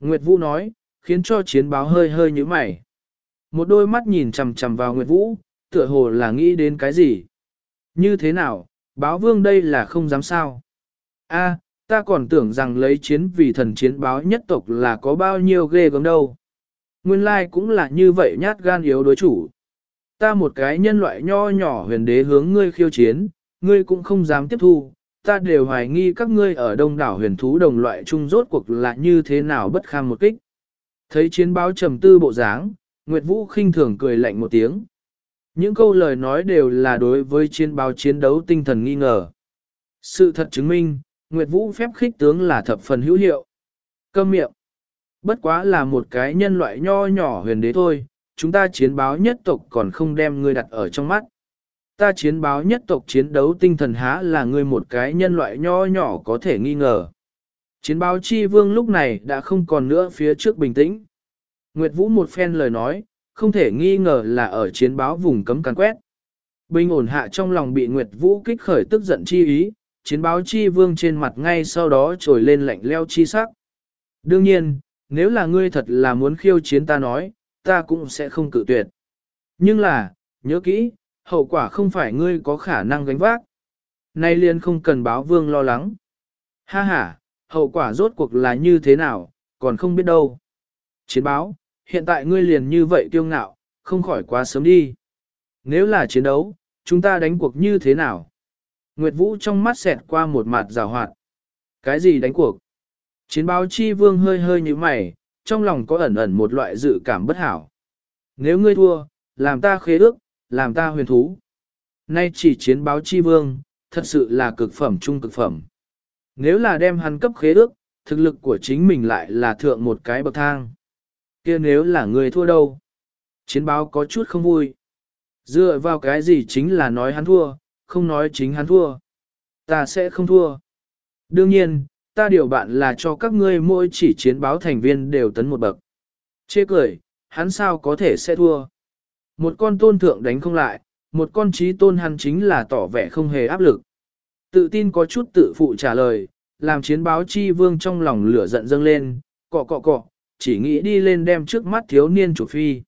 Nguyệt Vũ nói, khiến cho chiến báo hơi hơi như mày. Một đôi mắt nhìn chằm chằm vào Nguyệt Vũ, tựa hồ là nghĩ đến cái gì. Như thế nào, báo vương đây là không dám sao. A, ta còn tưởng rằng lấy chiến vì thần chiến báo nhất tộc là có bao nhiêu ghê gớm đâu. Nguyên lai cũng là như vậy nhát gan yếu đối chủ. Ta một cái nhân loại nho nhỏ huyền đế hướng ngươi khiêu chiến, ngươi cũng không dám tiếp thu, ta đều hoài nghi các ngươi ở đông đảo huyền thú đồng loại chung rốt cuộc là như thế nào bất kham một kích. Thấy chiến báo trầm tư bộ dáng, Nguyệt Vũ khinh thường cười lạnh một tiếng. Những câu lời nói đều là đối với chiến báo chiến đấu tinh thần nghi ngờ. Sự thật chứng minh, Nguyệt Vũ phép khích tướng là thập phần hữu hiệu. Câm miệng. Bất quá là một cái nhân loại nho nhỏ huyền đế thôi, chúng ta chiến báo nhất tộc còn không đem ngươi đặt ở trong mắt. Ta chiến báo nhất tộc chiến đấu tinh thần há là ngươi một cái nhân loại nho nhỏ có thể nghi ngờ. Chiến báo chi vương lúc này đã không còn nữa phía trước bình tĩnh. Nguyệt Vũ một phen lời nói, không thể nghi ngờ là ở chiến báo vùng cấm càn quét. Bình ổn hạ trong lòng bị Nguyệt Vũ kích khởi tức giận chi ý, chiến báo chi vương trên mặt ngay sau đó trồi lên lạnh leo chi sắc. Đương nhiên, nếu là ngươi thật là muốn khiêu chiến ta nói, ta cũng sẽ không cự tuyệt. Nhưng là, nhớ kỹ, hậu quả không phải ngươi có khả năng gánh vác. Nay liền không cần báo vương lo lắng. Ha ha, hậu quả rốt cuộc là như thế nào, còn không biết đâu. Chiến báo, hiện tại ngươi liền như vậy kiêu ngạo, không khỏi quá sớm đi. Nếu là chiến đấu, chúng ta đánh cuộc như thế nào? Nguyệt Vũ trong mắt xẹt qua một mặt rào hoạt. Cái gì đánh cuộc? Chiến báo chi vương hơi hơi như mày, trong lòng có ẩn ẩn một loại dự cảm bất hảo. Nếu ngươi thua, làm ta khế ước, làm ta huyền thú. Nay chỉ chiến báo chi vương, thật sự là cực phẩm trung cực phẩm. Nếu là đem hắn cấp khế ước, thực lực của chính mình lại là thượng một cái bậc thang. kia nếu là người thua đâu? Chiến báo có chút không vui. Dựa vào cái gì chính là nói hắn thua, không nói chính hắn thua. Ta sẽ không thua. Đương nhiên, ta điều bạn là cho các ngươi mỗi chỉ chiến báo thành viên đều tấn một bậc. Chê cười, hắn sao có thể sẽ thua. Một con tôn thượng đánh không lại, một con trí tôn hắn chính là tỏ vẻ không hề áp lực. Tự tin có chút tự phụ trả lời, làm chiến báo chi vương trong lòng lửa giận dâng lên, cọ cọ cọ, chỉ nghĩ đi lên đem trước mắt thiếu niên chủ phi.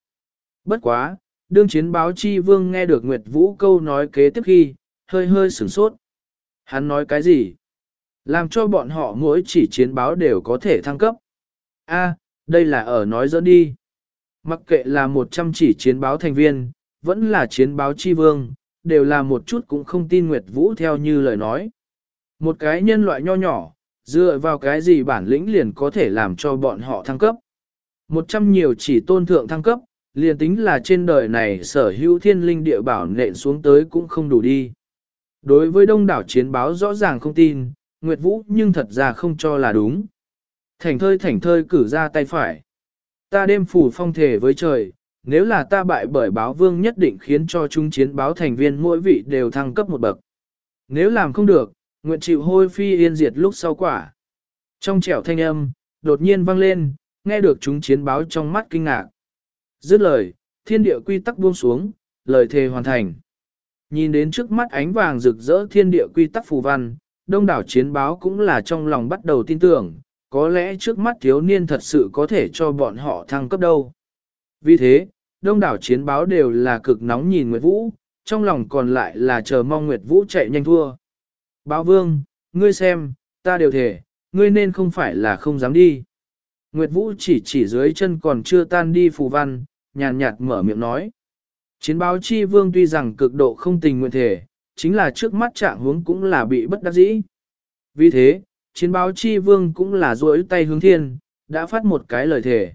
Bất quá, đương chiến báo chi vương nghe được Nguyệt Vũ câu nói kế tiếp khi, hơi hơi sửng sốt. Hắn nói cái gì? Làm cho bọn họ mỗi chỉ chiến báo đều có thể thăng cấp. A, đây là ở nói dẫn đi. Mặc kệ là 100 chỉ chiến báo thành viên, vẫn là chiến báo chi vương, đều là một chút cũng không tin Nguyệt Vũ theo như lời nói. Một cái nhân loại nho nhỏ, dựa vào cái gì bản lĩnh liền có thể làm cho bọn họ thăng cấp. Một trăm nhiều chỉ tôn thượng thăng cấp, liền tính là trên đời này sở hữu thiên linh địa bảo nện xuống tới cũng không đủ đi. Đối với đông đảo chiến báo rõ ràng không tin, Nguyệt Vũ nhưng thật ra không cho là đúng. Thành thơi thành thơi cử ra tay phải. Ta đêm phủ phong thể với trời, nếu là ta bại bởi báo vương nhất định khiến cho chúng chiến báo thành viên mỗi vị đều thăng cấp một bậc. Nếu làm không được, nguyện chịu hôi phi yên diệt lúc sau quả. Trong trẻo thanh âm, đột nhiên vang lên, nghe được chúng chiến báo trong mắt kinh ngạc. Dứt lời, thiên địa quy tắc buông xuống, lời thề hoàn thành. Nhìn đến trước mắt ánh vàng rực rỡ thiên địa quy tắc phù văn, đông đảo chiến báo cũng là trong lòng bắt đầu tin tưởng, có lẽ trước mắt thiếu niên thật sự có thể cho bọn họ thăng cấp đâu. Vì thế, đông đảo chiến báo đều là cực nóng nhìn Nguyệt Vũ, trong lòng còn lại là chờ mong Nguyệt Vũ chạy nhanh thua. Báo vương, ngươi xem, ta đều thể, ngươi nên không phải là không dám đi. Nguyệt Vũ chỉ chỉ dưới chân còn chưa tan đi phù văn, nhàn nhạt mở miệng nói. Chiến báo chi vương tuy rằng cực độ không tình nguyện thể, chính là trước mắt trạng huống cũng là bị bất đắc dĩ. Vì thế, chiến báo chi vương cũng là duỗi tay hướng thiên, đã phát một cái lời thể.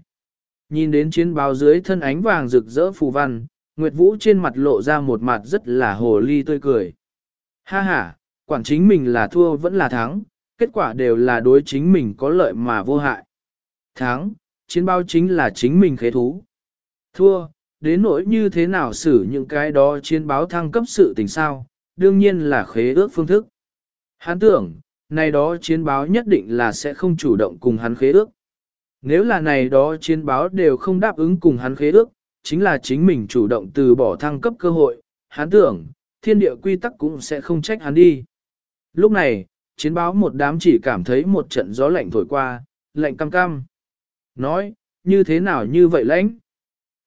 Nhìn đến chiến báo dưới thân ánh vàng rực rỡ phù văn, Nguyệt Vũ trên mặt lộ ra một mặt rất là hồ ly tươi cười. Ha ha, quản chính mình là thua vẫn là thắng, kết quả đều là đối chính mình có lợi mà vô hại. Thắng, chiến báo chính là chính mình khế thú. Thua, đến nỗi như thế nào xử những cái đó chiến báo thăng cấp sự tình sao, đương nhiên là khế ước phương thức. Hán tưởng, này đó chiến báo nhất định là sẽ không chủ động cùng hắn khế ước. Nếu là này đó chiến báo đều không đáp ứng cùng hắn khế ước, chính là chính mình chủ động từ bỏ thăng cấp cơ hội, hắn tưởng, thiên địa quy tắc cũng sẽ không trách hắn đi. Lúc này, chiến báo một đám chỉ cảm thấy một trận gió lạnh thổi qua, lạnh cam cam. Nói, như thế nào như vậy lãnh?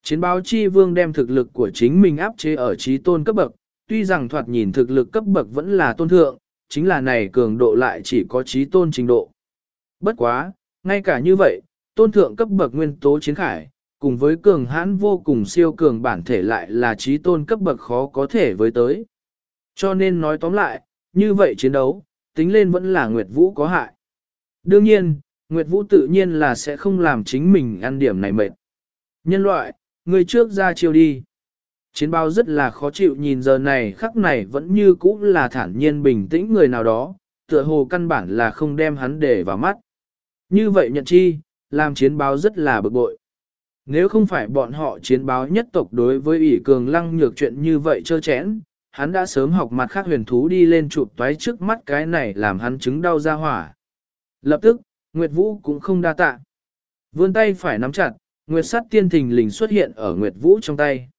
Chiến báo chi vương đem thực lực của chính mình áp chế ở trí tôn cấp bậc, tuy rằng thoạt nhìn thực lực cấp bậc vẫn là tôn thượng, chính là này cường độ lại chỉ có trí tôn trình độ. Bất quá, ngay cả như vậy, tôn thượng cấp bậc nguyên tố chiến khải, cùng với cường hãn vô cùng siêu cường bản thể lại là trí tôn cấp bậc khó có thể với tới. Cho nên nói tóm lại, như vậy chiến đấu, tính lên vẫn là Nguyệt Vũ có hại. Đương nhiên, Nguyệt Vũ tự nhiên là sẽ không làm chính mình ăn điểm này mệt. Nhân loại, người trước ra chiều đi. Chiến bao rất là khó chịu nhìn giờ này khắc này vẫn như cũ là thản nhiên bình tĩnh người nào đó, tựa hồ căn bản là không đem hắn để vào mắt. Như vậy nhận chi, làm chiến báo rất là bực bội. Nếu không phải bọn họ chiến báo nhất tộc đối với ủy cường lăng nhược chuyện như vậy trơ chẽn, hắn đã sớm học mặt khác huyền thú đi lên chụp toái trước mắt cái này làm hắn chứng đau ra hỏa. Lập tức, Nguyệt Vũ cũng không đa tạ. Vươn tay phải nắm chặt, Nguyệt sắt tiên thình lình xuất hiện ở Nguyệt Vũ trong tay.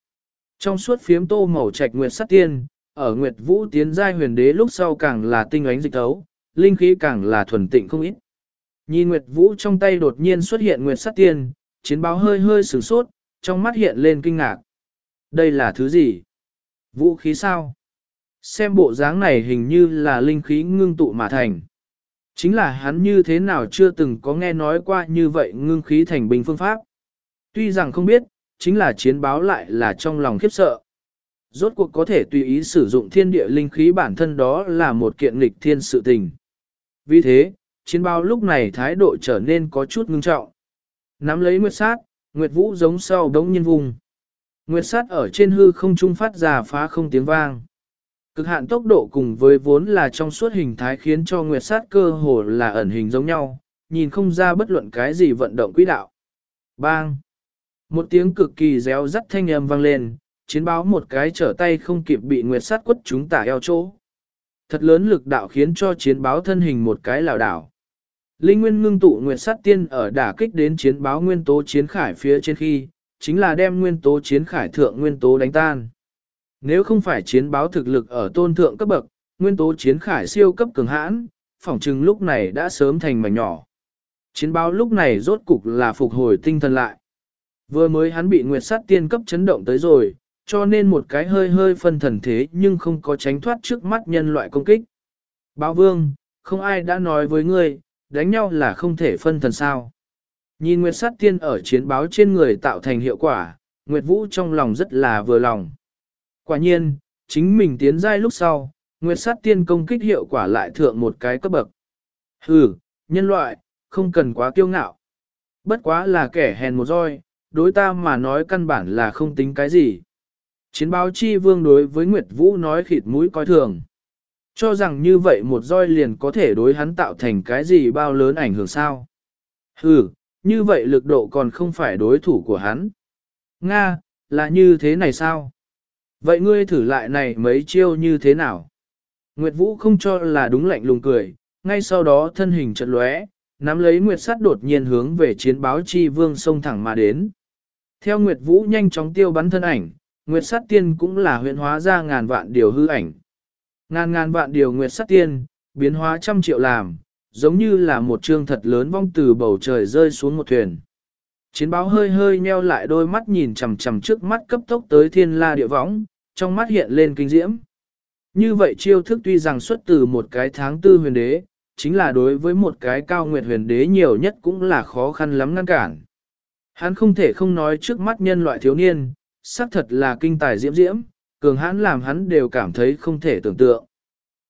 Trong suốt phiếm tô màu trạch Nguyệt sắt tiên, ở Nguyệt Vũ tiến giai huyền đế lúc sau càng là tinh ánh dịch thấu, linh khí càng là thuần tịnh không ít. Nhìn Nguyệt Vũ trong tay đột nhiên xuất hiện Nguyệt sắt tiên, chiến báo hơi hơi sửng sốt, trong mắt hiện lên kinh ngạc. Đây là thứ gì? Vũ khí sao? Xem bộ dáng này hình như là linh khí ngưng tụ mà thành. Chính là hắn như thế nào chưa từng có nghe nói qua như vậy ngưng khí thành bình phương pháp. Tuy rằng không biết, chính là chiến báo lại là trong lòng khiếp sợ. Rốt cuộc có thể tùy ý sử dụng thiên địa linh khí bản thân đó là một kiện nghịch thiên sự tình. Vì thế, chiến báo lúc này thái độ trở nên có chút ngưng trọng. Nắm lấy nguyệt sát, nguyệt vũ giống sau đống nhân vùng. Nguyệt sát ở trên hư không trung phát ra phá không tiếng vang. Cực hạn tốc độ cùng với vốn là trong suốt hình thái khiến cho nguyệt sát cơ hồ là ẩn hình giống nhau, nhìn không ra bất luận cái gì vận động quỹ đạo. Bang! Một tiếng cực kỳ réo rắt thanh âm vang lên, chiến báo một cái trở tay không kịp bị nguyệt sát quất chúng tả eo chỗ. Thật lớn lực đạo khiến cho chiến báo thân hình một cái lảo đảo. Linh nguyên ngưng tụ nguyệt sát tiên ở đả kích đến chiến báo nguyên tố chiến khải phía trên khi, chính là đem nguyên tố chiến khải thượng nguyên tố đánh tan. Nếu không phải chiến báo thực lực ở tôn thượng cấp bậc, nguyên tố chiến khải siêu cấp cường hãn, phỏng chừng lúc này đã sớm thành mảnh nhỏ. Chiến báo lúc này rốt cục là phục hồi tinh thần lại. Vừa mới hắn bị nguyệt sát tiên cấp chấn động tới rồi, cho nên một cái hơi hơi phân thần thế nhưng không có tránh thoát trước mắt nhân loại công kích. Báo vương, không ai đã nói với ngươi, đánh nhau là không thể phân thần sao. Nhìn Nguyệt sát tiên ở chiến báo trên người tạo thành hiệu quả, Nguyệt Vũ trong lòng rất là vừa lòng. Quả nhiên, chính mình tiến giai lúc sau, Nguyệt sát tiên công kích hiệu quả lại thượng một cái cấp bậc. Hừ, nhân loại, không cần quá kiêu ngạo. Bất quá là kẻ hèn một roi, đối ta mà nói căn bản là không tính cái gì. Chiến báo chi vương đối với Nguyệt Vũ nói khịt mũi coi thường. Cho rằng như vậy một roi liền có thể đối hắn tạo thành cái gì bao lớn ảnh hưởng sao. Hừ, như vậy lực độ còn không phải đối thủ của hắn. Nga, là như thế này sao? Vậy ngươi thử lại này mấy chiêu như thế nào? Nguyệt Vũ không cho là đúng lạnh lùng cười, ngay sau đó thân hình chợt lóe, nắm lấy Nguyệt sắt đột nhiên hướng về chiến báo chi vương sông thẳng mà đến. Theo Nguyệt Vũ nhanh chóng tiêu bắn thân ảnh, Nguyệt Sát tiên cũng là huyện hóa ra ngàn vạn điều hư ảnh. Ngàn ngàn vạn điều Nguyệt Sát tiên, biến hóa trăm triệu làm, giống như là một trương thật lớn vong từ bầu trời rơi xuống một thuyền. Chiến báo hơi hơi nheo lại đôi mắt nhìn chằm chằm trước mắt cấp tốc tới thiên la địa võng, trong mắt hiện lên kinh diễm. Như vậy chiêu thức tuy rằng xuất từ một cái tháng tư huyền đế, chính là đối với một cái cao nguyệt huyền đế nhiều nhất cũng là khó khăn lắm ngăn cản. Hắn không thể không nói trước mắt nhân loại thiếu niên, xác thật là kinh tài diễm diễm, cường hãn làm hắn đều cảm thấy không thể tưởng tượng.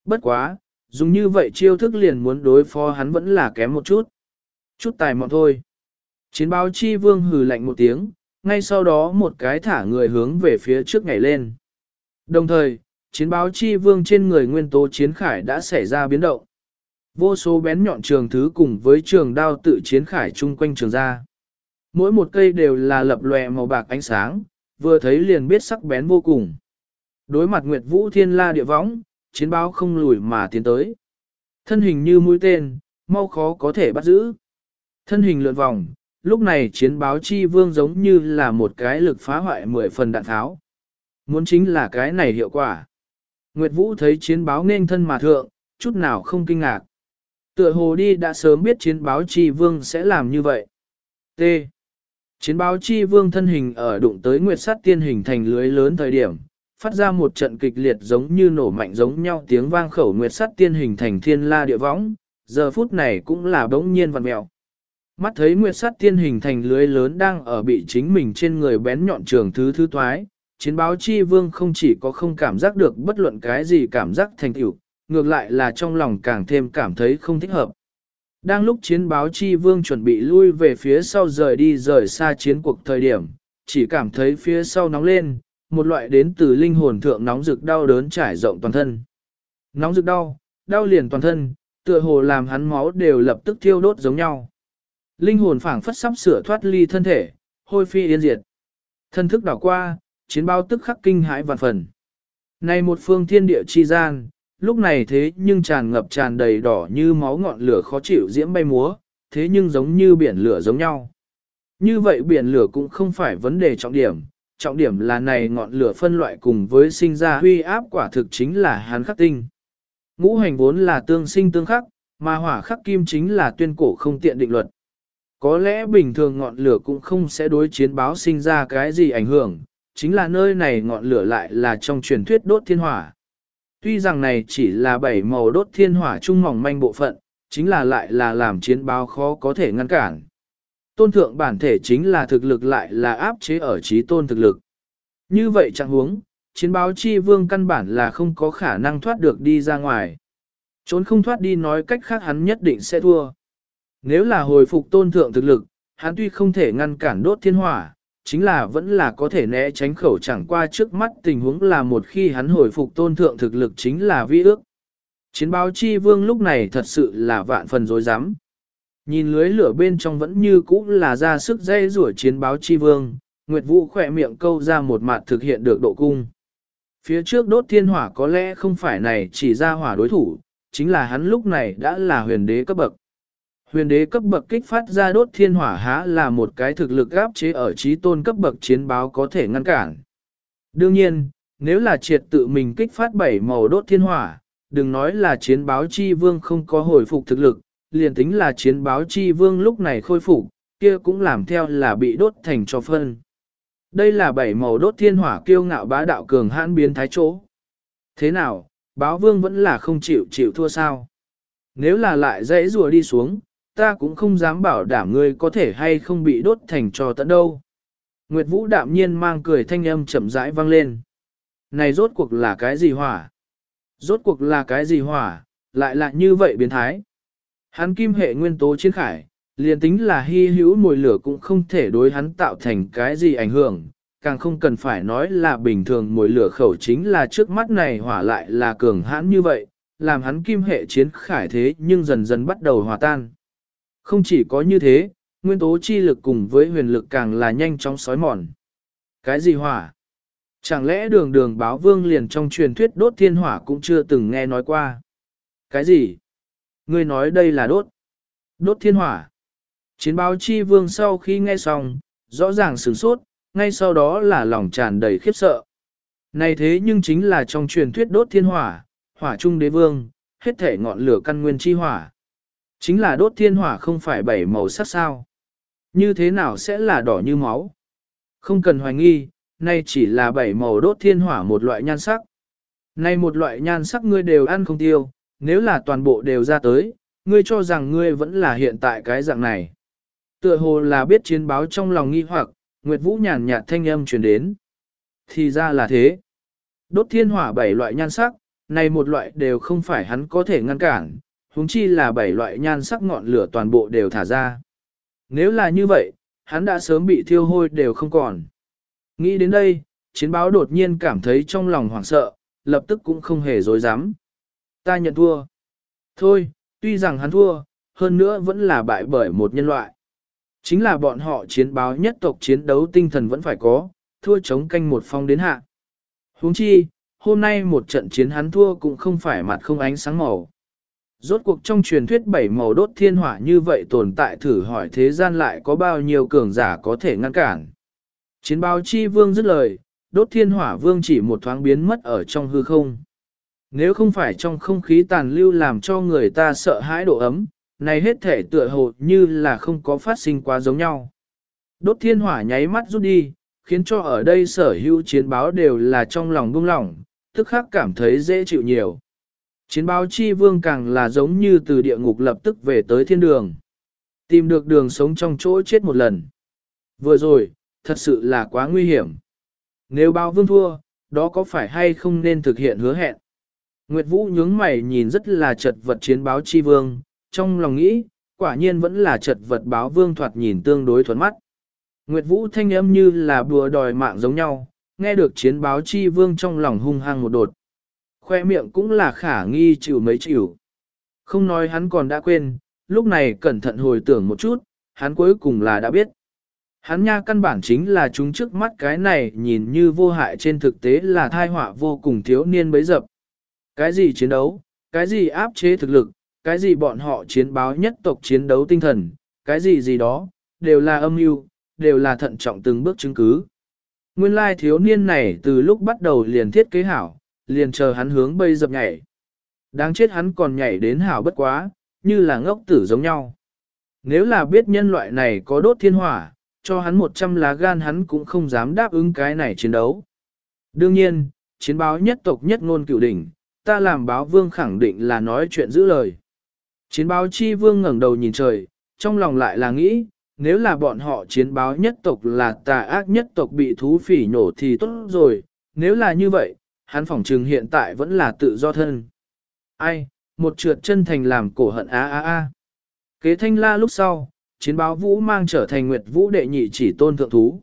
Bất quá, dùng như vậy chiêu thức liền muốn đối phó hắn vẫn là kém một chút. Chút tài mọn thôi. Chiến báo chi vương hừ lạnh một tiếng, ngay sau đó một cái thả người hướng về phía trước nhảy lên. Đồng thời, chiến báo chi vương trên người nguyên tố chiến khải đã xảy ra biến động. Vô số bén nhọn trường thứ cùng với trường đao tự chiến khải chung quanh trường ra. Mỗi một cây đều là lập lòe màu bạc ánh sáng, vừa thấy liền biết sắc bén vô cùng. Đối mặt Nguyệt Vũ Thiên La địa võng, chiến báo không lùi mà tiến tới. Thân hình như mũi tên, mau khó có thể bắt giữ. Thân hình lượn vòng, lúc này chiến báo chi vương giống như là một cái lực phá hoại mười phần đạn tháo. Muốn chính là cái này hiệu quả. Nguyệt Vũ thấy chiến báo nên thân mà thượng, chút nào không kinh ngạc. Tựa hồ đi đã sớm biết chiến báo chi vương sẽ làm như vậy. T. Chiến báo chi vương thân hình ở đụng tới nguyệt sát tiên hình thành lưới lớn thời điểm, phát ra một trận kịch liệt giống như nổ mạnh giống nhau tiếng vang khẩu nguyệt sát tiên hình thành thiên la địa võng, giờ phút này cũng là bỗng nhiên vặn mẹo. Mắt thấy nguyệt sát tiên hình thành lưới lớn đang ở bị chính mình trên người bén nhọn trường thứ thứ thoái, chiến báo chi vương không chỉ có không cảm giác được bất luận cái gì cảm giác thành tựu, ngược lại là trong lòng càng thêm cảm thấy không thích hợp. Đang lúc chiến báo chi vương chuẩn bị lui về phía sau rời đi rời xa chiến cuộc thời điểm, chỉ cảm thấy phía sau nóng lên, một loại đến từ linh hồn thượng nóng rực đau đớn trải rộng toàn thân. Nóng rực đau, đau liền toàn thân, tựa hồ làm hắn máu đều lập tức thiêu đốt giống nhau. Linh hồn phảng phất sắp sửa thoát ly thân thể, hôi phi yên diệt. Thân thức đảo qua, chiến báo tức khắc kinh hãi vạn phần. Này một phương thiên địa chi gian, lúc này thế nhưng tràn ngập tràn đầy đỏ như máu ngọn lửa khó chịu diễm bay múa, thế nhưng giống như biển lửa giống nhau. Như vậy biển lửa cũng không phải vấn đề trọng điểm, trọng điểm là này ngọn lửa phân loại cùng với sinh ra huy áp quả thực chính là hán khắc tinh. Ngũ hành vốn là tương sinh tương khắc, mà hỏa khắc kim chính là tuyên cổ không tiện định luật. Có lẽ bình thường ngọn lửa cũng không sẽ đối chiến báo sinh ra cái gì ảnh hưởng, chính là nơi này ngọn lửa lại là trong truyền thuyết đốt thiên hỏa. Tuy rằng này chỉ là bảy màu đốt thiên hỏa trung mỏng manh bộ phận, chính là lại là làm chiến báo khó có thể ngăn cản. Tôn thượng bản thể chính là thực lực lại là áp chế ở trí tôn thực lực. Như vậy chẳng huống, chiến báo chi vương căn bản là không có khả năng thoát được đi ra ngoài. Trốn không thoát đi nói cách khác hắn nhất định sẽ thua. Nếu là hồi phục tôn thượng thực lực, hắn tuy không thể ngăn cản đốt thiên hỏa, chính là vẫn là có thể né tránh khẩu chẳng qua trước mắt tình huống là một khi hắn hồi phục tôn thượng thực lực chính là vi ước. Chiến báo chi vương lúc này thật sự là vạn phần dối rắm Nhìn lưới lửa bên trong vẫn như cũ là ra sức dây rủa chiến báo chi vương, Nguyệt Vũ khỏe miệng câu ra một mặt thực hiện được độ cung. Phía trước đốt thiên hỏa có lẽ không phải này chỉ ra hỏa đối thủ, chính là hắn lúc này đã là huyền đế cấp bậc. Huyền đế cấp bậc kích phát ra đốt thiên hỏa há là một cái thực lực áp chế ở trí tôn cấp bậc chiến báo có thể ngăn cản. Đương nhiên, nếu là triệt tự mình kích phát bảy màu đốt thiên hỏa, đừng nói là chiến báo chi vương không có hồi phục thực lực, liền tính là chiến báo chi vương lúc này khôi phục, kia cũng làm theo là bị đốt thành cho phân. Đây là bảy màu đốt thiên hỏa kiêu ngạo bá đạo cường hãn biến thái chỗ. Thế nào, báo vương vẫn là không chịu chịu thua sao? Nếu là lại dãy rùa đi xuống, ta cũng không dám bảo đảm ngươi có thể hay không bị đốt thành trò tận đâu. Nguyệt Vũ đạm nhiên mang cười thanh âm chậm rãi vang lên. Này rốt cuộc là cái gì hỏa? Rốt cuộc là cái gì hỏa, lại là như vậy biến thái? Hắn kim hệ nguyên tố chiến khải, liền tính là hy hữu mùi lửa cũng không thể đối hắn tạo thành cái gì ảnh hưởng, càng không cần phải nói là bình thường mùi lửa khẩu chính là trước mắt này hỏa lại là cường hãn như vậy, làm hắn kim hệ chiến khải thế nhưng dần dần bắt đầu hòa tan. Không chỉ có như thế, nguyên tố chi lực cùng với huyền lực càng là nhanh chóng sói mòn. Cái gì hỏa? Chẳng lẽ đường đường báo vương liền trong truyền thuyết đốt thiên hỏa cũng chưa từng nghe nói qua? Cái gì? Ngươi nói đây là đốt. Đốt thiên hỏa. Chiến báo chi vương sau khi nghe xong, rõ ràng sửng sốt, ngay sau đó là lòng tràn đầy khiếp sợ. Này thế nhưng chính là trong truyền thuyết đốt thiên hỏa, hỏa trung đế vương, hết thể ngọn lửa căn nguyên chi hỏa. Chính là đốt thiên hỏa không phải bảy màu sắc sao. Như thế nào sẽ là đỏ như máu? Không cần hoài nghi, nay chỉ là bảy màu đốt thiên hỏa một loại nhan sắc. Nay một loại nhan sắc ngươi đều ăn không tiêu, nếu là toàn bộ đều ra tới, ngươi cho rằng ngươi vẫn là hiện tại cái dạng này. Tựa hồ là biết chiến báo trong lòng nghi hoặc, Nguyệt Vũ nhàn nhạt thanh âm truyền đến. Thì ra là thế. Đốt thiên hỏa bảy loại nhan sắc, này một loại đều không phải hắn có thể ngăn cản, huống chi là bảy loại nhan sắc ngọn lửa toàn bộ đều thả ra. Nếu là như vậy, hắn đã sớm bị thiêu hôi đều không còn. Nghĩ đến đây, chiến báo đột nhiên cảm thấy trong lòng hoảng sợ, lập tức cũng không hề dối dám. Ta nhận thua. Thôi, tuy rằng hắn thua, hơn nữa vẫn là bại bởi một nhân loại. Chính là bọn họ chiến báo nhất tộc chiến đấu tinh thần vẫn phải có, thua chống canh một phong đến hạ. huống chi, hôm nay một trận chiến hắn thua cũng không phải mặt không ánh sáng màu. Rốt cuộc trong truyền thuyết bảy màu đốt thiên hỏa như vậy tồn tại thử hỏi thế gian lại có bao nhiêu cường giả có thể ngăn cản. Chiến báo chi vương dứt lời, đốt thiên hỏa vương chỉ một thoáng biến mất ở trong hư không. Nếu không phải trong không khí tàn lưu làm cho người ta sợ hãi độ ấm, này hết thể tựa hồ như là không có phát sinh quá giống nhau. Đốt thiên hỏa nháy mắt rút đi, khiến cho ở đây sở hữu chiến báo đều là trong lòng buông lỏng, tức khắc cảm thấy dễ chịu nhiều. Chiến báo chi vương càng là giống như từ địa ngục lập tức về tới thiên đường. Tìm được đường sống trong chỗ chết một lần. Vừa rồi, thật sự là quá nguy hiểm. Nếu báo vương thua, đó có phải hay không nên thực hiện hứa hẹn? Nguyệt Vũ nhướng mày nhìn rất là chật vật chiến báo chi vương, trong lòng nghĩ, quả nhiên vẫn là chật vật báo vương thoạt nhìn tương đối thuần mắt. Nguyệt Vũ thanh âm như là bùa đòi mạng giống nhau, nghe được chiến báo chi vương trong lòng hung hăng một đột. Khoe miệng cũng là khả nghi chịu mấy chịu. Không nói hắn còn đã quên, lúc này cẩn thận hồi tưởng một chút, hắn cuối cùng là đã biết. Hắn nha căn bản chính là chúng trước mắt cái này nhìn như vô hại trên thực tế là thai họa vô cùng thiếu niên bấy dập. Cái gì chiến đấu, cái gì áp chế thực lực, cái gì bọn họ chiến báo nhất tộc chiến đấu tinh thần, cái gì gì đó, đều là âm mưu, đều là thận trọng từng bước chứng cứ. Nguyên lai thiếu niên này từ lúc bắt đầu liền thiết kế hảo, liền chờ hắn hướng bây dập nhảy. Đáng chết hắn còn nhảy đến hảo bất quá, như là ngốc tử giống nhau. Nếu là biết nhân loại này có đốt thiên hỏa, cho hắn 100 lá gan hắn cũng không dám đáp ứng cái này chiến đấu. Đương nhiên, chiến báo nhất tộc nhất ngôn cựu đỉnh, ta làm báo vương khẳng định là nói chuyện giữ lời. Chiến báo chi vương ngẩng đầu nhìn trời, trong lòng lại là nghĩ, nếu là bọn họ chiến báo nhất tộc là tà ác nhất tộc bị thú phỉ nổ thì tốt rồi, nếu là như vậy, hắn phỏng trừng hiện tại vẫn là tự do thân. Ai, một trượt chân thành làm cổ hận á á á. Kế thanh la lúc sau, chiến báo vũ mang trở thành Nguyệt Vũ đệ nhị chỉ tôn thượng thú.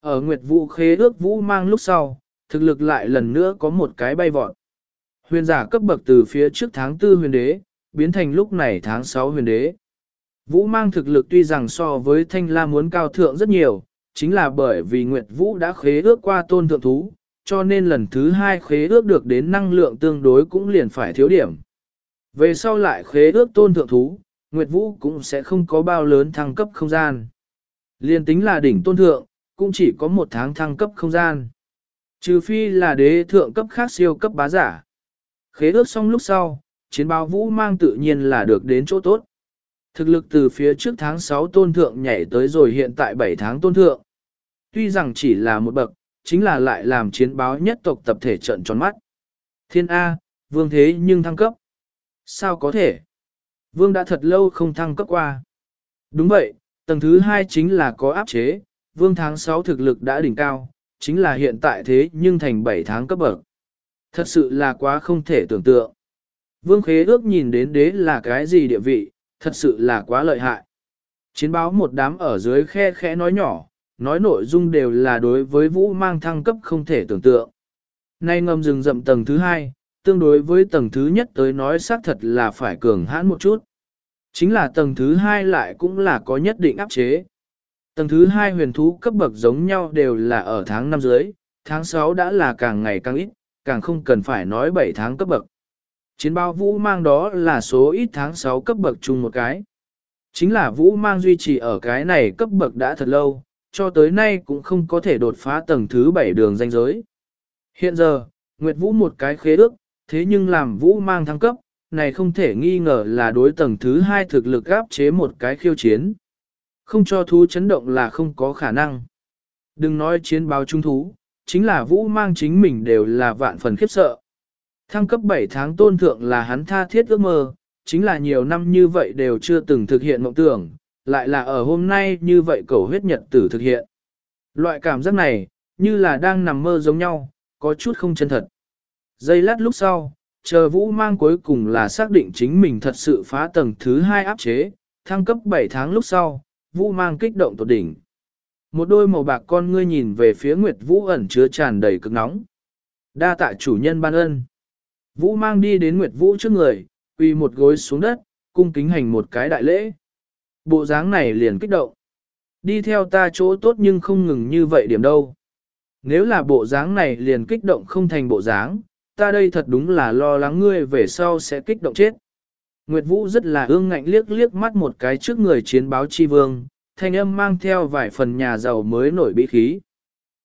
Ở Nguyệt Vũ khế ước Vũ mang lúc sau, thực lực lại lần nữa có một cái bay vọt. Huyền giả cấp bậc từ phía trước tháng 4 huyền đế, biến thành lúc này tháng 6 huyền đế. Vũ mang thực lực tuy rằng so với thanh la muốn cao thượng rất nhiều, chính là bởi vì Nguyệt Vũ đã khế ước qua tôn thượng thú, cho nên lần thứ hai khế ước được đến năng lượng tương đối cũng liền phải thiếu điểm. Về sau lại khế ước tôn thượng thú, Nguyệt Vũ cũng sẽ không có bao lớn thăng cấp không gian. Liên tính là đỉnh tôn thượng, cũng chỉ có một tháng thăng cấp không gian. Trừ phi là đế thượng cấp khác siêu cấp bá giả. Khế ước xong lúc sau, chiến báo Vũ mang tự nhiên là được đến chỗ tốt. Thực lực từ phía trước tháng 6 tôn thượng nhảy tới rồi hiện tại 7 tháng tôn thượng. Tuy rằng chỉ là một bậc, chính là lại làm chiến báo nhất tộc tập thể trận tròn mắt. Thiên A, vương thế nhưng thăng cấp. Sao có thể? Vương đã thật lâu không thăng cấp qua. Đúng vậy, tầng thứ hai chính là có áp chế, vương tháng 6 thực lực đã đỉnh cao, chính là hiện tại thế nhưng thành 7 tháng cấp bậc. Thật sự là quá không thể tưởng tượng. Vương khế ước nhìn đến đế là cái gì địa vị, thật sự là quá lợi hại. Chiến báo một đám ở dưới khe khẽ nói nhỏ, nói nội dung đều là đối với vũ mang thăng cấp không thể tưởng tượng. Nay ngầm rừng rậm tầng thứ hai, tương đối với tầng thứ nhất tới nói xác thật là phải cường hãn một chút. Chính là tầng thứ hai lại cũng là có nhất định áp chế. Tầng thứ hai huyền thú cấp bậc giống nhau đều là ở tháng năm dưới, tháng 6 đã là càng ngày càng ít, càng không cần phải nói 7 tháng cấp bậc. Chiến bao vũ mang đó là số ít tháng 6 cấp bậc chung một cái. Chính là vũ mang duy trì ở cái này cấp bậc đã thật lâu, cho tới nay cũng không có thể đột phá tầng thứ 7 đường danh giới. Hiện giờ, Nguyệt Vũ một cái khế ước, thế nhưng làm Vũ mang thăng cấp, này không thể nghi ngờ là đối tầng thứ 2 thực lực áp chế một cái khiêu chiến. Không cho thú chấn động là không có khả năng. Đừng nói chiến báo trung thú, chính là Vũ mang chính mình đều là vạn phần khiếp sợ. Thăng cấp 7 tháng tôn thượng là hắn tha thiết ước mơ, chính là nhiều năm như vậy đều chưa từng thực hiện mộng tưởng, lại là ở hôm nay như vậy cầu huyết nhật tử thực hiện. Loại cảm giác này, như là đang nằm mơ giống nhau, có chút không chân thật. Giây lát lúc sau, chờ vũ mang cuối cùng là xác định chính mình thật sự phá tầng thứ 2 áp chế, thăng cấp 7 tháng lúc sau, vũ mang kích động tột đỉnh. Một đôi màu bạc con ngươi nhìn về phía Nguyệt Vũ ẩn chứa tràn đầy cực nóng. Đa tạ chủ nhân ban ân. Vũ mang đi đến Nguyệt Vũ trước người, quỳ một gối xuống đất, cung kính hành một cái đại lễ. Bộ dáng này liền kích động. Đi theo ta chỗ tốt nhưng không ngừng như vậy điểm đâu. Nếu là bộ dáng này liền kích động không thành bộ dáng, ta đây thật đúng là lo lắng ngươi về sau sẽ kích động chết. Nguyệt Vũ rất là ương ngạnh liếc liếc mắt một cái trước người chiến báo chi vương, thanh âm mang theo vài phần nhà giàu mới nổi bí khí.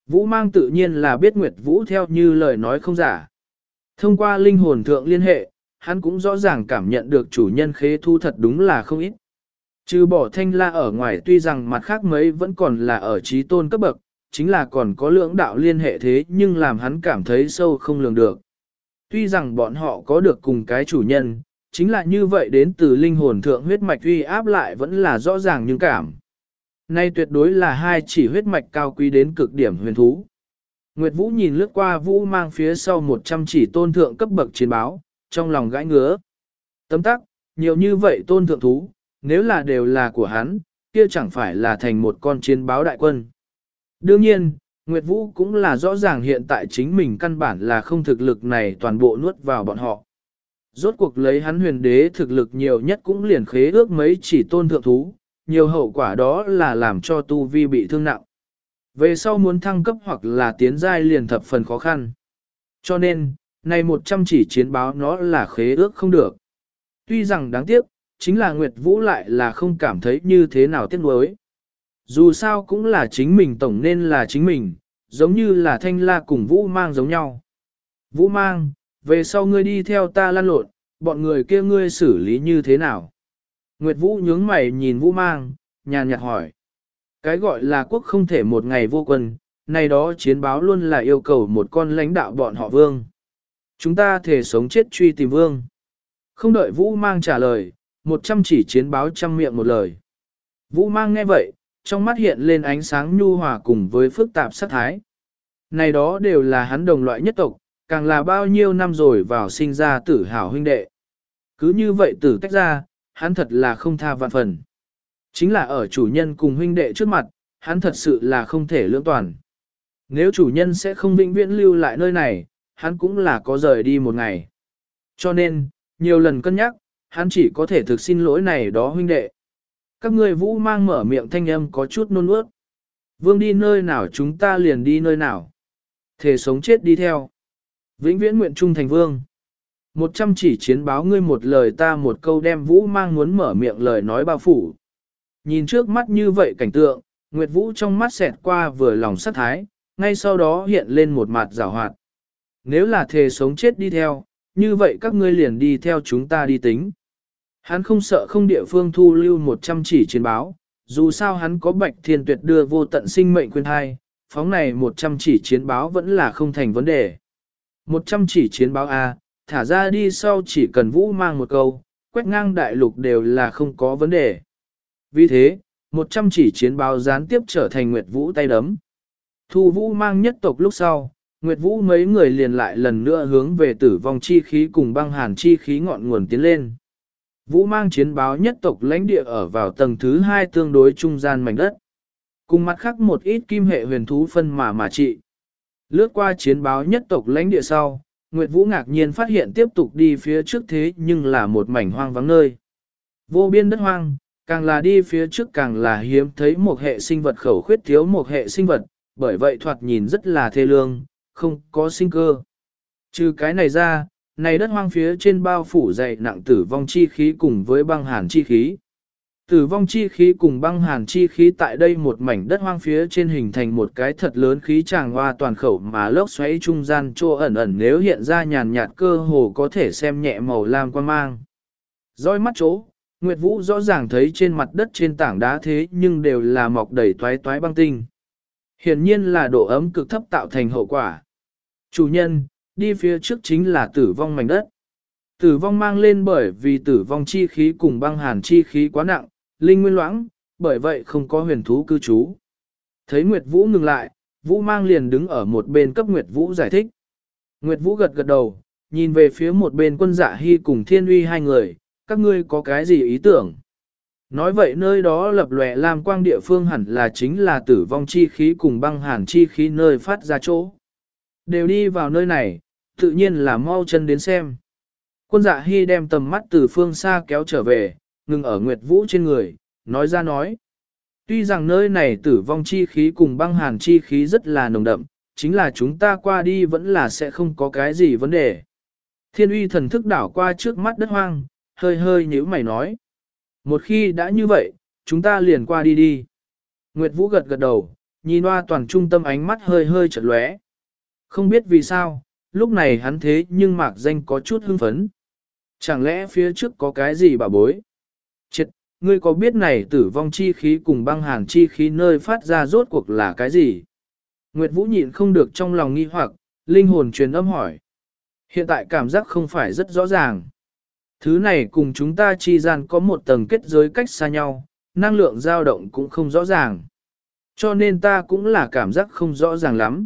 Vũ mang tự nhiên là biết Nguyệt Vũ theo như lời nói không giả. Thông qua linh hồn thượng liên hệ, hắn cũng rõ ràng cảm nhận được chủ nhân khế thu thật đúng là không ít. Trừ bỏ thanh la ở ngoài tuy rằng mặt khác mấy vẫn còn là ở trí tôn cấp bậc, chính là còn có lưỡng đạo liên hệ thế nhưng làm hắn cảm thấy sâu không lường được. Tuy rằng bọn họ có được cùng cái chủ nhân, chính là như vậy đến từ linh hồn thượng huyết mạch uy áp lại vẫn là rõ ràng nhưng cảm. Nay tuyệt đối là hai chỉ huyết mạch cao quý đến cực điểm huyền thú. Nguyệt Vũ nhìn lướt qua Vũ mang phía sau 100 chỉ tôn thượng cấp bậc chiến báo, trong lòng gãi ngứa. Tấm tắc, nhiều như vậy tôn thượng thú, nếu là đều là của hắn, kia chẳng phải là thành một con chiến báo đại quân. Đương nhiên, Nguyệt Vũ cũng là rõ ràng hiện tại chính mình căn bản là không thực lực này toàn bộ nuốt vào bọn họ. Rốt cuộc lấy hắn huyền đế thực lực nhiều nhất cũng liền khế ước mấy chỉ tôn thượng thú, nhiều hậu quả đó là làm cho tu vi bị thương nặng. Về sau muốn thăng cấp hoặc là tiến giai liền thập phần khó khăn. Cho nên, này một trăm chỉ chiến báo nó là khế ước không được. Tuy rằng đáng tiếc, chính là Nguyệt Vũ lại là không cảm thấy như thế nào tiếc nuối. Dù sao cũng là chính mình tổng nên là chính mình, giống như là thanh la cùng Vũ mang giống nhau. Vũ mang, về sau ngươi đi theo ta lan lộn, bọn người kia ngươi xử lý như thế nào? Nguyệt Vũ nhướng mày nhìn Vũ mang, nhàn nhạt hỏi. Cái gọi là quốc không thể một ngày vô quân, này đó chiến báo luôn là yêu cầu một con lãnh đạo bọn họ vương. Chúng ta thể sống chết truy tìm vương. Không đợi Vũ mang trả lời, một trăm chỉ chiến báo trăm miệng một lời. Vũ mang nghe vậy, trong mắt hiện lên ánh sáng nhu hòa cùng với phức tạp sát thái. Này đó đều là hắn đồng loại nhất tộc, càng là bao nhiêu năm rồi vào sinh ra tử hào huynh đệ. Cứ như vậy tử tách ra, hắn thật là không tha vạn phần. Chính là ở chủ nhân cùng huynh đệ trước mặt, hắn thật sự là không thể lưỡng toàn. Nếu chủ nhân sẽ không vĩnh viễn lưu lại nơi này, hắn cũng là có rời đi một ngày. Cho nên, nhiều lần cân nhắc, hắn chỉ có thể thực xin lỗi này đó huynh đệ. Các ngươi vũ mang mở miệng thanh âm có chút nôn ướt. Vương đi nơi nào chúng ta liền đi nơi nào. Thể sống chết đi theo. Vĩnh viễn nguyện trung thành vương. Một trăm chỉ chiến báo ngươi một lời ta một câu đem vũ mang muốn mở miệng lời nói bao phủ. Nhìn trước mắt như vậy cảnh tượng, Nguyệt Vũ trong mắt xẹt qua vừa lòng sát thái, ngay sau đó hiện lên một mặt rào hoạt. Nếu là thề sống chết đi theo, như vậy các ngươi liền đi theo chúng ta đi tính. Hắn không sợ không địa phương thu lưu một trăm chỉ chiến báo, dù sao hắn có bạch thiên tuyệt đưa vô tận sinh mệnh quyền hai, phóng này một trăm chỉ chiến báo vẫn là không thành vấn đề. Một trăm chỉ chiến báo A, thả ra đi sau chỉ cần vũ mang một câu, quét ngang đại lục đều là không có vấn đề. Vì thế, một trăm chỉ chiến báo gián tiếp trở thành Nguyệt Vũ tay đấm. Thu Vũ mang nhất tộc lúc sau, Nguyệt Vũ mấy người liền lại lần nữa hướng về tử vong chi khí cùng băng hàn chi khí ngọn nguồn tiến lên. Vũ mang chiến báo nhất tộc lãnh địa ở vào tầng thứ hai tương đối trung gian mảnh đất. Cùng mặt khác một ít kim hệ huyền thú phân mà mà trị. Lướt qua chiến báo nhất tộc lãnh địa sau, Nguyệt Vũ ngạc nhiên phát hiện tiếp tục đi phía trước thế nhưng là một mảnh hoang vắng nơi. Vô biên đất hoang, càng là đi phía trước càng là hiếm thấy một hệ sinh vật khẩu khuyết thiếu một hệ sinh vật, bởi vậy thoạt nhìn rất là thê lương, không có sinh cơ. Trừ cái này ra, này đất hoang phía trên bao phủ dày nặng tử vong chi khí cùng với băng hàn chi khí. Tử vong chi khí cùng băng hàn chi khí tại đây một mảnh đất hoang phía trên hình thành một cái thật lớn khí tràng hoa toàn khẩu mà lốc xoáy trung gian trô ẩn ẩn nếu hiện ra nhàn nhạt cơ hồ có thể xem nhẹ màu lam quan mang. Roi mắt chỗ, Nguyệt Vũ rõ ràng thấy trên mặt đất trên tảng đá thế nhưng đều là mọc đầy toái toái băng tinh. Hiển nhiên là độ ấm cực thấp tạo thành hậu quả. Chủ nhân, đi phía trước chính là tử vong mảnh đất. Tử vong mang lên bởi vì tử vong chi khí cùng băng hàn chi khí quá nặng, linh nguyên loãng, bởi vậy không có huyền thú cư trú. Thấy Nguyệt Vũ ngừng lại, Vũ mang liền đứng ở một bên cấp Nguyệt Vũ giải thích. Nguyệt Vũ gật gật đầu, nhìn về phía một bên quân dạ hy cùng thiên uy hai người, các ngươi có cái gì ý tưởng? Nói vậy nơi đó lập lòe làm quang địa phương hẳn là chính là tử vong chi khí cùng băng hàn chi khí nơi phát ra chỗ. Đều đi vào nơi này, tự nhiên là mau chân đến xem. Quân dạ hy đem tầm mắt từ phương xa kéo trở về, ngừng ở Nguyệt Vũ trên người, nói ra nói. Tuy rằng nơi này tử vong chi khí cùng băng hàn chi khí rất là nồng đậm, chính là chúng ta qua đi vẫn là sẽ không có cái gì vấn đề. Thiên uy thần thức đảo qua trước mắt đất hoang, hơi hơi nhíu mày nói. Một khi đã như vậy, chúng ta liền qua đi đi. Nguyệt Vũ gật gật đầu, nhìn hoa toàn trung tâm ánh mắt hơi hơi chật lóe. Không biết vì sao, lúc này hắn thế nhưng mạc danh có chút hưng phấn. Chẳng lẽ phía trước có cái gì bà bối? Chết, ngươi có biết này tử vong chi khí cùng băng hàn chi khí nơi phát ra rốt cuộc là cái gì? Nguyệt Vũ nhịn không được trong lòng nghi hoặc, linh hồn truyền âm hỏi. Hiện tại cảm giác không phải rất rõ ràng. Thứ này cùng chúng ta chi gian có một tầng kết giới cách xa nhau, năng lượng dao động cũng không rõ ràng. Cho nên ta cũng là cảm giác không rõ ràng lắm.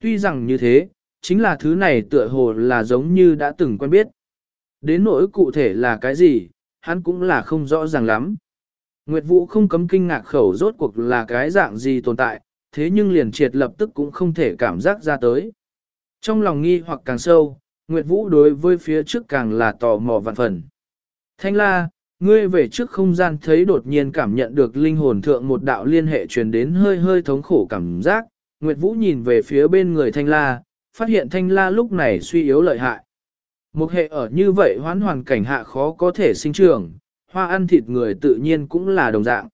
Tuy rằng như thế, chính là thứ này tựa hồ là giống như đã từng quen biết. Đến nỗi cụ thể là cái gì, hắn cũng là không rõ ràng lắm. Nguyệt Vũ không cấm kinh ngạc khẩu rốt cuộc là cái dạng gì tồn tại, thế nhưng liền triệt lập tức cũng không thể cảm giác ra tới. Trong lòng nghi hoặc càng sâu, Nguyệt Vũ đối với phía trước càng là tò mò vạn phần. Thanh la, ngươi về trước không gian thấy đột nhiên cảm nhận được linh hồn thượng một đạo liên hệ truyền đến hơi hơi thống khổ cảm giác. Nguyệt Vũ nhìn về phía bên người Thanh la, phát hiện Thanh la lúc này suy yếu lợi hại. Một hệ ở như vậy hoán hoàn cảnh hạ khó có thể sinh trưởng, hoa ăn thịt người tự nhiên cũng là đồng dạng.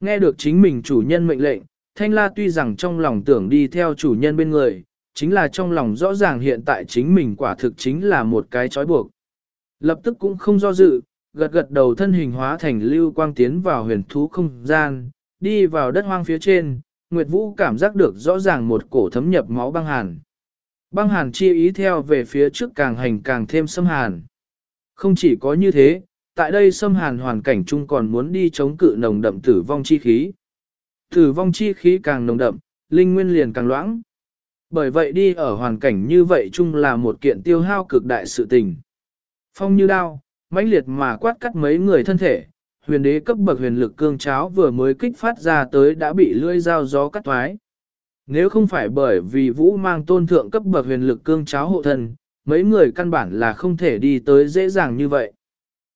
Nghe được chính mình chủ nhân mệnh lệnh, Thanh La tuy rằng trong lòng tưởng đi theo chủ nhân bên người, chính là trong lòng rõ ràng hiện tại chính mình quả thực chính là một cái trói buộc. Lập tức cũng không do dự, gật gật đầu thân hình hóa thành lưu quang tiến vào huyền thú không gian, đi vào đất hoang phía trên, Nguyệt Vũ cảm giác được rõ ràng một cổ thấm nhập máu băng hàn. Băng hàn chi ý theo về phía trước càng hành càng thêm xâm hàn. Không chỉ có như thế, tại đây xâm hàn hoàn cảnh chung còn muốn đi chống cự nồng đậm tử vong chi khí. Tử vong chi khí càng nồng đậm, linh nguyên liền càng loãng. Bởi vậy đi ở hoàn cảnh như vậy chung là một kiện tiêu hao cực đại sự tình. Phong như đao, mãnh liệt mà quát cắt mấy người thân thể, huyền đế cấp bậc huyền lực cương cháo vừa mới kích phát ra tới đã bị lưỡi dao gió cắt thoái. Nếu không phải bởi vì vũ mang tôn thượng cấp bậc huyền lực cương cháo hộ thân, mấy người căn bản là không thể đi tới dễ dàng như vậy.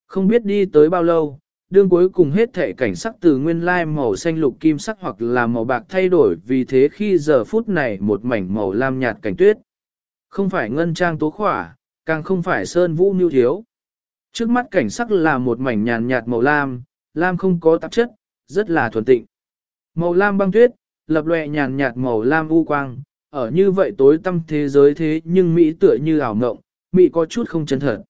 Không biết đi tới bao lâu, đương cuối cùng hết thể cảnh sắc từ nguyên lai màu xanh lục kim sắc hoặc là màu bạc thay đổi vì thế khi giờ phút này một mảnh màu lam nhạt cảnh tuyết. Không phải ngân trang tố khỏa, càng không phải sơn vũ nưu thiếu. Trước mắt cảnh sắc là một mảnh nhàn nhạt màu lam, lam không có tạp chất, rất là thuần tịnh. Màu lam băng tuyết, lập lòe nhàn nhạt màu lam u quang, ở như vậy tối tâm thế giới thế nhưng Mỹ tựa như ảo ngộng, Mỹ có chút không chân thật.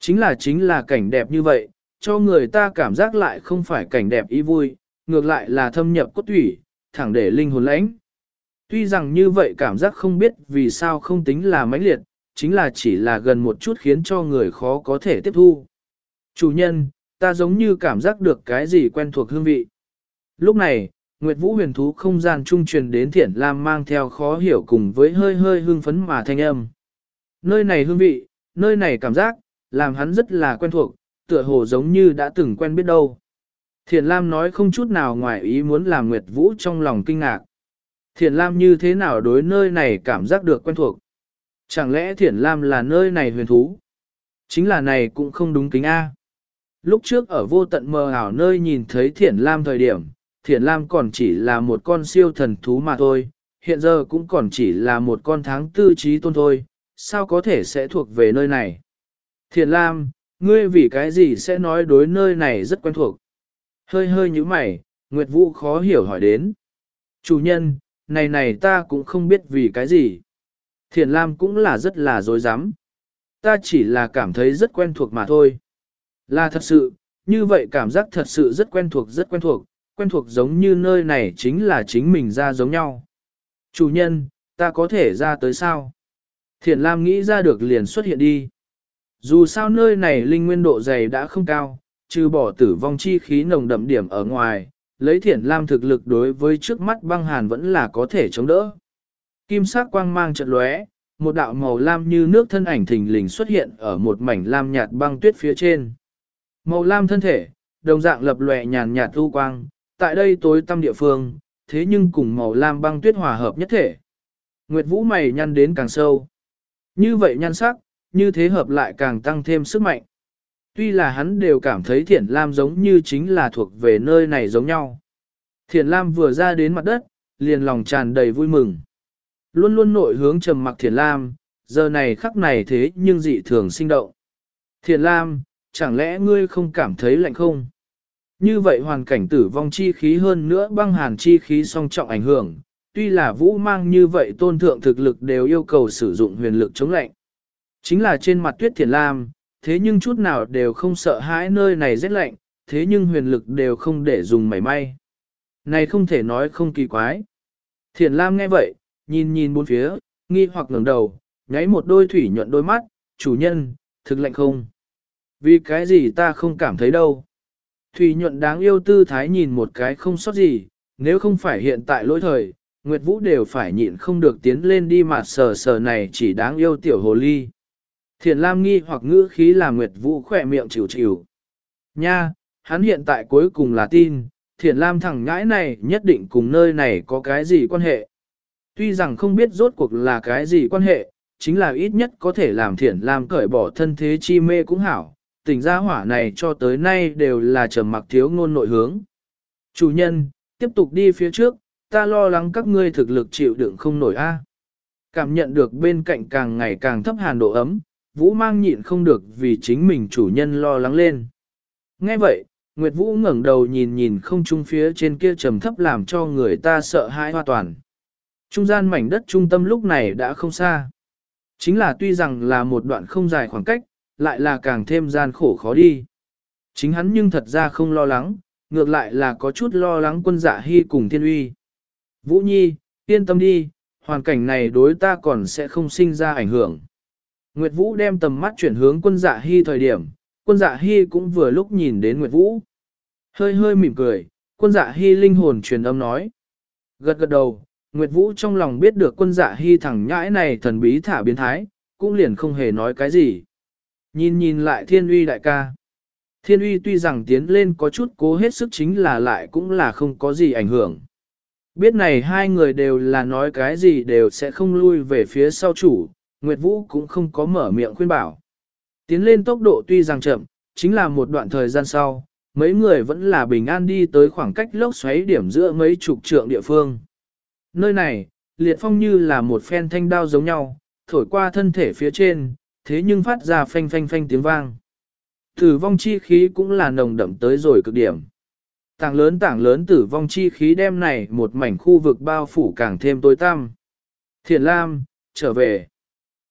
Chính là chính là cảnh đẹp như vậy, cho người ta cảm giác lại không phải cảnh đẹp ý vui, ngược lại là thâm nhập cốt thủy, thẳng để linh hồn lãnh. Tuy rằng như vậy cảm giác không biết vì sao không tính là mãnh liệt, chính là chỉ là gần một chút khiến cho người khó có thể tiếp thu. Chủ nhân, ta giống như cảm giác được cái gì quen thuộc hương vị. Lúc này, Nguyệt Vũ huyền thú không gian trung truyền đến Thiển Lam mang theo khó hiểu cùng với hơi hơi hương phấn mà thanh âm. Nơi này hương vị, nơi này cảm giác, làm hắn rất là quen thuộc, tựa hồ giống như đã từng quen biết đâu. Thiển Lam nói không chút nào ngoài ý muốn làm Nguyệt Vũ trong lòng kinh ngạc. Thiển Lam như thế nào đối nơi này cảm giác được quen thuộc? Chẳng lẽ Thiển Lam là nơi này huyền thú? Chính là này cũng không đúng kính A. Lúc trước ở vô tận mờ ảo nơi nhìn thấy Thiển Lam thời điểm, Thiển Lam còn chỉ là một con siêu thần thú mà thôi, hiện giờ cũng còn chỉ là một con tháng tư trí tôn thôi, sao có thể sẽ thuộc về nơi này? Thiển Lam, ngươi vì cái gì sẽ nói đối nơi này rất quen thuộc? Hơi hơi như mày, Nguyệt Vũ khó hiểu hỏi đến. Chủ nhân, này này ta cũng không biết vì cái gì. Thiển Lam cũng là rất là dối rắm Ta chỉ là cảm thấy rất quen thuộc mà thôi. Là thật sự, như vậy cảm giác thật sự rất quen thuộc rất quen thuộc, quen thuộc giống như nơi này chính là chính mình ra giống nhau. Chủ nhân, ta có thể ra tới sao? Thiển Lam nghĩ ra được liền xuất hiện đi. Dù sao nơi này linh nguyên độ dày đã không cao, trừ bỏ tử vong chi khí nồng đậm điểm ở ngoài, lấy Thiển Lam thực lực đối với trước mắt băng hàn vẫn là có thể chống đỡ. Kim sắc quang mang chợt lóe, một đạo màu lam như nước thân ảnh thình lình xuất hiện ở một mảnh lam nhạt băng tuyết phía trên. Màu lam thân thể, đồng dạng lập lòe nhàn nhạt u quang, tại đây tối tăm địa phương, thế nhưng cùng màu lam băng tuyết hòa hợp nhất thể. Nguyệt Vũ mày nhăn đến càng sâu. Như vậy nhăn sắc, như thế hợp lại càng tăng thêm sức mạnh. Tuy là hắn đều cảm thấy thiển lam giống như chính là thuộc về nơi này giống nhau. Thiển lam vừa ra đến mặt đất, liền lòng tràn đầy vui mừng. Luôn luôn nội hướng trầm mặc thiển lam, giờ này khắc này thế nhưng dị thường sinh động. Thiển lam, chẳng lẽ ngươi không cảm thấy lạnh không? Như vậy hoàn cảnh tử vong chi khí hơn nữa băng hàn chi khí song trọng ảnh hưởng, tuy là vũ mang như vậy tôn thượng thực lực đều yêu cầu sử dụng huyền lực chống lạnh. Chính là trên mặt tuyết thiền lam, thế nhưng chút nào đều không sợ hãi nơi này rét lạnh, thế nhưng huyền lực đều không để dùng mảy may. Này không thể nói không kỳ quái. Thiền Lam nghe vậy, nhìn nhìn bốn phía, nghi hoặc ngẩng đầu, nháy một đôi thủy nhuận đôi mắt, chủ nhân, thực lạnh không? Vì cái gì ta không cảm thấy đâu? Thủy nhuận đáng yêu tư thái nhìn một cái không sót gì, nếu không phải hiện tại lỗi thời, Nguyệt Vũ đều phải nhịn không được tiến lên đi mà sờ sờ này chỉ đáng yêu tiểu hồ ly. Thiền Lam nghi hoặc ngữ khí làm Nguyệt Vũ khỏe miệng chịu chịu. Nha, hắn hiện tại cuối cùng là tin, Thiền Lam thẳng ngãi này nhất định cùng nơi này có cái gì quan hệ. Tuy rằng không biết rốt cuộc là cái gì quan hệ, chính là ít nhất có thể làm Thiền Lam cởi bỏ thân thế chi mê cũng hảo. Tình gia hỏa này cho tới nay đều là trầm mặc thiếu ngôn nội hướng. Chủ nhân, tiếp tục đi phía trước, ta lo lắng các ngươi thực lực chịu đựng không nổi a. Cảm nhận được bên cạnh càng ngày càng thấp hàn độ ấm, Vũ mang nhịn không được vì chính mình chủ nhân lo lắng lên. Nghe vậy, Nguyệt Vũ ngẩng đầu nhìn nhìn không trung phía trên kia trầm thấp làm cho người ta sợ hãi hoa toàn. Trung gian mảnh đất trung tâm lúc này đã không xa. Chính là tuy rằng là một đoạn không dài khoảng cách, lại là càng thêm gian khổ khó đi. Chính hắn nhưng thật ra không lo lắng, ngược lại là có chút lo lắng quân dạ hy cùng thiên uy. Vũ Nhi, yên tâm đi, hoàn cảnh này đối ta còn sẽ không sinh ra ảnh hưởng. Nguyệt Vũ đem tầm mắt chuyển hướng quân dạ hy thời điểm, quân dạ hy cũng vừa lúc nhìn đến Nguyệt Vũ. Hơi hơi mỉm cười, quân dạ hy linh hồn truyền âm nói. Gật gật đầu, Nguyệt Vũ trong lòng biết được quân dạ hy thẳng nhãi này thần bí thả biến thái, cũng liền không hề nói cái gì. Nhìn nhìn lại thiên uy đại ca. Thiên uy tuy rằng tiến lên có chút cố hết sức chính là lại cũng là không có gì ảnh hưởng. Biết này hai người đều là nói cái gì đều sẽ không lui về phía sau chủ, Nguyệt Vũ cũng không có mở miệng khuyên bảo. Tiến lên tốc độ tuy rằng chậm, chính là một đoạn thời gian sau, mấy người vẫn là bình an đi tới khoảng cách lốc xoáy điểm giữa mấy chục trượng địa phương. Nơi này, liệt phong như là một phen thanh đao giống nhau, thổi qua thân thể phía trên, thế nhưng phát ra phanh phanh phanh tiếng vang. Tử vong chi khí cũng là nồng đậm tới rồi cực điểm. Tảng lớn tảng lớn tử vong chi khí đem này một mảnh khu vực bao phủ càng thêm tối tăm. Thiền Lam, trở về.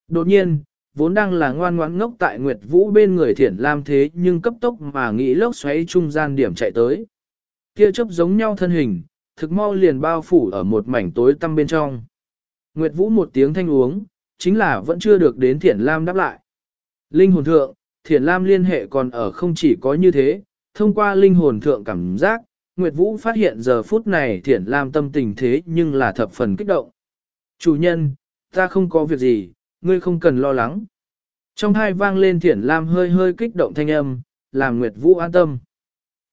Đột nhiên, vốn đang là ngoan ngoãn ngốc tại Nguyệt Vũ bên người Thiển Lam thế nhưng cấp tốc mà nghĩ lốc xoáy trung gian điểm chạy tới. Kia chấp giống nhau thân hình, thực mau liền bao phủ ở một mảnh tối tăm bên trong. Nguyệt Vũ một tiếng thanh uống, chính là vẫn chưa được đến Thiển Lam đáp lại. Linh hồn thượng, Thiển Lam liên hệ còn ở không chỉ có như thế, thông qua linh hồn thượng cảm giác, Nguyệt Vũ phát hiện giờ phút này Thiển Lam tâm tình thế nhưng là thập phần kích động. Chủ nhân, ta không có việc gì, ngươi không cần lo lắng. Trong hai vang lên Thiển Lam hơi hơi kích động thanh âm, làm Nguyệt Vũ an tâm.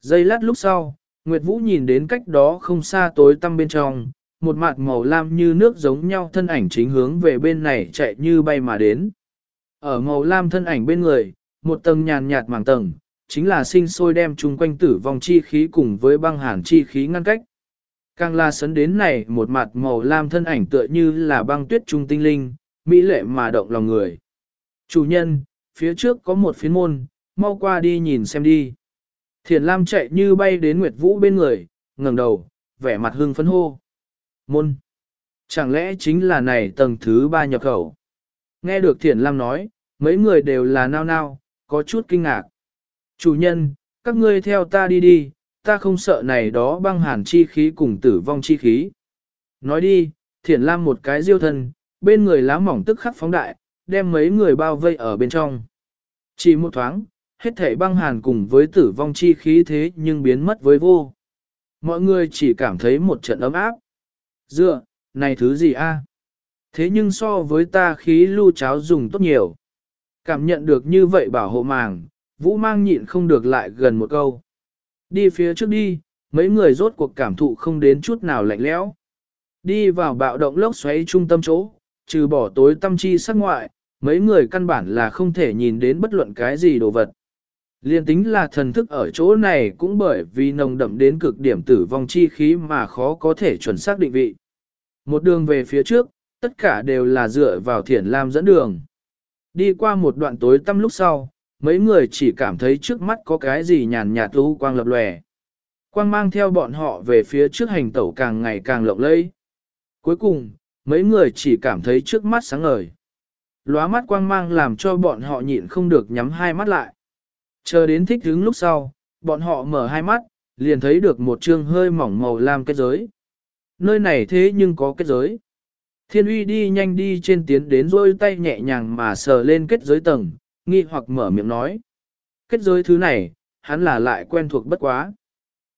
Giây lát lúc sau, Nguyệt Vũ nhìn đến cách đó không xa tối tăm bên trong, một mặt màu lam như nước giống nhau thân ảnh chính hướng về bên này chạy như bay mà đến. Ở màu lam thân ảnh bên người, một tầng nhàn nhạt màng tầng, chính là sinh sôi đem chung quanh tử vong chi khí cùng với băng hàn chi khí ngăn cách. Càng là sấn đến này một mặt màu lam thân ảnh tựa như là băng tuyết trung tinh linh, mỹ lệ mà động lòng người. Chủ nhân, phía trước có một phiến môn, mau qua đi nhìn xem đi. Thiền Lam chạy như bay đến Nguyệt Vũ bên người, ngẩng đầu, vẻ mặt hưng phấn hô. Môn! Chẳng lẽ chính là này tầng thứ ba nhập khẩu? Nghe được Thiển Lam nói, mấy người đều là nao nao, có chút kinh ngạc. Chủ nhân, các ngươi theo ta đi đi, ta không sợ này đó băng hàn chi khí cùng tử vong chi khí. Nói đi, Thiển Lam một cái diêu thân, bên người lá mỏng tức khắc phóng đại, đem mấy người bao vây ở bên trong. Chỉ một thoáng, hết thảy băng hàn cùng với tử vong chi khí thế nhưng biến mất với vô. Mọi người chỉ cảm thấy một trận ấm áp. Dựa, này thứ gì a? Thế nhưng so với ta khí lưu cháo dùng tốt nhiều. Cảm nhận được như vậy bảo hộ màng, Vũ mang nhịn không được lại gần một câu. Đi phía trước đi, mấy người rốt cuộc cảm thụ không đến chút nào lạnh lẽo. Đi vào bạo động lốc xoáy trung tâm chỗ, trừ bỏ tối tâm chi sắc ngoại, mấy người căn bản là không thể nhìn đến bất luận cái gì đồ vật. Liên tính là thần thức ở chỗ này cũng bởi vì nồng đậm đến cực điểm tử vong chi khí mà khó có thể chuẩn xác định vị. Một đường về phía trước, tất cả đều là dựa vào thiển lam dẫn đường. Đi qua một đoạn tối tăm lúc sau, mấy người chỉ cảm thấy trước mắt có cái gì nhàn nhạt u quang lập lòe. Quang mang theo bọn họ về phía trước hành tẩu càng ngày càng lộng lẫy. Cuối cùng, mấy người chỉ cảm thấy trước mắt sáng ngời. Lóa mắt quang mang làm cho bọn họ nhịn không được nhắm hai mắt lại. Chờ đến thích hứng lúc sau, bọn họ mở hai mắt, liền thấy được một chương hơi mỏng màu lam kết giới. Nơi này thế nhưng có kết giới. Thiên uy đi nhanh đi trên tiến đến rôi tay nhẹ nhàng mà sờ lên kết giới tầng, nghi hoặc mở miệng nói. Kết giới thứ này, hắn là lại quen thuộc bất quá.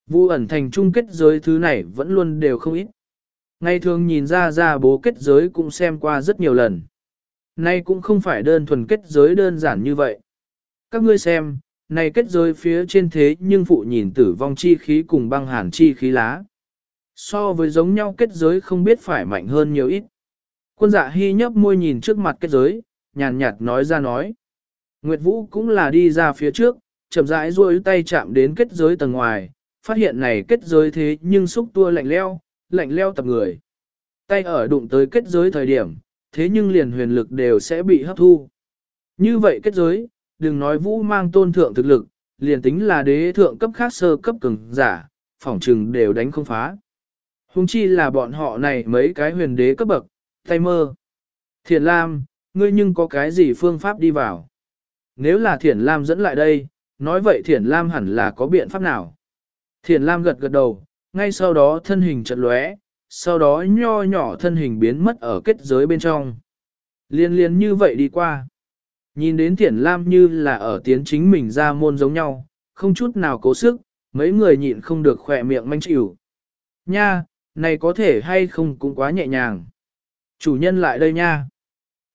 Vu ẩn thành chung kết giới thứ này vẫn luôn đều không ít. Ngày thường nhìn ra ra bố kết giới cũng xem qua rất nhiều lần. Nay cũng không phải đơn thuần kết giới đơn giản như vậy. Các ngươi xem, này kết giới phía trên thế nhưng phụ nhìn tử vong chi khí cùng băng hàn chi khí lá. So với giống nhau kết giới không biết phải mạnh hơn nhiều ít. Quân dạ hy nhấp môi nhìn trước mặt kết giới, nhàn nhạt nói ra nói. Nguyệt Vũ cũng là đi ra phía trước, chậm rãi duỗi tay chạm đến kết giới tầng ngoài, phát hiện này kết giới thế nhưng xúc tua lạnh leo, lạnh leo tập người. Tay ở đụng tới kết giới thời điểm, thế nhưng liền huyền lực đều sẽ bị hấp thu. Như vậy kết giới, đừng nói vũ mang tôn thượng thực lực, liền tính là đế thượng cấp khác sơ cấp cường giả, phỏng trừng đều đánh không phá. Hùng chi là bọn họ này mấy cái huyền đế cấp bậc, tay mơ. Thiền Lam, ngươi nhưng có cái gì phương pháp đi vào? Nếu là Thiền Lam dẫn lại đây, nói vậy Thiền Lam hẳn là có biện pháp nào? Thiền Lam gật gật đầu, ngay sau đó thân hình chật lóe, sau đó nho nhỏ thân hình biến mất ở kết giới bên trong. Liên liên như vậy đi qua. Nhìn đến Thiển Lam như là ở tiến chính mình ra môn giống nhau, không chút nào cố sức, mấy người nhịn không được khỏe miệng manh chịu. Nha, này có thể hay không cũng quá nhẹ nhàng. Chủ nhân lại đây nha.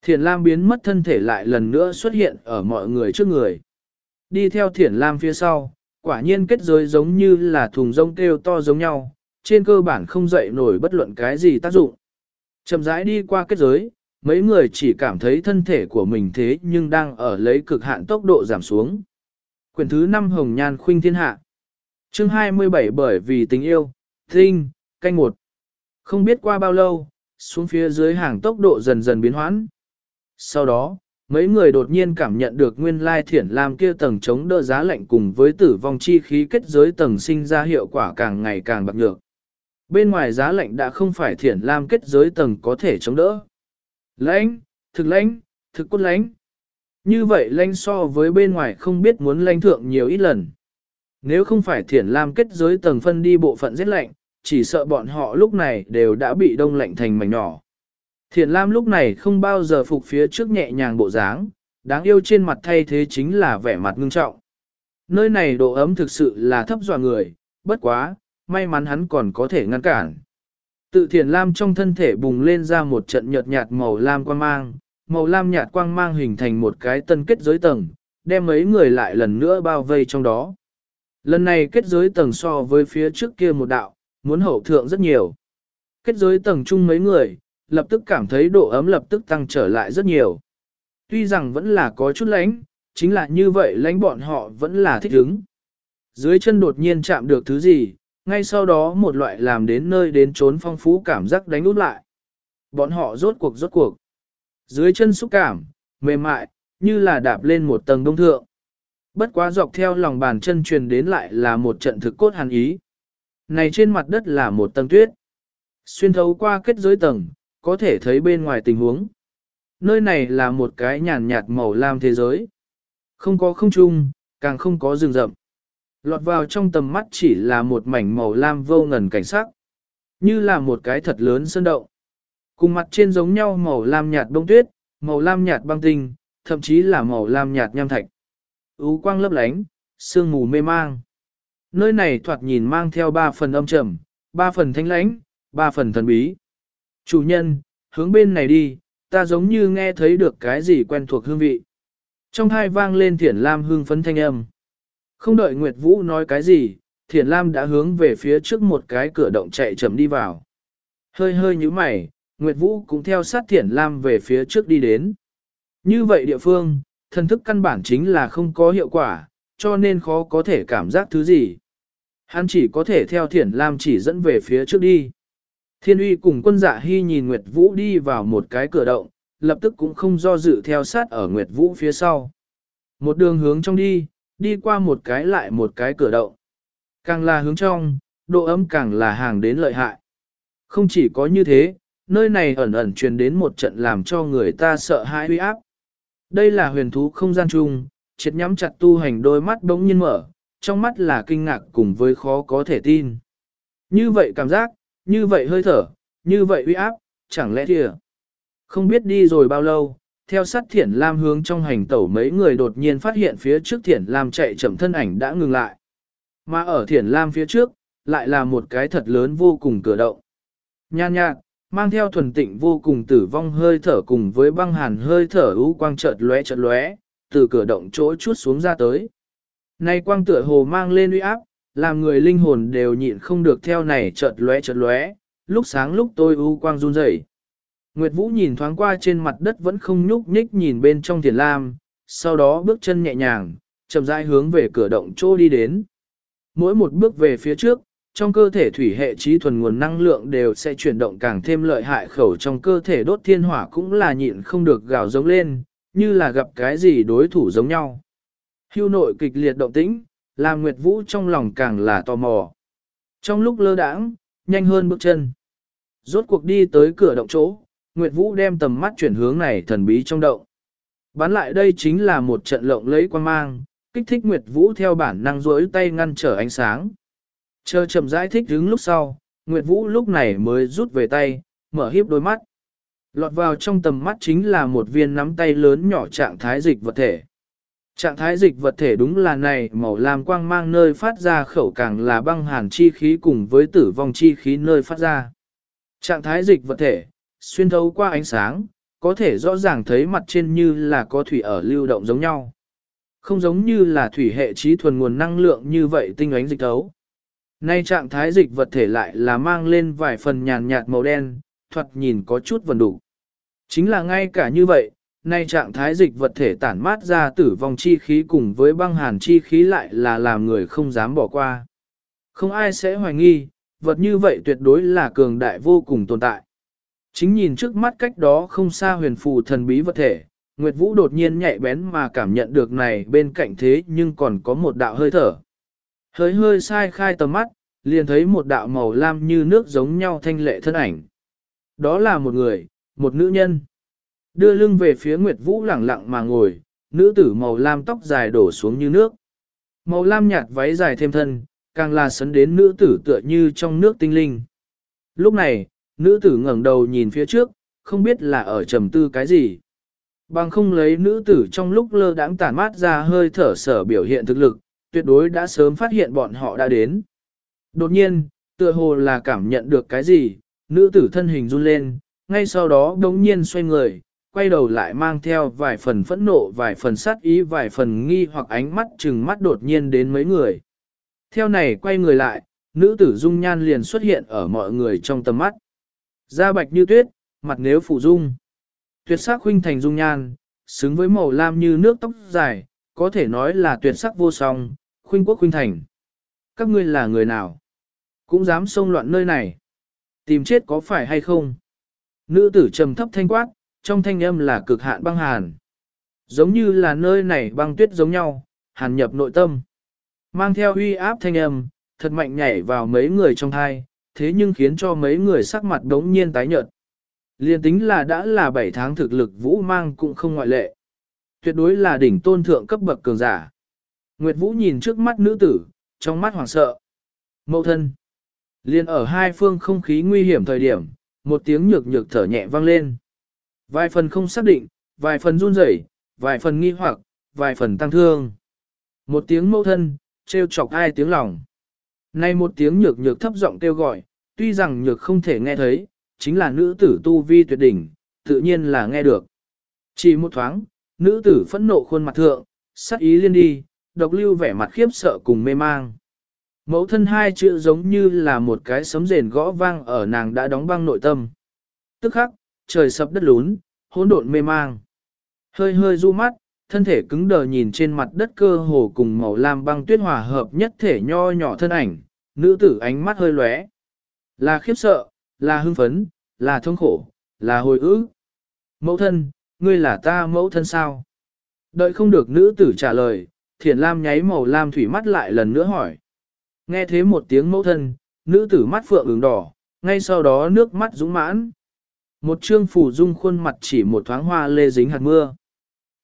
Thiển Lam biến mất thân thể lại lần nữa xuất hiện ở mọi người trước người. Đi theo Thiển Lam phía sau, quả nhiên kết giới giống như là thùng rông kêu to giống nhau, trên cơ bản không dậy nổi bất luận cái gì tác dụng. Chậm rãi đi qua kết giới, mấy người chỉ cảm thấy thân thể của mình thế nhưng đang ở lấy cực hạn tốc độ giảm xuống. Quyển thứ 5 Hồng Nhan Khuynh Thiên Hạ chương 27 bởi vì tình yêu, tinh, canh một. Không biết qua bao lâu, xuống phía dưới hàng tốc độ dần dần biến hoãn. Sau đó, mấy người đột nhiên cảm nhận được nguyên lai thiển lam kia tầng chống đỡ giá lạnh cùng với tử vong chi khí kết giới tầng sinh ra hiệu quả càng ngày càng bạc nhược. Bên ngoài giá lạnh đã không phải thiển lam kết giới tầng có thể chống đỡ. Lãnh, thực lãnh, thực cốt lãnh. Như vậy lãnh so với bên ngoài không biết muốn lãnh thượng nhiều ít lần. Nếu không phải thiển lam kết giới tầng phân đi bộ phận rất lạnh, chỉ sợ bọn họ lúc này đều đã bị đông lạnh thành mảnh nhỏ. Thiền lam lúc này không bao giờ phục phía trước nhẹ nhàng bộ dáng, đáng yêu trên mặt thay thế chính là vẻ mặt ngưng trọng. Nơi này độ ấm thực sự là thấp dọa người, bất quá, may mắn hắn còn có thể ngăn cản. Tự thiền lam trong thân thể bùng lên ra một trận nhợt nhạt màu lam quang mang, màu lam nhạt quang mang hình thành một cái tân kết giới tầng, đem mấy người lại lần nữa bao vây trong đó. Lần này kết giới tầng so với phía trước kia một đạo, muốn hậu thượng rất nhiều. Kết giới tầng chung mấy người, lập tức cảm thấy độ ấm lập tức tăng trở lại rất nhiều. Tuy rằng vẫn là có chút lánh, chính là như vậy lánh bọn họ vẫn là thích ứng. Dưới chân đột nhiên chạm được thứ gì, ngay sau đó một loại làm đến nơi đến trốn phong phú cảm giác đánh út lại. Bọn họ rốt cuộc rốt cuộc. Dưới chân xúc cảm, mềm mại, như là đạp lên một tầng đông thượng. Bất quá dọc theo lòng bàn chân truyền đến lại là một trận thực cốt hàn ý. Này trên mặt đất là một tầng tuyết. Xuyên thấu qua kết giới tầng, có thể thấy bên ngoài tình huống. Nơi này là một cái nhàn nhạt màu lam thế giới. Không có không trung, càng không có rừng rậm. Lọt vào trong tầm mắt chỉ là một mảnh màu lam vô ngần cảnh sắc. Như là một cái thật lớn sơn động. Cùng mặt trên giống nhau màu lam nhạt bông tuyết, màu lam nhạt băng tinh, thậm chí là màu lam nhạt nham thạch. Ú quang lấp lánh, sương mù mê mang. Nơi này thoạt nhìn mang theo ba phần âm trầm, ba phần thanh lãnh, ba phần thần bí. Chủ nhân, hướng bên này đi, ta giống như nghe thấy được cái gì quen thuộc hương vị. Trong hai vang lên thiển lam hương phấn thanh âm. Không đợi Nguyệt Vũ nói cái gì, Thiển Lam đã hướng về phía trước một cái cửa động chạy chậm đi vào. Hơi hơi như mày, Nguyệt Vũ cũng theo sát Thiển Lam về phía trước đi đến. Như vậy địa phương, thần thức căn bản chính là không có hiệu quả, cho nên khó có thể cảm giác thứ gì. Hắn chỉ có thể theo Thiển Lam chỉ dẫn về phía trước đi. Thiên uy cùng quân dạ hy nhìn Nguyệt Vũ đi vào một cái cửa động, lập tức cũng không do dự theo sát ở Nguyệt Vũ phía sau. Một đường hướng trong đi, đi qua một cái lại một cái cửa động. Càng là hướng trong, độ ấm càng là hàng đến lợi hại. Không chỉ có như thế, nơi này ẩn ẩn truyền đến một trận làm cho người ta sợ hãi uy áp. Đây là huyền thú không gian chung, triệt nhắm chặt tu hành đôi mắt bỗng nhiên mở, trong mắt là kinh ngạc cùng với khó có thể tin. Như vậy cảm giác, như vậy hơi thở, như vậy uy áp, chẳng lẽ thìa. Không biết đi rồi bao lâu, theo sát thiển lam hướng trong hành tẩu mấy người đột nhiên phát hiện phía trước thiển lam chạy chậm thân ảnh đã ngừng lại. Mà ở thiển lam phía trước, lại là một cái thật lớn vô cùng cửa động. Nhan nhạt, mang theo thuần tịnh vô cùng tử vong hơi thở cùng với băng hàn hơi thở ưu quang chợt lóe chợt lóe, từ cửa động chỗ chút xuống ra tới. Nay quang tựa hồ mang lên uy áp, làm người linh hồn đều nhịn không được theo này chợt lóe chợt lóe, lúc sáng lúc tôi u quang run rẩy. Nguyệt Vũ nhìn thoáng qua trên mặt đất vẫn không nhúc nhích nhìn bên trong thiền lam, sau đó bước chân nhẹ nhàng, chậm rãi hướng về cửa động chỗ đi đến. Mỗi một bước về phía trước, trong cơ thể thủy hệ trí thuần nguồn năng lượng đều sẽ chuyển động càng thêm lợi hại khẩu trong cơ thể đốt thiên hỏa cũng là nhịn không được gào giống lên, như là gặp cái gì đối thủ giống nhau. Hưu nội kịch liệt động tĩnh, làm Nguyệt Vũ trong lòng càng là tò mò. Trong lúc lơ đãng, nhanh hơn bước chân. Rốt cuộc đi tới cửa động chỗ, Nguyệt Vũ đem tầm mắt chuyển hướng này thần bí trong động. Bán lại đây chính là một trận lộng lấy quan mang, kích thích Nguyệt Vũ theo bản năng duỗi tay ngăn trở ánh sáng. Chờ chậm rãi thích đứng lúc sau, Nguyệt Vũ lúc này mới rút về tay, mở hiếp đôi mắt. Lọt vào trong tầm mắt chính là một viên nắm tay lớn nhỏ trạng thái dịch vật thể. Trạng thái dịch vật thể đúng là này màu lam quang mang nơi phát ra khẩu càng là băng hàn chi khí cùng với tử vong chi khí nơi phát ra. Trạng thái dịch vật thể, xuyên thấu qua ánh sáng, có thể rõ ràng thấy mặt trên như là có thủy ở lưu động giống nhau. Không giống như là thủy hệ trí thuần nguồn năng lượng như vậy tinh ánh dịch thấu. Nay trạng thái dịch vật thể lại là mang lên vài phần nhàn nhạt màu đen, thoạt nhìn có chút vần đủ. Chính là ngay cả như vậy, nay trạng thái dịch vật thể tản mát ra tử vong chi khí cùng với băng hàn chi khí lại là làm người không dám bỏ qua. Không ai sẽ hoài nghi, vật như vậy tuyệt đối là cường đại vô cùng tồn tại. Chính nhìn trước mắt cách đó không xa huyền phù thần bí vật thể, Nguyệt Vũ đột nhiên nhạy bén mà cảm nhận được này bên cạnh thế nhưng còn có một đạo hơi thở. Hơi hơi sai khai tầm mắt, liền thấy một đạo màu lam như nước giống nhau thanh lệ thân ảnh. Đó là một người, một nữ nhân. Đưa lưng về phía Nguyệt Vũ lẳng lặng mà ngồi, nữ tử màu lam tóc dài đổ xuống như nước. Màu lam nhạt váy dài thêm thân, càng là sấn đến nữ tử tựa như trong nước tinh linh. Lúc này, nữ tử ngẩng đầu nhìn phía trước, không biết là ở trầm tư cái gì. Bằng không lấy nữ tử trong lúc lơ đãng tản mát ra hơi thở sở biểu hiện thực lực, tuyệt đối đã sớm phát hiện bọn họ đã đến. Đột nhiên, tựa hồ là cảm nhận được cái gì, nữ tử thân hình run lên, ngay sau đó đống nhiên xoay người, quay đầu lại mang theo vài phần phẫn nộ, vài phần sát ý, vài phần nghi hoặc ánh mắt chừng mắt đột nhiên đến mấy người. Theo này quay người lại, nữ tử dung nhan liền xuất hiện ở mọi người trong tầm mắt. Da bạch như tuyết, mặt nếu phủ dung. Tuyệt sắc huynh thành dung nhan, xứng với màu lam như nước tóc dài, có thể nói là tuyệt sắc vô song, khuynh quốc khuynh thành. Các ngươi là người nào? Cũng dám xông loạn nơi này. Tìm chết có phải hay không? Nữ tử trầm thấp thanh quát, trong thanh âm là cực hạn băng hàn. Giống như là nơi này băng tuyết giống nhau, hàn nhập nội tâm. Mang theo uy áp thanh âm, thật mạnh nhảy vào mấy người trong thai, thế nhưng khiến cho mấy người sắc mặt đống nhiên tái nhợt. Liên tính là đã là 7 tháng thực lực vũ mang cũng không ngoại lệ. Tuyệt đối là đỉnh tôn thượng cấp bậc cường giả. Nguyệt Vũ nhìn trước mắt nữ tử, trong mắt hoảng sợ. Mậu thân. Liên ở hai phương không khí nguy hiểm thời điểm, một tiếng nhược nhược thở nhẹ vang lên. Vài phần không xác định, vài phần run rẩy, vài phần nghi hoặc, vài phần tăng thương. Một tiếng mẫu thân, trêu chọc ai tiếng lòng. Nay một tiếng nhược nhược thấp giọng kêu gọi, tuy rằng nhược không thể nghe thấy, chính là nữ tử tu vi tuyệt đỉnh, tự nhiên là nghe được. Chỉ một thoáng, nữ tử phẫn nộ khuôn mặt thượng, sắc ý liên đi, độc lưu vẻ mặt khiếp sợ cùng mê mang. Mẫu thân hai chữ giống như là một cái sấm rền gõ vang ở nàng đã đóng băng nội tâm. Tức khắc, trời sập đất lún, hỗn độn mê mang. Hơi hơi du mắt, thân thể cứng đờ nhìn trên mặt đất cơ hồ cùng màu lam băng tuyết hòa hợp nhất thể nho nhỏ thân ảnh, nữ tử ánh mắt hơi lóe. Là khiếp sợ, là hưng phấn, là thương khổ, là hồi ức. Mẫu thân, ngươi là ta mẫu thân sao? Đợi không được nữ tử trả lời, thiền lam nháy màu lam thủy mắt lại lần nữa hỏi. Nghe thế một tiếng mẫu thân, nữ tử mắt phượng ứng đỏ, ngay sau đó nước mắt dũng mãn. Một trương phủ dung khuôn mặt chỉ một thoáng hoa lê dính hạt mưa.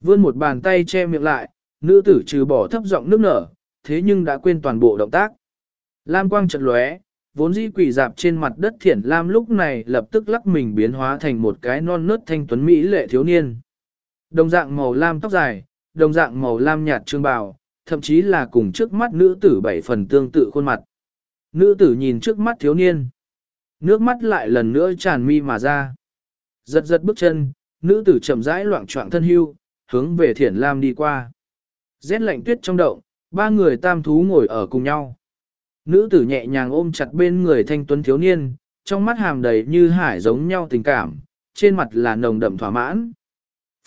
Vươn một bàn tay che miệng lại, nữ tử trừ bỏ thấp giọng nước nở, thế nhưng đã quên toàn bộ động tác. Lam quang chợt lóe, vốn dĩ quỷ dạp trên mặt đất thiển lam lúc này lập tức lắc mình biến hóa thành một cái non nớt thanh tuấn mỹ lệ thiếu niên. Đồng dạng màu lam tóc dài, đồng dạng màu lam nhạt trương bào, thậm chí là cùng trước mắt nữ tử bảy phần tương tự khuôn mặt. Nữ tử nhìn trước mắt thiếu niên. Nước mắt lại lần nữa tràn mi mà ra. Giật giật bước chân, nữ tử chậm rãi loạn trọng thân hưu, hướng về thiển lam đi qua. Rét lạnh tuyết trong động, ba người tam thú ngồi ở cùng nhau. Nữ tử nhẹ nhàng ôm chặt bên người thanh tuấn thiếu niên, trong mắt hàm đầy như hải giống nhau tình cảm, trên mặt là nồng đậm thỏa mãn.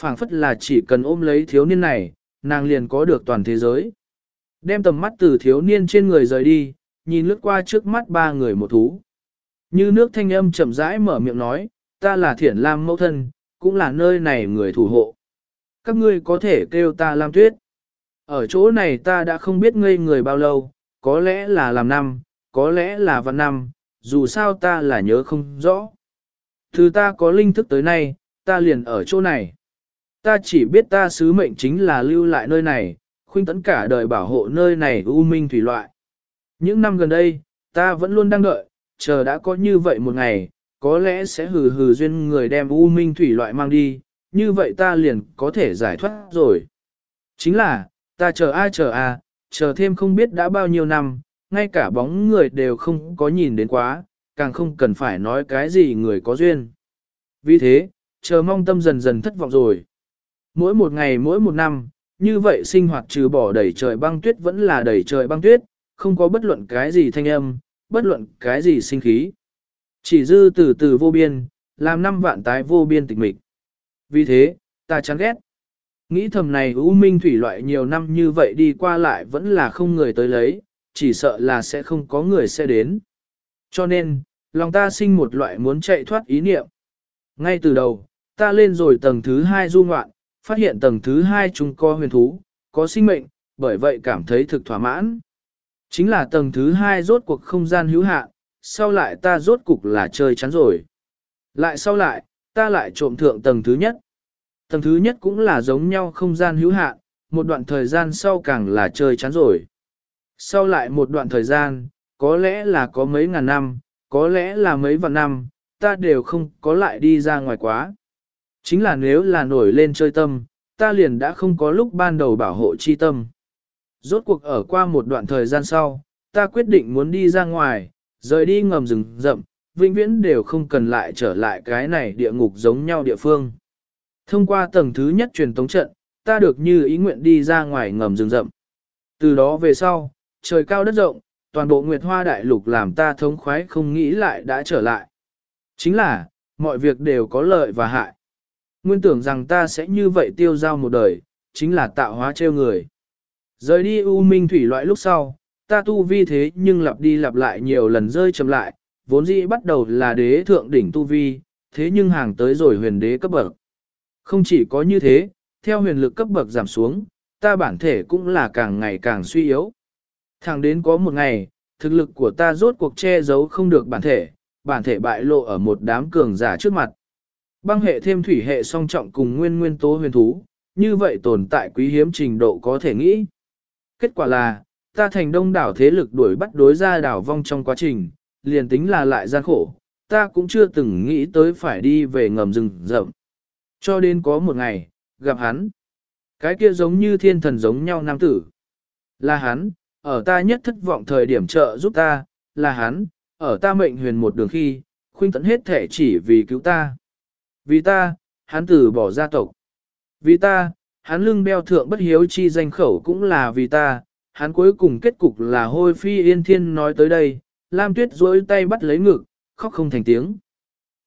phảng phất là chỉ cần ôm lấy thiếu niên này, nàng liền có được toàn thế giới. Đem tầm mắt từ thiếu niên trên người rời đi, nhìn lướt qua trước mắt ba người một thú. Như nước thanh âm chậm rãi mở miệng nói, ta là thiển lam mẫu thân, cũng là nơi này người thủ hộ. Các ngươi có thể kêu ta Lam Tuyết. Ở chỗ này ta đã không biết ngây người bao lâu, có lẽ là làm năm, có lẽ là vạn năm, dù sao ta là nhớ không rõ. Từ ta có linh thức tới nay, ta liền ở chỗ này. Ta chỉ biết ta sứ mệnh chính là lưu lại nơi này, khuyên tấn cả đời bảo hộ nơi này u minh thủy loại. Những năm gần đây, ta vẫn luôn đang đợi, chờ đã có như vậy một ngày, có lẽ sẽ hừ hừ duyên người đem u minh thủy loại mang đi, như vậy ta liền có thể giải thoát rồi. Chính là, ta chờ ai chờ à, chờ thêm không biết đã bao nhiêu năm, ngay cả bóng người đều không có nhìn đến quá, càng không cần phải nói cái gì người có duyên. Vì thế, chờ mong tâm dần dần thất vọng rồi. Mỗi một ngày mỗi một năm, như vậy sinh hoạt trừ bỏ đầy trời băng tuyết vẫn là đầy trời băng tuyết, không có bất luận cái gì thanh âm, bất luận cái gì sinh khí. Chỉ dư từ từ vô biên, làm năm vạn tái vô biên tịch mịch. Vì thế, ta chán ghét. Nghĩ thầm này U Minh thủy loại nhiều năm như vậy đi qua lại vẫn là không người tới lấy, chỉ sợ là sẽ không có người sẽ đến. Cho nên, lòng ta sinh một loại muốn chạy thoát ý niệm. Ngay từ đầu, ta lên rồi tầng thứ hai du ngoạn, phát hiện tầng thứ hai chúng có huyền thú, có sinh mệnh, bởi vậy cảm thấy thực thỏa mãn. Chính là tầng thứ hai rốt cuộc không gian hữu hạn, sau lại ta rốt cục là chơi chắn rồi. Lại sau lại, ta lại trộm thượng tầng thứ nhất. Tầng thứ nhất cũng là giống nhau không gian hữu hạn, một đoạn thời gian sau càng là chơi chán rồi. Sau lại một đoạn thời gian, có lẽ là có mấy ngàn năm, có lẽ là mấy vạn năm, ta đều không có lại đi ra ngoài quá. Chính là nếu là nổi lên chơi tâm, ta liền đã không có lúc ban đầu bảo hộ chi tâm. Rốt cuộc ở qua một đoạn thời gian sau, ta quyết định muốn đi ra ngoài, rời đi ngầm rừng rậm, vĩnh viễn đều không cần lại trở lại cái này địa ngục giống nhau địa phương. Thông qua tầng thứ nhất truyền tống trận, ta được như ý nguyện đi ra ngoài ngầm rừng rậm. Từ đó về sau, trời cao đất rộng, toàn bộ Nguyệt Hoa Đại Lục làm ta thống khoái không nghĩ lại đã trở lại. Chính là, mọi việc đều có lợi và hại. Nguyên tưởng rằng ta sẽ như vậy tiêu giao một đời, chính là tạo hóa trêu người. Rời đi U Minh Thủy loại lúc sau, ta tu vi thế nhưng lặp đi lặp lại nhiều lần rơi chậm lại, vốn dĩ bắt đầu là đế thượng đỉnh tu vi, thế nhưng hàng tới rồi huyền đế cấp bậc. Không chỉ có như thế, theo huyền lực cấp bậc giảm xuống, ta bản thể cũng là càng ngày càng suy yếu. Thẳng đến có một ngày, thực lực của ta rốt cuộc che giấu không được bản thể, bản thể bại lộ ở một đám cường giả trước mặt. Băng hệ thêm thủy hệ song trọng cùng nguyên nguyên tố huyền thú, như vậy tồn tại quý hiếm trình độ có thể nghĩ. Kết quả là, ta thành đông đảo thế lực đuổi bắt đối ra đảo vong trong quá trình, liền tính là lại gian khổ, ta cũng chưa từng nghĩ tới phải đi về ngầm rừng rậm. Cho đến có một ngày, gặp hắn. Cái kia giống như thiên thần giống nhau nam tử. Là hắn, ở ta nhất thất vọng thời điểm trợ giúp ta, là hắn, ở ta mệnh huyền một đường khi, khuyên tận hết thể chỉ vì cứu ta. Vì ta, hắn tử bỏ gia tộc. Vì ta, hắn lưng beo thượng bất hiếu chi danh khẩu cũng là vì ta, hắn cuối cùng kết cục là hôi phi yên thiên nói tới đây, Lam Tuyết duỗi tay bắt lấy ngực, khóc không thành tiếng.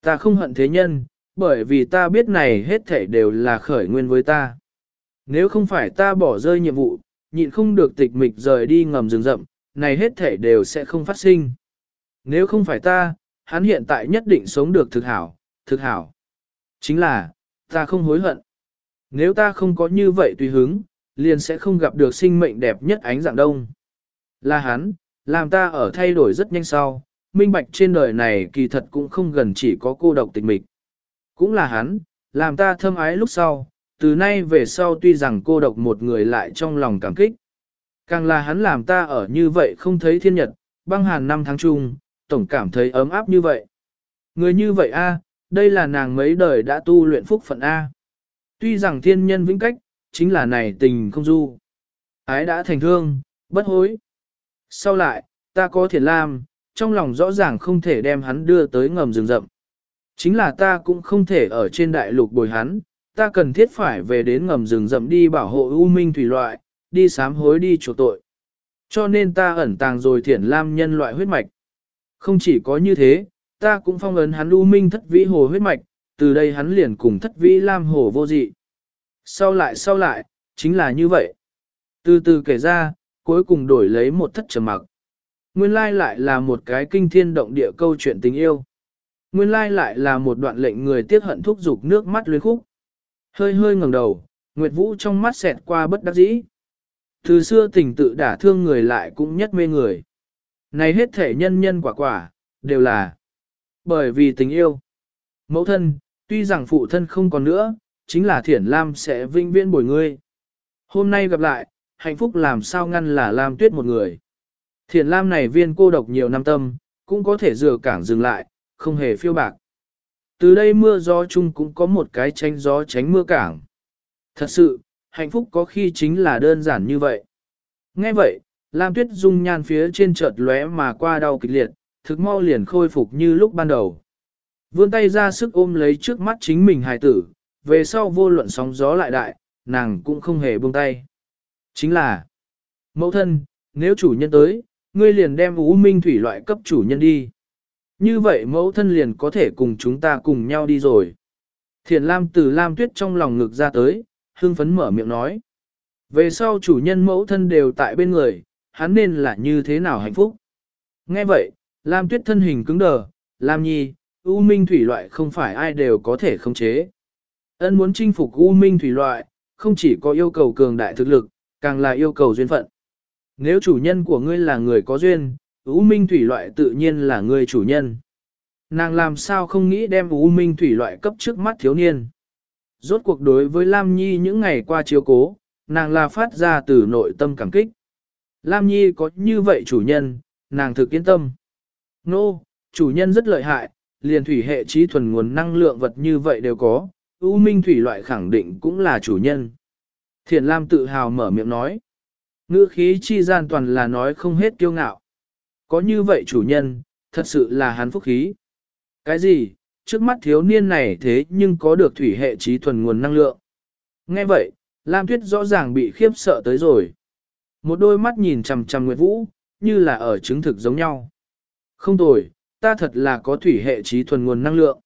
Ta không hận thế nhân, bởi vì ta biết này hết thảy đều là khởi nguyên với ta. Nếu không phải ta bỏ rơi nhiệm vụ, nhịn không được tịch mịch rời đi ngầm rừng rậm, này hết thảy đều sẽ không phát sinh. Nếu không phải ta, hắn hiện tại nhất định sống được thực hảo, thực hảo. Chính là, ta không hối hận. Nếu ta không có như vậy tùy hứng, liền sẽ không gặp được sinh mệnh đẹp nhất ánh dạng đông. Là hắn, làm ta ở thay đổi rất nhanh sau, minh bạch trên đời này kỳ thật cũng không gần chỉ có cô độc tịch mịch. Cũng là hắn, làm ta thâm ái lúc sau, từ nay về sau tuy rằng cô độc một người lại trong lòng cảm kích. Càng là hắn làm ta ở như vậy không thấy thiên nhật, băng hàn năm tháng chung, tổng cảm thấy ấm áp như vậy. Người như vậy a, đây là nàng mấy đời đã tu luyện phúc phận A. Tuy rằng thiên nhân vĩnh cách, chính là này tình không du. Ái đã thành thương, bất hối. Sau lại, ta có thiện lam, trong lòng rõ ràng không thể đem hắn đưa tới ngầm rừng rậm. Chính là ta cũng không thể ở trên đại lục bồi hắn, ta cần thiết phải về đến ngầm rừng rậm đi bảo hộ ưu minh thủy loại, đi sám hối đi chỗ tội. Cho nên ta ẩn tàng rồi thiện lam nhân loại huyết mạch. Không chỉ có như thế, ta cũng phong ấn hắn ưu minh thất vĩ hồ huyết mạch, từ đây hắn liền cùng thất vĩ lam hồ vô dị. Sau lại sau lại, chính là như vậy. Từ từ kể ra, cuối cùng đổi lấy một thất trầm mặc. Nguyên lai lại là một cái kinh thiên động địa câu chuyện tình yêu. Nguyên lai lại là một đoạn lệnh người tiếc hận thúc dục nước mắt luyến khúc. Hơi hơi ngẩng đầu, Nguyệt Vũ trong mắt xẹt qua bất đắc dĩ. Từ xưa tình tự đả thương người lại cũng nhất mê người. Này hết thể nhân nhân quả quả, đều là bởi vì tình yêu. Mẫu thân, tuy rằng phụ thân không còn nữa, chính là Thiển Lam sẽ vinh viễn bồi ngươi. Hôm nay gặp lại, hạnh phúc làm sao ngăn là Lam tuyết một người. Thiển Lam này viên cô độc nhiều năm tâm, cũng có thể dừa cảng dừng lại, không hề phiêu bạc. Từ đây mưa gió chung cũng có một cái tránh gió tránh mưa cảng. Thật sự, hạnh phúc có khi chính là đơn giản như vậy. Nghe vậy, Lam Tuyết dung nhan phía trên chợt lóe mà qua đau kịch liệt, thực mau liền khôi phục như lúc ban đầu. Vươn tay ra sức ôm lấy trước mắt chính mình hài tử, về sau vô luận sóng gió lại đại, nàng cũng không hề buông tay. Chính là, mẫu thân, nếu chủ nhân tới, ngươi liền đem ú minh thủy loại cấp chủ nhân đi. Như vậy mẫu thân liền có thể cùng chúng ta cùng nhau đi rồi. Thiền Lam từ Lam Tuyết trong lòng ngực ra tới, hương phấn mở miệng nói. Về sau chủ nhân mẫu thân đều tại bên người, hắn nên là như thế nào hạnh phúc. Nghe vậy, Lam Tuyết thân hình cứng đờ, Lam Nhi, U Minh thủy loại không phải ai đều có thể khống chế. Ân muốn chinh phục U Minh thủy loại, không chỉ có yêu cầu cường đại thực lực, càng là yêu cầu duyên phận. Nếu chủ nhân của ngươi là người có duyên, U Minh thủy loại tự nhiên là người chủ nhân. Nàng làm sao không nghĩ đem U Minh thủy loại cấp trước mắt thiếu niên. Rốt cuộc đối với Lam Nhi những ngày qua chiếu cố, nàng là phát ra từ nội tâm cảm kích. Lam Nhi có như vậy chủ nhân, nàng thực yên tâm. Nô, no, chủ nhân rất lợi hại, liền thủy hệ trí thuần nguồn năng lượng vật như vậy đều có, U minh thủy loại khẳng định cũng là chủ nhân. Thiền Lam tự hào mở miệng nói. Ngữ khí chi gian toàn là nói không hết kiêu ngạo. Có như vậy chủ nhân, thật sự là hắn phúc khí. Cái gì, trước mắt thiếu niên này thế nhưng có được thủy hệ trí thuần nguồn năng lượng. Nghe vậy, Lam Tuyết rõ ràng bị khiếp sợ tới rồi. Một đôi mắt nhìn chằm chằm Nguyệt Vũ, như là ở chứng thực giống nhau. Không tồi, ta thật là có thủy hệ trí thuần nguồn năng lượng.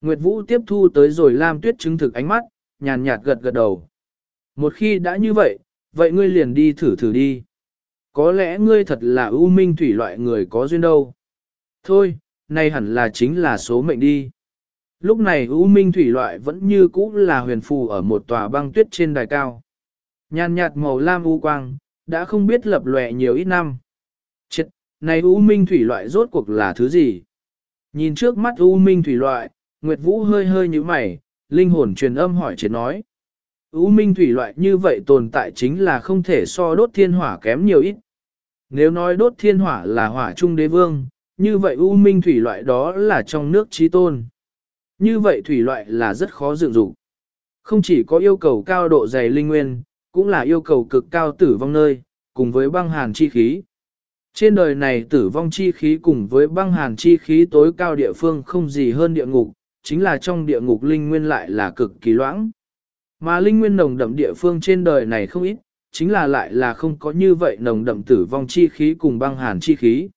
Nguyệt Vũ tiếp thu tới rồi Lam Tuyết chứng thực ánh mắt, nhàn nhạt gật gật đầu. Một khi đã như vậy, vậy ngươi liền đi thử thử đi. Có lẽ ngươi thật là ưu minh thủy loại người có duyên đâu. Thôi, nay hẳn là chính là số mệnh đi. Lúc này ưu minh thủy loại vẫn như cũ là huyền phù ở một tòa băng tuyết trên đài cao. Nhàn nhạt màu lam u quang, đã không biết lập lòe nhiều ít năm. Chết, này U Minh thủy loại rốt cuộc là thứ gì? Nhìn trước mắt U Minh thủy loại, Nguyệt Vũ hơi hơi như mày, linh hồn truyền âm hỏi chết nói. U Minh thủy loại như vậy tồn tại chính là không thể so đốt thiên hỏa kém nhiều ít. Nếu nói đốt thiên hỏa là hỏa trung đế vương, như vậy U Minh thủy loại đó là trong nước trí tôn. Như vậy thủy loại là rất khó dựng dụng. Không chỉ có yêu cầu cao độ dày linh nguyên, cũng là yêu cầu cực cao tử vong nơi, cùng với băng hàn chi khí. Trên đời này tử vong chi khí cùng với băng hàn chi khí tối cao địa phương không gì hơn địa ngục, chính là trong địa ngục linh nguyên lại là cực kỳ loãng. Mà linh nguyên nồng đậm địa phương trên đời này không ít, chính là lại là không có như vậy nồng đậm tử vong chi khí cùng băng hàn chi khí.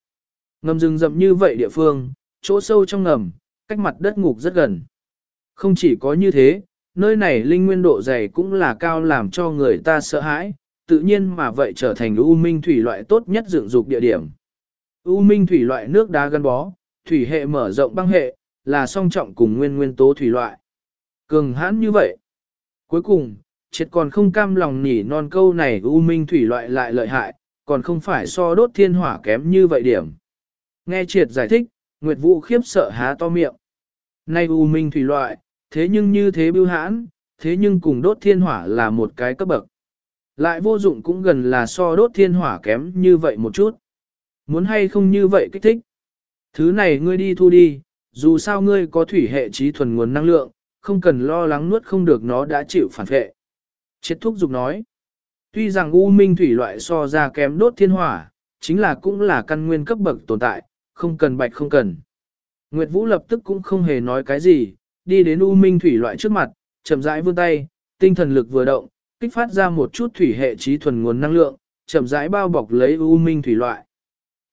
Ngầm rừng rậm như vậy địa phương, chỗ sâu trong ngầm, cách mặt đất ngục rất gần. Không chỉ có như thế, nơi này linh nguyên độ dày cũng là cao làm cho người ta sợ hãi, tự nhiên mà vậy trở thành U Minh thủy loại tốt nhất dựng dục địa điểm. U Minh thủy loại nước đá gắn bó, thủy hệ mở rộng băng hệ, là song trọng cùng nguyên nguyên tố thủy loại. Cường hãn như vậy. Cuối cùng, triệt còn không cam lòng nỉ non câu này U Minh thủy loại lại lợi hại, còn không phải so đốt thiên hỏa kém như vậy điểm. Nghe triệt giải thích, Nguyệt Vũ khiếp sợ há to miệng. Nay U Minh thủy loại, thế nhưng như thế bưu hãn, thế nhưng cùng đốt thiên hỏa là một cái cấp bậc. Lại vô dụng cũng gần là so đốt thiên hỏa kém như vậy một chút. Muốn hay không như vậy kích thích. Thứ này ngươi đi thu đi, dù sao ngươi có thủy hệ trí thuần nguồn năng lượng, không cần lo lắng nuốt không được nó đã chịu phản vệ. Chết thúc dục nói. Tuy rằng u minh thủy loại so ra kém đốt thiên hỏa, chính là cũng là căn nguyên cấp bậc tồn tại, không cần bạch không cần. Nguyệt Vũ lập tức cũng không hề nói cái gì, đi đến u minh thủy loại trước mặt, chậm rãi vươn tay, tinh thần lực vừa động, kích phát ra một chút thủy hệ trí thuần nguồn năng lượng, chậm rãi bao bọc lấy u minh thủy loại.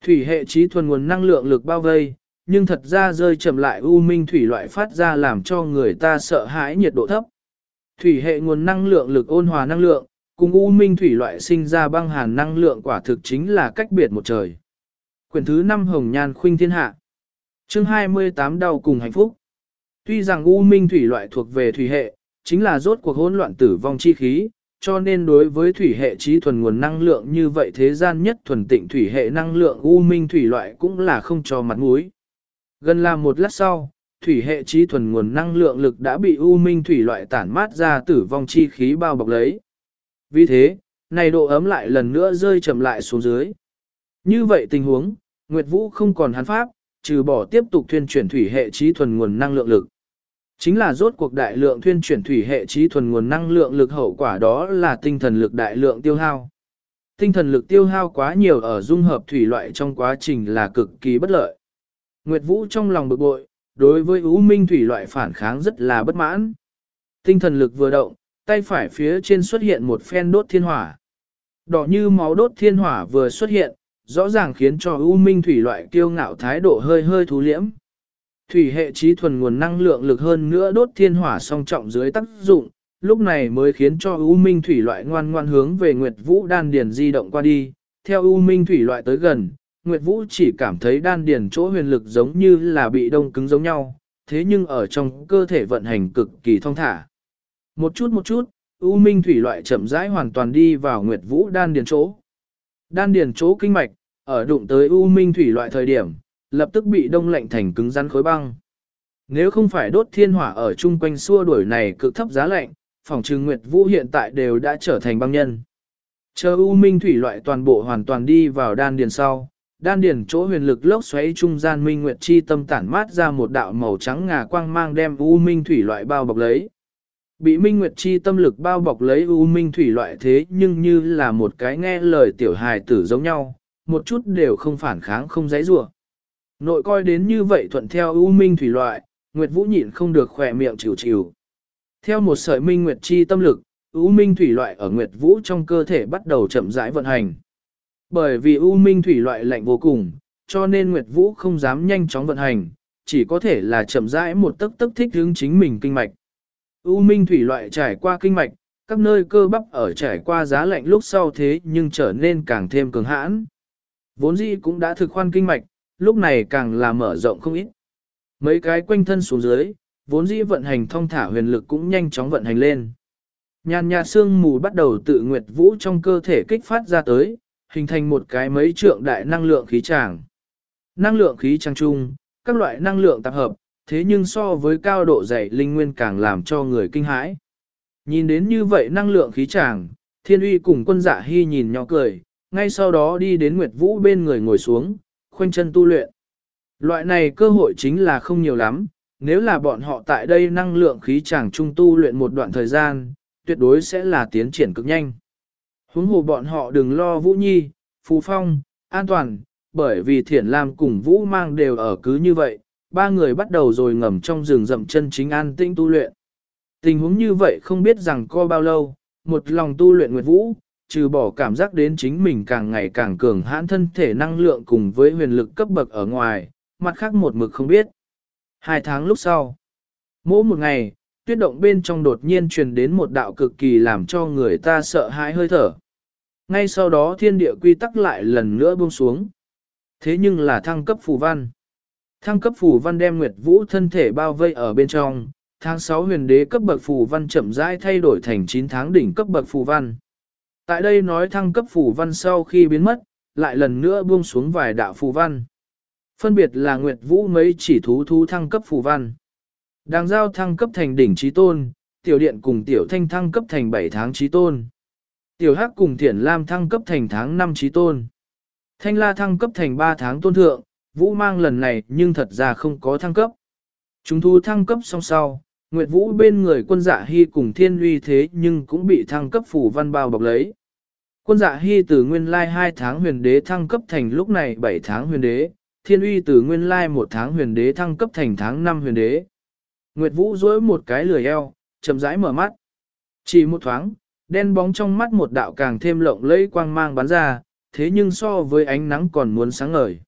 Thủy hệ trí thuần nguồn năng lượng lực bao vây, nhưng thật ra rơi chậm lại u minh thủy loại phát ra làm cho người ta sợ hãi nhiệt độ thấp. Thủy hệ nguồn năng lượng lực ôn hòa năng lượng, cùng u minh thủy loại sinh ra băng hàn năng lượng quả thực chính là cách biệt một trời. Quyển thứ 5 Hồng Nhan Khuynh Thiên Hạ chương 28 đau cùng hạnh phúc. Tuy rằng u minh thủy loại thuộc về thủy hệ, chính là rốt cuộc hỗn loạn tử vong chi khí, cho nên đối với thủy hệ trí thuần nguồn năng lượng như vậy thế gian nhất thuần tịnh thủy hệ năng lượng u minh thủy loại cũng là không cho mặt mũi. Gần là một lát sau, thủy hệ trí thuần nguồn năng lượng lực đã bị u minh thủy loại tản mát ra tử vong chi khí bao bọc lấy. Vì thế, này độ ấm lại lần nữa rơi chậm lại xuống dưới. Như vậy tình huống, Nguyệt Vũ không còn hắn pháp, trừ bỏ tiếp tục thuyên chuyển thủy hệ trí thuần nguồn năng lượng lực. Chính là rốt cuộc đại lượng thuyên chuyển thủy hệ trí thuần nguồn năng lượng lực hậu quả đó là tinh thần lực đại lượng tiêu hao. Tinh thần lực tiêu hao quá nhiều ở dung hợp thủy loại trong quá trình là cực kỳ bất lợi. Nguyệt Vũ trong lòng bực bội, đối với U Minh thủy loại phản kháng rất là bất mãn. Tinh thần lực vừa động, tay phải phía trên xuất hiện một phen đốt thiên hỏa. Đỏ như máu đốt thiên hỏa vừa xuất hiện, rõ ràng khiến cho U Minh thủy loại kiêu ngạo thái độ hơi hơi thú liễm. Thủy hệ trí thuần nguồn năng lượng lực hơn nữa đốt thiên hỏa song trọng dưới tác dụng, lúc này mới khiến cho U Minh thủy loại ngoan ngoan hướng về Nguyệt Vũ đan điền di động qua đi. Theo U Minh thủy loại tới gần, Nguyệt Vũ chỉ cảm thấy đan điền chỗ huyền lực giống như là bị đông cứng giống nhau, thế nhưng ở trong cơ thể vận hành cực kỳ thông thả. Một chút một chút, U Minh thủy loại chậm rãi hoàn toàn đi vào Nguyệt Vũ đan điền chỗ. Đan điền chỗ kinh mạch, ở đụng tới U Minh thủy loại thời điểm, lập tức bị đông lạnh thành cứng rắn khối băng. Nếu không phải đốt thiên hỏa ở chung quanh xua đuổi này cực thấp giá lạnh, phòng trừng Nguyệt Vũ hiện tại đều đã trở thành băng nhân. Chờ U Minh thủy loại toàn bộ hoàn toàn đi vào đan điền sau, đan điền chỗ huyền lực lốc xoáy trung gian Minh Nguyệt chi tâm tản mát ra một đạo màu trắng ngà quang mang đem U Minh thủy loại bao bọc lấy. Bị Minh Nguyệt chi tâm lực bao bọc lấy U Minh thủy loại thế nhưng như là một cái nghe lời tiểu hài tử giống nhau, một chút đều không phản kháng không dãy rủa. Nội coi đến như vậy thuận theo U Minh thủy loại, Nguyệt Vũ nhịn không được khỏe miệng chịu chịu. Theo một sợi Minh Nguyệt chi tâm lực, U Minh thủy loại ở Nguyệt Vũ trong cơ thể bắt đầu chậm rãi vận hành. Bởi vì U Minh thủy loại lạnh vô cùng, cho nên Nguyệt Vũ không dám nhanh chóng vận hành, chỉ có thể là chậm rãi một tấc tấc thích hướng chính mình kinh mạch. U Minh thủy loại trải qua kinh mạch, các nơi cơ bắp ở trải qua giá lạnh lúc sau thế nhưng trở nên càng thêm cường hãn. Vốn dĩ cũng đã thực khoan kinh mạch, lúc này càng là mở rộng không ít. Mấy cái quanh thân xuống dưới, vốn dĩ vận hành thông thả huyền lực cũng nhanh chóng vận hành lên. Nhàn nhạt sương mù bắt đầu tự nguyệt vũ trong cơ thể kích phát ra tới, hình thành một cái mấy trượng đại năng lượng khí tràng. Năng lượng khí tràng chung, các loại năng lượng tập hợp, thế nhưng so với cao độ dày linh nguyên càng làm cho người kinh hãi. Nhìn đến như vậy năng lượng khí tràng, thiên uy cùng quân dạ hy nhìn nhỏ cười, ngay sau đó đi đến Nguyệt Vũ bên người ngồi xuống, khoanh chân tu luyện. Loại này cơ hội chính là không nhiều lắm, nếu là bọn họ tại đây năng lượng khí tràng trung tu luyện một đoạn thời gian, tuyệt đối sẽ là tiến triển cực nhanh. Huống hồ bọn họ đừng lo Vũ Nhi, Phú Phong, an toàn, bởi vì Thiển Lam cùng Vũ mang đều ở cứ như vậy, ba người bắt đầu rồi ngầm trong rừng rậm chân chính an tĩnh tu luyện. Tình huống như vậy không biết rằng co bao lâu, một lòng tu luyện Nguyệt Vũ, trừ bỏ cảm giác đến chính mình càng ngày càng cường hãn thân thể năng lượng cùng với huyền lực cấp bậc ở ngoài, mặt khác một mực không biết. Hai tháng lúc sau, mỗi một ngày, tuyết động bên trong đột nhiên truyền đến một đạo cực kỳ làm cho người ta sợ hãi hơi thở. Ngay sau đó thiên địa quy tắc lại lần nữa buông xuống. Thế nhưng là thăng cấp phù văn. Thăng cấp phù văn đem Nguyệt Vũ thân thể bao vây ở bên trong, tháng 6 huyền đế cấp bậc phù văn chậm rãi thay đổi thành 9 tháng đỉnh cấp bậc phù văn. Tại đây nói thăng cấp phù văn sau khi biến mất, lại lần nữa buông xuống vài đạo phù văn. Phân biệt là Nguyệt Vũ mấy chỉ thú thú thăng cấp phù văn. Đàng giao thăng cấp thành đỉnh trí tôn, tiểu điện cùng tiểu thanh thăng cấp thành 7 tháng trí tôn. Tiểu Hắc cùng Thiển Lam thăng cấp thành tháng 5 trí tôn. Thanh La thăng cấp thành 3 tháng tôn thượng, Vũ mang lần này nhưng thật ra không có thăng cấp. Chúng thu thăng cấp song sau, Nguyệt Vũ bên người quân dạ hy cùng thiên uy thế nhưng cũng bị thăng cấp phủ văn bao bọc lấy. Quân dạ hy từ nguyên lai 2 tháng huyền đế thăng cấp thành lúc này 7 tháng huyền đế, thiên uy từ nguyên lai 1 tháng huyền đế thăng cấp thành tháng 5 huyền đế. Nguyệt Vũ duỗi một cái lười eo, chậm rãi mở mắt. Chỉ một thoáng, đen bóng trong mắt một đạo càng thêm lộng lẫy quang mang bắn ra, thế nhưng so với ánh nắng còn muốn sáng ngời.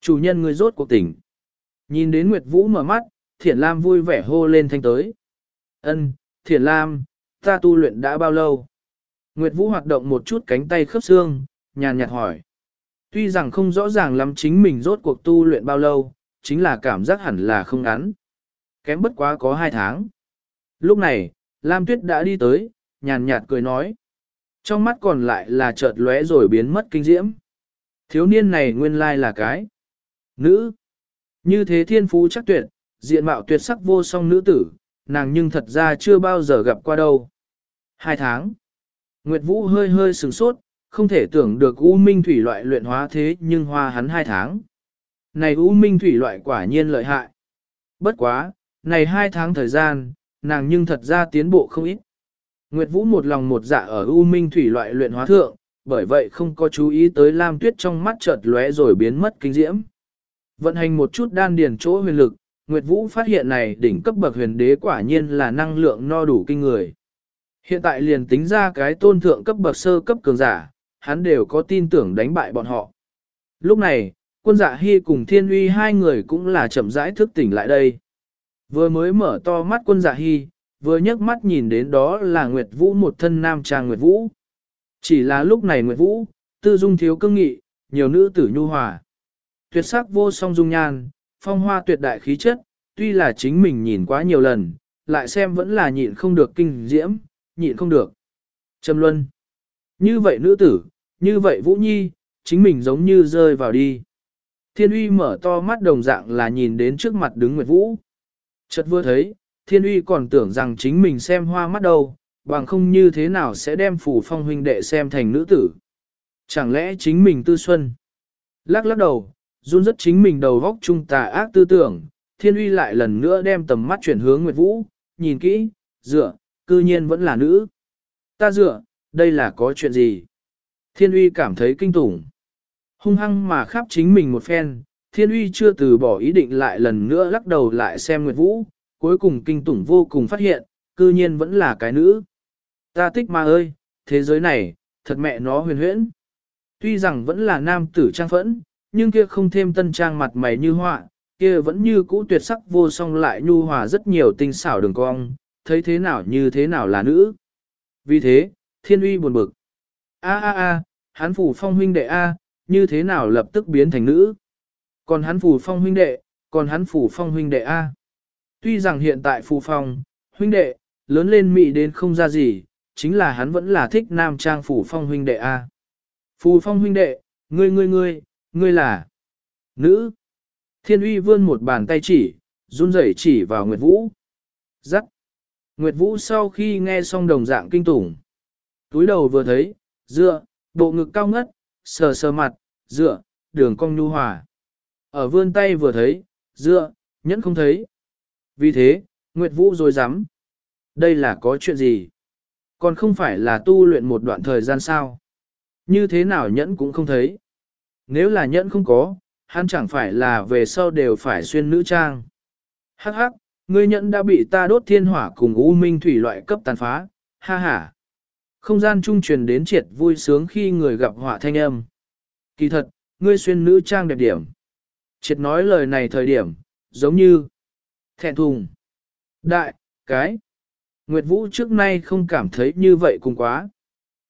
Chủ nhân người rốt cuộc tỉnh. Nhìn đến Nguyệt Vũ mở mắt, Thiển Lam vui vẻ hô lên thanh tới. Ân, Thiển Lam, ta tu luyện đã bao lâu? Nguyệt Vũ hoạt động một chút cánh tay khớp xương, nhàn nhạt hỏi. Tuy rằng không rõ ràng lắm chính mình rốt cuộc tu luyện bao lâu, chính là cảm giác hẳn là không ngắn. Kém bất quá có hai tháng. Lúc này, Lam Tuyết đã đi tới, nhàn nhạt cười nói. Trong mắt còn lại là chợt lóe rồi biến mất kinh diễm. Thiếu niên này nguyên lai là cái. Nữ. Như thế thiên phú chắc tuyệt, diện mạo tuyệt sắc vô song nữ tử, nàng nhưng thật ra chưa bao giờ gặp qua đâu. Hai tháng. Nguyệt Vũ hơi hơi sừng sốt, không thể tưởng được U Minh thủy loại luyện hóa thế nhưng hoa hắn hai tháng. Này U Minh thủy loại quả nhiên lợi hại. Bất quá, này hai tháng thời gian, nàng nhưng thật ra tiến bộ không ít. Nguyệt Vũ một lòng một dạ ở U Minh thủy loại luyện hóa thượng, bởi vậy không có chú ý tới Lam Tuyết trong mắt chợt lóe rồi biến mất kinh diễm. Vận hành một chút đan điền chỗ huyền lực, Nguyệt Vũ phát hiện này đỉnh cấp bậc huyền đế quả nhiên là năng lượng no đủ kinh người. Hiện tại liền tính ra cái tôn thượng cấp bậc sơ cấp cường giả, hắn đều có tin tưởng đánh bại bọn họ. Lúc này, quân dạ hy cùng thiên uy hai người cũng là chậm rãi thức tỉnh lại đây. Vừa mới mở to mắt quân dạ hy, vừa nhấc mắt nhìn đến đó là Nguyệt Vũ một thân nam trang Nguyệt Vũ. Chỉ là lúc này Nguyệt Vũ, tư dung thiếu cương nghị, nhiều nữ tử nhu hòa. Tuyệt sắc vô song dung nhan, phong hoa tuyệt đại khí chất, tuy là chính mình nhìn quá nhiều lần, lại xem vẫn là nhịn không được kinh diễm, nhịn không được. Trầm Luân. Như vậy nữ tử, như vậy Vũ Nhi, chính mình giống như rơi vào đi. Thiên uy mở to mắt đồng dạng là nhìn đến trước mặt đứng Nguyệt Vũ. Chợt vừa thấy, thiên uy còn tưởng rằng chính mình xem hoa mắt đâu, bằng không như thế nào sẽ đem phủ phong huynh đệ xem thành nữ tử. Chẳng lẽ chính mình tư xuân? Lắc lắc đầu, run rất chính mình đầu góc trung tà ác tư tưởng, thiên uy lại lần nữa đem tầm mắt chuyển hướng Nguyệt Vũ, nhìn kỹ, dựa, cư nhiên vẫn là nữ. Ta dựa, đây là có chuyện gì? Thiên uy cảm thấy kinh tủng. Hung hăng mà khắp chính mình một phen, thiên uy chưa từ bỏ ý định lại lần nữa lắc đầu lại xem Nguyệt Vũ, cuối cùng kinh tủng vô cùng phát hiện, cư nhiên vẫn là cái nữ. Ta thích ma ơi, thế giới này, thật mẹ nó huyền huyễn. Tuy rằng vẫn là nam tử trang phẫn, nhưng kia không thêm tân trang mặt mày như họa, kia vẫn như cũ tuyệt sắc vô song lại nhu hòa rất nhiều tinh xảo đường cong, thấy thế nào như thế nào là nữ. Vì thế, thiên uy buồn bực. A a a, hán phủ phong huynh đệ A, như thế nào lập tức biến thành nữ. Còn hắn phủ phong huynh đệ, còn hắn phủ phong huynh đệ A. Tuy rằng hiện tại phủ phong, huynh đệ, lớn lên mị đến không ra gì, chính là hắn vẫn là thích nam trang phủ phong huynh đệ A. Phù phong huynh đệ, ngươi ngươi ngươi, ngươi là nữ. Thiên uy vươn một bàn tay chỉ, run rẩy chỉ vào Nguyệt Vũ. Rắc. Nguyệt Vũ sau khi nghe xong đồng dạng kinh tủng. Túi đầu vừa thấy, dựa, bộ ngực cao ngất, sờ sờ mặt, dựa, đường cong nhu hòa. Ở vươn tay vừa thấy, dựa, nhẫn không thấy. Vì thế, Nguyệt Vũ rồi dám. Đây là có chuyện gì? Còn không phải là tu luyện một đoạn thời gian sao? Như thế nào nhẫn cũng không thấy. Nếu là nhẫn không có, hắn chẳng phải là về sau đều phải xuyên nữ trang. Hắc hắc, ngươi nhẫn đã bị ta đốt thiên hỏa cùng u minh thủy loại cấp tàn phá, ha ha. Không gian trung truyền đến triệt vui sướng khi người gặp họa thanh âm. Kỳ thật, ngươi xuyên nữ trang đẹp điểm. Triệt nói lời này thời điểm, giống như thẹn thùng. Đại, cái. Nguyệt Vũ trước nay không cảm thấy như vậy cùng quá.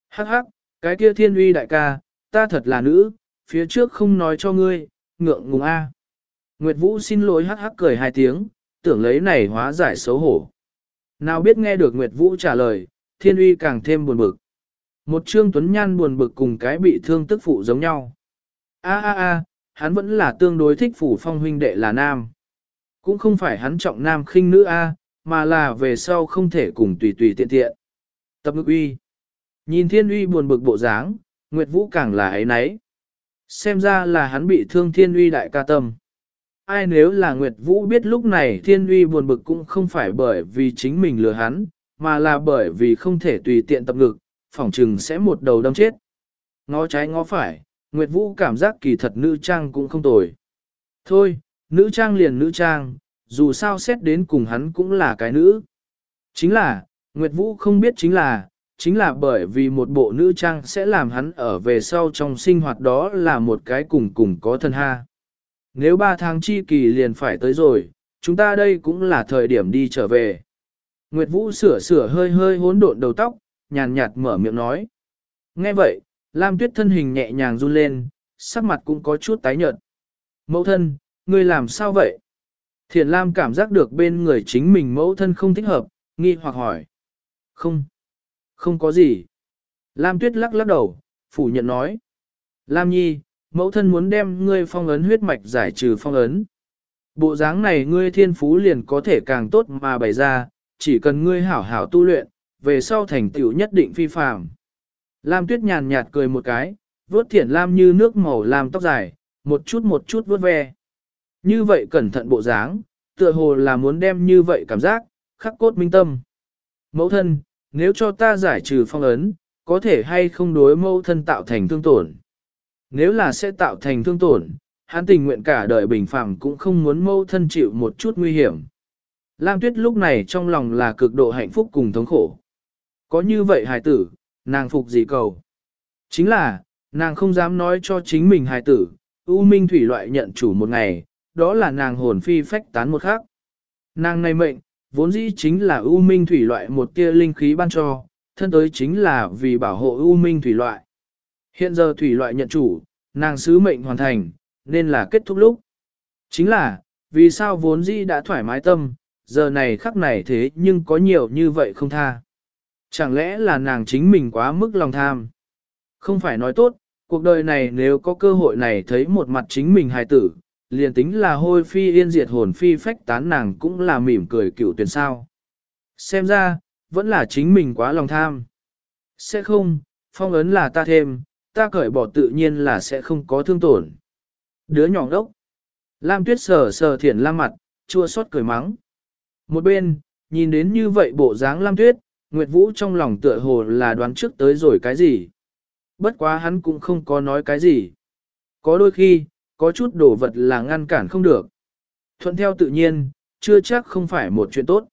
Hắc hắc, cái kia thiên uy đại ca, ta thật là nữ, phía trước không nói cho ngươi, ngượng ngùng a. Nguyệt Vũ xin lỗi hắc hắc cười hai tiếng, tưởng lấy này hóa giải xấu hổ. Nào biết nghe được Nguyệt Vũ trả lời, thiên uy càng thêm buồn bực. Một trương tuấn nhan buồn bực cùng cái bị thương tức phụ giống nhau. A a a, hắn vẫn là tương đối thích phủ phong huynh đệ là nam. Cũng không phải hắn trọng nam khinh nữ a, mà là về sau không thể cùng tùy tùy tiện tiện. Tập ngực uy. Nhìn thiên uy buồn bực bộ dáng, Nguyệt Vũ càng là ấy nấy. Xem ra là hắn bị thương thiên uy đại ca tâm. Ai nếu là Nguyệt Vũ biết lúc này thiên uy buồn bực cũng không phải bởi vì chính mình lừa hắn, mà là bởi vì không thể tùy tiện tập ngực, phỏng trừng sẽ một đầu đâm chết. Ngó trái ngó phải, Nguyệt Vũ cảm giác kỳ thật nữ trang cũng không tồi. Thôi, nữ trang liền nữ trang, dù sao xét đến cùng hắn cũng là cái nữ. Chính là, Nguyệt Vũ không biết chính là, chính là bởi vì một bộ nữ trang sẽ làm hắn ở về sau trong sinh hoạt đó là một cái cùng cùng có thân ha. Nếu ba tháng chi kỳ liền phải tới rồi, chúng ta đây cũng là thời điểm đi trở về. Nguyệt Vũ sửa sửa hơi hơi hỗn độn đầu tóc, nhàn nhạt mở miệng nói. Nghe vậy, Lam Tuyết thân hình nhẹ nhàng run lên, sắc mặt cũng có chút tái nhợt. Mẫu thân, ngươi làm sao vậy? Thiện Lam cảm giác được bên người chính mình mẫu thân không thích hợp, nghi hoặc hỏi. Không, không có gì. Lam Tuyết lắc lắc đầu, phủ nhận nói. Lam Nhi, mẫu thân muốn đem ngươi phong ấn huyết mạch giải trừ phong ấn. Bộ dáng này ngươi thiên phú liền có thể càng tốt mà bày ra, chỉ cần ngươi hảo hảo tu luyện, về sau thành tựu nhất định phi phàm. Lam Tuyết nhàn nhạt cười một cái, vuốt thiển lam như nước màu làm tóc dài, một chút một chút vuốt ve. Như vậy cẩn thận bộ dáng, tựa hồ là muốn đem như vậy cảm giác, khắc cốt minh tâm. Mẫu thân, nếu cho ta giải trừ phong ấn, có thể hay không đối mẫu thân tạo thành thương tổn. Nếu là sẽ tạo thành thương tổn, hắn tình nguyện cả đời bình phẳng cũng không muốn mẫu thân chịu một chút nguy hiểm. Lam Tuyết lúc này trong lòng là cực độ hạnh phúc cùng thống khổ. Có như vậy hài tử, nàng phục gì cầu? Chính là, nàng không dám nói cho chính mình hài tử, U Minh Thủy loại nhận chủ một ngày, đó là nàng hồn phi phách tán một khác. Nàng này mệnh, vốn dĩ chính là U Minh Thủy loại một tia linh khí ban cho, thân tới chính là vì bảo hộ U Minh Thủy loại. Hiện giờ Thủy loại nhận chủ, nàng sứ mệnh hoàn thành, nên là kết thúc lúc. Chính là, vì sao vốn dĩ đã thoải mái tâm, giờ này khắc này thế nhưng có nhiều như vậy không tha. Chẳng lẽ là nàng chính mình quá mức lòng tham? Không phải nói tốt, cuộc đời này nếu có cơ hội này thấy một mặt chính mình hài tử, liền tính là hôi phi yên diệt hồn phi phách tán nàng cũng là mỉm cười cựu tuyển sao. Xem ra, vẫn là chính mình quá lòng tham. Sẽ không, phong ấn là ta thêm, ta cởi bỏ tự nhiên là sẽ không có thương tổn. Đứa nhỏ đốc. Lam tuyết sờ sờ thiển la mặt, chua xót cười mắng. Một bên, nhìn đến như vậy bộ dáng Lam tuyết, Nguyệt Vũ trong lòng tựa hồ là đoán trước tới rồi cái gì. Bất quá hắn cũng không có nói cái gì. Có đôi khi, có chút đồ vật là ngăn cản không được. Thuận theo tự nhiên, chưa chắc không phải một chuyện tốt.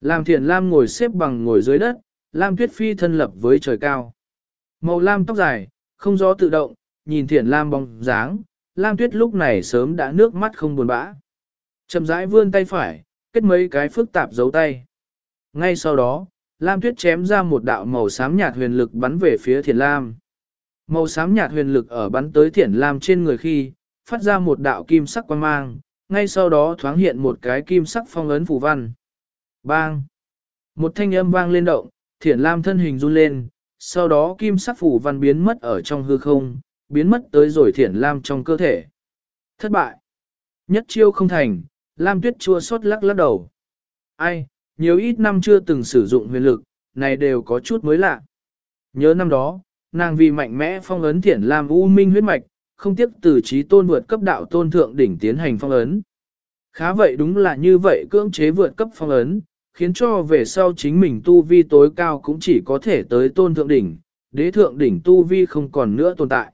Lam Thiền Lam ngồi xếp bằng ngồi dưới đất, Lam Tuyết Phi thân lập với trời cao. Màu lam tóc dài, không gió tự động, nhìn Thiền Lam bóng dáng, Lam Tuyết lúc này sớm đã nước mắt không buồn bã. Chậm rãi vươn tay phải, kết mấy cái phức tạp giấu tay. Ngay sau đó, Lam Tuyết chém ra một đạo màu xám nhạt huyền lực bắn về phía Thiền Lam. Màu xám nhạt huyền lực ở bắn tới Thiền Lam trên người khi, phát ra một đạo kim sắc quang mang, ngay sau đó thoáng hiện một cái kim sắc phong ấn phủ văn. Bang! Một thanh âm vang lên động, Thiền Lam thân hình run lên, sau đó kim sắc phủ văn biến mất ở trong hư không, biến mất tới rồi Thiền Lam trong cơ thể. Thất bại! Nhất chiêu không thành, Lam Tuyết chua xót lắc lắc đầu. Ai, nhiều ít năm chưa từng sử dụng huyền lực, này đều có chút mới lạ. Nhớ năm đó, nàng vì mạnh mẽ phong ấn thiển Lam U Minh huyết mạch, không tiếc từ trí tôn vượt cấp đạo tôn thượng đỉnh tiến hành phong ấn. Khá vậy đúng là như vậy cưỡng chế vượt cấp phong ấn, khiến cho về sau chính mình tu vi tối cao cũng chỉ có thể tới tôn thượng đỉnh, đế thượng đỉnh tu vi không còn nữa tồn tại.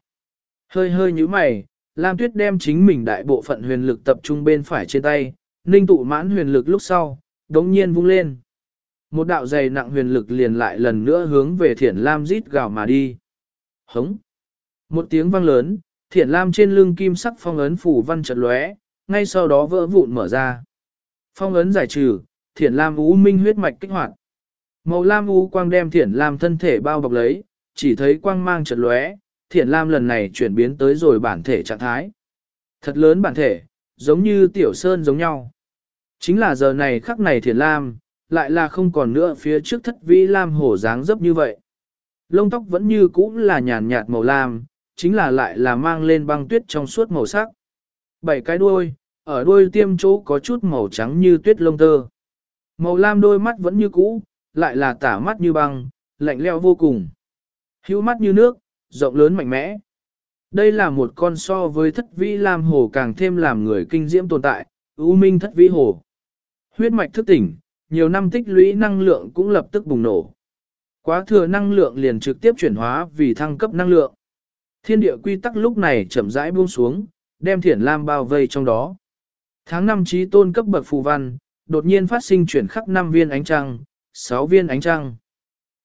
Hơi hơi như mày, Lam Tuyết đem chính mình đại bộ phận huyền lực tập trung bên phải trên tay, ninh tụ mãn huyền lực lúc sau, đống nhiên vung lên. Một đạo dày nặng huyền lực liền lại lần nữa hướng về thiển lam rít gào mà đi. Hống! Một tiếng vang lớn, thiển lam trên lưng kim sắc phong ấn phủ văn chật lóe, ngay sau đó vỡ vụn mở ra. Phong ấn giải trừ, thiển lam ú minh huyết mạch kích hoạt. Màu lam u quang đem thiển lam thân thể bao bọc lấy, chỉ thấy quang mang chật lóe, thiển lam lần này chuyển biến tới rồi bản thể trạng thái. Thật lớn bản thể, giống như tiểu sơn giống nhau. Chính là giờ này khắc này thiền lam, lại là không còn nữa phía trước thất vĩ lam hổ dáng dấp như vậy. Lông tóc vẫn như cũ là nhàn nhạt màu lam, chính là lại là mang lên băng tuyết trong suốt màu sắc. Bảy cái đuôi, ở đuôi tiêm chỗ có chút màu trắng như tuyết lông tơ. Màu lam đôi mắt vẫn như cũ, lại là tả mắt như băng, lạnh leo vô cùng. hữu mắt như nước, rộng lớn mạnh mẽ. Đây là một con so với thất vĩ lam hồ càng thêm làm người kinh diễm tồn tại, ưu minh thất vĩ hồ. Huyết mạch thức tỉnh, nhiều năm tích lũy năng lượng cũng lập tức bùng nổ. Quá thừa năng lượng liền trực tiếp chuyển hóa vì thăng cấp năng lượng. Thiên địa quy tắc lúc này chậm rãi buông xuống, đem thiển lam bao vây trong đó. Tháng năm trí tôn cấp bậc phù văn, đột nhiên phát sinh chuyển khắc 5 viên ánh trăng, 6 viên ánh trăng,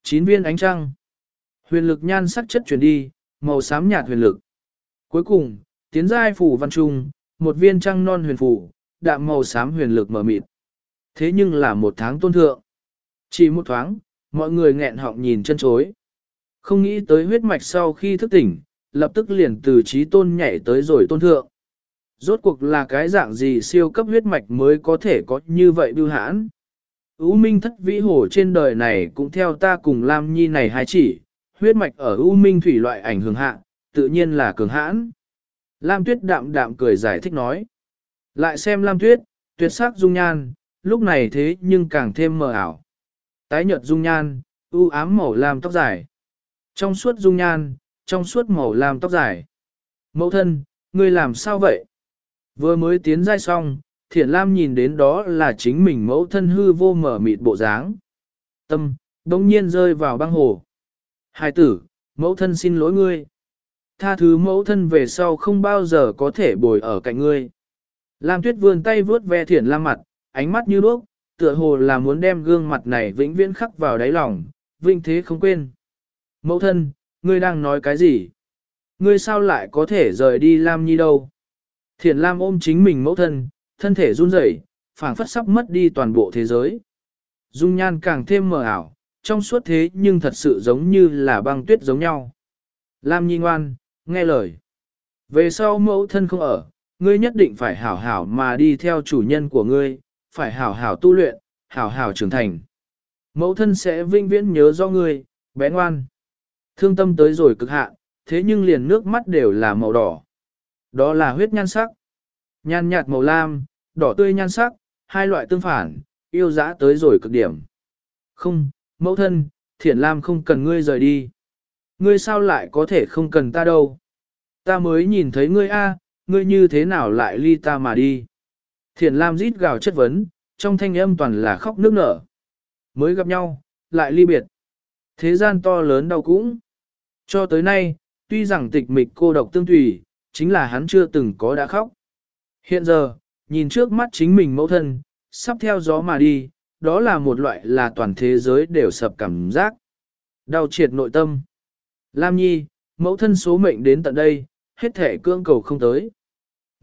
9 viên ánh trăng. Huyền lực nhan sắc chất chuyển đi, màu xám nhạt huyền lực. Cuối cùng, tiến giai phủ văn trung, một viên trăng non huyền phủ, đạm màu xám huyền lực mở mịt. Thế nhưng là một tháng tôn thượng. Chỉ một thoáng, mọi người nghẹn họng nhìn chân chối. Không nghĩ tới huyết mạch sau khi thức tỉnh, lập tức liền từ trí tôn nhảy tới rồi tôn thượng. Rốt cuộc là cái dạng gì siêu cấp huyết mạch mới có thể có như vậy bưu hãn. U Minh thất vĩ hổ trên đời này cũng theo ta cùng Lam Nhi này hai chỉ, huyết mạch ở U Minh thủy loại ảnh hưởng hạ, tự nhiên là cường hãn. Lam Tuyết đạm đạm cười giải thích nói. Lại xem Lam Tuyết, tuyệt sắc dung nhan, lúc này thế nhưng càng thêm mờ ảo. Tái nhợt dung nhan, u ám màu lam tóc dài. Trong suốt dung nhan, trong suốt màu lam tóc dài. Mẫu thân, ngươi làm sao vậy? Vừa mới tiến giai xong, Thiện Lam nhìn đến đó là chính mình mẫu thân hư vô mở mịt bộ dáng. Tâm, đông nhiên rơi vào băng hồ. Hai tử, mẫu thân xin lỗi ngươi. Tha thứ mẫu thân về sau không bao giờ có thể bồi ở cạnh ngươi. Lam tuyết vươn tay vướt ve thiển Lam mặt, ánh mắt như đuốc, tựa hồ là muốn đem gương mặt này vĩnh viễn khắc vào đáy lòng, vinh thế không quên. Mẫu thân, ngươi đang nói cái gì? Ngươi sao lại có thể rời đi Lam Nhi đâu? Thiền Lam ôm chính mình mẫu thân, thân thể run rẩy, phảng phất sắp mất đi toàn bộ thế giới. Dung nhan càng thêm mờ ảo, trong suốt thế nhưng thật sự giống như là băng tuyết giống nhau. Lam Nhi ngoan, nghe lời. Về sau mẫu thân không ở, ngươi nhất định phải hảo hảo mà đi theo chủ nhân của ngươi, phải hảo hảo tu luyện, hảo hảo trưởng thành. Mẫu thân sẽ vinh viễn nhớ do ngươi, bé ngoan. Thương tâm tới rồi cực hạn, thế nhưng liền nước mắt đều là màu đỏ. Đó là huyết nhan sắc. Nhan nhạt màu lam, đỏ tươi nhan sắc, hai loại tương phản, yêu dã tới rồi cực điểm. Không, mẫu thân, thiển lam không cần ngươi rời đi. Ngươi sao lại có thể không cần ta đâu. Ta mới nhìn thấy ngươi a, ngươi như thế nào lại ly ta mà đi. Thiển lam rít gào chất vấn, trong thanh âm toàn là khóc nước nở. Mới gặp nhau, lại ly biệt. Thế gian to lớn đau cũng. Cho tới nay, tuy rằng tịch mịch cô độc tương thủy, chính là hắn chưa từng có đã khóc. Hiện giờ, nhìn trước mắt chính mình mẫu thân, sắp theo gió mà đi, đó là một loại là toàn thế giới đều sập cảm giác. Đau triệt nội tâm. Lam Nhi, mẫu thân số mệnh đến tận đây, hết thể cương cầu không tới.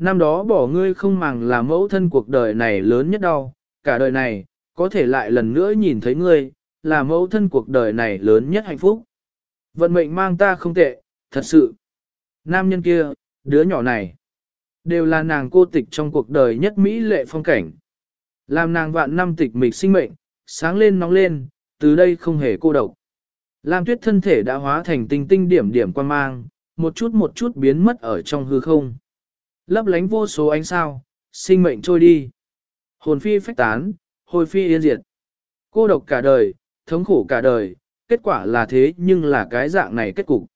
Năm đó bỏ ngươi không màng là mẫu thân cuộc đời này lớn nhất đau, cả đời này, có thể lại lần nữa nhìn thấy ngươi, là mẫu thân cuộc đời này lớn nhất hạnh phúc. Vận mệnh mang ta không tệ, thật sự. Nam nhân kia, đứa nhỏ này, đều là nàng cô tịch trong cuộc đời nhất Mỹ lệ phong cảnh. Làm nàng vạn năm tịch mịch sinh mệnh, sáng lên nóng lên, từ đây không hề cô độc. Lam tuyết thân thể đã hóa thành tinh tinh điểm điểm quan mang, một chút một chút biến mất ở trong hư không. Lấp lánh vô số ánh sao, sinh mệnh trôi đi. Hồn phi phách tán, hồi phi yên diệt. Cô độc cả đời, thống khổ cả đời, kết quả là thế nhưng là cái dạng này kết cục.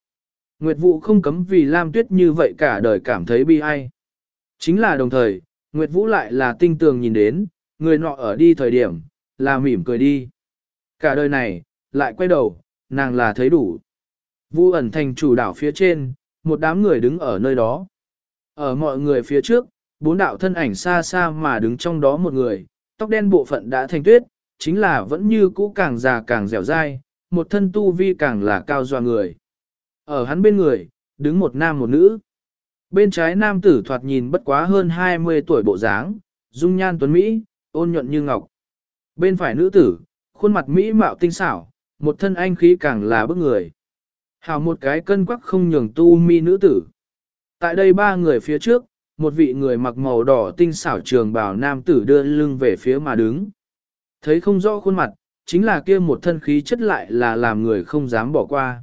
Nguyệt Vũ không cấm vì Lam Tuyết như vậy cả đời cảm thấy bi ai. Chính là đồng thời, Nguyệt Vũ lại là tinh tường nhìn đến, người nọ ở đi thời điểm, là mỉm cười đi. Cả đời này, lại quay đầu, nàng là thấy đủ. Vũ ẩn thành chủ đảo phía trên, một đám người đứng ở nơi đó. Ở mọi người phía trước, bốn đạo thân ảnh xa xa mà đứng trong đó một người, tóc đen bộ phận đã thành tuyết, chính là vẫn như cũ càng già càng dẻo dai, một thân tu vi càng là cao doa người. Ở hắn bên người, đứng một nam một nữ. Bên trái nam tử thoạt nhìn bất quá hơn 20 tuổi bộ dáng, dung nhan tuấn Mỹ, ôn nhuận như ngọc. Bên phải nữ tử, khuôn mặt Mỹ mạo tinh xảo, một thân anh khí càng là bức người. Hào một cái cân quắc không nhường tu mi nữ tử. Tại đây ba người phía trước, một vị người mặc màu đỏ tinh xảo trường bào nam tử đưa lưng về phía mà đứng. Thấy không rõ khuôn mặt, chính là kia một thân khí chất lại là làm người không dám bỏ qua.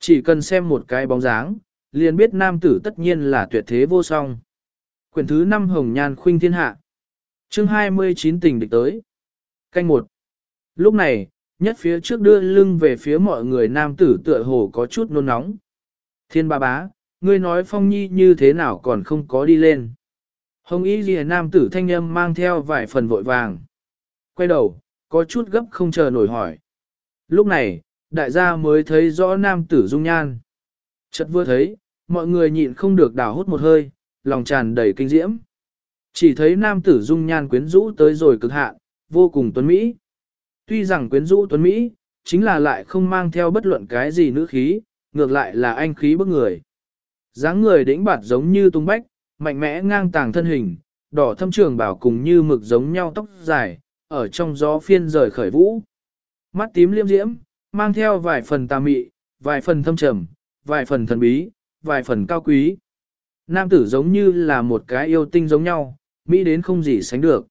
Chỉ cần xem một cái bóng dáng, liền biết nam tử tất nhiên là tuyệt thế vô song. Quyển thứ 5 Hồng Nhan Khuynh Thiên Hạ chương 29 tình địch tới. Canh một Lúc này, Nhất phía trước đưa lưng về phía mọi người nam tử tựa hồ có chút nôn nóng. Thiên ba bá, ngươi nói phong nhi như thế nào còn không có đi lên. Hồng y ghi nam tử thanh âm mang theo vài phần vội vàng. Quay đầu, có chút gấp không chờ nổi hỏi. Lúc này, đại gia mới thấy rõ nam tử dung nhan. Chợt vừa thấy, mọi người nhịn không được đào hút một hơi, lòng tràn đầy kinh diễm. Chỉ thấy nam tử dung nhan quyến rũ tới rồi cực hạn, vô cùng tuấn Mỹ. Tuy rằng quyến rũ tuấn Mỹ, chính là lại không mang theo bất luận cái gì nữ khí, ngược lại là anh khí bức người dáng người đĩnh bạt giống như tung bách, mạnh mẽ ngang tàng thân hình, đỏ thâm trường bảo cùng như mực giống nhau tóc dài, ở trong gió phiên rời khởi vũ. Mắt tím liêm diễm, mang theo vài phần tà mị, vài phần thâm trầm, vài phần thần bí, vài phần cao quý. Nam tử giống như là một cái yêu tinh giống nhau, mỹ đến không gì sánh được.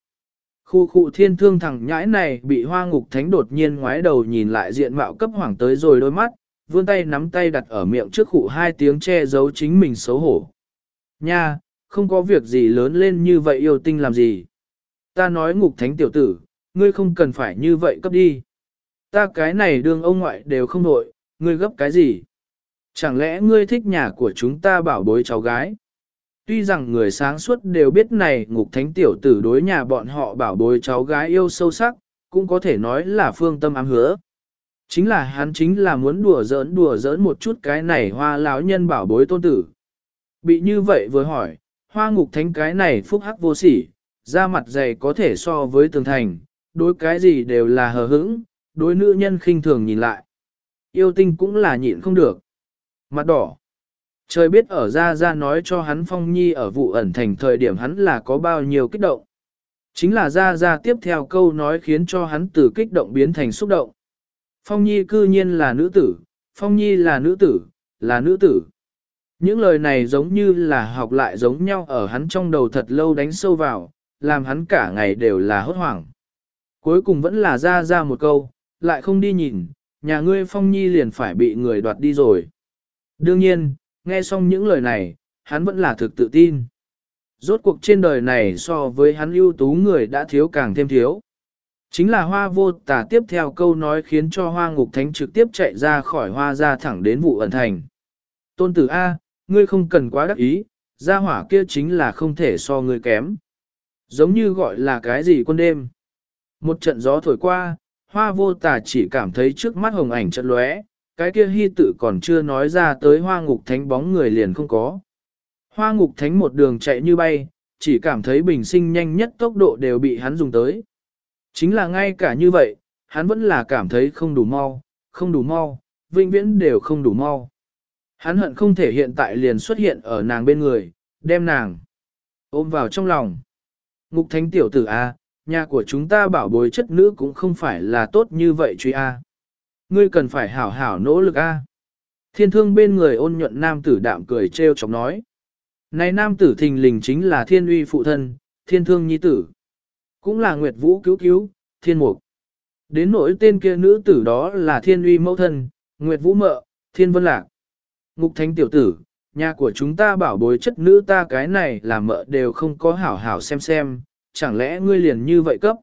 Khu khu thiên thương thẳng nhãi này bị hoa ngục thánh đột nhiên ngoái đầu nhìn lại diện mạo cấp hoàng tới rồi đôi mắt, vươn tay nắm tay đặt ở miệng trước khụ hai tiếng che giấu chính mình xấu hổ. Nha, không có việc gì lớn lên như vậy yêu tinh làm gì. Ta nói ngục thánh tiểu tử, ngươi không cần phải như vậy cấp đi. Ta cái này đương ông ngoại đều không nội, ngươi gấp cái gì? Chẳng lẽ ngươi thích nhà của chúng ta bảo bối cháu gái? Tuy rằng người sáng suốt đều biết này ngục thánh tiểu tử đối nhà bọn họ bảo bối cháu gái yêu sâu sắc, cũng có thể nói là phương tâm ám hứa. Chính là hắn chính là muốn đùa giỡn đùa giỡn một chút cái này hoa lão nhân bảo bối tôn tử. Bị như vậy vừa hỏi, hoa ngục thánh cái này phúc hắc vô sỉ, da mặt dày có thể so với tường thành, đối cái gì đều là hờ hững, đối nữ nhân khinh thường nhìn lại. Yêu tinh cũng là nhịn không được. Mặt đỏ. Trời biết ở ra ra nói cho hắn Phong Nhi ở vụ ẩn thành thời điểm hắn là có bao nhiêu kích động. Chính là ra ra tiếp theo câu nói khiến cho hắn từ kích động biến thành xúc động. Phong Nhi cư nhiên là nữ tử, Phong Nhi là nữ tử, là nữ tử. Những lời này giống như là học lại giống nhau ở hắn trong đầu thật lâu đánh sâu vào, làm hắn cả ngày đều là hốt hoảng. Cuối cùng vẫn là ra ra một câu, lại không đi nhìn, nhà ngươi Phong Nhi liền phải bị người đoạt đi rồi. Đương nhiên, nghe xong những lời này, hắn vẫn là thực tự tin. Rốt cuộc trên đời này so với hắn ưu tú người đã thiếu càng thêm thiếu. Chính là hoa vô tà tiếp theo câu nói khiến cho hoa ngục thánh trực tiếp chạy ra khỏi hoa ra thẳng đến vụ ẩn thành. Tôn tử A, ngươi không cần quá đắc ý, gia hỏa kia chính là không thể so ngươi kém. Giống như gọi là cái gì quân đêm. Một trận gió thổi qua, hoa vô tà chỉ cảm thấy trước mắt hồng ảnh trận lóe, cái kia hy tự còn chưa nói ra tới hoa ngục thánh bóng người liền không có. Hoa ngục thánh một đường chạy như bay, chỉ cảm thấy bình sinh nhanh nhất tốc độ đều bị hắn dùng tới. Chính là ngay cả như vậy, hắn vẫn là cảm thấy không đủ mau, không đủ mau, vĩnh viễn đều không đủ mau. Hắn hận không thể hiện tại liền xuất hiện ở nàng bên người, đem nàng ôm vào trong lòng. Ngục thánh tiểu tử A, nhà của chúng ta bảo bối chất nữ cũng không phải là tốt như vậy truy A. Ngươi cần phải hảo hảo nỗ lực A. Thiên thương bên người ôn nhuận nam tử đạm cười trêu chọc nói. Này nam tử thình lình chính là thiên uy phụ thân, thiên thương nhi tử. Cũng là nguyệt vũ cứu cứu, thiên mục. Đến nỗi tên kia nữ tử đó là thiên uy mẫu thân, nguyệt vũ mợ, thiên vân lạc. Ngục thánh tiểu tử, nhà của chúng ta bảo bối chất nữ ta cái này là mợ đều không có hảo hảo xem xem, chẳng lẽ ngươi liền như vậy cấp?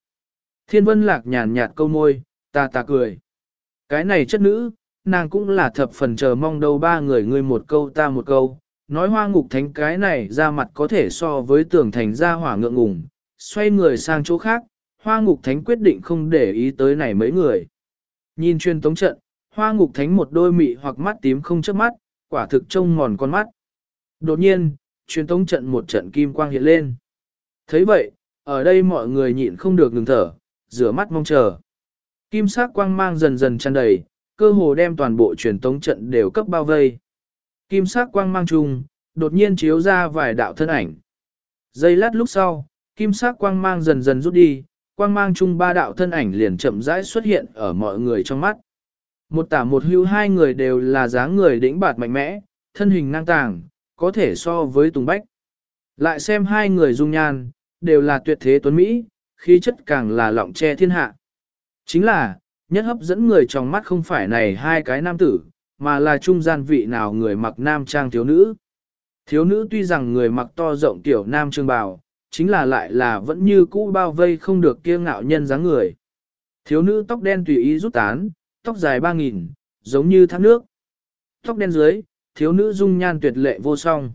Thiên vân lạc nhàn nhạt câu môi, ta ta cười. Cái này chất nữ, nàng cũng là thập phần chờ mong đâu ba người ngươi một câu ta một câu, nói hoa ngục thánh cái này ra mặt có thể so với tường thành ra hỏa ngượng ngùng, xoay người sang chỗ khác, hoa ngục thánh quyết định không để ý tới này mấy người. Nhìn chuyên tống trận, hoa ngục thánh một đôi mị hoặc mắt tím không chớp mắt, quả thực trông ngòn con mắt. Đột nhiên, truyền tống trận một trận kim quang hiện lên. thấy vậy, ở đây mọi người nhịn không được ngừng thở, rửa mắt mong chờ. Kim sắc quang mang dần dần tràn đầy, cơ hồ đem toàn bộ truyền tống trận đều cấp bao vây. Kim sắc quang mang chung, đột nhiên chiếu ra vài đạo thân ảnh. Giây lát lúc sau, kim sắc quang mang dần dần rút đi, quang mang chung ba đạo thân ảnh liền chậm rãi xuất hiện ở mọi người trong mắt. Một tả một hưu hai người đều là dáng người đĩnh bạt mạnh mẽ, thân hình năng tàng, có thể so với Tùng Bách. Lại xem hai người dung nhan, đều là tuyệt thế tuấn Mỹ, khí chất càng là lọng che thiên hạ. Chính là, nhất hấp dẫn người trong mắt không phải này hai cái nam tử, mà là trung gian vị nào người mặc nam trang thiếu nữ. Thiếu nữ tuy rằng người mặc to rộng tiểu nam trương bào, chính là lại là vẫn như cũ bao vây không được kia ngạo nhân dáng người. Thiếu nữ tóc đen tùy ý rút tán, tóc dài ba nghìn, giống như thác nước. Tóc đen dưới, thiếu nữ dung nhan tuyệt lệ vô song.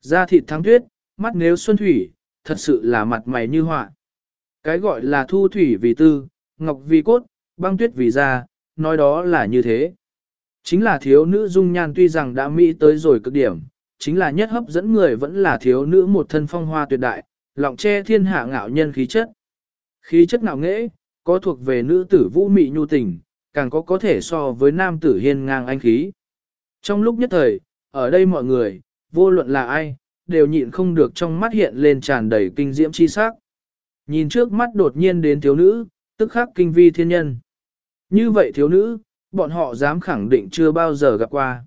Da thịt thắng tuyết, mắt nếu xuân thủy, thật sự là mặt mày như họa. Cái gọi là thu thủy vì tư, ngọc vì cốt, băng tuyết vì da, nói đó là như thế. Chính là thiếu nữ dung nhan tuy rằng đã mỹ tới rồi cực điểm, chính là nhất hấp dẫn người vẫn là thiếu nữ một thân phong hoa tuyệt đại, lọng che thiên hạ ngạo nhân khí chất. Khí chất ngạo nghễ, có thuộc về nữ tử vũ mị nhu tình, càng có có thể so với nam tử hiên ngang anh khí. Trong lúc nhất thời, ở đây mọi người, vô luận là ai, đều nhịn không được trong mắt hiện lên tràn đầy kinh diễm chi sắc. Nhìn trước mắt đột nhiên đến thiếu nữ, tức khắc kinh vi thiên nhân. Như vậy thiếu nữ, bọn họ dám khẳng định chưa bao giờ gặp qua.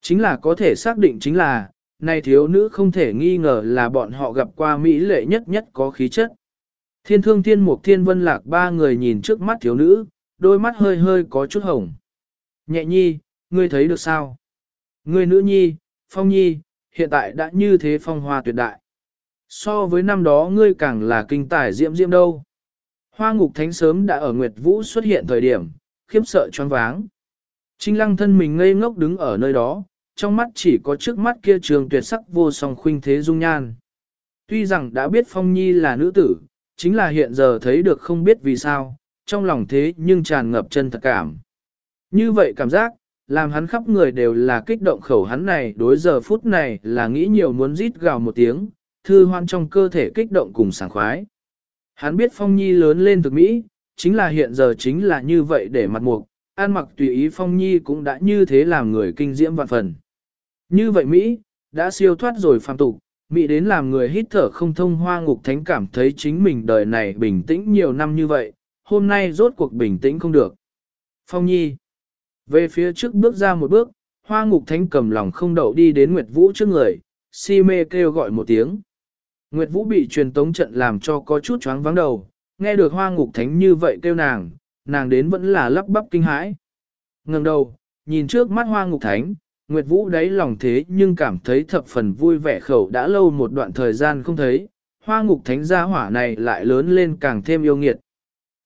Chính là có thể xác định chính là, này thiếu nữ không thể nghi ngờ là bọn họ gặp qua Mỹ lệ nhất nhất có khí chất. Thiên thương thiên mục thiên vân lạc ba người nhìn trước mắt thiếu nữ, đôi mắt hơi hơi có chút hồng. Nhẹ nhi, ngươi thấy được sao? Ngươi nữ nhi, phong nhi, hiện tại đã như thế phong hoa tuyệt đại. So với năm đó ngươi càng là kinh tài diễm diễm đâu. Hoa ngục thánh sớm đã ở Nguyệt Vũ xuất hiện thời điểm, khiếp sợ choáng váng. Trinh lăng thân mình ngây ngốc đứng ở nơi đó, trong mắt chỉ có trước mắt kia trường tuyệt sắc vô song khuynh thế dung nhan. Tuy rằng đã biết Phong Nhi là nữ tử, chính là hiện giờ thấy được không biết vì sao, trong lòng thế nhưng tràn ngập chân thật cảm. Như vậy cảm giác, làm hắn khắp người đều là kích động khẩu hắn này đối giờ phút này là nghĩ nhiều muốn rít gào một tiếng, thư hoan trong cơ thể kích động cùng sảng khoái. Hắn biết Phong Nhi lớn lên thực Mỹ, chính là hiện giờ chính là như vậy để mặt mục, an mặc tùy ý Phong Nhi cũng đã như thế làm người kinh diễm vạn phần. Như vậy Mỹ, đã siêu thoát rồi phàm tục, Mỹ đến làm người hít thở không thông hoa ngục thánh cảm thấy chính mình đời này bình tĩnh nhiều năm như vậy, hôm nay rốt cuộc bình tĩnh không được. Phong Nhi Về phía trước bước ra một bước, hoa ngục thánh cầm lòng không đậu đi đến Nguyệt Vũ trước người, si mê kêu gọi một tiếng. Nguyệt Vũ bị truyền tống trận làm cho có chút choáng vắng đầu, nghe được hoa ngục thánh như vậy kêu nàng, nàng đến vẫn là lắp bắp kinh hãi. Ngừng đầu, nhìn trước mắt hoa ngục thánh, Nguyệt Vũ đáy lòng thế nhưng cảm thấy thập phần vui vẻ khẩu đã lâu một đoạn thời gian không thấy, hoa ngục thánh gia hỏa này lại lớn lên càng thêm yêu nghiệt.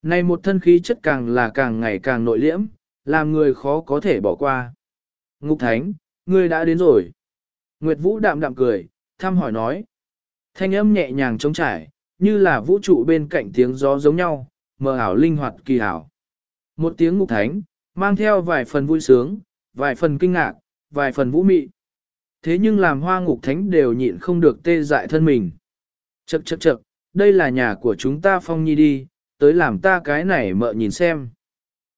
Này một thân khí chất càng là càng ngày càng nội liễm, làm người khó có thể bỏ qua. Ngục thánh, ngươi đã đến rồi. Nguyệt Vũ đạm đạm cười, thăm hỏi nói. Thanh âm nhẹ nhàng trống trải, như là vũ trụ bên cạnh tiếng gió giống nhau, mờ ảo linh hoạt kỳ ảo. Một tiếng ngục thánh, mang theo vài phần vui sướng, vài phần kinh ngạc, vài phần vũ mị. Thế nhưng làm hoa ngục thánh đều nhịn không được tê dại thân mình. Chậc chậc chậc, đây là nhà của chúng ta phong nhi đi, tới làm ta cái này mợ nhìn xem.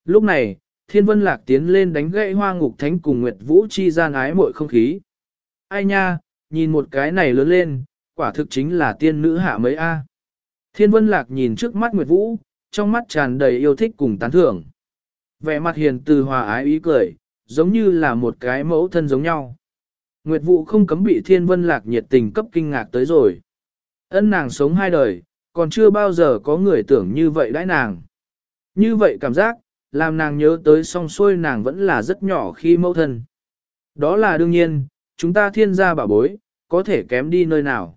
Lúc này, thiên vân lạc tiến lên đánh gãy hoa ngục thánh cùng Nguyệt Vũ chi gian ái mội không khí. Ai nha, nhìn một cái này lớn lên, quả thực chính là tiên nữ hạ mấy A. Thiên vân lạc nhìn trước mắt Nguyệt Vũ, trong mắt tràn đầy yêu thích cùng tán thưởng. Vẻ mặt hiền từ hòa ái ý cười, giống như là một cái mẫu thân giống nhau. Nguyệt Vũ không cấm bị thiên vân lạc nhiệt tình cấp kinh ngạc tới rồi. Ân nàng sống hai đời, còn chưa bao giờ có người tưởng như vậy đãi nàng. Như vậy cảm giác, làm nàng nhớ tới song xuôi nàng vẫn là rất nhỏ khi mẫu thân. Đó là đương nhiên, chúng ta thiên gia bảo bối, có thể kém đi nơi nào.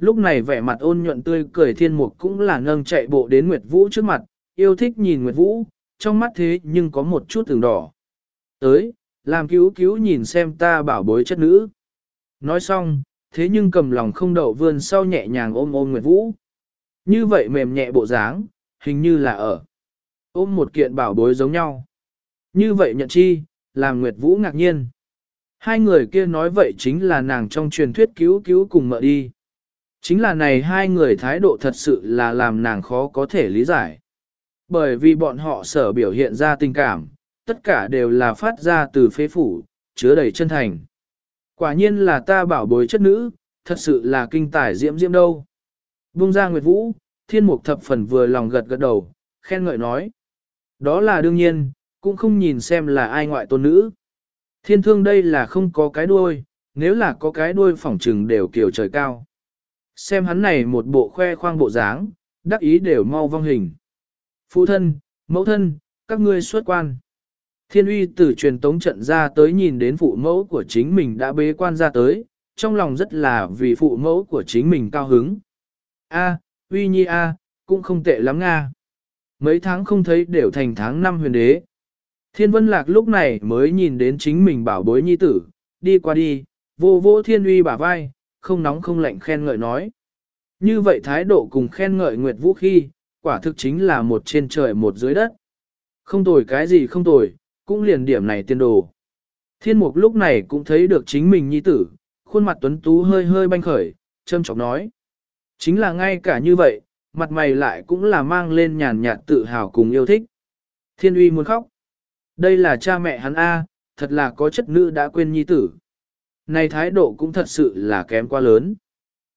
Lúc này vẻ mặt ôn nhuận tươi cười thiên mục cũng là nâng chạy bộ đến Nguyệt Vũ trước mặt, yêu thích nhìn Nguyệt Vũ, trong mắt thế nhưng có một chút từng đỏ. Tới, làm cứu cứu nhìn xem ta bảo bối chất nữ. Nói xong, thế nhưng cầm lòng không đậu vươn sau nhẹ nhàng ôm ôm Nguyệt Vũ. Như vậy mềm nhẹ bộ dáng, hình như là ở. Ôm một kiện bảo bối giống nhau. Như vậy nhận chi, làm Nguyệt Vũ ngạc nhiên. Hai người kia nói vậy chính là nàng trong truyền thuyết cứu cứu cùng mợ đi. Chính là này hai người thái độ thật sự là làm nàng khó có thể lý giải. Bởi vì bọn họ sở biểu hiện ra tình cảm, tất cả đều là phát ra từ phế phủ, chứa đầy chân thành. Quả nhiên là ta bảo bối chất nữ, thật sự là kinh tài diễm diễm đâu. Bung ra Nguyệt Vũ, thiên mục thập phần vừa lòng gật gật đầu, khen ngợi nói. Đó là đương nhiên, cũng không nhìn xem là ai ngoại tôn nữ. Thiên thương đây là không có cái đuôi, nếu là có cái đuôi phỏng trừng đều kiểu trời cao. Xem hắn này một bộ khoe khoang bộ dáng, đắc ý đều mau vong hình. Phụ thân, mẫu thân, các ngươi xuất quan. Thiên uy từ truyền tống trận ra tới nhìn đến phụ mẫu của chính mình đã bế quan ra tới, trong lòng rất là vì phụ mẫu của chính mình cao hứng. A, uy nhi a, cũng không tệ lắm nga. Mấy tháng không thấy đều thành tháng năm huyền đế. Thiên vân lạc lúc này mới nhìn đến chính mình bảo bối nhi tử, đi qua đi, vô vô thiên uy bả vai, không nóng không lạnh khen ngợi nói. Như vậy thái độ cùng khen ngợi Nguyệt Vũ khi, quả thực chính là một trên trời một dưới đất. Không tồi cái gì không tồi, cũng liền điểm này tiên đồ. Thiên mục lúc này cũng thấy được chính mình nhi tử, khuôn mặt tuấn tú hơi hơi banh khởi, châm chọc nói. Chính là ngay cả như vậy, mặt mày lại cũng là mang lên nhàn nhạt tự hào cùng yêu thích. Thiên uy muốn khóc. Đây là cha mẹ hắn A, thật là có chất nữ đã quên nhi tử. Này thái độ cũng thật sự là kém quá lớn.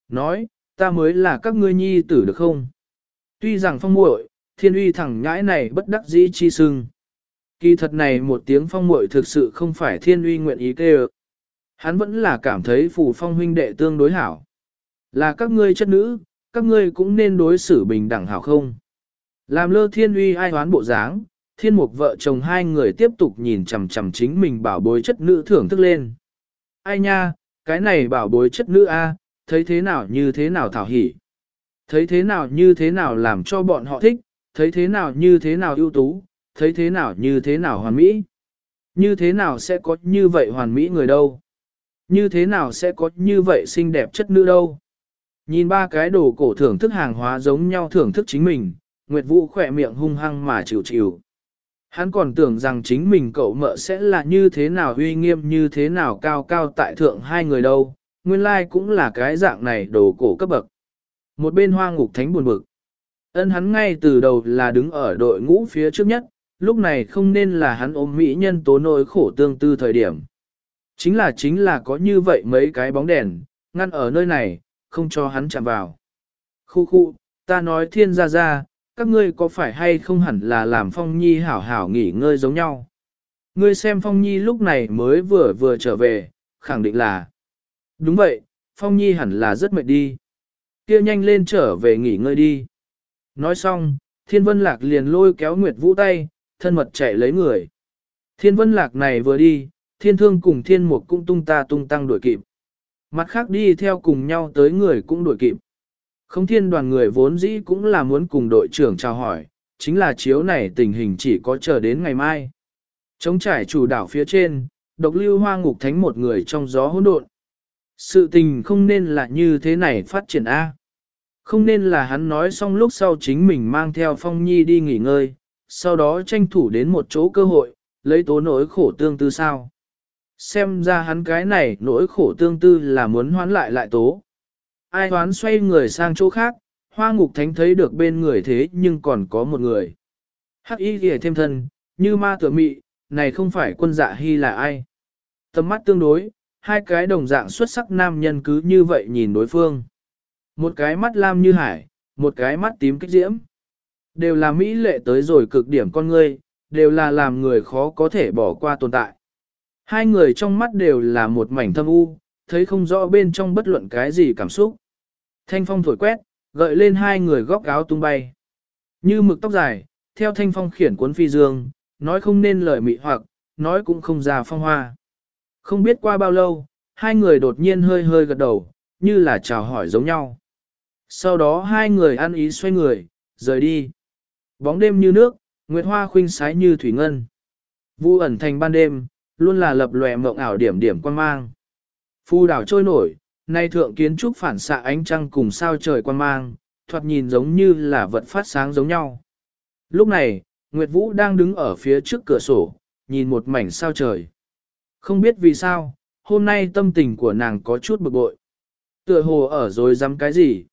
Nói, ta mới là các ngươi nhi tử được không? Tuy rằng phong muội, thiên uy thẳng nhãi này bất đắc dĩ chi sưng. Kỳ thật này một tiếng phong muội thực sự không phải thiên uy nguyện ý kêu. Hắn vẫn là cảm thấy phù phong huynh đệ tương đối hảo. Là các ngươi chất nữ, các ngươi cũng nên đối xử bình đẳng hảo không? Làm lơ thiên uy ai hoán bộ dáng, thiên mục vợ chồng hai người tiếp tục nhìn chằm chằm chính mình bảo bối chất nữ thưởng thức lên. Ai nha, cái này bảo bối chất nữ a, thấy thế nào như thế nào thảo hỉ. Thấy thế nào như thế nào làm cho bọn họ thích, thấy thế nào như thế nào ưu tú, thấy thế nào như thế nào hoàn mỹ. Như thế nào sẽ có như vậy hoàn mỹ người đâu? Như thế nào sẽ có như vậy xinh đẹp chất nữ đâu? Nhìn ba cái đồ cổ thưởng thức hàng hóa giống nhau thưởng thức chính mình, Nguyệt Vũ khỏe miệng hung hăng mà chịu chịu. Hắn còn tưởng rằng chính mình cậu mợ sẽ là như thế nào uy nghiêm như thế nào cao cao tại thượng hai người đâu, nguyên lai cũng là cái dạng này đồ cổ cấp bậc. Một bên hoa ngục thánh buồn bực. Ân hắn ngay từ đầu là đứng ở đội ngũ phía trước nhất, lúc này không nên là hắn ôm mỹ nhân tố nỗi khổ tương tư thời điểm. Chính là chính là có như vậy mấy cái bóng đèn, ngăn ở nơi này, không cho hắn chạm vào. Khu khu, ta nói thiên gia gia, các ngươi có phải hay không hẳn là làm Phong Nhi hảo hảo nghỉ ngơi giống nhau. Ngươi xem Phong Nhi lúc này mới vừa vừa trở về, khẳng định là. Đúng vậy, Phong Nhi hẳn là rất mệt đi. kia nhanh lên trở về nghỉ ngơi đi. Nói xong, Thiên Vân Lạc liền lôi kéo Nguyệt Vũ tay, thân mật chạy lấy người. Thiên Vân Lạc này vừa đi, Thiên Thương cùng Thiên Mục cũng tung ta tung tăng đuổi kịp. Mặt khác đi theo cùng nhau tới người cũng đuổi kịp. Không thiên đoàn người vốn dĩ cũng là muốn cùng đội trưởng chào hỏi, chính là chiếu này tình hình chỉ có chờ đến ngày mai. Trống trải chủ đảo phía trên, độc lưu hoa ngục thánh một người trong gió hỗn độn. Sự tình không nên là như thế này phát triển A. Không nên là hắn nói xong lúc sau chính mình mang theo phong nhi đi nghỉ ngơi, sau đó tranh thủ đến một chỗ cơ hội, lấy tố nỗi khổ tương tư sao. Xem ra hắn cái này nỗi khổ tương tư là muốn hoán lại lại tố. Ai hoán xoay người sang chỗ khác, hoa ngục thánh thấy được bên người thế nhưng còn có một người. Hắc y ghi thêm thân, như ma tựa mị, này không phải quân dạ hy là ai. Tầm mắt tương đối, hai cái đồng dạng xuất sắc nam nhân cứ như vậy nhìn đối phương. Một cái mắt lam như hải, một cái mắt tím kích diễm. Đều là mỹ lệ tới rồi cực điểm con ngươi, đều là làm người khó có thể bỏ qua tồn tại. Hai người trong mắt đều là một mảnh thâm u, thấy không rõ bên trong bất luận cái gì cảm xúc. Thanh phong thổi quét, gợi lên hai người góc áo tung bay. Như mực tóc dài, theo thanh phong khiển cuốn phi dương, nói không nên lời mị hoặc, nói cũng không ra phong hoa. Không biết qua bao lâu, hai người đột nhiên hơi hơi gật đầu, như là chào hỏi giống nhau. Sau đó hai người ăn ý xoay người, rời đi. Bóng đêm như nước, nguyệt hoa khuynh sái như thủy ngân. Vu ẩn thành ban đêm, luôn là lập lòe mộng ảo điểm điểm quan mang. Phu đảo trôi nổi, nay thượng kiến trúc phản xạ ánh trăng cùng sao trời quan mang, thoạt nhìn giống như là vật phát sáng giống nhau. Lúc này, Nguyệt Vũ đang đứng ở phía trước cửa sổ, nhìn một mảnh sao trời. Không biết vì sao, hôm nay tâm tình của nàng có chút bực bội. Tựa hồ ở rồi dám cái gì?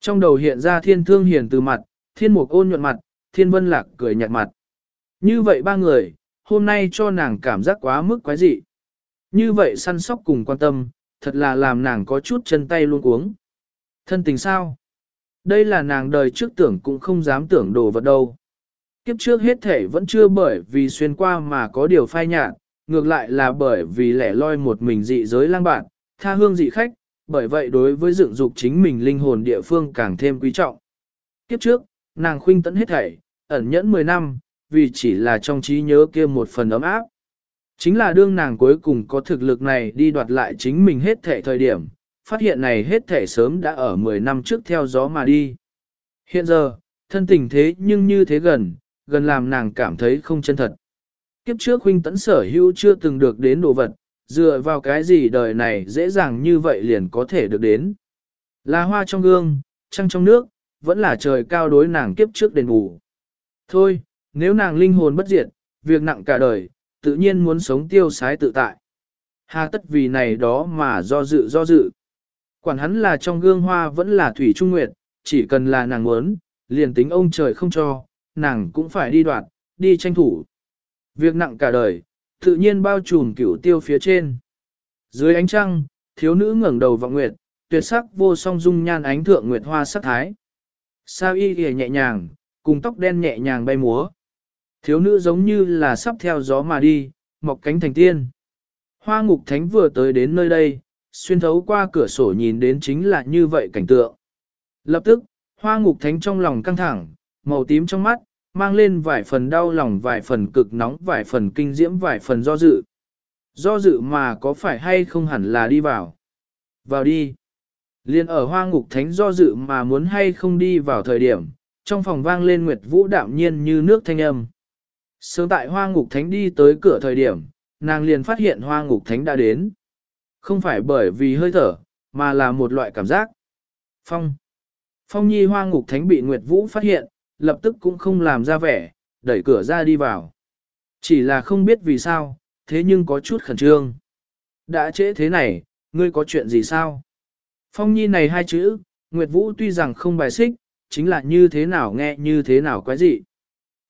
Trong đầu hiện ra thiên thương hiền từ mặt, thiên mục ôn nhuận mặt, thiên vân lạc cười nhạt mặt. Như vậy ba người, hôm nay cho nàng cảm giác quá mức quái dị. Như vậy săn sóc cùng quan tâm, thật là làm nàng có chút chân tay luôn cuống. Thân tình sao? Đây là nàng đời trước tưởng cũng không dám tưởng đồ vật đâu. Kiếp trước hết thể vẫn chưa bởi vì xuyên qua mà có điều phai nhạt, ngược lại là bởi vì lẻ loi một mình dị giới lang bạn, tha hương dị khách, bởi vậy đối với dựng dục chính mình linh hồn địa phương càng thêm quý trọng. Kiếp trước, nàng khuynh tận hết thảy, ẩn nhẫn 10 năm, vì chỉ là trong trí nhớ kia một phần ấm áp. Chính là đương nàng cuối cùng có thực lực này đi đoạt lại chính mình hết thể thời điểm, phát hiện này hết thể sớm đã ở 10 năm trước theo gió mà đi. Hiện giờ, thân tình thế nhưng như thế gần, gần làm nàng cảm thấy không chân thật. Kiếp trước huynh tẫn sở hữu chưa từng được đến đồ vật, dựa vào cái gì đời này dễ dàng như vậy liền có thể được đến. Là hoa trong gương, trăng trong nước, vẫn là trời cao đối nàng kiếp trước đền bù. Thôi, nếu nàng linh hồn bất diệt, việc nặng cả đời, tự nhiên muốn sống tiêu sái tự tại. Hà tất vì này đó mà do dự do dự. Quản hắn là trong gương hoa vẫn là thủy trung nguyệt, chỉ cần là nàng muốn, liền tính ông trời không cho, nàng cũng phải đi đoạt, đi tranh thủ. Việc nặng cả đời, tự nhiên bao trùm cửu tiêu phía trên. Dưới ánh trăng, thiếu nữ ngẩng đầu vọng nguyệt, tuyệt sắc vô song dung nhan ánh thượng nguyệt hoa sắc thái. Sao y ghề nhẹ nhàng, cùng tóc đen nhẹ nhàng bay múa. Thiếu nữ giống như là sắp theo gió mà đi, mọc cánh thành tiên. Hoa ngục thánh vừa tới đến nơi đây, xuyên thấu qua cửa sổ nhìn đến chính là như vậy cảnh tượng. Lập tức, hoa ngục thánh trong lòng căng thẳng, màu tím trong mắt, mang lên vài phần đau lòng vài phần cực nóng vài phần kinh diễm vài phần do dự. Do dự mà có phải hay không hẳn là đi vào. Vào đi. Liên ở hoa ngục thánh do dự mà muốn hay không đi vào thời điểm, trong phòng vang lên nguyệt vũ đạm nhiên như nước thanh âm. Sớm tại hoa ngục thánh đi tới cửa thời điểm, nàng liền phát hiện hoa ngục thánh đã đến. Không phải bởi vì hơi thở, mà là một loại cảm giác. Phong. Phong nhi hoa ngục thánh bị Nguyệt Vũ phát hiện, lập tức cũng không làm ra vẻ, đẩy cửa ra đi vào. Chỉ là không biết vì sao, thế nhưng có chút khẩn trương. Đã trễ thế này, ngươi có chuyện gì sao? Phong nhi này hai chữ, Nguyệt Vũ tuy rằng không bài xích, chính là như thế nào nghe như thế nào quái dị.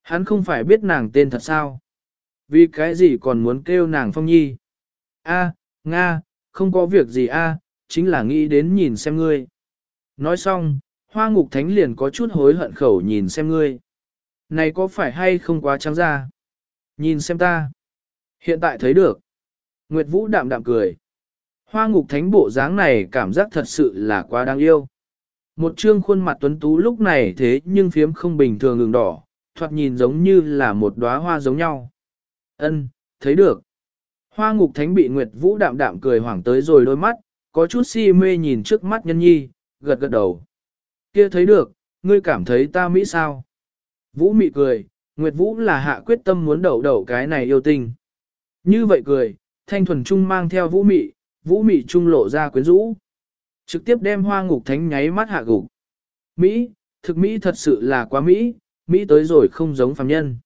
Hắn không phải biết nàng tên thật sao? Vì cái gì còn muốn kêu nàng Phong nhi? A, Nga, không có việc gì a, chính là nghĩ đến nhìn xem ngươi. Nói xong, hoa ngục thánh liền có chút hối hận khẩu nhìn xem ngươi. Này có phải hay không quá trắng ra? Nhìn xem ta. Hiện tại thấy được. Nguyệt Vũ đạm đạm cười. Hoa ngục thánh bộ dáng này cảm giác thật sự là quá đáng yêu. Một trương khuôn mặt tuấn tú lúc này thế nhưng phiếm không bình thường ngừng đỏ, thoạt nhìn giống như là một đóa hoa giống nhau. Ân, thấy được. Hoa ngục thánh bị Nguyệt Vũ đạm đạm cười hoảng tới rồi đôi mắt, có chút si mê nhìn trước mắt nhân nhi, gật gật đầu. Kia thấy được, ngươi cảm thấy ta mỹ sao? Vũ mị cười, Nguyệt Vũ là hạ quyết tâm muốn đậu đậu cái này yêu tinh. Như vậy cười, thanh thuần trung mang theo vũ mị, vũ mị trung lộ ra quyến rũ. Trực tiếp đem hoa ngục thánh nháy mắt hạ gục. Mỹ, thực Mỹ thật sự là quá Mỹ, Mỹ tới rồi không giống phàm nhân.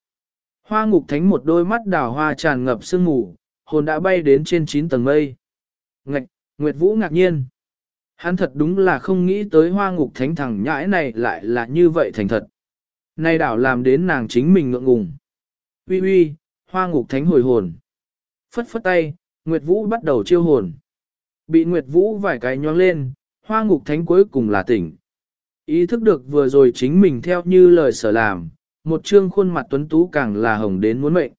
Hoa ngục thánh một đôi mắt đào hoa tràn ngập sương mù, hồn đã bay đến trên 9 tầng mây. Ngạch, Nguyệt Vũ ngạc nhiên. Hắn thật đúng là không nghĩ tới hoa ngục thánh thằng nhãi này lại là như vậy thành thật. nay đảo làm đến nàng chính mình ngượng ngùng. Uy uy, hoa ngục thánh hồi hồn. Phất phất tay, Nguyệt Vũ bắt đầu chiêu hồn. Bị Nguyệt Vũ vài cái nhoang lên, hoa ngục thánh cuối cùng là tỉnh. Ý thức được vừa rồi chính mình theo như lời sở làm, một trương khuôn mặt tuấn tú càng là hồng đến muốn mệnh.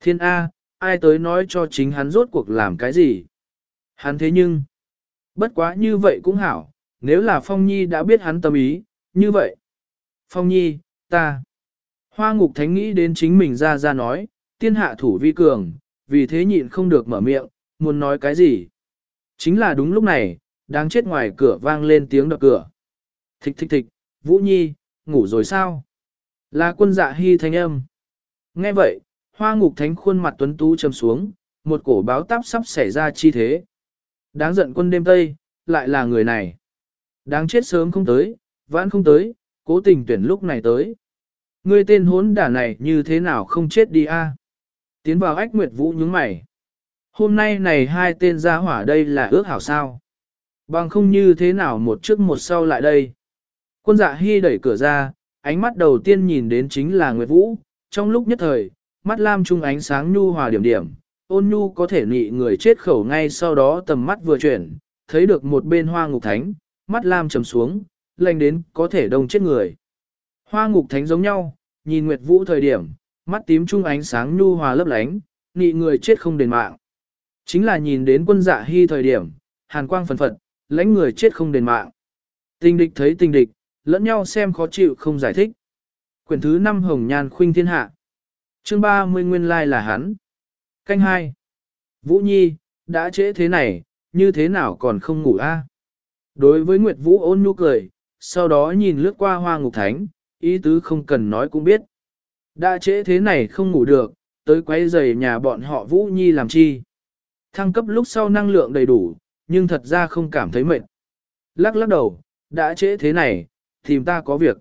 Thiên A, ai tới nói cho chính hắn rốt cuộc làm cái gì. Hắn thế nhưng, bất quá như vậy cũng hảo, nếu là Phong Nhi đã biết hắn tâm ý, như vậy. Phong Nhi, ta. Hoa ngục thánh nghĩ đến chính mình ra ra nói, tiên hạ thủ vi cường, vì thế nhịn không được mở miệng, muốn nói cái gì. Chính là đúng lúc này, đang chết ngoài cửa vang lên tiếng đập cửa. Thịch thịch thịch, Vũ Nhi, ngủ rồi sao? Là quân dạ hy thanh âm. Nghe vậy, Hoa ngục thánh khuôn mặt tuấn tú trầm xuống, một cổ báo táp sắp xảy ra chi thế. Đáng giận quân đêm tây, lại là người này. Đáng chết sớm không tới, vãn không tới, cố tình tuyển lúc này tới. Ngươi tên hốn đả này như thế nào không chết đi a? Tiến vào ách nguyệt vũ nhướng mày. Hôm nay này hai tên gia hỏa đây là ước hảo sao. Bằng không như thế nào một trước một sau lại đây. Quân dạ hy đẩy cửa ra, ánh mắt đầu tiên nhìn đến chính là Nguyệt Vũ, trong lúc nhất thời, mắt lam trung ánh sáng nhu hòa điểm điểm, ôn nhu có thể nị người chết khẩu ngay sau đó tầm mắt vừa chuyển, thấy được một bên hoa ngục thánh, mắt lam trầm xuống, lạnh đến có thể đông chết người. Hoa ngục thánh giống nhau, nhìn Nguyệt Vũ thời điểm, mắt tím trung ánh sáng nhu hòa lấp lánh, nị người chết không đền mạng. Chính là nhìn đến quân dạ hy thời điểm, hàn quang phần phật, lãnh người chết không đền mạng. Tình địch thấy tình địch, lẫn nhau xem khó chịu không giải thích. Quyển thứ 5 Hồng Nhan Khuynh Thiên Hạ Chương 30 nguyên lai là hắn. Canh 2. Vũ Nhi, đã trễ thế này, như thế nào còn không ngủ a? Đối với Nguyệt Vũ ôn nhu cười, sau đó nhìn lướt qua hoa ngục thánh, ý tứ không cần nói cũng biết. Đã trễ thế này không ngủ được, tới quấy giày nhà bọn họ Vũ Nhi làm chi. Thăng cấp lúc sau năng lượng đầy đủ, nhưng thật ra không cảm thấy mệt. Lắc lắc đầu, đã trễ thế này, tìm ta có việc.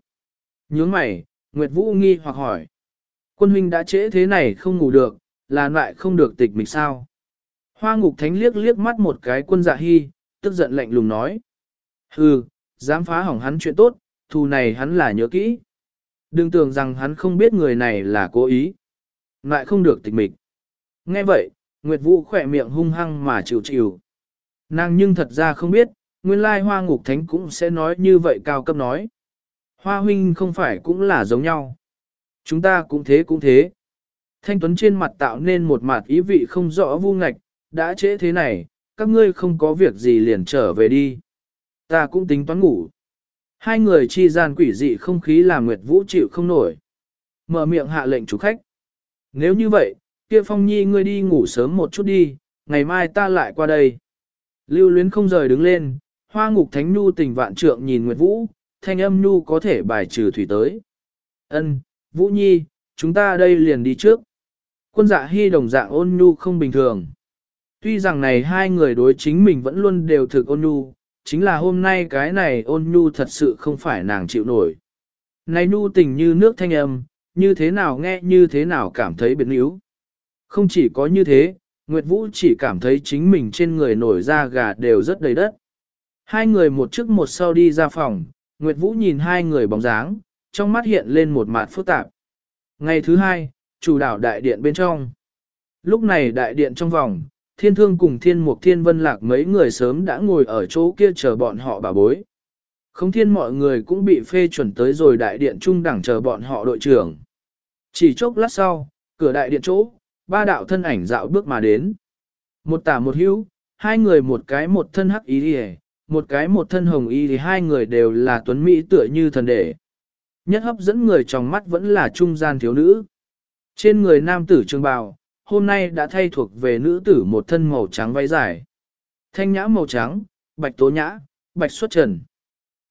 Nhướng mày, Nguyệt Vũ nghi hoặc hỏi. Quân huynh đã trễ thế này không ngủ được, là lại không được tịch mịch sao. Hoa ngục thánh liếc liếc mắt một cái quân dạ hy, tức giận lạnh lùng nói. Hừ, dám phá hỏng hắn chuyện tốt, thù này hắn là nhớ kỹ. Đừng tưởng rằng hắn không biết người này là cố ý. Lại không được tịch mịch. Nghe vậy, Nguyệt Vũ khỏe miệng hung hăng mà chịu chịu. Nàng nhưng thật ra không biết, nguyên lai hoa ngục thánh cũng sẽ nói như vậy cao cấp nói. Hoa huynh không phải cũng là giống nhau. Chúng ta cũng thế cũng thế. Thanh Tuấn trên mặt tạo nên một mặt ý vị không rõ vu ngạch, đã trễ thế này, các ngươi không có việc gì liền trở về đi. Ta cũng tính toán ngủ. Hai người chi gian quỷ dị không khí làm Nguyệt Vũ chịu không nổi. Mở miệng hạ lệnh chủ khách. Nếu như vậy, kia Phong Nhi ngươi đi ngủ sớm một chút đi, ngày mai ta lại qua đây. Lưu luyến không rời đứng lên, hoa ngục thánh nhu tình vạn trượng nhìn Nguyệt Vũ, thanh âm nhu có thể bài trừ thủy tới. Ân, Vũ Nhi, chúng ta đây liền đi trước. Quân dạ hy đồng dạng ôn nhu không bình thường. Tuy rằng này hai người đối chính mình vẫn luôn đều thực ôn nhu, chính là hôm nay cái này ôn nhu thật sự không phải nàng chịu nổi. Này nhu tình như nước thanh âm, như thế nào nghe như thế nào cảm thấy biến yếu. Không chỉ có như thế, Nguyệt Vũ chỉ cảm thấy chính mình trên người nổi da gà đều rất đầy đất. Hai người một trước một sau đi ra phòng, Nguyệt Vũ nhìn hai người bóng dáng, trong mắt hiện lên một mặt phức tạp. Ngày thứ hai, chủ đảo đại điện bên trong. Lúc này đại điện trong vòng, thiên thương cùng thiên mục thiên vân lạc mấy người sớm đã ngồi ở chỗ kia chờ bọn họ bà bối. Không thiên mọi người cũng bị phê chuẩn tới rồi đại điện trung đẳng chờ bọn họ đội trưởng. Chỉ chốc lát sau, cửa đại điện chỗ, ba đạo thân ảnh dạo bước mà đến. Một tả một hữu, hai người một cái một thân hắc ý đi một cái một thân hồng y thì hai người đều là tuấn Mỹ tựa như thần đệ. Nhất hấp dẫn người trong mắt vẫn là trung gian thiếu nữ. Trên người nam tử trường bào, hôm nay đã thay thuộc về nữ tử một thân màu trắng váy dài. Thanh nhã màu trắng, bạch tố nhã, bạch xuất trần.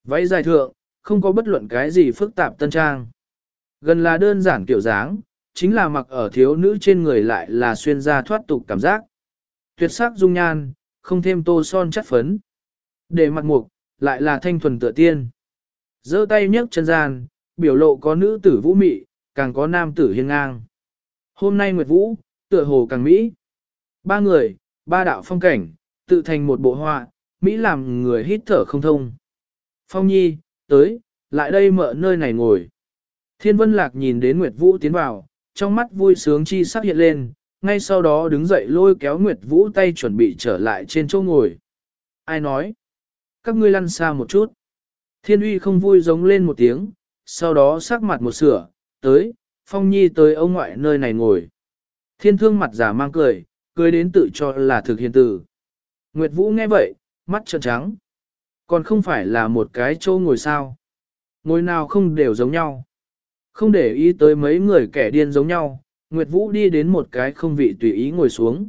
Váy dài thượng, không có bất luận cái gì phức tạp tân trang. Gần là đơn giản kiểu dáng, chính là mặc ở thiếu nữ trên người lại là xuyên ra thoát tục cảm giác. Tuyệt sắc dung nhan, không thêm tô son chất phấn. Để mặt mục, lại là thanh thuần tựa tiên. giơ tay nhấc chân gian, biểu lộ có nữ tử vũ mị, càng có nam tử hiên ngang. Hôm nay Nguyệt Vũ, tựa hồ càng Mỹ. Ba người, ba đạo phong cảnh, tự thành một bộ họa, Mỹ làm người hít thở không thông. Phong Nhi, tới, lại đây mợ nơi này ngồi. Thiên Vân Lạc nhìn đến Nguyệt Vũ tiến vào, trong mắt vui sướng chi sắc hiện lên, ngay sau đó đứng dậy lôi kéo Nguyệt Vũ tay chuẩn bị trở lại trên chỗ ngồi. Ai nói? Các ngươi lăn xa một chút. Thiên uy không vui giống lên một tiếng, sau đó sắc mặt một sửa, tới, Phong Nhi tới ông ngoại nơi này ngồi. Thiên thương mặt giả mang cười, cười đến tự cho là thực hiện tử. Nguyệt Vũ nghe vậy, mắt trợn trắng. Còn không phải là một cái chỗ ngồi sao. Ngồi nào không đều giống nhau. Không để ý tới mấy người kẻ điên giống nhau, Nguyệt Vũ đi đến một cái không vị tùy ý ngồi xuống.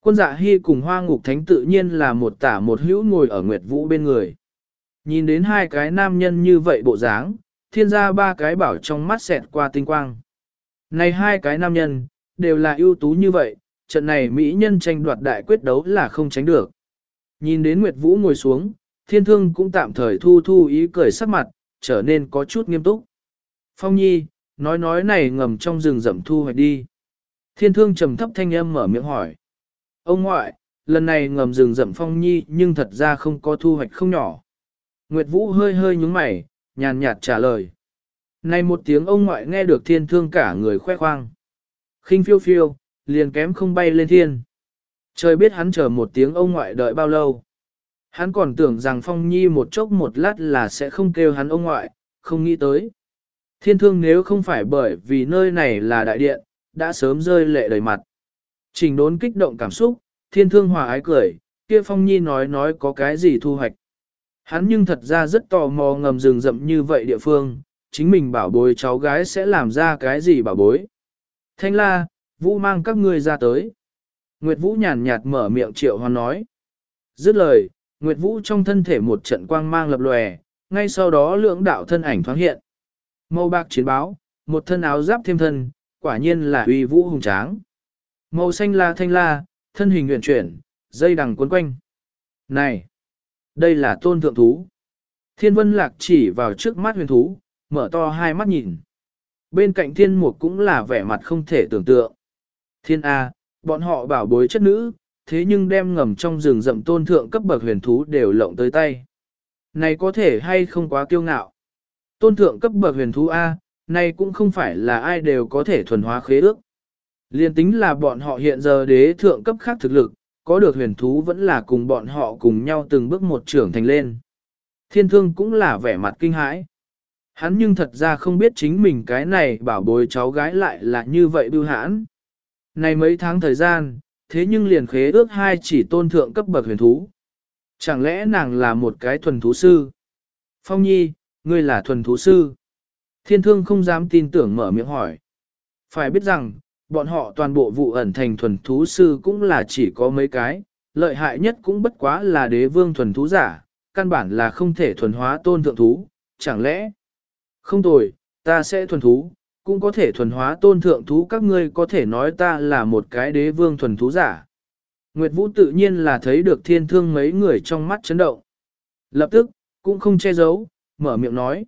Quân dạ hy cùng hoa ngục thánh tự nhiên là một tả một hữu ngồi ở Nguyệt Vũ bên người. Nhìn đến hai cái nam nhân như vậy bộ dáng, thiên gia ba cái bảo trong mắt xẹt qua tinh quang. Này hai cái nam nhân, đều là ưu tú như vậy, trận này Mỹ nhân tranh đoạt đại quyết đấu là không tránh được. Nhìn đến Nguyệt Vũ ngồi xuống, thiên thương cũng tạm thời thu thu ý cười sắc mặt, trở nên có chút nghiêm túc. Phong Nhi, nói nói này ngầm trong rừng rậm thu hoạch đi. Thiên thương trầm thấp thanh âm mở miệng hỏi. Ông ngoại, lần này ngầm rừng rậm Phong Nhi nhưng thật ra không có thu hoạch không nhỏ. Nguyệt Vũ hơi hơi nhúng mày, nhàn nhạt trả lời. Này một tiếng ông ngoại nghe được thiên thương cả người khoe khoang khinh phiêu phiêu, liền kém không bay lên thiên. Trời biết hắn chờ một tiếng ông ngoại đợi bao lâu. Hắn còn tưởng rằng Phong Nhi một chốc một lát là sẽ không kêu hắn ông ngoại, không nghĩ tới. Thiên thương nếu không phải bởi vì nơi này là đại điện, đã sớm rơi lệ đầy mặt. Trình đốn kích động cảm xúc, thiên thương hòa ái cười, kia Phong Nhi nói nói có cái gì thu hoạch. Hắn nhưng thật ra rất tò mò ngầm rừng rậm như vậy địa phương, chính mình bảo bối cháu gái sẽ làm ra cái gì bảo bối. Thanh la, Vũ mang các ngươi ra tới. Nguyệt Vũ nhàn nhạt mở miệng triệu hoan nói. Dứt lời, Nguyệt Vũ trong thân thể một trận quang mang lập lòe, ngay sau đó lưỡng đạo thân ảnh thoáng hiện. Màu bạc chiến báo, một thân áo giáp thêm thân, quả nhiên là uy vũ hùng tráng. Màu xanh la thanh la, thân hình nguyện chuyển, dây đằng cuốn quanh. Này! Đây là tôn thượng thú. Thiên vân lạc chỉ vào trước mắt huyền thú, mở to hai mắt nhìn. Bên cạnh thiên mục cũng là vẻ mặt không thể tưởng tượng. Thiên A, bọn họ bảo bối chất nữ, thế nhưng đem ngầm trong rừng rậm tôn thượng cấp bậc huyền thú đều lộng tới tay. Này có thể hay không quá kiêu ngạo. Tôn thượng cấp bậc huyền thú A, này cũng không phải là ai đều có thể thuần hóa khế ước. Liên tính là bọn họ hiện giờ đế thượng cấp khác thực lực, có được huyền thú vẫn là cùng bọn họ cùng nhau từng bước một trưởng thành lên. Thiên thương cũng là vẻ mặt kinh hãi. Hắn nhưng thật ra không biết chính mình cái này bảo bối cháu gái lại là như vậy bưu hãn. Này mấy tháng thời gian, thế nhưng liền khế ước hai chỉ tôn thượng cấp bậc huyền thú. Chẳng lẽ nàng là một cái thuần thú sư? Phong nhi, ngươi là thuần thú sư. Thiên thương không dám tin tưởng mở miệng hỏi. Phải biết rằng, bọn họ toàn bộ vụ ẩn thành thuần thú sư cũng là chỉ có mấy cái, lợi hại nhất cũng bất quá là đế vương thuần thú giả, căn bản là không thể thuần hóa tôn thượng thú, chẳng lẽ? Không tồi, ta sẽ thuần thú, cũng có thể thuần hóa tôn thượng thú các ngươi có thể nói ta là một cái đế vương thuần thú giả. Nguyệt Vũ tự nhiên là thấy được thiên thương mấy người trong mắt chấn động. Lập tức, cũng không che giấu, mở miệng nói.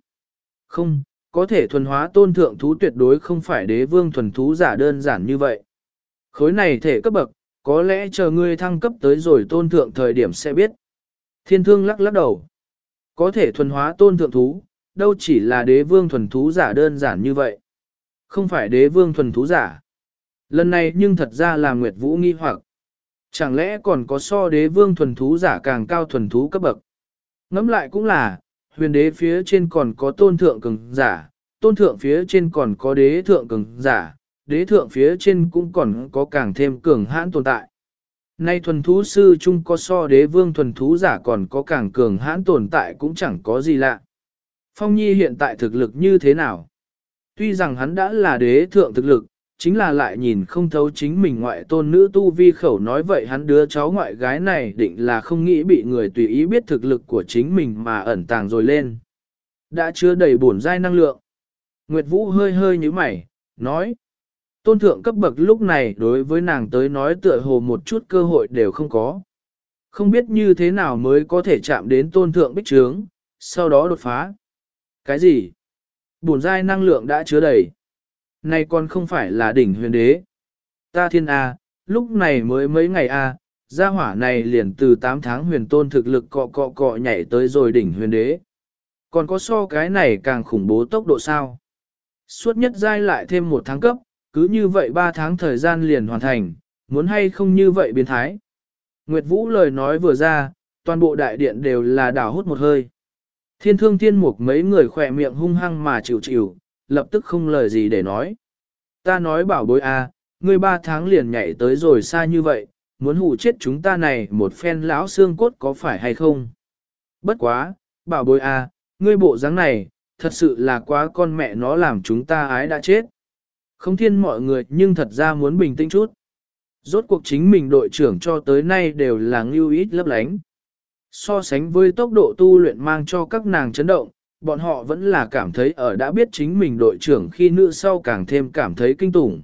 Không, có thể thuần hóa tôn thượng thú tuyệt đối không phải đế vương thuần thú giả đơn giản như vậy. Khối này thể cấp bậc, có lẽ chờ ngươi thăng cấp tới rồi tôn thượng thời điểm sẽ biết. Thiên thương lắc lắc đầu. Có thể thuần hóa tôn thượng thú, đâu chỉ là đế vương thuần thú giả đơn giản như vậy. Không phải đế vương thuần thú giả. Lần này nhưng thật ra là Nguyệt Vũ nghi hoặc. Chẳng lẽ còn có so đế vương thuần thú giả càng cao thuần thú cấp bậc? Ngẫm lại cũng là, huyền đế phía trên còn có tôn thượng cường giả, tôn thượng phía trên còn có đế thượng cường giả, đế thượng phía trên cũng còn có càng thêm cường hãn tồn tại. Nay thuần thú sư chung có so đế vương thuần thú giả còn có càng cường hãn tồn tại cũng chẳng có gì lạ. Phong Nhi hiện tại thực lực như thế nào? Tuy rằng hắn đã là đế thượng thực lực, chính là lại nhìn không thấu chính mình ngoại tôn nữ tu vi khẩu nói vậy hắn đứa cháu ngoại gái này định là không nghĩ bị người tùy ý biết thực lực của chính mình mà ẩn tàng rồi lên. Đã chưa đầy bổn dai năng lượng. Nguyệt Vũ hơi hơi như mày, nói. Tôn thượng cấp bậc lúc này đối với nàng tới nói tựa hồ một chút cơ hội đều không có. Không biết như thế nào mới có thể chạm đến tôn thượng bích trướng, sau đó đột phá. Cái gì? Bổn giai năng lượng đã chứa đầy. Này còn không phải là đỉnh huyền đế. Ta thiên A, lúc này mới mấy ngày A, gia hỏa này liền từ 8 tháng huyền tôn thực lực cọ cọ cọ nhảy tới rồi đỉnh huyền đế. Còn có so cái này càng khủng bố tốc độ sao? Suốt nhất giai lại thêm một tháng cấp, cứ như vậy 3 tháng thời gian liền hoàn thành, muốn hay không như vậy biến thái. Nguyệt Vũ lời nói vừa ra, toàn bộ đại điện đều là đảo hút một hơi. Thiên thương thiên mục mấy người khỏe miệng hung hăng mà chịu chịu, lập tức không lời gì để nói. Ta nói bảo bối a, à, ngươi ba tháng liền nhảy tới rồi xa như vậy, muốn hù chết chúng ta này một phen lão xương cốt có phải hay không? Bất quá, bảo bối a, à, ngươi bộ dáng này, thật sự là quá con mẹ nó làm chúng ta ái đã chết. Không thiên mọi người nhưng thật ra muốn bình tĩnh chút. Rốt cuộc chính mình đội trưởng cho tới nay đều là ngưu ít lấp lánh. So sánh với tốc độ tu luyện mang cho các nàng chấn động, bọn họ vẫn là cảm thấy ở đã biết chính mình đội trưởng khi nữ sau càng thêm cảm thấy kinh tủng.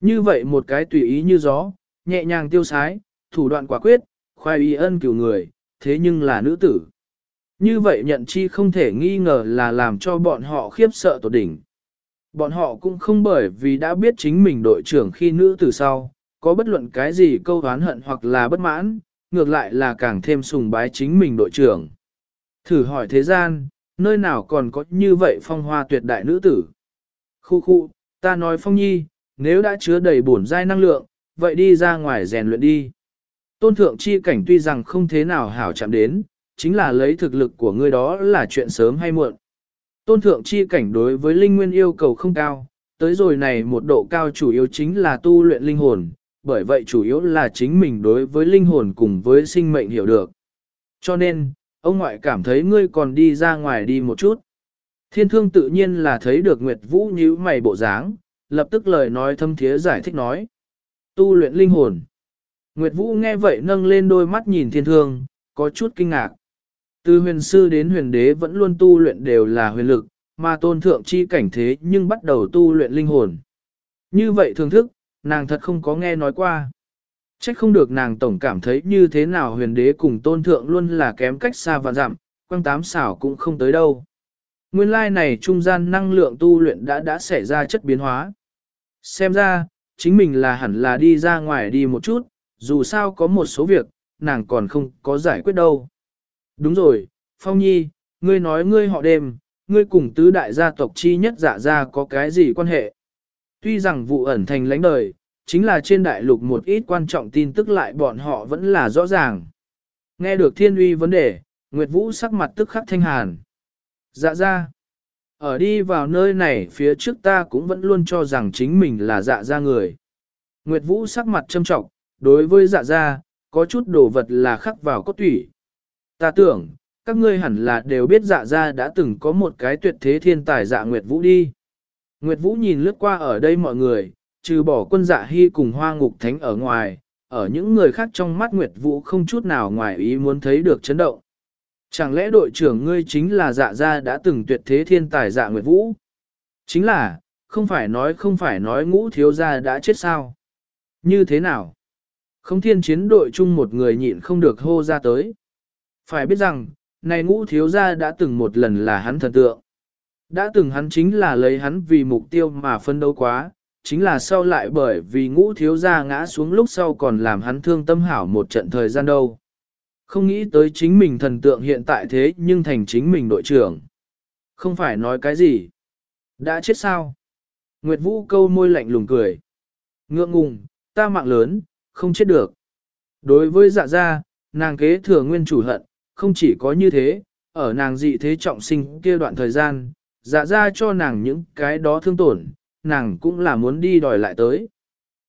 Như vậy một cái tùy ý như gió, nhẹ nhàng tiêu sái, thủ đoạn quả quyết, khoai y ân cửu người, thế nhưng là nữ tử. Như vậy nhận chi không thể nghi ngờ là làm cho bọn họ khiếp sợ tột đỉnh. Bọn họ cũng không bởi vì đã biết chính mình đội trưởng khi nữ tử sau, có bất luận cái gì câu oán hận hoặc là bất mãn, ngược lại là càng thêm sùng bái chính mình đội trưởng. Thử hỏi thế gian, nơi nào còn có như vậy phong hoa tuyệt đại nữ tử. Khu khu, ta nói phong nhi, nếu đã chứa đầy bổn giai năng lượng, vậy đi ra ngoài rèn luyện đi. Tôn thượng chi cảnh tuy rằng không thế nào hảo chạm đến, chính là lấy thực lực của ngươi đó là chuyện sớm hay muộn. Tôn thượng chi cảnh đối với linh nguyên yêu cầu không cao, tới rồi này một độ cao chủ yếu chính là tu luyện linh hồn, bởi vậy chủ yếu là chính mình đối với linh hồn cùng với sinh mệnh hiểu được. Cho nên, ông ngoại cảm thấy ngươi còn đi ra ngoài đi một chút. Thiên thương tự nhiên là thấy được Nguyệt Vũ như mày bộ dáng, lập tức lời nói thâm thiế giải thích nói. Tu luyện linh hồn. Nguyệt Vũ nghe vậy nâng lên đôi mắt nhìn thiên thương, có chút kinh ngạc. Từ huyền sư đến huyền đế vẫn luôn tu luyện đều là huyền lực, mà tôn thượng chi cảnh thế nhưng bắt đầu tu luyện linh hồn. Như vậy thường thức, nàng thật không có nghe nói qua. Trách không được nàng tổng cảm thấy như thế nào huyền đế cùng tôn thượng luôn là kém cách xa và dặm, quăng tám xảo cũng không tới đâu. Nguyên lai này trung gian năng lượng tu luyện đã đã xảy ra chất biến hóa. Xem ra, chính mình là hẳn là đi ra ngoài đi một chút, dù sao có một số việc, nàng còn không có giải quyết đâu. Đúng rồi, Phong Nhi, ngươi nói ngươi họ đêm, ngươi cùng tứ đại gia tộc chi nhất dạ ra có cái gì quan hệ? Tuy rằng vụ ẩn thành lãnh đời, chính là trên đại lục một ít quan trọng tin tức lại bọn họ vẫn là rõ ràng. Nghe được thiên uy vấn đề, Nguyệt Vũ sắc mặt tức khắc thanh hàn. Dạ ra. Ở đi vào nơi này phía trước ta cũng vẫn luôn cho rằng chính mình là dạ ra người. Nguyệt Vũ sắc mặt châm trọng, đối với dạ ra, có chút đồ vật là khắc vào cốt tủy. Ta tưởng, các ngươi hẳn là đều biết dạ ra đã từng có một cái tuyệt thế thiên tài dạ Nguyệt Vũ đi. Nguyệt Vũ nhìn lướt qua ở đây mọi người, trừ bỏ quân dạ hy cùng hoa ngục thánh ở ngoài, ở những người khác trong mắt Nguyệt Vũ không chút nào ngoài ý muốn thấy được chấn động. Chẳng lẽ đội trưởng ngươi chính là dạ gia đã từng tuyệt thế thiên tài dạ Nguyệt Vũ? Chính là, không phải nói không phải nói ngũ thiếu gia đã chết sao? Như thế nào? Không thiên chiến đội chung một người nhịn không được hô ra tới. Phải biết rằng, này ngũ thiếu gia đã từng một lần là hắn thần tượng. Đã từng hắn chính là lấy hắn vì mục tiêu mà phân đấu quá, chính là sau lại bởi vì ngũ thiếu gia ngã xuống lúc sau còn làm hắn thương tâm hảo một trận thời gian đâu. Không nghĩ tới chính mình thần tượng hiện tại thế nhưng thành chính mình đội trưởng. Không phải nói cái gì. Đã chết sao? Nguyệt Vũ câu môi lạnh lùng cười. Ngượng ngùng, ta mạng lớn, không chết được. Đối với dạ gia, nàng kế thừa nguyên chủ hận, không chỉ có như thế, ở nàng dị thế trọng sinh kia đoạn thời gian, dạ gia cho nàng những cái đó thương tổn, nàng cũng là muốn đi đòi lại tới.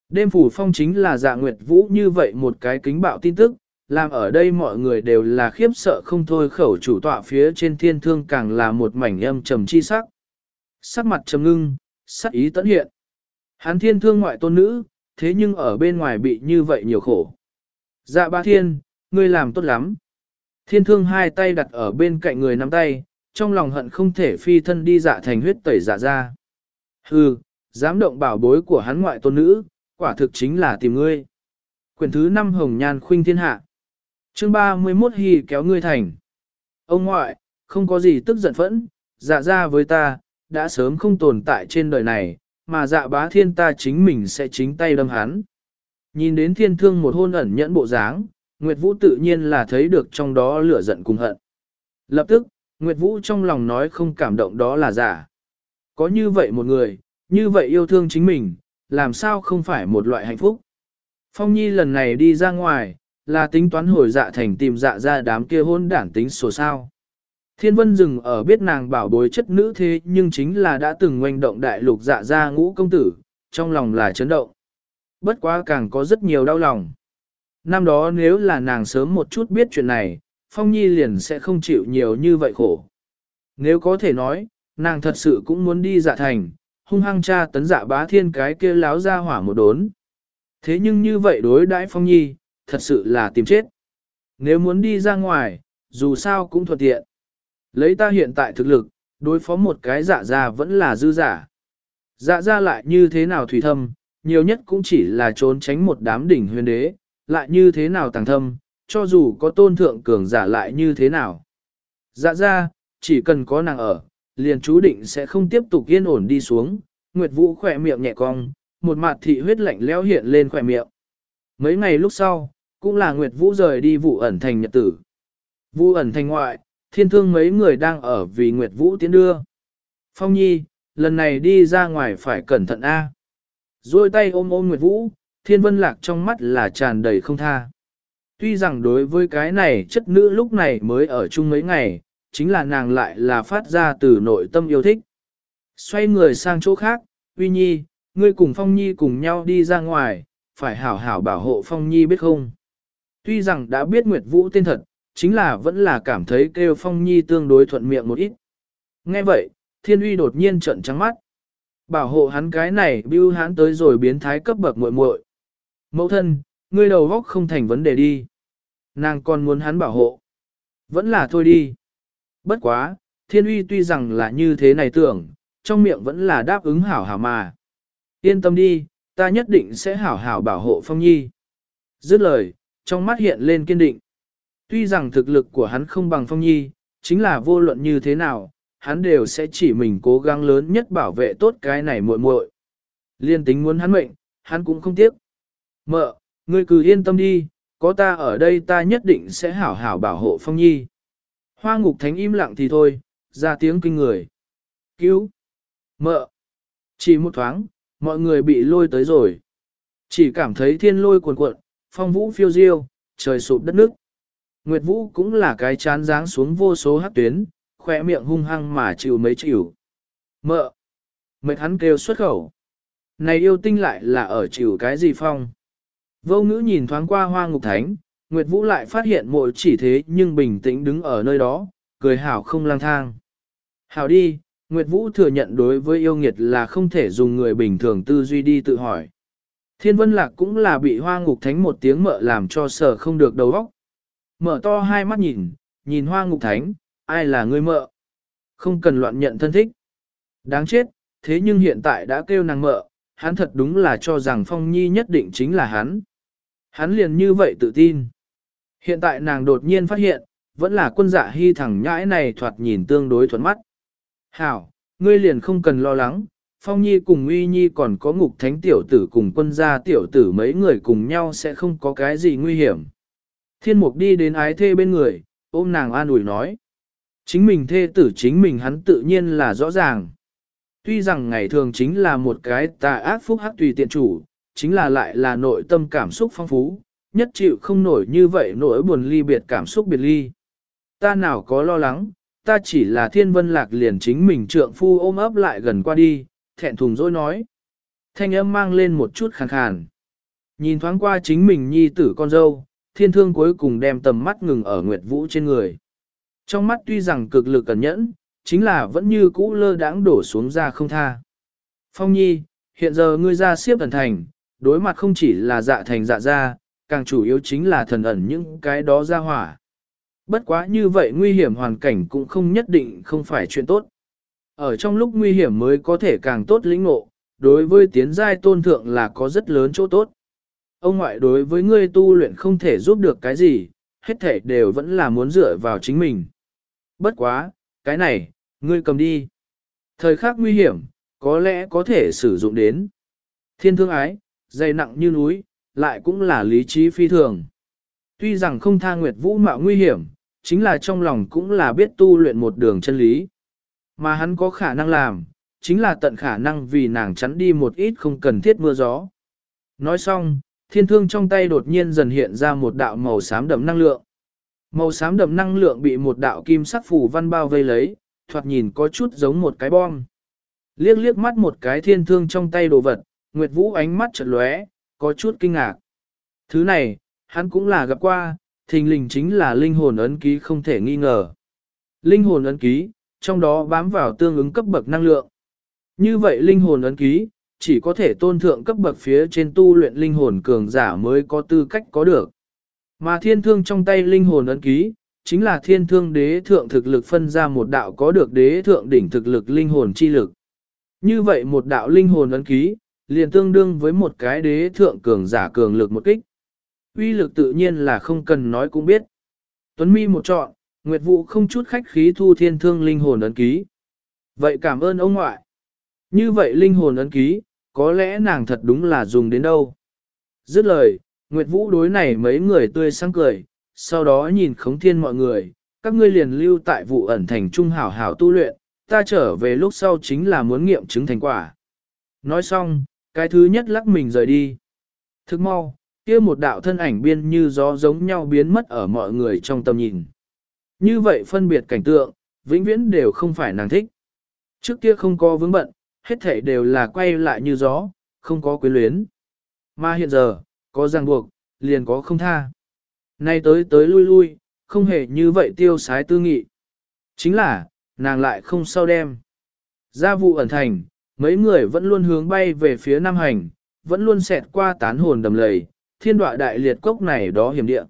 Đêm phủ phong chính là dạ nguyệt vũ như vậy một cái kính bạo tin tức, làm ở đây mọi người đều là khiếp sợ không thôi khẩu chủ tọa phía trên thiên thương càng là một mảnh âm trầm chi sắc. Sắc mặt trầm ngưng, sắc ý tận hiện. Hắn thiên thương ngoại tôn nữ, thế nhưng ở bên ngoài bị như vậy nhiều khổ. Dạ ba thiên, ngươi làm tốt lắm. Thiên thương hai tay đặt ở bên cạnh người nắm tay, trong lòng hận không thể phi thân đi dạ thành huyết tẩy dạ ra. Hừ, dám động bảo bối của hắn ngoại tôn nữ, quả thực chính là tìm ngươi. Quyển thứ 5 Hồng Nhan Khuynh Thiên Hạ Chương 31 Hì kéo ngươi thành Ông ngoại, không có gì tức giận phẫn, dạ ra với ta, đã sớm không tồn tại trên đời này, mà dạ bá thiên ta chính mình sẽ chính tay đâm hắn. Nhìn đến thiên thương một hôn ẩn nhẫn bộ dáng, Nguyệt Vũ tự nhiên là thấy được trong đó lửa giận cùng hận. Lập tức, Nguyệt Vũ trong lòng nói không cảm động đó là giả. Có như vậy một người, như vậy yêu thương chính mình, làm sao không phải một loại hạnh phúc. Phong Nhi lần này đi ra ngoài, là tính toán hồi dạ thành tìm dạ ra đám kia hôn đản tính sổ sao. Thiên vân dừng ở biết nàng bảo bối chất nữ thế nhưng chính là đã từng ngoanh động đại lục dạ ra ngũ công tử, trong lòng là chấn động. Bất quá càng có rất nhiều đau lòng. Năm đó nếu là nàng sớm một chút biết chuyện này, Phong Nhi liền sẽ không chịu nhiều như vậy khổ. Nếu có thể nói, nàng thật sự cũng muốn đi dạ thành, hung hăng cha tấn dạ bá thiên cái kia láo ra hỏa một đốn. Thế nhưng như vậy đối đãi Phong Nhi, thật sự là tìm chết. Nếu muốn đi ra ngoài, dù sao cũng thuận tiện. Lấy ta hiện tại thực lực, đối phó một cái dạ ra vẫn là dư giả. Dạ ra lại như thế nào thủy thâm, nhiều nhất cũng chỉ là trốn tránh một đám đỉnh huyền đế, lại như thế nào tàng thâm, cho dù có tôn thượng cường giả lại như thế nào. Dạ ra, chỉ cần có nàng ở, liền chú định sẽ không tiếp tục yên ổn đi xuống, Nguyệt Vũ khỏe miệng nhẹ cong, một mặt thị huyết lạnh lẽo hiện lên khỏe miệng. Mấy ngày lúc sau, cũng là Nguyệt Vũ rời đi vụ ẩn thành nhật tử. Vụ ẩn thành ngoại, thiên thương mấy người đang ở vì Nguyệt Vũ tiến đưa. Phong Nhi, lần này đi ra ngoài phải cẩn thận a. Rồi tay ôm ôm Nguyệt Vũ, thiên vân lạc trong mắt là tràn đầy không tha. Tuy rằng đối với cái này chất nữ lúc này mới ở chung mấy ngày, chính là nàng lại là phát ra từ nội tâm yêu thích. Xoay người sang chỗ khác, Uy Nhi, ngươi cùng Phong Nhi cùng nhau đi ra ngoài, phải hảo hảo bảo hộ Phong Nhi biết không? Tuy rằng đã biết Nguyệt Vũ tên thật, chính là vẫn là cảm thấy kêu Phong Nhi tương đối thuận miệng một ít. Nghe vậy, Thiên Uy đột nhiên trợn trắng mắt. Bảo hộ hắn cái này bưu hắn tới rồi biến thái cấp bậc muội muội. Mẫu thân, ngươi đầu góc không thành vấn đề đi. Nàng còn muốn hắn bảo hộ. Vẫn là thôi đi. Bất quá, thiên uy tuy rằng là như thế này tưởng, trong miệng vẫn là đáp ứng hảo hảo mà. Yên tâm đi, ta nhất định sẽ hảo hảo bảo hộ Phong Nhi. Dứt lời, trong mắt hiện lên kiên định. Tuy rằng thực lực của hắn không bằng Phong Nhi, chính là vô luận như thế nào, hắn đều sẽ chỉ mình cố gắng lớn nhất bảo vệ tốt cái này muội muội. Liên tính muốn hắn mệnh, hắn cũng không tiếc. Mợ, ngươi cứ yên tâm đi, có ta ở đây ta nhất định sẽ hảo hảo bảo hộ Phong Nhi. Hoa ngục thánh im lặng thì thôi, ra tiếng kinh người. Cứu! Mợ! Chỉ một thoáng, mọi người bị lôi tới rồi. Chỉ cảm thấy thiên lôi cuồn cuộn, phong vũ phiêu diêu, trời sụp đất nước. Nguyệt Vũ cũng là cái chán dáng xuống vô số hát tuyến, khỏe miệng hung hăng mà chịu mấy chịu. Mợ! Mệt hắn kêu xuất khẩu. Này yêu tinh lại là ở chịu cái gì phong? Vô ngữ nhìn thoáng qua hoa ngục thánh, Nguyệt Vũ lại phát hiện mội chỉ thế nhưng bình tĩnh đứng ở nơi đó, cười hảo không lang thang. Hảo đi, Nguyệt Vũ thừa nhận đối với yêu nghiệt là không thể dùng người bình thường tư duy đi tự hỏi. Thiên Vân Lạc cũng là bị hoa ngục thánh một tiếng mợ làm cho sở không được đầu óc. Mở to hai mắt nhìn, nhìn hoa ngục thánh, ai là người mợ? Không cần loạn nhận thân thích. Đáng chết, thế nhưng hiện tại đã kêu nàng mợ, hắn thật đúng là cho rằng Phong Nhi nhất định chính là hắn. Hắn liền như vậy tự tin. Hiện tại nàng đột nhiên phát hiện, vẫn là quân dạ hy thẳng nhãi này thoạt nhìn tương đối thuận mắt. Hảo, ngươi liền không cần lo lắng, Phong Nhi cùng Uy Nhi còn có ngục thánh tiểu tử cùng quân gia tiểu tử mấy người cùng nhau sẽ không có cái gì nguy hiểm. Thiên mục đi đến ái thê bên người, ôm nàng an ủi nói. Chính mình thê tử chính mình hắn tự nhiên là rõ ràng. Tuy rằng ngày thường chính là một cái tà ác phúc hắc tùy tiện chủ, chính là lại là nội tâm cảm xúc phong phú, nhất chịu không nổi như vậy nỗi buồn ly biệt cảm xúc biệt ly. Ta nào có lo lắng, ta chỉ là thiên vân lạc liền chính mình trượng phu ôm ấp lại gần qua đi, thẹn thùng dối nói. Thanh âm mang lên một chút khàn khàn. Nhìn thoáng qua chính mình nhi tử con dâu, thiên thương cuối cùng đem tầm mắt ngừng ở Nguyệt Vũ trên người. Trong mắt tuy rằng cực lực cẩn nhẫn, chính là vẫn như cũ lơ đãng đổ xuống ra không tha. Phong nhi, hiện giờ ngươi ra siếp thần thành, đối mặt không chỉ là dạ thành dạ ra, càng chủ yếu chính là thần ẩn những cái đó ra hỏa. Bất quá như vậy nguy hiểm hoàn cảnh cũng không nhất định không phải chuyện tốt. Ở trong lúc nguy hiểm mới có thể càng tốt lĩnh ngộ, đối với tiến giai tôn thượng là có rất lớn chỗ tốt. Ông ngoại đối với ngươi tu luyện không thể giúp được cái gì, hết thể đều vẫn là muốn dựa vào chính mình. Bất quá, cái này, ngươi cầm đi. Thời khắc nguy hiểm, có lẽ có thể sử dụng đến. Thiên thương ái, dày nặng như núi, lại cũng là lý trí phi thường. Tuy rằng không tha Nguyệt Vũ mạo nguy hiểm, chính là trong lòng cũng là biết tu luyện một đường chân lý. Mà hắn có khả năng làm, chính là tận khả năng vì nàng chắn đi một ít không cần thiết mưa gió. Nói xong, thiên thương trong tay đột nhiên dần hiện ra một đạo màu xám đậm năng lượng. Màu xám đậm năng lượng bị một đạo kim sắc phủ văn bao vây lấy, thoạt nhìn có chút giống một cái bom. Liếc liếc mắt một cái thiên thương trong tay đồ vật, Nguyệt Vũ ánh mắt chợt lóe, có chút kinh ngạc. Thứ này, hắn cũng là gặp qua, thình lình chính là linh hồn ấn ký không thể nghi ngờ. Linh hồn ấn ký, trong đó bám vào tương ứng cấp bậc năng lượng. Như vậy linh hồn ấn ký, chỉ có thể tôn thượng cấp bậc phía trên tu luyện linh hồn cường giả mới có tư cách có được. Mà thiên thương trong tay linh hồn ấn ký, chính là thiên thương đế thượng thực lực phân ra một đạo có được đế thượng đỉnh thực lực linh hồn chi lực. Như vậy một đạo linh hồn ấn ký, liền tương đương với một cái đế thượng cường giả cường lực một kích. Uy lực tự nhiên là không cần nói cũng biết. Tuấn mi một chọn, Nguyệt Vũ không chút khách khí thu thiên thương linh hồn ấn ký. Vậy cảm ơn ông ngoại. Như vậy linh hồn ấn ký, có lẽ nàng thật đúng là dùng đến đâu. Dứt lời, Nguyệt Vũ đối này mấy người tươi sáng cười, sau đó nhìn khống thiên mọi người, các ngươi liền lưu tại vụ ẩn thành trung hảo hảo tu luyện, ta trở về lúc sau chính là muốn nghiệm chứng thành quả. Nói xong, cái thứ nhất lắc mình rời đi. Thức mau, kia một đạo thân ảnh biên như gió giống nhau biến mất ở mọi người trong tầm nhìn. Như vậy phân biệt cảnh tượng, vĩnh viễn đều không phải nàng thích. Trước kia không có vướng bận, hết thảy đều là quay lại như gió, không có quyến luyến. Mà hiện giờ, có ràng buộc, liền có không tha. Nay tới tới lui lui, không hề như vậy tiêu sái tư nghị. Chính là, nàng lại không sao đem. Gia vụ ẩn thành, mấy người vẫn luôn hướng bay về phía Nam Hành, vẫn luôn xẹt qua tán hồn đầm lầy, thiên đoạ đại liệt cốc này đó hiểm địa.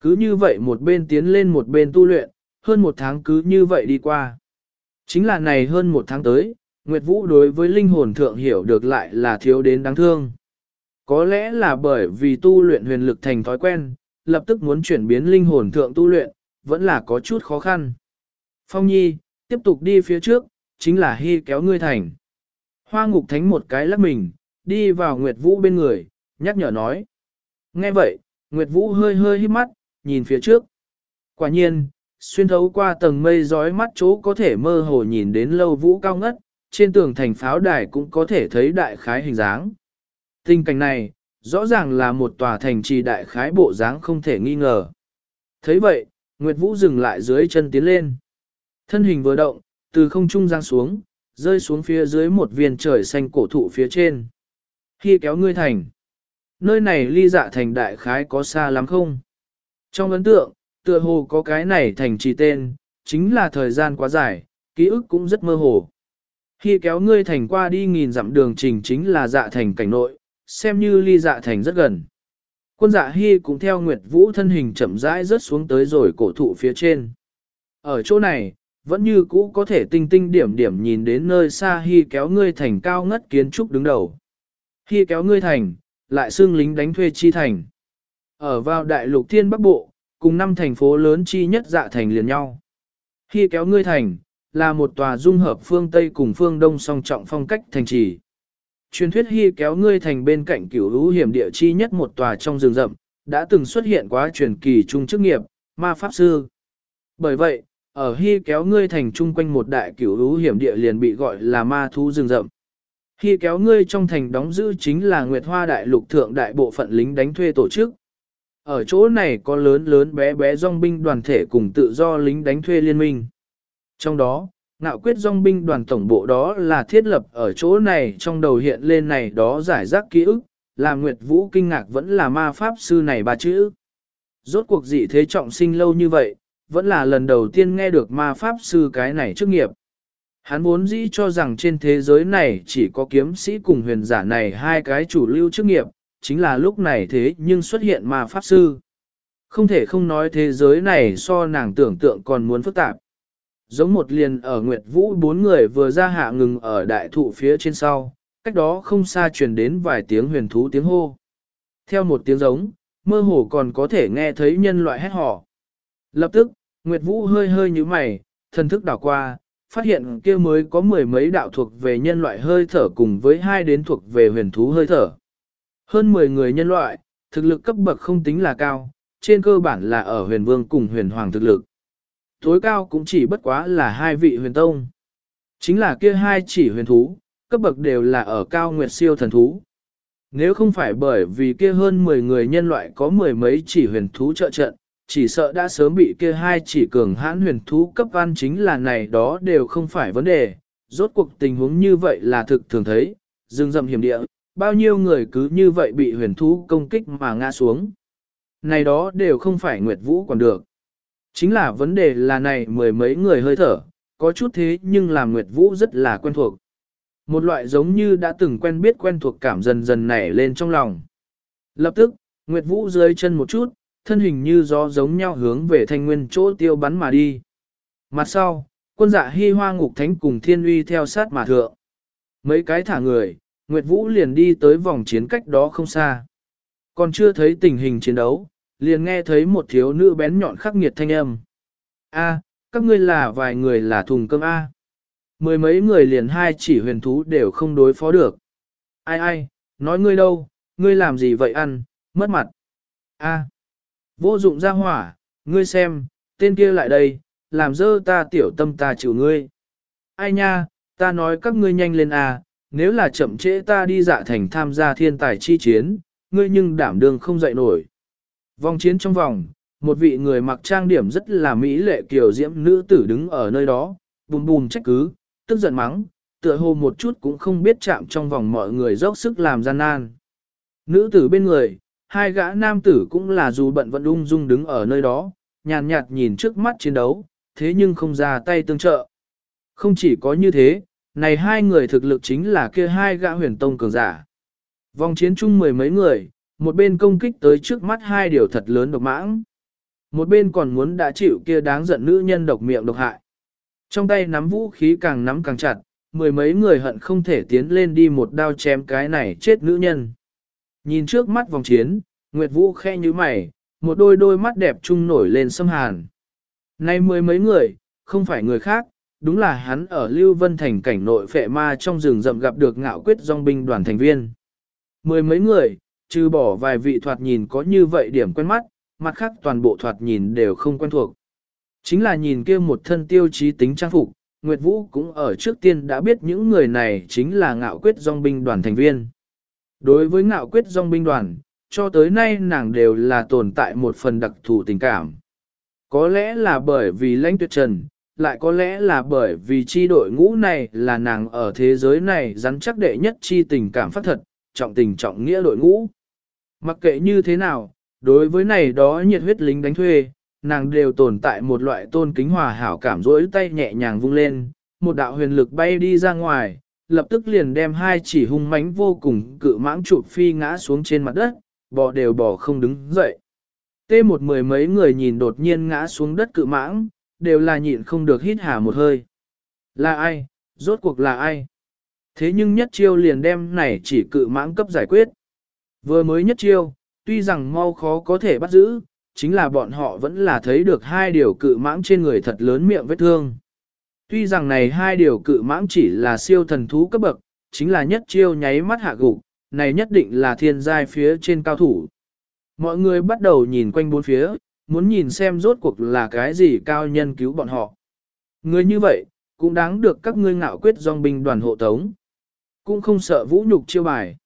Cứ như vậy một bên tiến lên một bên tu luyện, hơn một tháng cứ như vậy đi qua. Chính là này hơn một tháng tới, Nguyệt Vũ đối với linh hồn thượng hiểu được lại là thiếu đến đáng thương. Có lẽ là bởi vì tu luyện huyền lực thành thói quen, lập tức muốn chuyển biến linh hồn thượng tu luyện, vẫn là có chút khó khăn. Phong Nhi, tiếp tục đi phía trước, chính là hy kéo ngươi thành. Hoa ngục thánh một cái lắc mình, đi vào Nguyệt Vũ bên người, nhắc nhở nói. Nghe vậy, Nguyệt Vũ hơi hơi hít mắt, nhìn phía trước. Quả nhiên, xuyên thấu qua tầng mây giói mắt chỗ có thể mơ hồ nhìn đến lâu vũ cao ngất, trên tường thành pháo đài cũng có thể thấy đại khái hình dáng. Tình cảnh này, rõ ràng là một tòa thành trì đại khái bộ dáng không thể nghi ngờ. thấy vậy, Nguyệt Vũ dừng lại dưới chân tiến lên. Thân hình vừa động, từ không trung giang xuống, rơi xuống phía dưới một viên trời xanh cổ thụ phía trên. Khi kéo ngươi thành, nơi này ly dạ thành đại khái có xa lắm không? Trong ấn tượng, tựa hồ có cái này thành trì tên, chính là thời gian quá dài, ký ức cũng rất mơ hồ. Khi kéo ngươi thành qua đi nghìn dặm đường trình chính là dạ thành cảnh nội, xem như ly dạ thành rất gần. Quân dạ hy cũng theo Nguyệt Vũ thân hình chậm rãi rớt xuống tới rồi cổ thụ phía trên. Ở chỗ này, vẫn như cũ có thể tinh tinh điểm điểm nhìn đến nơi xa hy kéo ngươi thành cao ngất kiến trúc đứng đầu. Hy kéo ngươi thành, lại xương lính đánh thuê chi thành. Ở vào đại lục thiên bắc bộ, cùng năm thành phố lớn chi nhất dạ thành liền nhau. Hy kéo ngươi thành, là một tòa dung hợp phương Tây cùng phương Đông song trọng phong cách thành trì. Truyền thuyết hy kéo ngươi thành bên cạnh cửu hữu hiểm địa chi nhất một tòa trong rừng rậm, đã từng xuất hiện quá truyền kỳ trung chức nghiệp, ma pháp sư. Bởi vậy, ở hy kéo ngươi thành chung quanh một đại cửu hữu hiểm địa liền bị gọi là ma thú rừng rậm. Hy kéo ngươi trong thành đóng giữ chính là Nguyệt Hoa Đại Lục Thượng Đại Bộ phận lính đánh thuê tổ chức. Ở chỗ này có lớn lớn bé bé dòng binh đoàn thể cùng tự do lính đánh thuê liên minh. Trong đó, ngạo quyết dòng binh đoàn tổng bộ đó là thiết lập ở chỗ này trong đầu hiện lên này đó giải rác ký ức, là Nguyệt Vũ kinh ngạc vẫn là ma pháp sư này ba chữ. Rốt cuộc dị thế trọng sinh lâu như vậy, vẫn là lần đầu tiên nghe được ma pháp sư cái này chức nghiệp. Hắn muốn dĩ cho rằng trên thế giới này chỉ có kiếm sĩ cùng huyền giả này hai cái chủ lưu chức nghiệp, chính là lúc này thế nhưng xuất hiện ma pháp sư. Không thể không nói thế giới này so nàng tưởng tượng còn muốn phức tạp. Giống một liền ở Nguyệt Vũ bốn người vừa ra hạ ngừng ở đại thụ phía trên sau, cách đó không xa truyền đến vài tiếng huyền thú tiếng hô. Theo một tiếng giống, mơ hồ còn có thể nghe thấy nhân loại hét hò. Lập tức, Nguyệt Vũ hơi hơi như mày, thần thức đảo qua, phát hiện kia mới có mười mấy đạo thuộc về nhân loại hơi thở cùng với hai đến thuộc về huyền thú hơi thở. Hơn 10 người nhân loại, thực lực cấp bậc không tính là cao, trên cơ bản là ở huyền vương cùng huyền hoàng thực lực. Tối cao cũng chỉ bất quá là hai vị huyền tông. Chính là kia hai chỉ huyền thú, cấp bậc đều là ở cao nguyệt siêu thần thú. Nếu không phải bởi vì kia hơn 10 người nhân loại có mười mấy chỉ huyền thú trợ trận, chỉ sợ đã sớm bị kia hai chỉ cường hãn huyền thú cấp văn chính là này đó đều không phải vấn đề. Rốt cuộc tình huống như vậy là thực thường thấy, rừng rậm hiểm địa, bao nhiêu người cứ như vậy bị huyền thú công kích mà ngã xuống. Này đó đều không phải Nguyệt Vũ còn được. Chính là vấn đề là này mười mấy người hơi thở, có chút thế nhưng làm Nguyệt Vũ rất là quen thuộc. Một loại giống như đã từng quen biết quen thuộc cảm dần dần nảy lên trong lòng. Lập tức, Nguyệt Vũ dưới chân một chút, thân hình như gió giống nhau hướng về thanh nguyên chỗ tiêu bắn mà đi. Mặt sau, quân dạ hy hoa ngục thánh cùng thiên uy theo sát mà thượng. Mấy cái thả người, Nguyệt Vũ liền đi tới vòng chiến cách đó không xa. Còn chưa thấy tình hình chiến đấu, liền nghe thấy một thiếu nữ bén nhọn khắc nghiệt thanh âm. A, các ngươi là vài người là thùng cơm A. Mười mấy người liền hai chỉ huyền thú đều không đối phó được. Ai ai, nói ngươi đâu, ngươi làm gì vậy ăn, mất mặt. A, vô dụng ra hỏa, ngươi xem, tên kia lại đây, làm dơ ta tiểu tâm ta chịu ngươi. Ai nha, ta nói các ngươi nhanh lên à, nếu là chậm trễ ta đi dạ thành tham gia thiên tài chi chiến, ngươi nhưng đảm đương không dậy nổi. Vòng chiến trong vòng, một vị người mặc trang điểm rất là mỹ lệ kiều diễm nữ tử đứng ở nơi đó, bùm bùm trách cứ, tức giận mắng, tựa hồ một chút cũng không biết chạm trong vòng mọi người dốc sức làm gian nan. Nữ tử bên người, hai gã nam tử cũng là dù bận vẫn ung dung đứng ở nơi đó, nhàn nhạt nhìn trước mắt chiến đấu, thế nhưng không ra tay tương trợ. Không chỉ có như thế, này hai người thực lực chính là kia hai gã huyền tông cường giả. Vòng chiến chung mười mấy người, một bên công kích tới trước mắt hai điều thật lớn độc mãng. Một bên còn muốn đã chịu kia đáng giận nữ nhân độc miệng độc hại. Trong tay nắm vũ khí càng nắm càng chặt, mười mấy người hận không thể tiến lên đi một đao chém cái này chết nữ nhân. Nhìn trước mắt vòng chiến, Nguyệt Vũ khe như mày, một đôi đôi mắt đẹp trung nổi lên xâm hàn. Nay mười mấy người, không phải người khác, đúng là hắn ở Lưu Vân Thành cảnh nội phệ ma trong rừng rậm gặp được ngạo quyết dòng binh đoàn thành viên. Mười mấy người, trừ bỏ vài vị thoạt nhìn có như vậy điểm quen mắt, mặt khác toàn bộ thoạt nhìn đều không quen thuộc. Chính là nhìn kia một thân tiêu chí tính trang phục, Nguyệt Vũ cũng ở trước tiên đã biết những người này chính là ngạo quyết dòng binh đoàn thành viên. Đối với ngạo quyết dòng binh đoàn, cho tới nay nàng đều là tồn tại một phần đặc thù tình cảm. Có lẽ là bởi vì lãnh tuyệt trần, lại có lẽ là bởi vì chi đội ngũ này là nàng ở thế giới này rắn chắc đệ nhất chi tình cảm phát thật, trọng tình trọng nghĩa đội ngũ. Mặc kệ như thế nào, đối với này đó nhiệt huyết lính đánh thuê, nàng đều tồn tại một loại tôn kính hòa hảo cảm rỗi tay nhẹ nhàng vung lên, một đạo huyền lực bay đi ra ngoài, lập tức liền đem hai chỉ hung mãnh vô cùng cự mãng chụp phi ngã xuống trên mặt đất, bò đều bò không đứng dậy. Tê một mười mấy người nhìn đột nhiên ngã xuống đất cự mãng, đều là nhịn không được hít hà một hơi. Là ai? Rốt cuộc là ai? Thế nhưng nhất chiêu liền đem này chỉ cự mãng cấp giải quyết. Vừa mới nhất chiêu, tuy rằng mau khó có thể bắt giữ, chính là bọn họ vẫn là thấy được hai điều cự mãng trên người thật lớn miệng vết thương. Tuy rằng này hai điều cự mãng chỉ là siêu thần thú cấp bậc, chính là nhất chiêu nháy mắt hạ gục, này nhất định là thiên giai phía trên cao thủ. Mọi người bắt đầu nhìn quanh bốn phía, muốn nhìn xem rốt cuộc là cái gì cao nhân cứu bọn họ. Người như vậy, cũng đáng được các ngươi ngạo quyết dòng binh đoàn hộ tống. Cũng không sợ vũ nhục chiêu bài.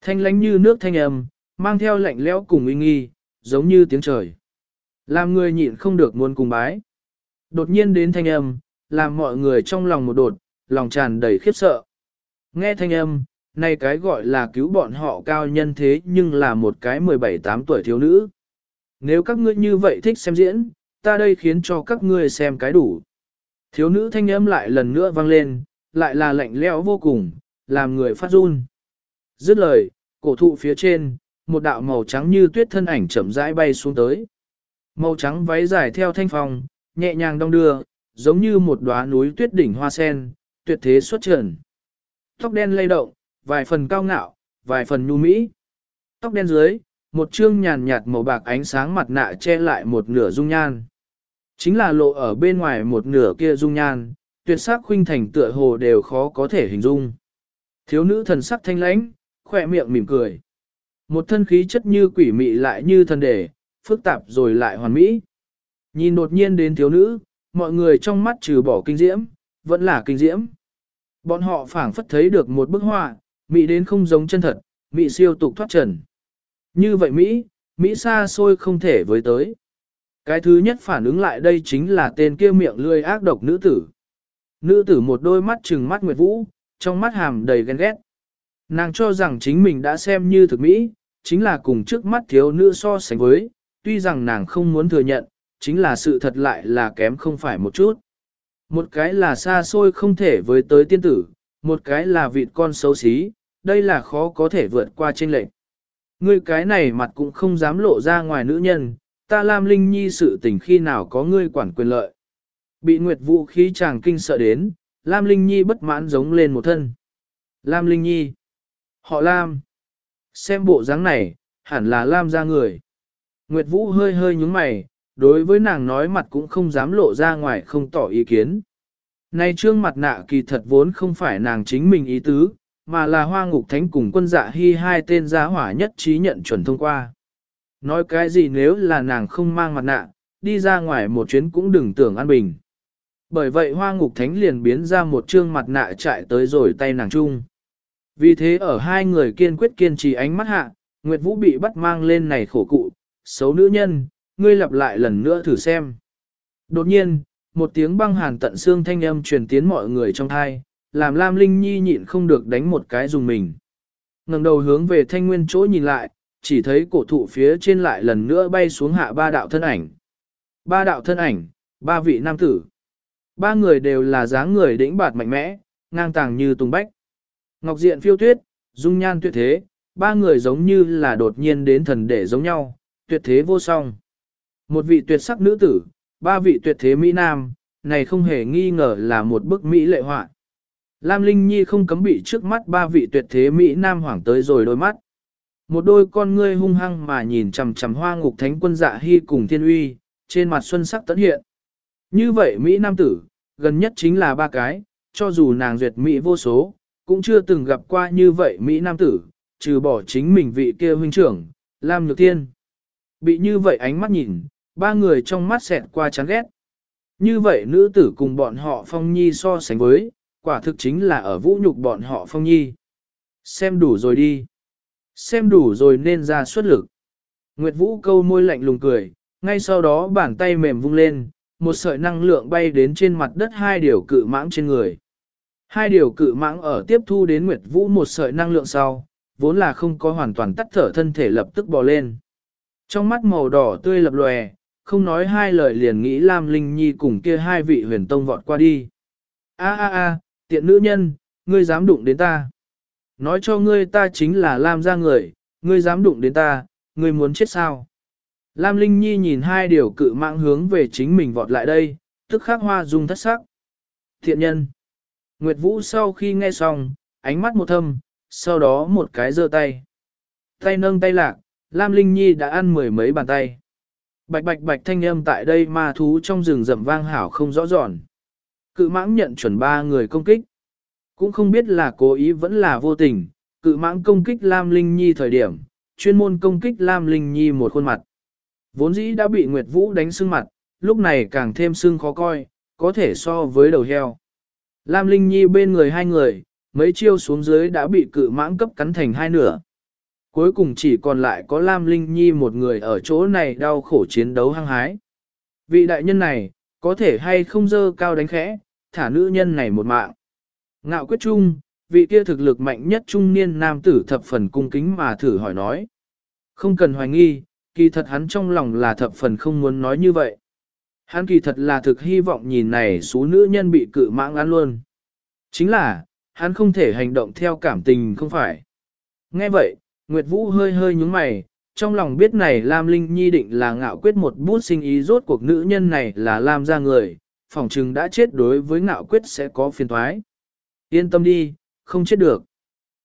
Thanh lánh như nước thanh âm, mang theo lạnh lẽo cùng uy nghi, giống như tiếng trời. Làm người nhịn không được muốn cùng bái. Đột nhiên đến thanh âm, làm mọi người trong lòng một đột, lòng tràn đầy khiếp sợ. Nghe thanh âm, nay cái gọi là cứu bọn họ cao nhân thế nhưng là một cái 17-8 tuổi thiếu nữ. Nếu các ngươi như vậy thích xem diễn, ta đây khiến cho các ngươi xem cái đủ. Thiếu nữ thanh âm lại lần nữa vang lên, lại là lạnh lẽo vô cùng, làm người phát run. Dứt lời, cổ thụ phía trên, một đạo màu trắng như tuyết thân ảnh chậm rãi bay xuống tới. Màu trắng váy dài theo thanh phong, nhẹ nhàng đong đưa, giống như một đóa núi tuyết đỉnh hoa sen, tuyệt thế xuất trần. Tóc đen lay động, vài phần cao ngạo, vài phần nhu mỹ. Tóc đen dưới, một trương nhàn nhạt màu bạc ánh sáng mặt nạ che lại một nửa dung nhan. Chính là lộ ở bên ngoài một nửa kia dung nhan, tuyệt sắc khuynh thành tựa hồ đều khó có thể hình dung. Thiếu nữ thần sắc thanh lãnh, khỏe miệng mỉm cười. Một thân khí chất như quỷ mị lại như thần đề, phức tạp rồi lại hoàn mỹ. Nhìn đột nhiên đến thiếu nữ, mọi người trong mắt trừ bỏ kinh diễm, vẫn là kinh diễm. Bọn họ phảng phất thấy được một bức họa, Mỹ đến không giống chân thật, Mỹ siêu tục thoát trần. Như vậy Mỹ, Mỹ xa xôi không thể với tới. Cái thứ nhất phản ứng lại đây chính là tên kia miệng lươi ác độc nữ tử. Nữ tử một đôi mắt trừng mắt Nguyệt Vũ, trong mắt hàm đầy ghen ghét. Nàng cho rằng chính mình đã xem như thực Mỹ, chính là cùng trước mắt thiếu nữ so sánh với, tuy rằng nàng không muốn thừa nhận, chính là sự thật lại là kém không phải một chút. Một cái là xa xôi không thể với tới tiên tử, một cái là vịt con xấu xí, đây là khó có thể vượt qua trên lệnh. Ngươi cái này mặt cũng không dám lộ ra ngoài nữ nhân, ta Lam Linh Nhi sự tình khi nào có ngươi quản quyền lợi. Bị Nguyệt Vũ khí chàng kinh sợ đến, Lam Linh Nhi bất mãn giống lên một thân. Lam Linh Nhi. Họ Lam. Xem bộ dáng này, hẳn là Lam ra người. Nguyệt Vũ hơi hơi nhúng mày, đối với nàng nói mặt cũng không dám lộ ra ngoài không tỏ ý kiến. Này trương mặt nạ kỳ thật vốn không phải nàng chính mình ý tứ, mà là hoa ngục thánh cùng quân dạ hy hai tên giá hỏa nhất trí nhận chuẩn thông qua. Nói cái gì nếu là nàng không mang mặt nạ, đi ra ngoài một chuyến cũng đừng tưởng an bình. Bởi vậy hoa ngục thánh liền biến ra một trương mặt nạ chạy tới rồi tay nàng chung. Vì thế ở hai người kiên quyết kiên trì ánh mắt hạ, Nguyệt Vũ bị bắt mang lên này khổ cụ, xấu nữ nhân, ngươi lặp lại lần nữa thử xem. Đột nhiên, một tiếng băng hàn tận xương thanh âm truyền tiến mọi người trong thai, làm Lam Linh Nhi nhịn không được đánh một cái dùng mình. ngẩng đầu hướng về thanh nguyên chỗ nhìn lại, chỉ thấy cổ thụ phía trên lại lần nữa bay xuống hạ ba đạo thân ảnh. Ba đạo thân ảnh, ba vị nam tử. Ba người đều là dáng người đĩnh bạt mạnh mẽ, ngang tàng như tùng bách. Ngọc diện phiêu tuyết, dung nhan tuyệt thế, ba người giống như là đột nhiên đến thần để giống nhau, tuyệt thế vô song. Một vị tuyệt sắc nữ tử, ba vị tuyệt thế Mỹ Nam, này không hề nghi ngờ là một bức Mỹ lệ họa. Lam Linh Nhi không cấm bị trước mắt ba vị tuyệt thế Mỹ Nam Hoàng tới rồi đôi mắt. Một đôi con ngươi hung hăng mà nhìn chằm chằm hoa ngục thánh quân dạ hy cùng thiên uy, trên mặt xuân sắc tấn hiện. Như vậy Mỹ Nam tử, gần nhất chính là ba cái, cho dù nàng duyệt Mỹ vô số, cũng chưa từng gặp qua như vậy Mỹ Nam tử, trừ bỏ chính mình vị kia huynh trưởng, Lam Nhược Thiên. Bị như vậy ánh mắt nhìn, ba người trong mắt xẹt qua chán ghét. Như vậy nữ tử cùng bọn họ Phong Nhi so sánh với, quả thực chính là ở vũ nhục bọn họ Phong Nhi. Xem đủ rồi đi. Xem đủ rồi nên ra xuất lực. Nguyệt Vũ câu môi lạnh lùng cười, ngay sau đó bàn tay mềm vung lên, một sợi năng lượng bay đến trên mặt đất hai điều cự mãng trên người. Hai điều cự mãng ở tiếp thu đến Nguyệt Vũ một sợi năng lượng sau, vốn là không có hoàn toàn tắt thở thân thể lập tức bò lên. Trong mắt màu đỏ tươi lập lòe, không nói hai lời liền nghĩ Lam Linh Nhi cùng kia hai vị huyền tông vọt qua đi. A a a, tiện nữ nhân, ngươi dám đụng đến ta. Nói cho ngươi ta chính là Lam gia người, ngươi dám đụng đến ta, ngươi muốn chết sao? Lam Linh Nhi nhìn hai điều cự mạng hướng về chính mình vọt lại đây, tức khắc hoa dung thất sắc. Thiện nhân. Nguyệt Vũ sau khi nghe xong, ánh mắt một thâm, sau đó một cái giơ tay. Tay nâng tay lạc, Lam Linh Nhi đã ăn mười mấy bàn tay. Bạch bạch bạch thanh âm tại đây ma thú trong rừng rậm vang hảo không rõ ròn. Cự mãng nhận chuẩn ba người công kích. Cũng không biết là cố ý vẫn là vô tình, cự mãng công kích Lam Linh Nhi thời điểm, chuyên môn công kích Lam Linh Nhi một khuôn mặt. Vốn dĩ đã bị Nguyệt Vũ đánh sưng mặt, lúc này càng thêm sưng khó coi, có thể so với đầu heo. Lam Linh Nhi bên người hai người, mấy chiêu xuống dưới đã bị cự mãng cấp cắn thành hai nửa. Cuối cùng chỉ còn lại có Lam Linh Nhi một người ở chỗ này đau khổ chiến đấu hăng hái. Vị đại nhân này, có thể hay không dơ cao đánh khẽ, thả nữ nhân này một mạng. Ngạo quyết chung, vị kia thực lực mạnh nhất trung niên nam tử thập phần cung kính mà thử hỏi nói. Không cần hoài nghi, kỳ thật hắn trong lòng là thập phần không muốn nói như vậy. Hắn kỳ thật là thực hy vọng nhìn này số nữ nhân bị cự mãng ăn luôn. Chính là, hắn không thể hành động theo cảm tình không phải. Nghe vậy, Nguyệt Vũ hơi hơi nhúng mày, trong lòng biết này Lam Linh Nhi định là ngạo quyết một bút sinh ý rốt cuộc nữ nhân này là Lam ra người, phỏng chừng đã chết đối với ngạo quyết sẽ có phiền thoái. Yên tâm đi, không chết được.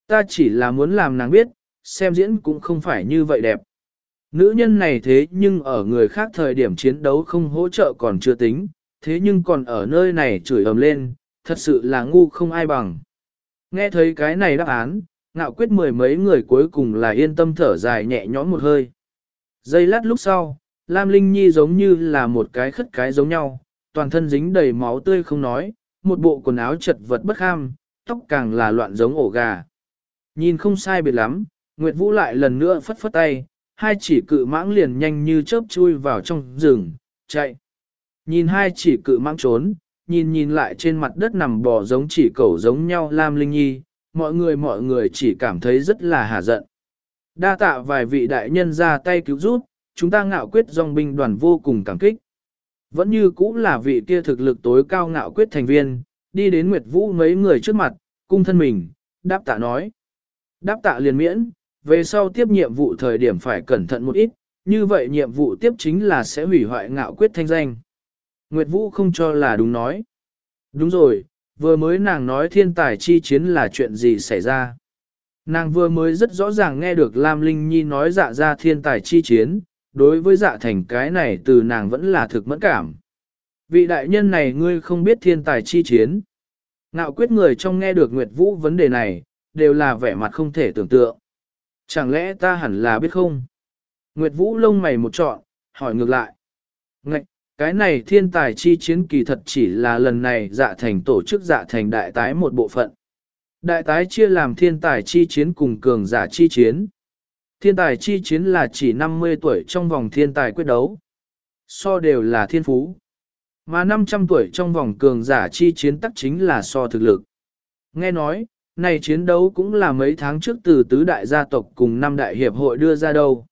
Ta chỉ là muốn làm nàng biết, xem diễn cũng không phải như vậy đẹp. Nữ nhân này thế nhưng ở người khác thời điểm chiến đấu không hỗ trợ còn chưa tính, thế nhưng còn ở nơi này chửi ầm lên, thật sự là ngu không ai bằng. Nghe thấy cái này đáp án, ngạo quyết mười mấy người cuối cùng là yên tâm thở dài nhẹ nhõm một hơi. Giây lát lúc sau, Lam Linh Nhi giống như là một cái khất cái giống nhau, toàn thân dính đầy máu tươi không nói, một bộ quần áo chật vật bất ham, tóc càng là loạn giống ổ gà. Nhìn không sai biệt lắm, Nguyệt Vũ lại lần nữa phất phất tay, hai chỉ cự mãng liền nhanh như chớp chui vào trong rừng, chạy. Nhìn hai chỉ cự mãng trốn, nhìn nhìn lại trên mặt đất nằm bò giống chỉ cẩu giống nhau Lam Linh Nhi, mọi người mọi người chỉ cảm thấy rất là hà giận. Đa tạ vài vị đại nhân ra tay cứu giúp, chúng ta ngạo quyết dòng binh đoàn vô cùng cảm kích. Vẫn như cũ là vị kia thực lực tối cao ngạo quyết thành viên, đi đến Nguyệt Vũ mấy người trước mặt, cung thân mình, đáp tạ nói. Đáp tạ liền miễn, về sau tiếp nhiệm vụ thời điểm phải cẩn thận một ít, như vậy nhiệm vụ tiếp chính là sẽ hủy hoại ngạo quyết thanh danh. Nguyệt Vũ không cho là đúng nói. Đúng rồi, vừa mới nàng nói thiên tài chi chiến là chuyện gì xảy ra. Nàng vừa mới rất rõ ràng nghe được Lam Linh Nhi nói dạ ra thiên tài chi chiến, đối với dạ thành cái này từ nàng vẫn là thực mẫn cảm. Vị đại nhân này ngươi không biết thiên tài chi chiến. Ngạo quyết người trong nghe được Nguyệt Vũ vấn đề này, đều là vẻ mặt không thể tưởng tượng. Chẳng lẽ ta hẳn là biết không? Nguyệt Vũ lông mày một trọn, hỏi ngược lại. Ngạch, cái này thiên tài chi chiến kỳ thật chỉ là lần này dạ thành tổ chức dạ thành đại tái một bộ phận. Đại tái chia làm thiên tài chi chiến cùng cường giả chi chiến. Thiên tài chi chiến là chỉ 50 tuổi trong vòng thiên tài quyết đấu. So đều là thiên phú. Mà 500 tuổi trong vòng cường giả chi chiến tắc chính là so thực lực. Nghe nói, này chiến đấu cũng là mấy tháng trước từ tứ đại gia tộc cùng năm đại hiệp hội đưa ra đâu.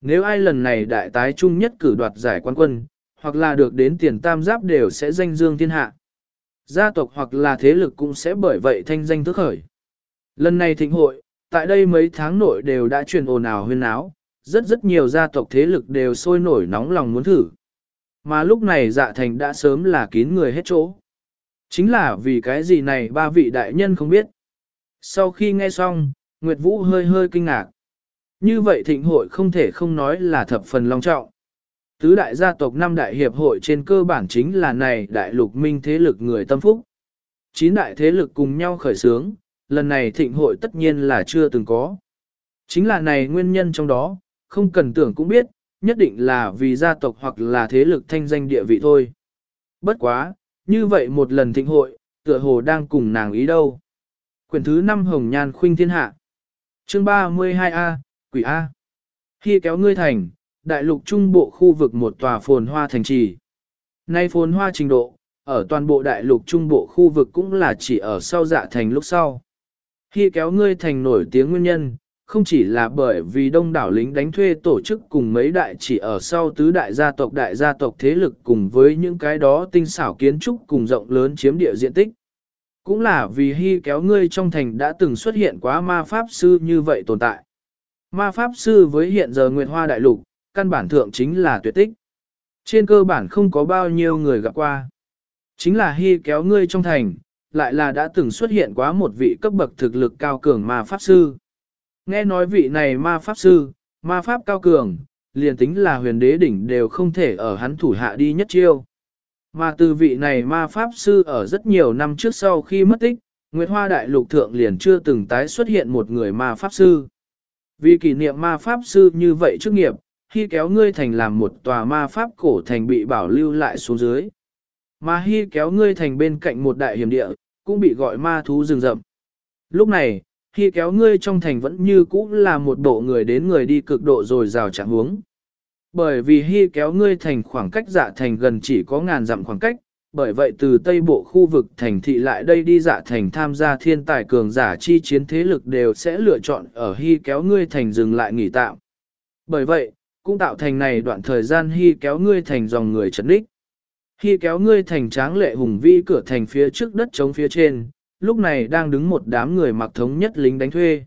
Nếu ai lần này đại tái chung nhất cử đoạt giải quán quân, hoặc là được đến tiền tam giáp đều sẽ danh dương thiên hạ. Gia tộc hoặc là thế lực cũng sẽ bởi vậy thanh danh thức khởi. Lần này thịnh hội, tại đây mấy tháng nội đều đã truyền ồn ào huyên áo, rất rất nhiều gia tộc thế lực đều sôi nổi nóng lòng muốn thử. mà lúc này dạ thành đã sớm là kín người hết chỗ. Chính là vì cái gì này ba vị đại nhân không biết. Sau khi nghe xong, Nguyệt Vũ hơi hơi kinh ngạc. Như vậy thịnh hội không thể không nói là thập phần long trọng. Tứ đại gia tộc năm đại hiệp hội trên cơ bản chính là này đại lục minh thế lực người tâm phúc. Chín đại thế lực cùng nhau khởi xướng, lần này thịnh hội tất nhiên là chưa từng có. Chính là này nguyên nhân trong đó, không cần tưởng cũng biết, nhất định là vì gia tộc hoặc là thế lực thanh danh địa vị thôi. Bất quá, như vậy một lần thịnh hội, tựa hồ đang cùng nàng ý đâu. Quyển thứ 5 Hồng Nhan Khuynh Thiên Hạ Chương 32A, Quỷ A Khi kéo ngươi thành, đại lục trung bộ khu vực một tòa phồn hoa thành trì. Nay phồn hoa trình độ, ở toàn bộ đại lục trung bộ khu vực cũng là chỉ ở sau dạ thành lúc sau. Khi kéo ngươi thành nổi tiếng nguyên nhân, không chỉ là bởi vì đông đảo lính đánh thuê tổ chức cùng mấy đại chỉ ở sau tứ đại gia tộc đại gia tộc thế lực cùng với những cái đó tinh xảo kiến trúc cùng rộng lớn chiếm địa diện tích. Cũng là vì hy kéo ngươi trong thành đã từng xuất hiện quá ma pháp sư như vậy tồn tại. Ma pháp sư với hiện giờ Nguyệt Hoa Đại Lục, căn bản thượng chính là tuyệt tích. Trên cơ bản không có bao nhiêu người gặp qua. Chính là hy kéo ngươi trong thành, lại là đã từng xuất hiện quá một vị cấp bậc thực lực cao cường ma pháp sư. Nghe nói vị này ma pháp sư, ma pháp cao cường, liền tính là huyền đế đỉnh đều không thể ở hắn thủ hạ đi nhất chiêu. Mà từ vị này ma pháp sư ở rất nhiều năm trước sau khi mất tích, Nguyệt Hoa Đại Lục Thượng liền chưa từng tái xuất hiện một người ma pháp sư. Vì kỷ niệm ma pháp sư như vậy trước nghiệp, hy kéo ngươi thành làm một tòa ma pháp cổ thành bị bảo lưu lại xuống dưới. Mà hy kéo ngươi thành bên cạnh một đại hiểm địa, cũng bị gọi ma thú rừng rậm. Lúc này, hy kéo ngươi trong thành vẫn như cũ là một bộ người đến người đi cực độ rồi rào trạng huống. Bởi vì hy kéo ngươi thành khoảng cách dạ thành gần chỉ có ngàn dặm khoảng cách, bởi vậy từ tây bộ khu vực thành thị lại đây đi dạ thành tham gia thiên tài cường giả chi chiến thế lực đều sẽ lựa chọn ở hy kéo ngươi thành dừng lại nghỉ tạm. Bởi vậy, cũng tạo thành này đoạn thời gian hy kéo ngươi thành dòng người chấn đích. Hy kéo ngươi thành tráng lệ hùng vi cửa thành phía trước đất trống phía trên, lúc này đang đứng một đám người mặc thống nhất lính đánh thuê.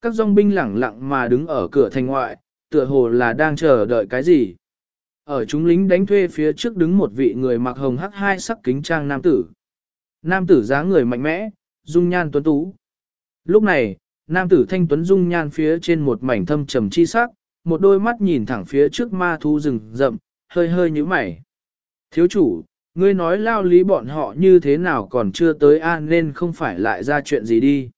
Các dòng binh lẳng lặng mà đứng ở cửa thành ngoại, tựa hồ là đang chờ đợi cái gì. Ở chúng lính đánh thuê phía trước đứng một vị người mặc hồng hắc hai sắc kính trang nam tử. Nam tử dáng người mạnh mẽ, dung nhan tuấn tú. Lúc này, nam tử thanh tuấn dung nhan phía trên một mảnh thâm trầm chi sắc, một đôi mắt nhìn thẳng phía trước ma thú rừng rậm, hơi hơi như mày. Thiếu chủ, ngươi nói lao lý bọn họ như thế nào còn chưa tới an nên không phải lại ra chuyện gì đi.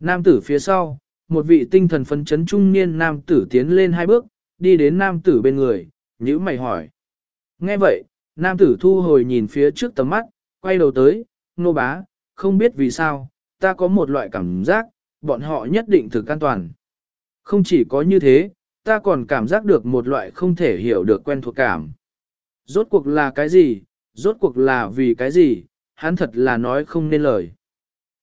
Nam tử phía sau, một vị tinh thần phấn chấn trung niên nam tử tiến lên hai bước, đi đến nam tử bên người, nhữ mày hỏi. Nghe vậy, nam tử thu hồi nhìn phía trước tầm mắt, quay đầu tới, nô bá, không biết vì sao, ta có một loại cảm giác, bọn họ nhất định thực an toàn. Không chỉ có như thế, ta còn cảm giác được một loại không thể hiểu được quen thuộc cảm. Rốt cuộc là cái gì, rốt cuộc là vì cái gì, hắn thật là nói không nên lời.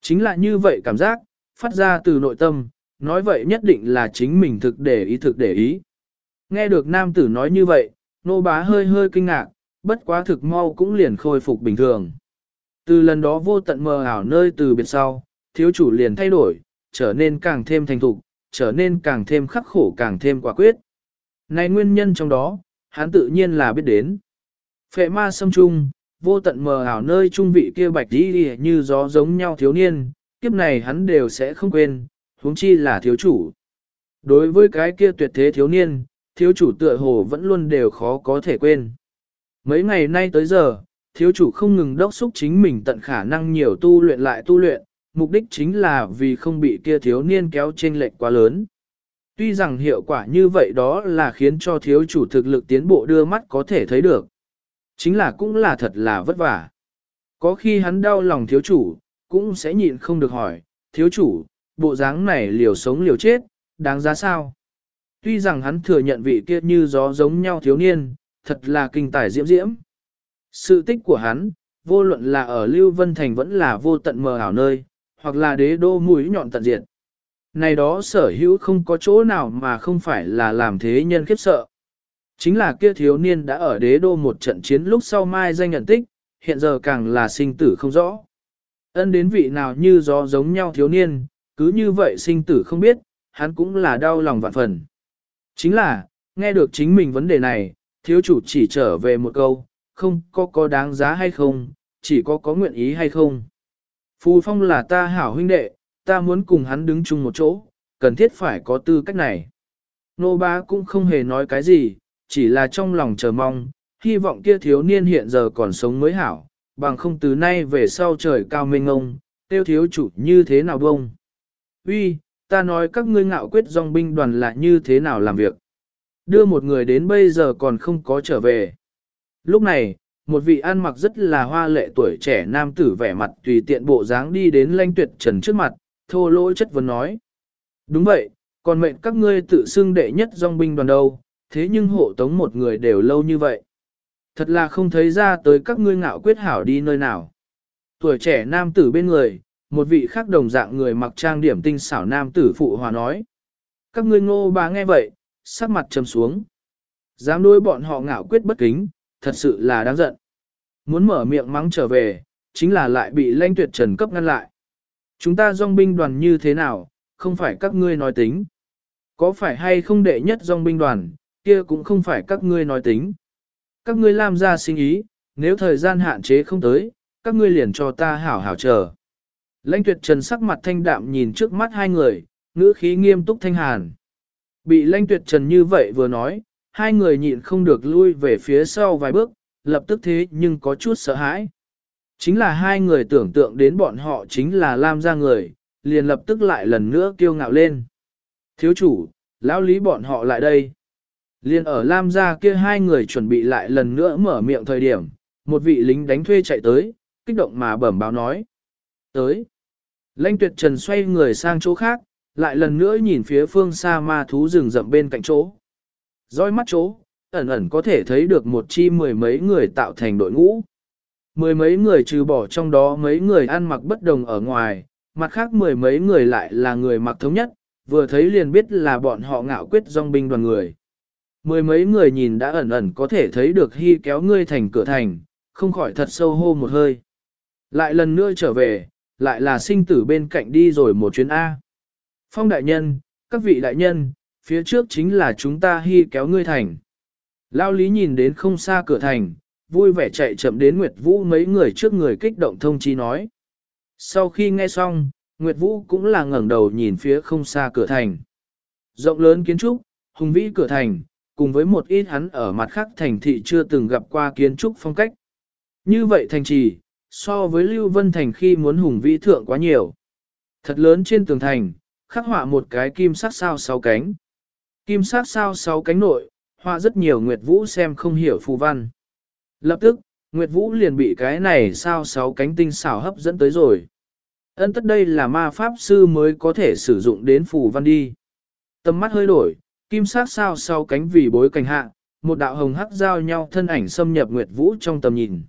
Chính là như vậy cảm giác, phát ra từ nội tâm, nói vậy nhất định là chính mình thực để ý thực để ý. Nghe được nam tử nói như vậy, nô bá hơi hơi kinh ngạc, bất quá thực mau cũng liền khôi phục bình thường. Từ lần đó vô tận mờ ảo nơi từ biệt sau, thiếu chủ liền thay đổi, trở nên càng thêm thành thục, trở nên càng thêm khắc khổ càng thêm quả quyết. Này nguyên nhân trong đó, hắn tự nhiên là biết đến. Phệ ma sâm trung, vô tận mờ ảo nơi trung vị kia bạch đi như gió giống nhau thiếu niên, kiếp này hắn đều sẽ không quên, huống chi là thiếu chủ. Đối với cái kia tuyệt thế thiếu niên, thiếu chủ tựa hồ vẫn luôn đều khó có thể quên. Mấy ngày nay tới giờ, thiếu chủ không ngừng đốc xúc chính mình tận khả năng nhiều tu luyện lại tu luyện, mục đích chính là vì không bị kia thiếu niên kéo chênh lệch quá lớn. Tuy rằng hiệu quả như vậy đó là khiến cho thiếu chủ thực lực tiến bộ đưa mắt có thể thấy được. Chính là cũng là thật là vất vả. Có khi hắn đau lòng thiếu chủ, cũng sẽ nhịn không được hỏi, thiếu chủ, bộ dáng này liều sống liều chết, đáng giá sao? Tuy rằng hắn thừa nhận vị kia như gió giống nhau thiếu niên, thật là kinh tài diễm diễm. Sự tích của hắn, vô luận là ở Lưu Vân Thành vẫn là vô tận mờ ảo nơi, hoặc là đế đô mũi nhọn tận diệt. Này đó sở hữu không có chỗ nào mà không phải là làm thế nhân khiếp sợ. Chính là kia thiếu niên đã ở đế đô một trận chiến lúc sau mai danh nhận tích, hiện giờ càng là sinh tử không rõ. Ân đến vị nào như gió giống nhau thiếu niên, cứ như vậy sinh tử không biết, hắn cũng là đau lòng vạn phần. Chính là, nghe được chính mình vấn đề này, thiếu chủ chỉ trở về một câu, không có có đáng giá hay không, chỉ có có nguyện ý hay không. Phù Phong là ta hảo huynh đệ, ta muốn cùng hắn đứng chung một chỗ, cần thiết phải có tư cách này. Nô bá cũng không hề nói cái gì, chỉ là trong lòng chờ mong, hy vọng kia thiếu niên hiện giờ còn sống mới hảo, bằng không từ nay về sau trời cao mênh ngông, tiêu thiếu chủ như thế nào bông. Uy, ta nói các ngươi ngạo quyết dòng binh đoàn là như thế nào làm việc. Đưa một người đến bây giờ còn không có trở về. Lúc này, một vị ăn mặc rất là hoa lệ tuổi trẻ nam tử vẻ mặt tùy tiện bộ dáng đi đến lanh tuyệt trần trước mặt, thô lỗi chất vấn nói. Đúng vậy, còn mệnh các ngươi tự xưng đệ nhất dòng binh đoàn đâu, thế nhưng hộ tống một người đều lâu như vậy. Thật là không thấy ra tới các ngươi ngạo quyết hảo đi nơi nào. Tuổi trẻ nam tử bên người, một vị khác đồng dạng người mặc trang điểm tinh xảo nam tử phụ hòa nói. Các ngươi ngô bà nghe vậy, sắc mặt trầm xuống. Dám đối bọn họ ngạo quyết bất kính, thật sự là đáng giận. Muốn mở miệng mắng trở về, chính là lại bị lãnh tuyệt trần cấp ngăn lại. Chúng ta dòng binh đoàn như thế nào, không phải các ngươi nói tính. Có phải hay không đệ nhất dòng binh đoàn, kia cũng không phải các ngươi nói tính. Các ngươi làm ra sinh ý, nếu thời gian hạn chế không tới, các ngươi liền cho ta hảo hảo chờ. Lãnh tuyệt trần sắc mặt thanh đạm nhìn trước mắt hai người, ngữ khí nghiêm túc thanh hàn. Bị lãnh tuyệt trần như vậy vừa nói, hai người nhịn không được lui về phía sau vài bước, lập tức thế nhưng có chút sợ hãi. Chính là hai người tưởng tượng đến bọn họ chính là Lam gia người, liền lập tức lại lần nữa kiêu ngạo lên. Thiếu chủ, lão lý bọn họ lại đây. Liên ở Lam gia kia hai người chuẩn bị lại lần nữa mở miệng thời điểm, một vị lính đánh thuê chạy tới, kích động mà bẩm báo nói. Tới. Lãnh tuyệt trần xoay người sang chỗ khác, lại lần nữa nhìn phía phương xa ma thú rừng rậm bên cạnh chỗ. Roi mắt chỗ, ẩn ẩn có thể thấy được một chi mười mấy người tạo thành đội ngũ. Mười mấy người trừ bỏ trong đó mấy người ăn mặc bất đồng ở ngoài, mặt khác mười mấy người lại là người mặc thống nhất, vừa thấy liền biết là bọn họ ngạo quyết dòng binh đoàn người. Mười mấy người nhìn đã ẩn ẩn có thể thấy được hy kéo ngươi thành cửa thành, không khỏi thật sâu hô một hơi. Lại lần nữa trở về, lại là sinh tử bên cạnh đi rồi một chuyến A. Phong đại nhân, các vị đại nhân, phía trước chính là chúng ta hy kéo ngươi thành. Lao lý nhìn đến không xa cửa thành, vui vẻ chạy chậm đến Nguyệt Vũ mấy người trước người kích động thông chi nói. Sau khi nghe xong, Nguyệt Vũ cũng là ngẩng đầu nhìn phía không xa cửa thành. Rộng lớn kiến trúc, hùng vĩ cửa thành, cùng với một ít hắn ở mặt khác thành thị chưa từng gặp qua kiến trúc phong cách. Như vậy thành trì, so với Lưu Vân Thành khi muốn hùng vĩ thượng quá nhiều. Thật lớn trên tường thành, khắc họa một cái kim sắc sao sáu cánh. Kim sắc sao sáu cánh nội, họa rất nhiều Nguyệt Vũ xem không hiểu phù văn. Lập tức, Nguyệt Vũ liền bị cái này sao sáu cánh tinh xảo hấp dẫn tới rồi. Ân tất đây là ma pháp sư mới có thể sử dụng đến phù văn đi. Tầm mắt hơi đổi, kim sắc sao sáu cánh vì bối cảnh hạ, một đạo hồng hắc giao nhau thân ảnh xâm nhập Nguyệt Vũ trong tầm nhìn.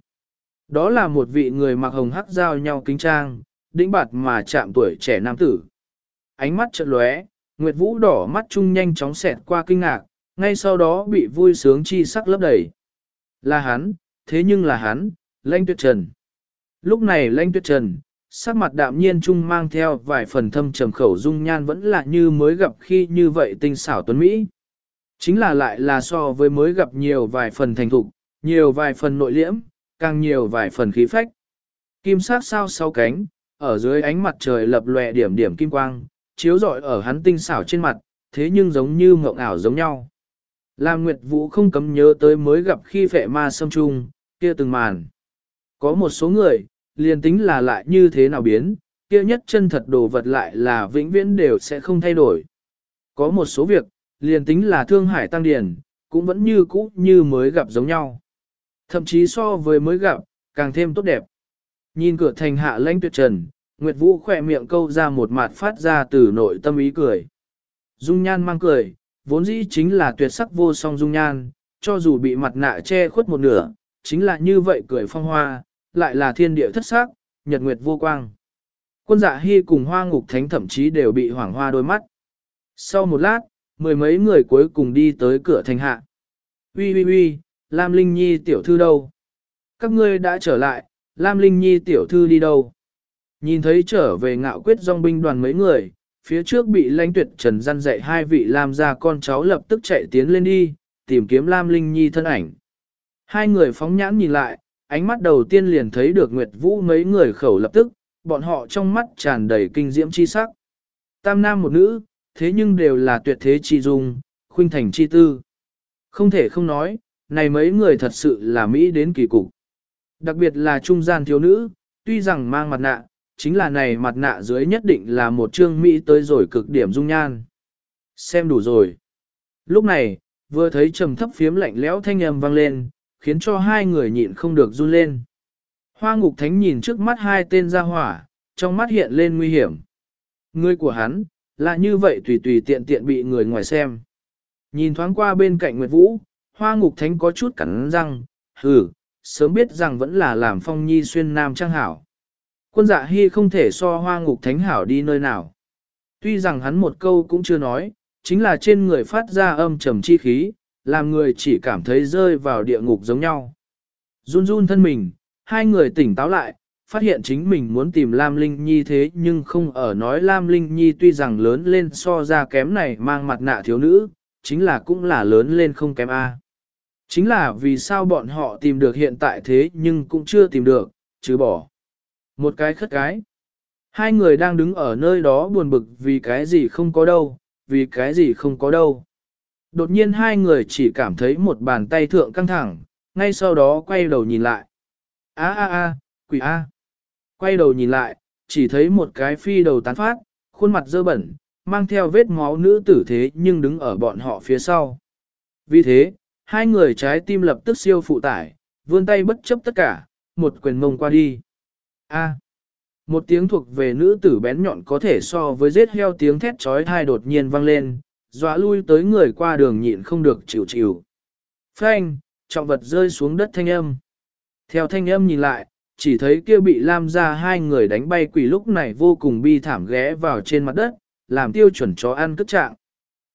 Đó là một vị người mặc hồng hắc giao nhau kính trang, đĩnh bạt mà chạm tuổi trẻ nam tử. Ánh mắt chợt lóe, Nguyệt Vũ đỏ mắt chung nhanh chóng xẹt qua kinh ngạc, ngay sau đó bị vui sướng chi sắc lấp đầy. Là hắn, thế nhưng là hắn, Lanh Tuyết Trần. Lúc này Lanh Tuyết Trần, sắc mặt đạm nhiên chung mang theo vài phần thâm trầm khẩu dung nhan vẫn là như mới gặp khi như vậy tinh xảo tuấn Mỹ. Chính là lại là so với mới gặp nhiều vài phần thành thục, nhiều vài phần nội liễm, càng nhiều vài phần khí phách. Kim sắc sao sau cánh, ở dưới ánh mặt trời lập lòe điểm điểm kim quang, chiếu rọi ở hắn tinh xảo trên mặt, thế nhưng giống như mộng ảo giống nhau. Lam Nguyệt Vũ không cấm nhớ tới mới gặp khi phệ ma xâm trung, kia từng màn. Có một số người, liền tính là lại như thế nào biến, kia nhất chân thật đồ vật lại là vĩnh viễn đều sẽ không thay đổi. Có một số việc, liền tính là thương hải tăng điển, cũng vẫn như cũ như mới gặp giống nhau. Thậm chí so với mới gặp, càng thêm tốt đẹp. Nhìn cửa thành hạ lãnh tuyệt trần, Nguyệt Vũ khỏe miệng câu ra một mặt phát ra từ nội tâm ý cười. Dung nhan mang cười, vốn dĩ chính là tuyệt sắc vô song dung nhan, cho dù bị mặt nạ che khuất một nửa, chính là như vậy cười phong hoa, lại là thiên địa thất sắc, nhật nguyệt vô quang. Quân dạ hy cùng hoa ngục thánh thậm chí đều bị hoảng hoa đôi mắt. Sau một lát, mười mấy người cuối cùng đi tới cửa thành hạ. Ui ui ui, Lam Linh Nhi tiểu thư đâu? Các ngươi đã trở lại, Lam Linh Nhi tiểu thư đi đâu? Nhìn thấy trở về ngạo quyết dòng binh đoàn mấy người, phía trước bị lãnh tuyệt trần gian dạy hai vị lam gia con cháu lập tức chạy tiến lên đi, tìm kiếm Lam Linh Nhi thân ảnh. Hai người phóng nhãn nhìn lại, ánh mắt đầu tiên liền thấy được Nguyệt Vũ mấy người khẩu lập tức, bọn họ trong mắt tràn đầy kinh diễm chi sắc. Tam nam một nữ, thế nhưng đều là tuyệt thế chi dung, khuynh thành chi tư. Không thể không nói, này mấy người thật sự là Mỹ đến kỳ cục. Đặc biệt là trung gian thiếu nữ, tuy rằng mang mặt nạ, chính là này mặt nạ dưới nhất định là một trương Mỹ tới rồi cực điểm dung nhan. Xem đủ rồi. Lúc này, vừa thấy trầm thấp phiếm lạnh lẽo thanh âm vang lên, khiến cho hai người nhịn không được run lên. Hoa ngục thánh nhìn trước mắt hai tên ra hỏa, trong mắt hiện lên nguy hiểm. Người của hắn, là như vậy tùy tùy tiện tiện bị người ngoài xem. Nhìn thoáng qua bên cạnh Nguyệt Vũ, hoa ngục thánh có chút cắn răng, hừ, sớm biết rằng vẫn là làm phong nhi xuyên nam trang hảo. Quân dạ hy không thể so hoa ngục thánh hảo đi nơi nào. Tuy rằng hắn một câu cũng chưa nói, chính là trên người phát ra âm trầm chi khí, làm người chỉ cảm thấy rơi vào địa ngục giống nhau. Run run thân mình, hai người tỉnh táo lại, phát hiện chính mình muốn tìm Lam Linh Nhi thế nhưng không ở nói Lam Linh Nhi tuy rằng lớn lên so ra kém này mang mặt nạ thiếu nữ, chính là cũng là lớn lên không kém A. Chính là vì sao bọn họ tìm được hiện tại thế nhưng cũng chưa tìm được, chứ bỏ. Một cái khất cái. Hai người đang đứng ở nơi đó buồn bực vì cái gì không có đâu, vì cái gì không có đâu. Đột nhiên hai người chỉ cảm thấy một bàn tay thượng căng thẳng, ngay sau đó quay đầu nhìn lại. A a a, quỷ a. Quay đầu nhìn lại, chỉ thấy một cái phi đầu tán phát, khuôn mặt dơ bẩn, mang theo vết máu nữ tử thế nhưng đứng ở bọn họ phía sau. Vì thế, hai người trái tim lập tức siêu phụ tải, vươn tay bất chấp tất cả, một quyền mông qua đi. A. Một tiếng thuộc về nữ tử bén nhọn có thể so với giết heo tiếng thét trói thai đột nhiên vang lên, dọa lui tới người qua đường nhịn không được chịu chịu. Phanh, trọng vật rơi xuống đất thanh âm. Theo thanh âm nhìn lại, chỉ thấy kia bị Lam ra hai người đánh bay quỷ lúc này vô cùng bi thảm ghé vào trên mặt đất, làm tiêu chuẩn chó ăn cất trạng.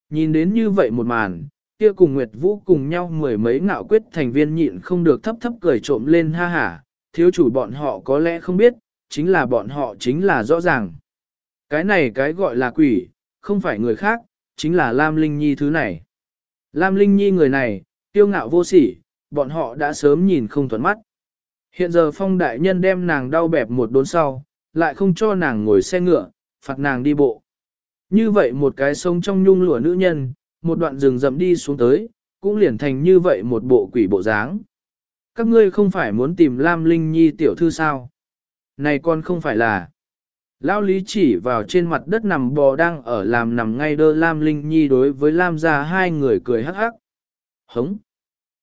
Nhìn đến như vậy một màn, kia cùng Nguyệt Vũ cùng nhau mười mấy ngạo quyết thành viên nhịn không được thấp thấp cười trộm lên ha hả, thiếu chủ bọn họ có lẽ không biết, chính là bọn họ chính là rõ ràng. Cái này cái gọi là quỷ, không phải người khác, chính là Lam Linh Nhi thứ này. Lam Linh Nhi người này, tiêu ngạo vô sỉ, bọn họ đã sớm nhìn không thuận mắt. Hiện giờ phong đại nhân đem nàng đau bẹp một đốn sau, lại không cho nàng ngồi xe ngựa, phạt nàng đi bộ. Như vậy một cái sông trong nhung lụa nữ nhân, một đoạn rừng rậm đi xuống tới, cũng liền thành như vậy một bộ quỷ bộ dáng. Các ngươi không phải muốn tìm Lam Linh Nhi tiểu thư sao? Này con không phải là... Lão Lý chỉ vào trên mặt đất nằm bò đang ở làm nằm ngay đơ Lam Linh Nhi đối với Lam gia hai người cười hắc hắc. Hống!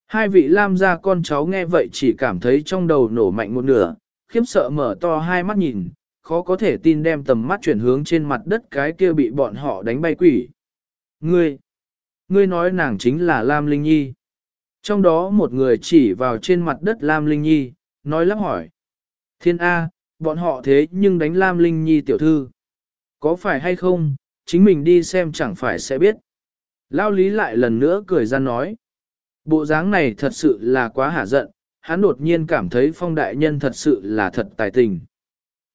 Hai vị Lam gia con cháu nghe vậy chỉ cảm thấy trong đầu nổ mạnh một nửa, khiếp sợ mở to hai mắt nhìn, khó có thể tin đem tầm mắt chuyển hướng trên mặt đất cái kia bị bọn họ đánh bay quỷ. Ngươi! Ngươi nói nàng chính là Lam Linh Nhi. Trong đó một người chỉ vào trên mặt đất Lam Linh Nhi, nói lắp hỏi. Thiên A, bọn họ thế nhưng đánh Lam Linh Nhi tiểu thư. Có phải hay không, chính mình đi xem chẳng phải sẽ biết. Lao lý lại lần nữa cười ra nói. Bộ dáng này thật sự là quá hả giận, hắn đột nhiên cảm thấy phong đại nhân thật sự là thật tài tình.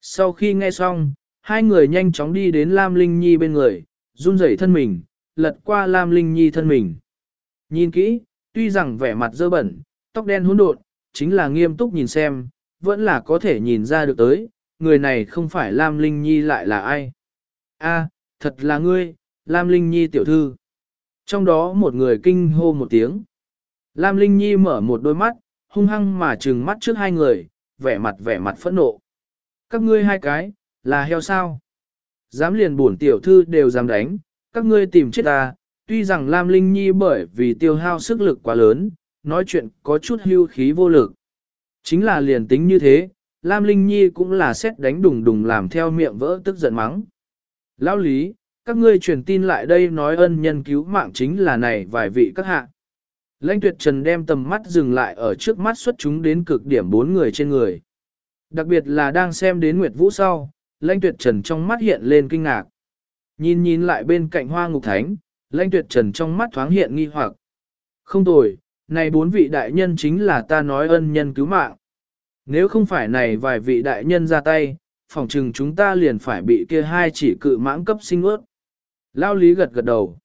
Sau khi nghe xong, hai người nhanh chóng đi đến Lam Linh Nhi bên người, run rẩy thân mình, lật qua Lam Linh Nhi thân mình. Nhìn kỹ, tuy rằng vẻ mặt dơ bẩn, tóc đen hỗn độn, chính là nghiêm túc nhìn xem, vẫn là có thể nhìn ra được tới, người này không phải Lam Linh Nhi lại là ai. A, thật là ngươi, Lam Linh Nhi tiểu thư. Trong đó một người kinh hô một tiếng. Lam Linh Nhi mở một đôi mắt, hung hăng mà trừng mắt trước hai người, vẻ mặt vẻ mặt phẫn nộ. Các ngươi hai cái, là heo sao? Dám liền bổn tiểu thư đều dám đánh, các ngươi tìm chết ta, tuy rằng Lam Linh Nhi bởi vì tiêu hao sức lực quá lớn, nói chuyện có chút hưu khí vô lực. Chính là liền tính như thế, Lam Linh Nhi cũng là xét đánh đùng đùng làm theo miệng vỡ tức giận mắng. Lão lý, các ngươi truyền tin lại đây nói ân nhân cứu mạng chính là này vài vị các hạ. Lãnh tuyệt trần đem tầm mắt dừng lại ở trước mắt xuất chúng đến cực điểm bốn người trên người. Đặc biệt là đang xem đến Nguyệt Vũ sau, lãnh tuyệt trần trong mắt hiện lên kinh ngạc. Nhìn nhìn lại bên cạnh hoa ngục thánh, lãnh tuyệt trần trong mắt thoáng hiện nghi hoặc. Không tồi, này bốn vị đại nhân chính là ta nói ân nhân cứu mạng. Nếu không phải này vài vị đại nhân ra tay, phòng trừng chúng ta liền phải bị kia hai chỉ cự mãng cấp sinh ướt. Lao lý gật gật đầu.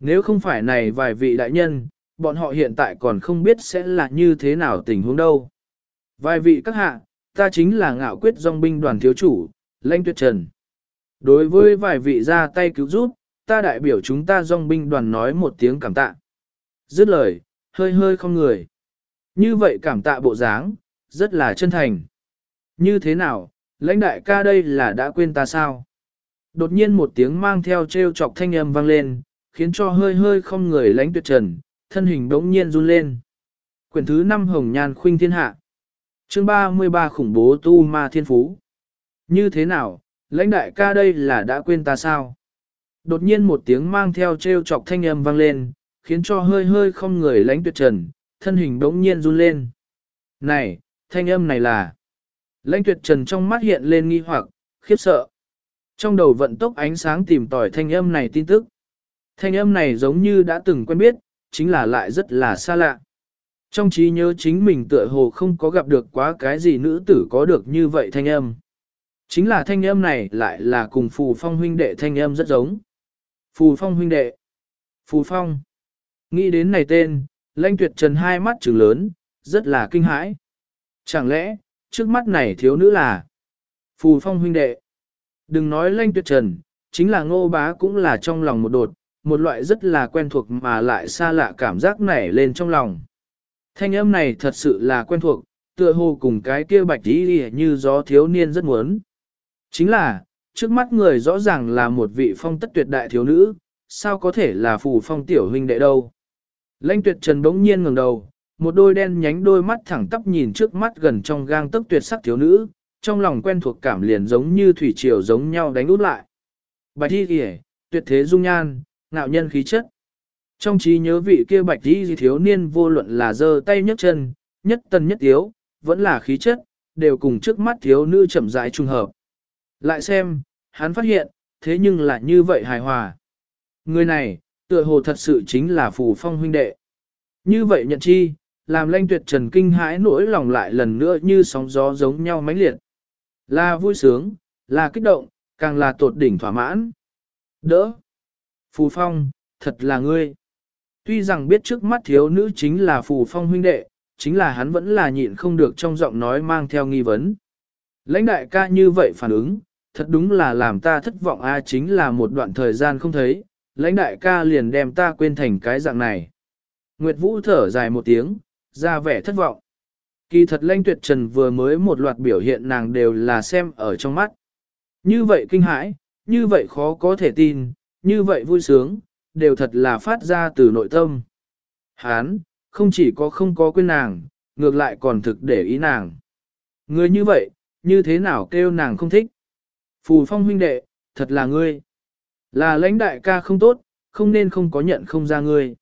Nếu không phải này vài vị đại nhân, bọn họ hiện tại còn không biết sẽ là như thế nào tình huống đâu. Vài vị các hạ, ta chính là ngạo quyết dòng binh đoàn thiếu chủ, Lanh Tuyệt Trần. Đối với vài vị ra tay cứu giúp, ta đại biểu chúng ta dòng binh đoàn nói một tiếng cảm tạ. Dứt lời, hơi hơi không người. Như vậy cảm tạ bộ dáng, rất là chân thành. Như thế nào, lãnh đại ca đây là đã quên ta sao? Đột nhiên một tiếng mang theo treo chọc thanh âm vang lên, khiến cho hơi hơi không người lãnh tuyệt trần, thân hình đống nhiên run lên. Quyển thứ 5 Hồng Nhan Khuynh Thiên Hạ chương 33 khủng bố tu ma thiên phú. Như thế nào, lãnh đại ca đây là đã quên ta sao? Đột nhiên một tiếng mang theo treo chọc thanh âm vang lên, khiến cho hơi hơi không người lãnh tuyệt trần, thân hình đống nhiên run lên. Này, thanh âm này là... Lãnh tuyệt trần trong mắt hiện lên nghi hoặc, khiếp sợ. Trong đầu vận tốc ánh sáng tìm tỏi thanh âm này tin tức. Thanh âm này giống như đã từng quen biết, chính là lại rất là xa lạ. Trong trí nhớ chính mình tựa hồ không có gặp được quá cái gì nữ tử có được như vậy thanh âm. Chính là thanh âm này lại là cùng phù phong huynh đệ thanh âm rất giống. Phù phong huynh đệ. Phù phong. Nghĩ đến này tên, lãnh tuyệt trần hai mắt trừng lớn, rất là kinh hãi. Chẳng lẽ, trước mắt này thiếu nữ là Phù phong huynh đệ. Đừng nói lãnh tuyệt trần, chính là ngô bá cũng là trong lòng một đột, một loại rất là quen thuộc mà lại xa lạ cảm giác nảy lên trong lòng. Thanh âm này thật sự là quen thuộc, tựa hồ cùng cái kia bạch tí như gió thiếu niên rất muốn. Chính là, trước mắt người rõ ràng là một vị phong tất tuyệt đại thiếu nữ, sao có thể là phù phong tiểu huynh đệ đâu. Lãnh tuyệt trần bỗng nhiên ngẩng đầu, một đôi đen nhánh đôi mắt thẳng tắp nhìn trước mắt gần trong gang tấc tuyệt sắc thiếu nữ, trong lòng quen thuộc cảm liền giống như thủy triều giống nhau đánh út lại. Bạch thi kìa, tuyệt thế dung nhan, ngạo nhân khí chất. Trong trí nhớ vị kia bạch thi thiếu niên vô luận là giơ tay nhấc chân, nhất tân nhất thiếu, vẫn là khí chất, đều cùng trước mắt thiếu nữ chậm rãi trung hợp. Lại xem, hắn phát hiện, thế nhưng là như vậy hài hòa. Người này, tựa hồ thật sự chính là phù phong huynh đệ. Như vậy nhận chi, làm lanh tuyệt trần kinh hãi nỗi lòng lại lần nữa như sóng gió giống nhau mãnh liệt. Là vui sướng, là kích động, càng là tột đỉnh thỏa mãn. Đỡ! Phù phong, thật là ngươi. Tuy rằng biết trước mắt thiếu nữ chính là phù phong huynh đệ, chính là hắn vẫn là nhịn không được trong giọng nói mang theo nghi vấn. Lãnh đại ca như vậy phản ứng, thật đúng là làm ta thất vọng a chính là một đoạn thời gian không thấy, lãnh đại ca liền đem ta quên thành cái dạng này. Nguyệt Vũ thở dài một tiếng, ra vẻ thất vọng. Kỳ thật lãnh tuyệt trần vừa mới một loạt biểu hiện nàng đều là xem ở trong mắt. Như vậy kinh hãi, như vậy khó có thể tin, như vậy vui sướng, đều thật là phát ra từ nội tâm. Hán, không chỉ có không có quên nàng, ngược lại còn thực để ý nàng. Người như vậy, như thế nào kêu nàng không thích? Phù phong huynh đệ, thật là ngươi. Là lãnh đại ca không tốt, không nên không có nhận không ra ngươi.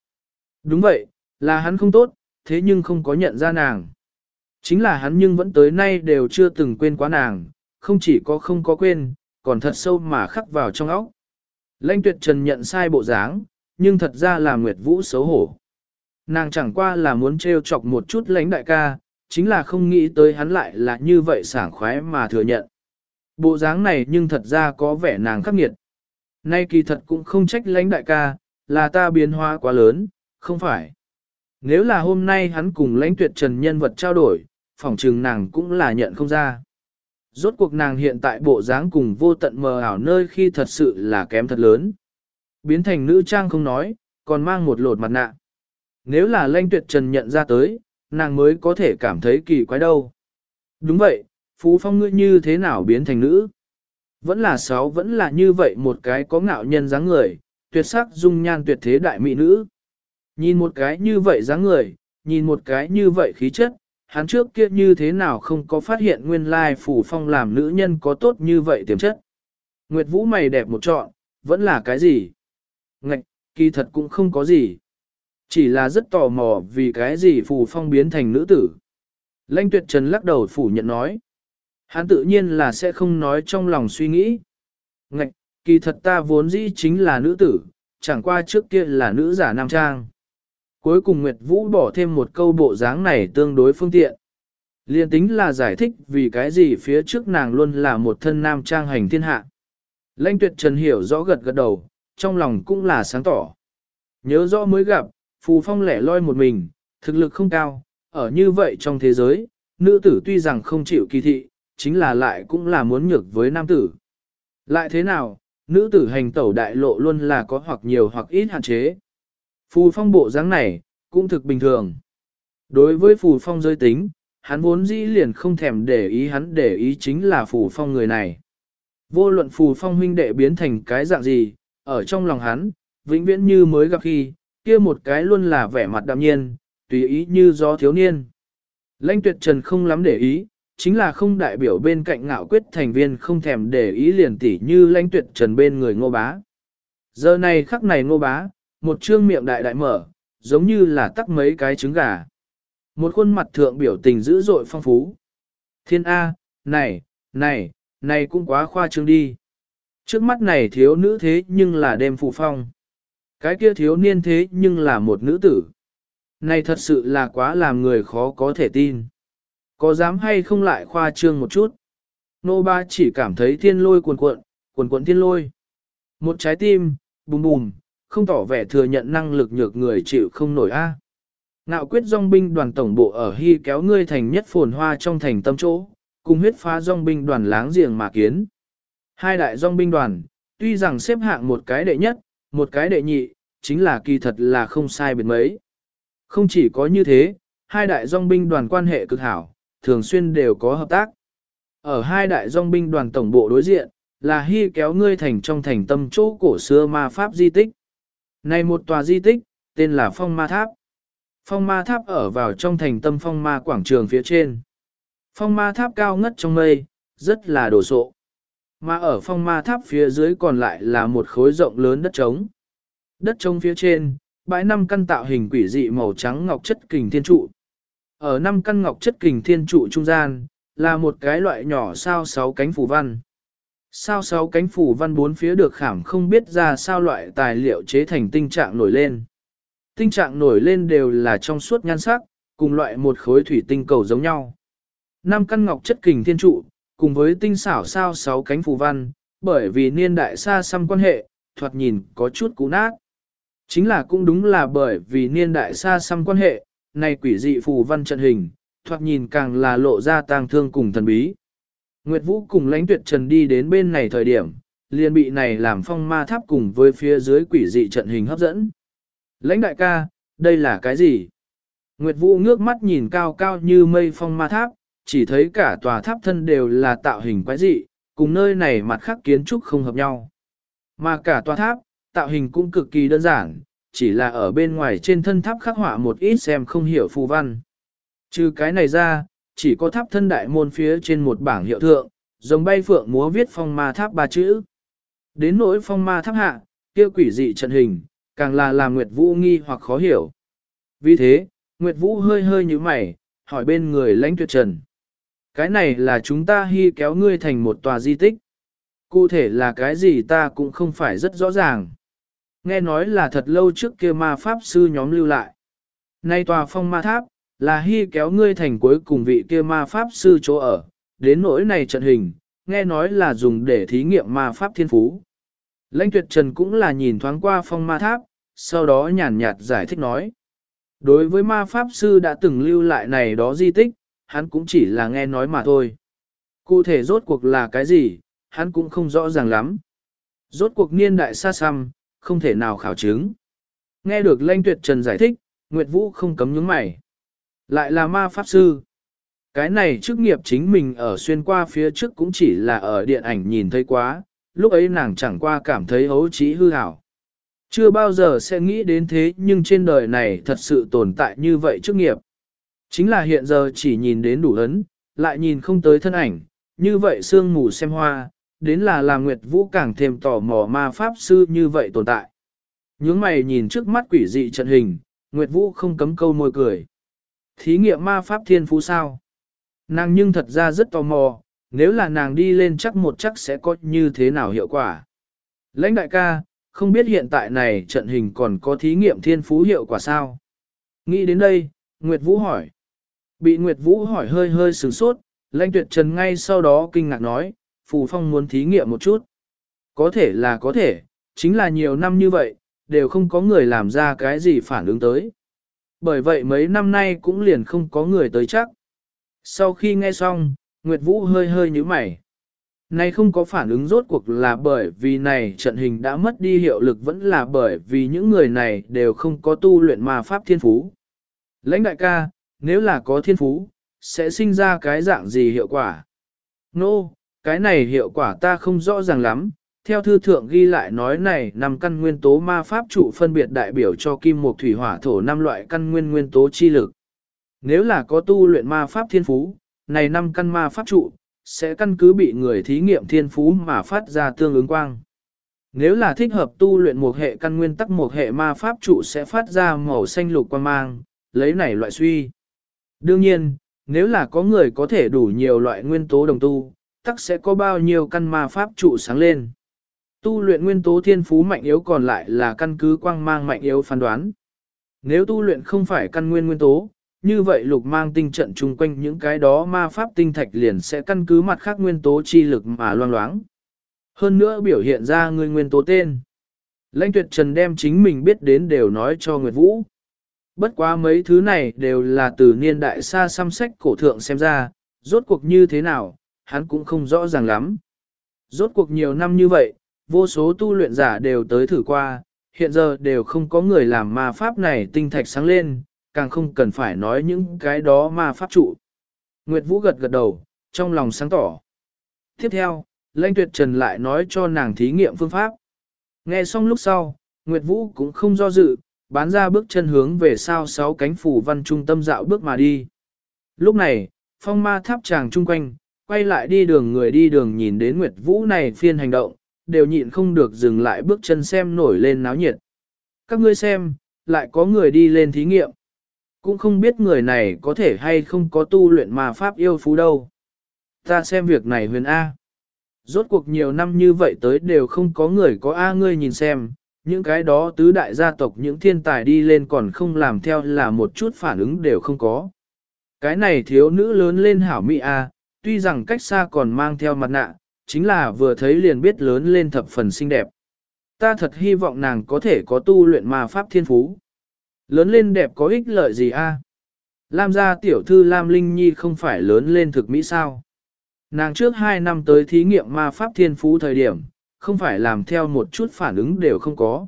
Đúng vậy, là hắn không tốt, thế nhưng không có nhận ra nàng. Chính là hắn nhưng vẫn tới nay đều chưa từng quên quá nàng, không chỉ có không có quên, còn thật sâu mà khắc vào trong óc. Lãnh tuyệt trần nhận sai bộ dáng, nhưng thật ra là Nguyệt Vũ xấu hổ. Nàng chẳng qua là muốn trêu chọc một chút lãnh đại ca, chính là không nghĩ tới hắn lại là như vậy sảng khoái mà thừa nhận. Bộ dáng này nhưng thật ra có vẻ nàng khắc nghiệt. Nay kỳ thật cũng không trách lãnh đại ca, là ta biến hóa quá lớn, không phải. Nếu là hôm nay hắn cùng lãnh tuyệt trần nhân vật trao đổi, phỏng trừng nàng cũng là nhận không ra. Rốt cuộc nàng hiện tại bộ dáng cùng vô tận mờ ảo nơi khi thật sự là kém thật lớn. Biến thành nữ trang không nói, còn mang một lột mặt nạ. Nếu là lãnh tuyệt trần nhận ra tới, nàng mới có thể cảm thấy kỳ quái đâu. Đúng vậy, Phú Phong ngươi như thế nào biến thành nữ? Vẫn là sáu vẫn là như vậy một cái có ngạo nhân dáng người, tuyệt sắc dung nhan tuyệt thế đại mỹ nữ. Nhìn một cái như vậy dáng người, nhìn một cái như vậy khí chất, hắn trước kia như thế nào không có phát hiện nguyên lai phủ phong làm nữ nhân có tốt như vậy tiềm chất. Nguyệt Vũ mày đẹp một trọn, vẫn là cái gì? Ngạch, kỳ thật cũng không có gì. Chỉ là rất tò mò vì cái gì phù phong biến thành nữ tử. Lanh tuyệt trần lắc đầu phủ nhận nói. Hắn tự nhiên là sẽ không nói trong lòng suy nghĩ. Ngạch, kỳ thật ta vốn dĩ chính là nữ tử, chẳng qua trước kia là nữ giả nam trang. Cuối cùng Nguyệt Vũ bỏ thêm một câu bộ dáng này tương đối phương tiện. Liên tính là giải thích vì cái gì phía trước nàng luôn là một thân nam trang hành thiên hạ. Lanh tuyệt trần hiểu rõ gật gật đầu, trong lòng cũng là sáng tỏ. Nhớ rõ mới gặp, Phù Phong lẻ loi một mình, thực lực không cao, ở như vậy trong thế giới, nữ tử tuy rằng không chịu kỳ thị, chính là lại cũng là muốn nhược với nam tử. Lại thế nào, nữ tử hành tẩu đại lộ luôn là có hoặc nhiều hoặc ít hạn chế. Phù Phong bộ dáng này, cũng thực bình thường. Đối với Phù Phong giới tính, hắn vốn dĩ liền không thèm để ý hắn để ý chính là Phù Phong người này. Vô luận Phù Phong huynh đệ biến thành cái dạng gì, ở trong lòng hắn, vĩnh viễn như mới gặp khi, kia một cái luôn là vẻ mặt đạm nhiên, tùy ý như gió thiếu niên. Lãnh tuyệt trần không lắm để ý, chính là không đại biểu bên cạnh ngạo quyết thành viên không thèm để ý liền tỉ như lãnh tuyệt trần bên người ngô bá. Giờ này khắc này ngô bá, một trương miệng đại đại mở, giống như là tắc mấy cái trứng gà. Một khuôn mặt thượng biểu tình dữ dội phong phú. Thiên A, này, này, này cũng quá khoa trương đi. Trước mắt này thiếu nữ thế nhưng là đêm phụ phong. Cái kia thiếu niên thế nhưng là một nữ tử. Này thật sự là quá làm người khó có thể tin. Có dám hay không lại khoa trương một chút? Nô ba chỉ cảm thấy thiên lôi cuồn cuộn, cuồn cuộn thiên lôi. Một trái tim, bùm bùm, không tỏ vẻ thừa nhận năng lực nhược người chịu không nổi a. Ngạo quyết dòng binh đoàn tổng bộ ở Hy kéo ngươi thành nhất phồn hoa trong thành tâm chỗ, cùng huyết phá dòng binh đoàn láng giềng mà kiến. Hai đại dòng binh đoàn, tuy rằng xếp hạng một cái đệ nhất, một cái đệ nhị, chính là kỳ thật là không sai biệt mấy. Không chỉ có như thế, hai đại dòng binh đoàn quan hệ cực hảo, thường xuyên đều có hợp tác. Ở hai đại dòng binh đoàn tổng bộ đối diện, là hy kéo ngươi thành trong thành tâm chỗ cổ xưa ma pháp di tích. Này một tòa di tích, tên là Phong Ma Tháp. Phong Ma Tháp ở vào trong thành tâm Phong Ma quảng trường phía trên. Phong Ma Tháp cao ngất trong mây, rất là đồ sộ. Mà ở Phong Ma Tháp phía dưới còn lại là một khối rộng lớn đất trống. Đất trống phía trên, bãi năm căn tạo hình quỷ dị màu trắng ngọc chất kình thiên trụ. Ở năm căn ngọc chất kình thiên trụ trung gian, là một cái loại nhỏ sao sáu cánh phủ văn. Sao sáu cánh phủ văn bốn phía được khảm không biết ra sao loại tài liệu chế thành tinh trạng nổi lên. Tinh trạng nổi lên đều là trong suốt nhan sắc, cùng loại một khối thủy tinh cầu giống nhau. Năm căn ngọc chất kình thiên trụ, cùng với tinh xảo sao sáu cánh phù văn, bởi vì niên đại xa xăm quan hệ, thoạt nhìn có chút cũ nát. Chính là cũng đúng là bởi vì niên đại xa xăm quan hệ, này quỷ dị phù văn trận hình, thoạt nhìn càng là lộ ra tang thương cùng thần bí. Nguyệt Vũ cùng lãnh tuyệt trần đi đến bên này thời điểm, liền bị này làm phong ma tháp cùng với phía dưới quỷ dị trận hình hấp dẫn. Lãnh đại ca, đây là cái gì? Nguyệt Vũ ngước mắt nhìn cao cao như mây phong ma tháp, chỉ thấy cả tòa tháp thân đều là tạo hình quái dị, cùng nơi này mặt khác kiến trúc không hợp nhau. Mà cả tòa tháp, tạo hình cũng cực kỳ đơn giản, chỉ là ở bên ngoài trên thân tháp khắc họa một ít xem không hiểu phù văn. Trừ cái này ra, chỉ có tháp thân đại môn phía trên một bảng hiệu thượng, giống bay phượng múa viết phong ma tháp ba chữ. Đến nỗi phong ma tháp hạ, kia quỷ dị trận hình, càng là làm Nguyệt Vũ nghi hoặc khó hiểu. Vì thế, Nguyệt Vũ hơi hơi như mày, hỏi bên người lãnh tuyệt trần. Cái này là chúng ta hy kéo ngươi thành một tòa di tích. Cụ thể là cái gì ta cũng không phải rất rõ ràng. Nghe nói là thật lâu trước kia ma pháp sư nhóm lưu lại. Nay tòa phong ma tháp, là hy kéo ngươi thành cuối cùng vị kia ma pháp sư chỗ ở, đến nỗi này trận hình, nghe nói là dùng để thí nghiệm ma pháp thiên phú. Lãnh tuyệt trần cũng là nhìn thoáng qua phong ma tháp, sau đó nhàn nhạt giải thích nói. Đối với ma pháp sư đã từng lưu lại này đó di tích, hắn cũng chỉ là nghe nói mà thôi. Cụ thể rốt cuộc là cái gì, hắn cũng không rõ ràng lắm. Rốt cuộc niên đại xa xăm, không thể nào khảo chứng. Nghe được Lanh tuyệt trần giải thích, Nguyệt Vũ không cấm nhướng mày. Lại là ma pháp sư. Cái này chức nghiệp chính mình ở xuyên qua phía trước cũng chỉ là ở điện ảnh nhìn thấy quá, lúc ấy nàng chẳng qua cảm thấy hấu trí hư hảo. Chưa bao giờ sẽ nghĩ đến thế nhưng trên đời này thật sự tồn tại như vậy chức nghiệp. Chính là hiện giờ chỉ nhìn đến đủ ấn, lại nhìn không tới thân ảnh, như vậy sương mù xem hoa, đến là làm Nguyệt Vũ càng thêm tò mò ma pháp sư như vậy tồn tại. Nhướng mày nhìn trước mắt quỷ dị trận hình, Nguyệt Vũ không cấm câu môi cười. Thí nghiệm ma pháp thiên phú sao? Nàng nhưng thật ra rất tò mò, nếu là nàng đi lên chắc một chắc sẽ có như thế nào hiệu quả. Lãnh đại ca, không biết hiện tại này trận hình còn có thí nghiệm thiên phú hiệu quả sao? Nghĩ đến đây, Nguyệt Vũ hỏi. Bị Nguyệt Vũ hỏi hơi hơi sửng sốt, lãnh tuyệt trần ngay sau đó kinh ngạc nói, Phù Phong muốn thí nghiệm một chút. Có thể là có thể, chính là nhiều năm như vậy, đều không có người làm ra cái gì phản ứng tới. Bởi vậy mấy năm nay cũng liền không có người tới chắc. Sau khi nghe xong, Nguyệt Vũ hơi hơi nhíu mày. Này không có phản ứng rốt cuộc là bởi vì này trận hình đã mất đi hiệu lực vẫn là bởi vì những người này đều không có tu luyện ma pháp thiên phú. Lãnh đại ca, nếu là có thiên phú, sẽ sinh ra cái dạng gì hiệu quả? Nô, no, cái này hiệu quả ta không rõ ràng lắm. Theo thư thượng ghi lại nói này năm căn nguyên tố ma pháp trụ phân biệt đại biểu cho kim mộc thủy hỏa thổ năm loại căn nguyên nguyên tố chi lực. Nếu là có tu luyện ma pháp thiên phú, này năm căn ma pháp trụ, sẽ căn cứ bị người thí nghiệm thiên phú mà phát ra tương ứng quang. Nếu là thích hợp tu luyện một hệ căn nguyên tắc một hệ ma pháp trụ sẽ phát ra màu xanh lục quang mang, lấy này loại suy. Đương nhiên, nếu là có người có thể đủ nhiều loại nguyên tố đồng tu, tắc sẽ có bao nhiêu căn ma pháp trụ sáng lên. Tu luyện nguyên tố thiên phú mạnh yếu còn lại là căn cứ quang mang mạnh yếu phán đoán. Nếu tu luyện không phải căn nguyên nguyên tố, như vậy lục mang tinh trận chung quanh những cái đó ma pháp tinh thạch liền sẽ căn cứ mặt khác nguyên tố chi lực mà loang loáng. Hơn nữa biểu hiện ra người nguyên tố tên. Lãnh tuyệt trần đem chính mình biết đến đều nói cho Nguyệt Vũ. Bất quá mấy thứ này đều là từ niên đại xa xăm sách cổ thượng xem ra, rốt cuộc như thế nào, hắn cũng không rõ ràng lắm. Rốt cuộc nhiều năm như vậy, vô số tu luyện giả đều tới thử qua, hiện giờ đều không có người làm ma pháp này tinh thạch sáng lên, càng không cần phải nói những cái đó ma pháp trụ. Nguyệt Vũ gật gật đầu, trong lòng sáng tỏ. Tiếp theo, Lanh Tuyệt Trần lại nói cho nàng thí nghiệm phương pháp. Nghe xong lúc sau, Nguyệt Vũ cũng không do dự, bán ra bước chân hướng về sao sáu cánh phủ văn trung tâm dạo bước mà đi. Lúc này, phong ma tháp tràng chung quanh, quay lại đi đường người đi đường nhìn đến Nguyệt Vũ này phiên hành động, đều nhịn không được dừng lại bước chân xem nổi lên náo nhiệt. Các ngươi xem, lại có người đi lên thí nghiệm. Cũng không biết người này có thể hay không có tu luyện mà pháp yêu phú đâu. Ta xem việc này huyền A. Rốt cuộc nhiều năm như vậy tới đều không có người có A ngươi nhìn xem, những cái đó tứ đại gia tộc những thiên tài đi lên còn không làm theo là một chút phản ứng đều không có. Cái này thiếu nữ lớn lên hảo mỹ A, tuy rằng cách xa còn mang theo mặt nạ, chính là vừa thấy liền biết lớn lên thập phần xinh đẹp. Ta thật hy vọng nàng có thể có tu luyện ma pháp thiên phú. Lớn lên đẹp có ích lợi gì a? Lam gia tiểu thư Lam Linh Nhi không phải lớn lên thực mỹ sao? Nàng trước 2 năm tới thí nghiệm ma pháp thiên phú thời điểm, không phải làm theo một chút phản ứng đều không có.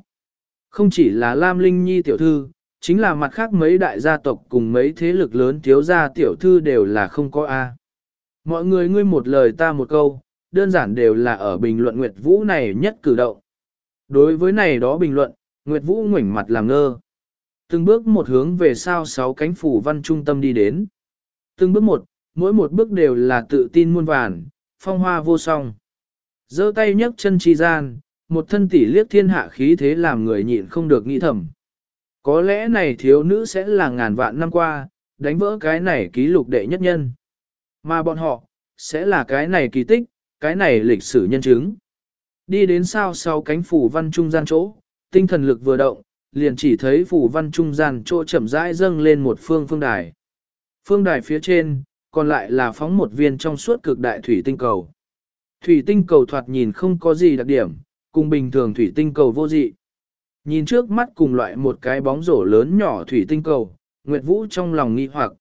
Không chỉ là Lam Linh Nhi tiểu thư, chính là mặt khác mấy đại gia tộc cùng mấy thế lực lớn thiếu gia tiểu thư đều là không có A. Mọi người ngươi một lời ta một câu, đơn giản đều là ở bình luận Nguyệt Vũ này nhất cử động. Đối với này đó bình luận, Nguyệt Vũ ngoảnh mặt làm ngơ. Từng bước một hướng về sao sáu cánh phủ văn trung tâm đi đến. Từng bước một, mỗi một bước đều là tự tin muôn vàn, phong hoa vô song. giơ tay nhấc chân chi gian, một thân tỷ liếc thiên hạ khí thế làm người nhịn không được nghĩ thầm. Có lẽ này thiếu nữ sẽ là ngàn vạn năm qua, đánh vỡ cái này ký lục đệ nhất nhân. Mà bọn họ, sẽ là cái này kỳ tích, cái này lịch sử nhân chứng. Đi đến sao sau cánh phủ văn trung gian chỗ, tinh thần lực vừa động, liền chỉ thấy phủ văn trung gian chỗ chậm rãi dâng lên một phương phương đài. Phương đài phía trên, còn lại là phóng một viên trong suốt cực đại thủy tinh cầu. Thủy tinh cầu thoạt nhìn không có gì đặc điểm, cùng bình thường thủy tinh cầu vô dị. Nhìn trước mắt cùng loại một cái bóng rổ lớn nhỏ thủy tinh cầu, Nguyệt Vũ trong lòng nghi hoặc.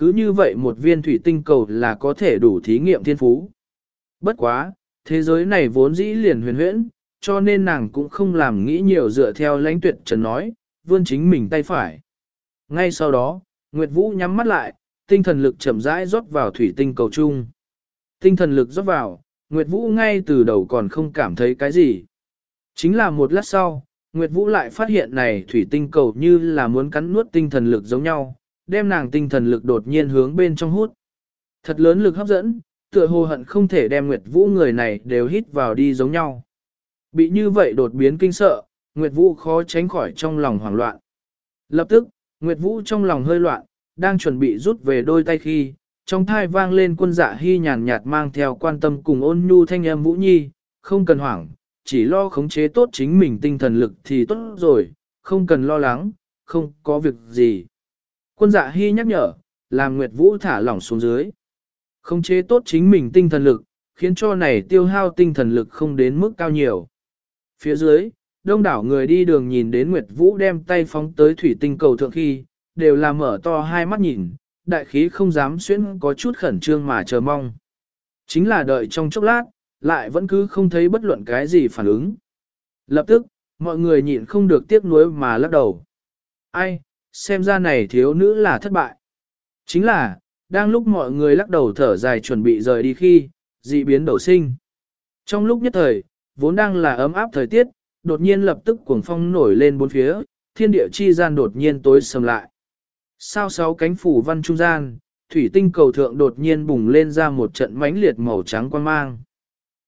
Cứ như vậy một viên thủy tinh cầu là có thể đủ thí nghiệm thiên phú. Bất quá, thế giới này vốn dĩ liền huyền huyễn, cho nên nàng cũng không làm nghĩ nhiều dựa theo lãnh tuyệt trần nói, vươn chính mình tay phải. Ngay sau đó, Nguyệt Vũ nhắm mắt lại, tinh thần lực chậm rãi rót vào thủy tinh cầu chung. Tinh thần lực rót vào, Nguyệt Vũ ngay từ đầu còn không cảm thấy cái gì. Chính là một lát sau, Nguyệt Vũ lại phát hiện này thủy tinh cầu như là muốn cắn nuốt tinh thần lực giống nhau, đem nàng tinh thần lực đột nhiên hướng bên trong hút. Thật lớn lực hấp dẫn, tựa hồ hận không thể đem Nguyệt Vũ người này đều hít vào đi giống nhau. Bị như vậy đột biến kinh sợ, Nguyệt Vũ khó tránh khỏi trong lòng hoảng loạn. Lập tức, Nguyệt Vũ trong lòng hơi loạn, đang chuẩn bị rút về đôi tay khi, trong thai vang lên quân dạ hy nhàn nhạt mang theo quan tâm cùng ôn nhu thanh âm Vũ Nhi, không cần hoảng, chỉ lo khống chế tốt chính mình tinh thần lực thì tốt rồi, không cần lo lắng, không có việc gì. Quân dạ hy nhắc nhở, làm Nguyệt Vũ thả lỏng xuống dưới. Khống chế tốt chính mình tinh thần lực, khiến cho này tiêu hao tinh thần lực không đến mức cao nhiều. Phía dưới, đông đảo người đi đường nhìn đến Nguyệt Vũ đem tay phóng tới thủy tinh cầu thượng khi, đều là mở to hai mắt nhìn, đại khí không dám xuyên có chút khẩn trương mà chờ mong. Chính là đợi trong chốc lát, lại vẫn cứ không thấy bất luận cái gì phản ứng. Lập tức, mọi người nhịn không được tiếc nuối mà lắc đầu. Ai, xem ra này thiếu nữ là thất bại. Chính là, đang lúc mọi người lắc đầu thở dài chuẩn bị rời đi khi, dị biến đầu sinh. Trong lúc nhất thời, vốn đang là ấm áp thời tiết, đột nhiên lập tức cuồng phong nổi lên bốn phía, thiên địa chi gian đột nhiên tối sầm lại. Sao sáu cánh phủ văn trung gian, thủy tinh cầu thượng đột nhiên bùng lên ra một trận mãnh liệt màu trắng quang mang.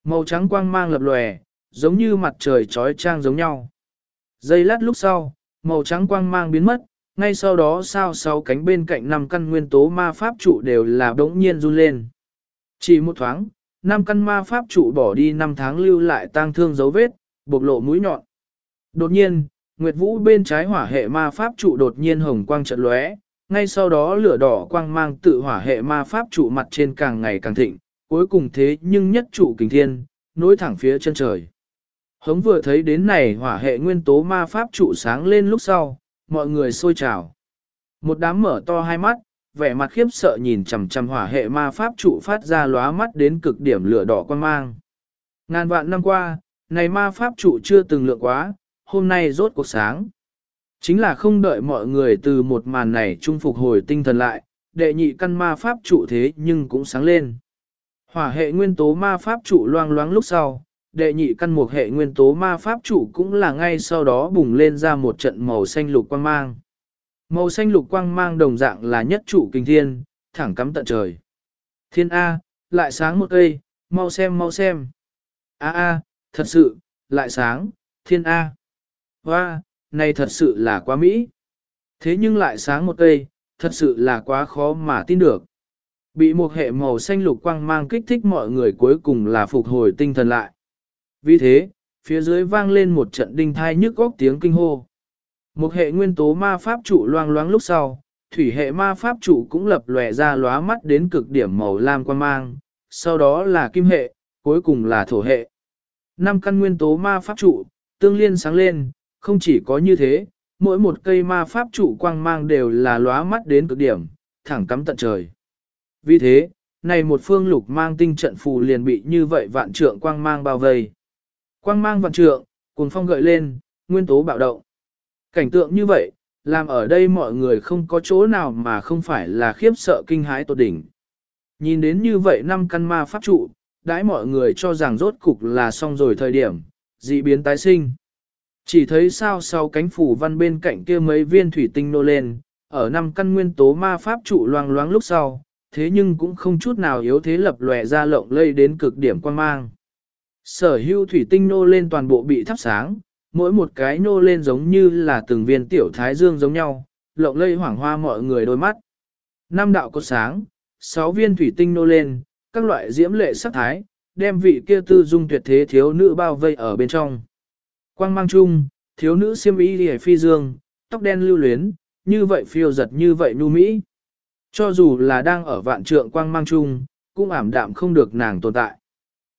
Màu trắng quang mang lập lòe, giống như mặt trời trói trang giống nhau. Giây lát lúc sau, màu trắng quang mang biến mất, ngay sau đó sao sáu cánh bên cạnh năm căn nguyên tố ma pháp trụ đều là đống nhiên run lên. Chỉ một thoáng, năm căn ma pháp trụ bỏ đi năm tháng lưu lại tang thương dấu vết, bộc lộ mũi nhọn. Đột nhiên, Nguyệt Vũ bên trái hỏa hệ ma pháp trụ đột nhiên hồng quang trận lóe, ngay sau đó lửa đỏ quang mang tự hỏa hệ ma pháp trụ mặt trên càng ngày càng thịnh, cuối cùng thế nhưng nhất trụ kình thiên, nối thẳng phía chân trời. Hống vừa thấy đến này hỏa hệ nguyên tố ma pháp trụ sáng lên lúc sau, mọi người sôi trào. Một đám mở to hai mắt, vẻ mặt khiếp sợ nhìn chằm chằm hỏa hệ ma pháp trụ phát ra lóa mắt đến cực điểm lửa đỏ quan mang. Ngàn vạn năm qua, này ma pháp trụ chưa từng lượng quá, hôm nay rốt cuộc sáng. Chính là không đợi mọi người từ một màn này trung phục hồi tinh thần lại, đệ nhị căn ma pháp trụ thế nhưng cũng sáng lên. Hỏa hệ nguyên tố ma pháp trụ loang loáng lúc sau, đệ nhị căn một hệ nguyên tố ma pháp trụ cũng là ngay sau đó bùng lên ra một trận màu xanh lục quang mang. Màu xanh lục quang mang đồng dạng là nhất trụ kinh thiên, thẳng cắm tận trời. Thiên A, lại sáng một cây, mau xem mau xem. A A, thật sự, lại sáng, thiên A. Hoa, này thật sự là quá mỹ. Thế nhưng lại sáng một cây, thật sự là quá khó mà tin được. Bị một hệ màu xanh lục quang mang kích thích mọi người cuối cùng là phục hồi tinh thần lại. Vì thế, phía dưới vang lên một trận đinh thai nhức góc tiếng kinh hô. Một hệ nguyên tố ma pháp trụ loang loáng lúc sau, thủy hệ ma pháp trụ cũng lập lòe ra lóa mắt đến cực điểm màu lam quan mang, sau đó là kim hệ, cuối cùng là thổ hệ. Năm căn nguyên tố ma pháp trụ, tương liên sáng lên, không chỉ có như thế, mỗi một cây ma pháp trụ quang mang đều là lóa mắt đến cực điểm, thẳng cắm tận trời. Vì thế, này một phương lục mang tinh trận phù liền bị như vậy vạn trượng quang mang bao vây. Quang mang vạn trượng, cuồng phong gợi lên, nguyên tố bạo động. Cảnh tượng như vậy, làm ở đây mọi người không có chỗ nào mà không phải là khiếp sợ kinh hãi tột đỉnh. Nhìn đến như vậy năm căn ma pháp trụ, đãi mọi người cho rằng rốt cục là xong rồi thời điểm, dị biến tái sinh. Chỉ thấy sao sau cánh phủ văn bên cạnh kia mấy viên thủy tinh nô lên, ở năm căn nguyên tố ma pháp trụ loang loáng lúc sau, thế nhưng cũng không chút nào yếu thế lập lòe ra lộng lây đến cực điểm quan mang. Sở hữu thủy tinh nô lên toàn bộ bị thắp sáng, mỗi một cái nô lên giống như là từng viên tiểu thái dương giống nhau, lộng lây hoảng hoa mọi người đôi mắt. Năm đạo có sáng, sáu viên thủy tinh nô lên, các loại diễm lệ sắc thái, đem vị kia tư dung tuyệt thế thiếu nữ bao vây ở bên trong. Quang mang chung, thiếu nữ siêm y đi phi dương, tóc đen lưu luyến, như vậy phiêu giật như vậy nu mỹ. Cho dù là đang ở vạn trượng quang mang chung, cũng ảm đạm không được nàng tồn tại.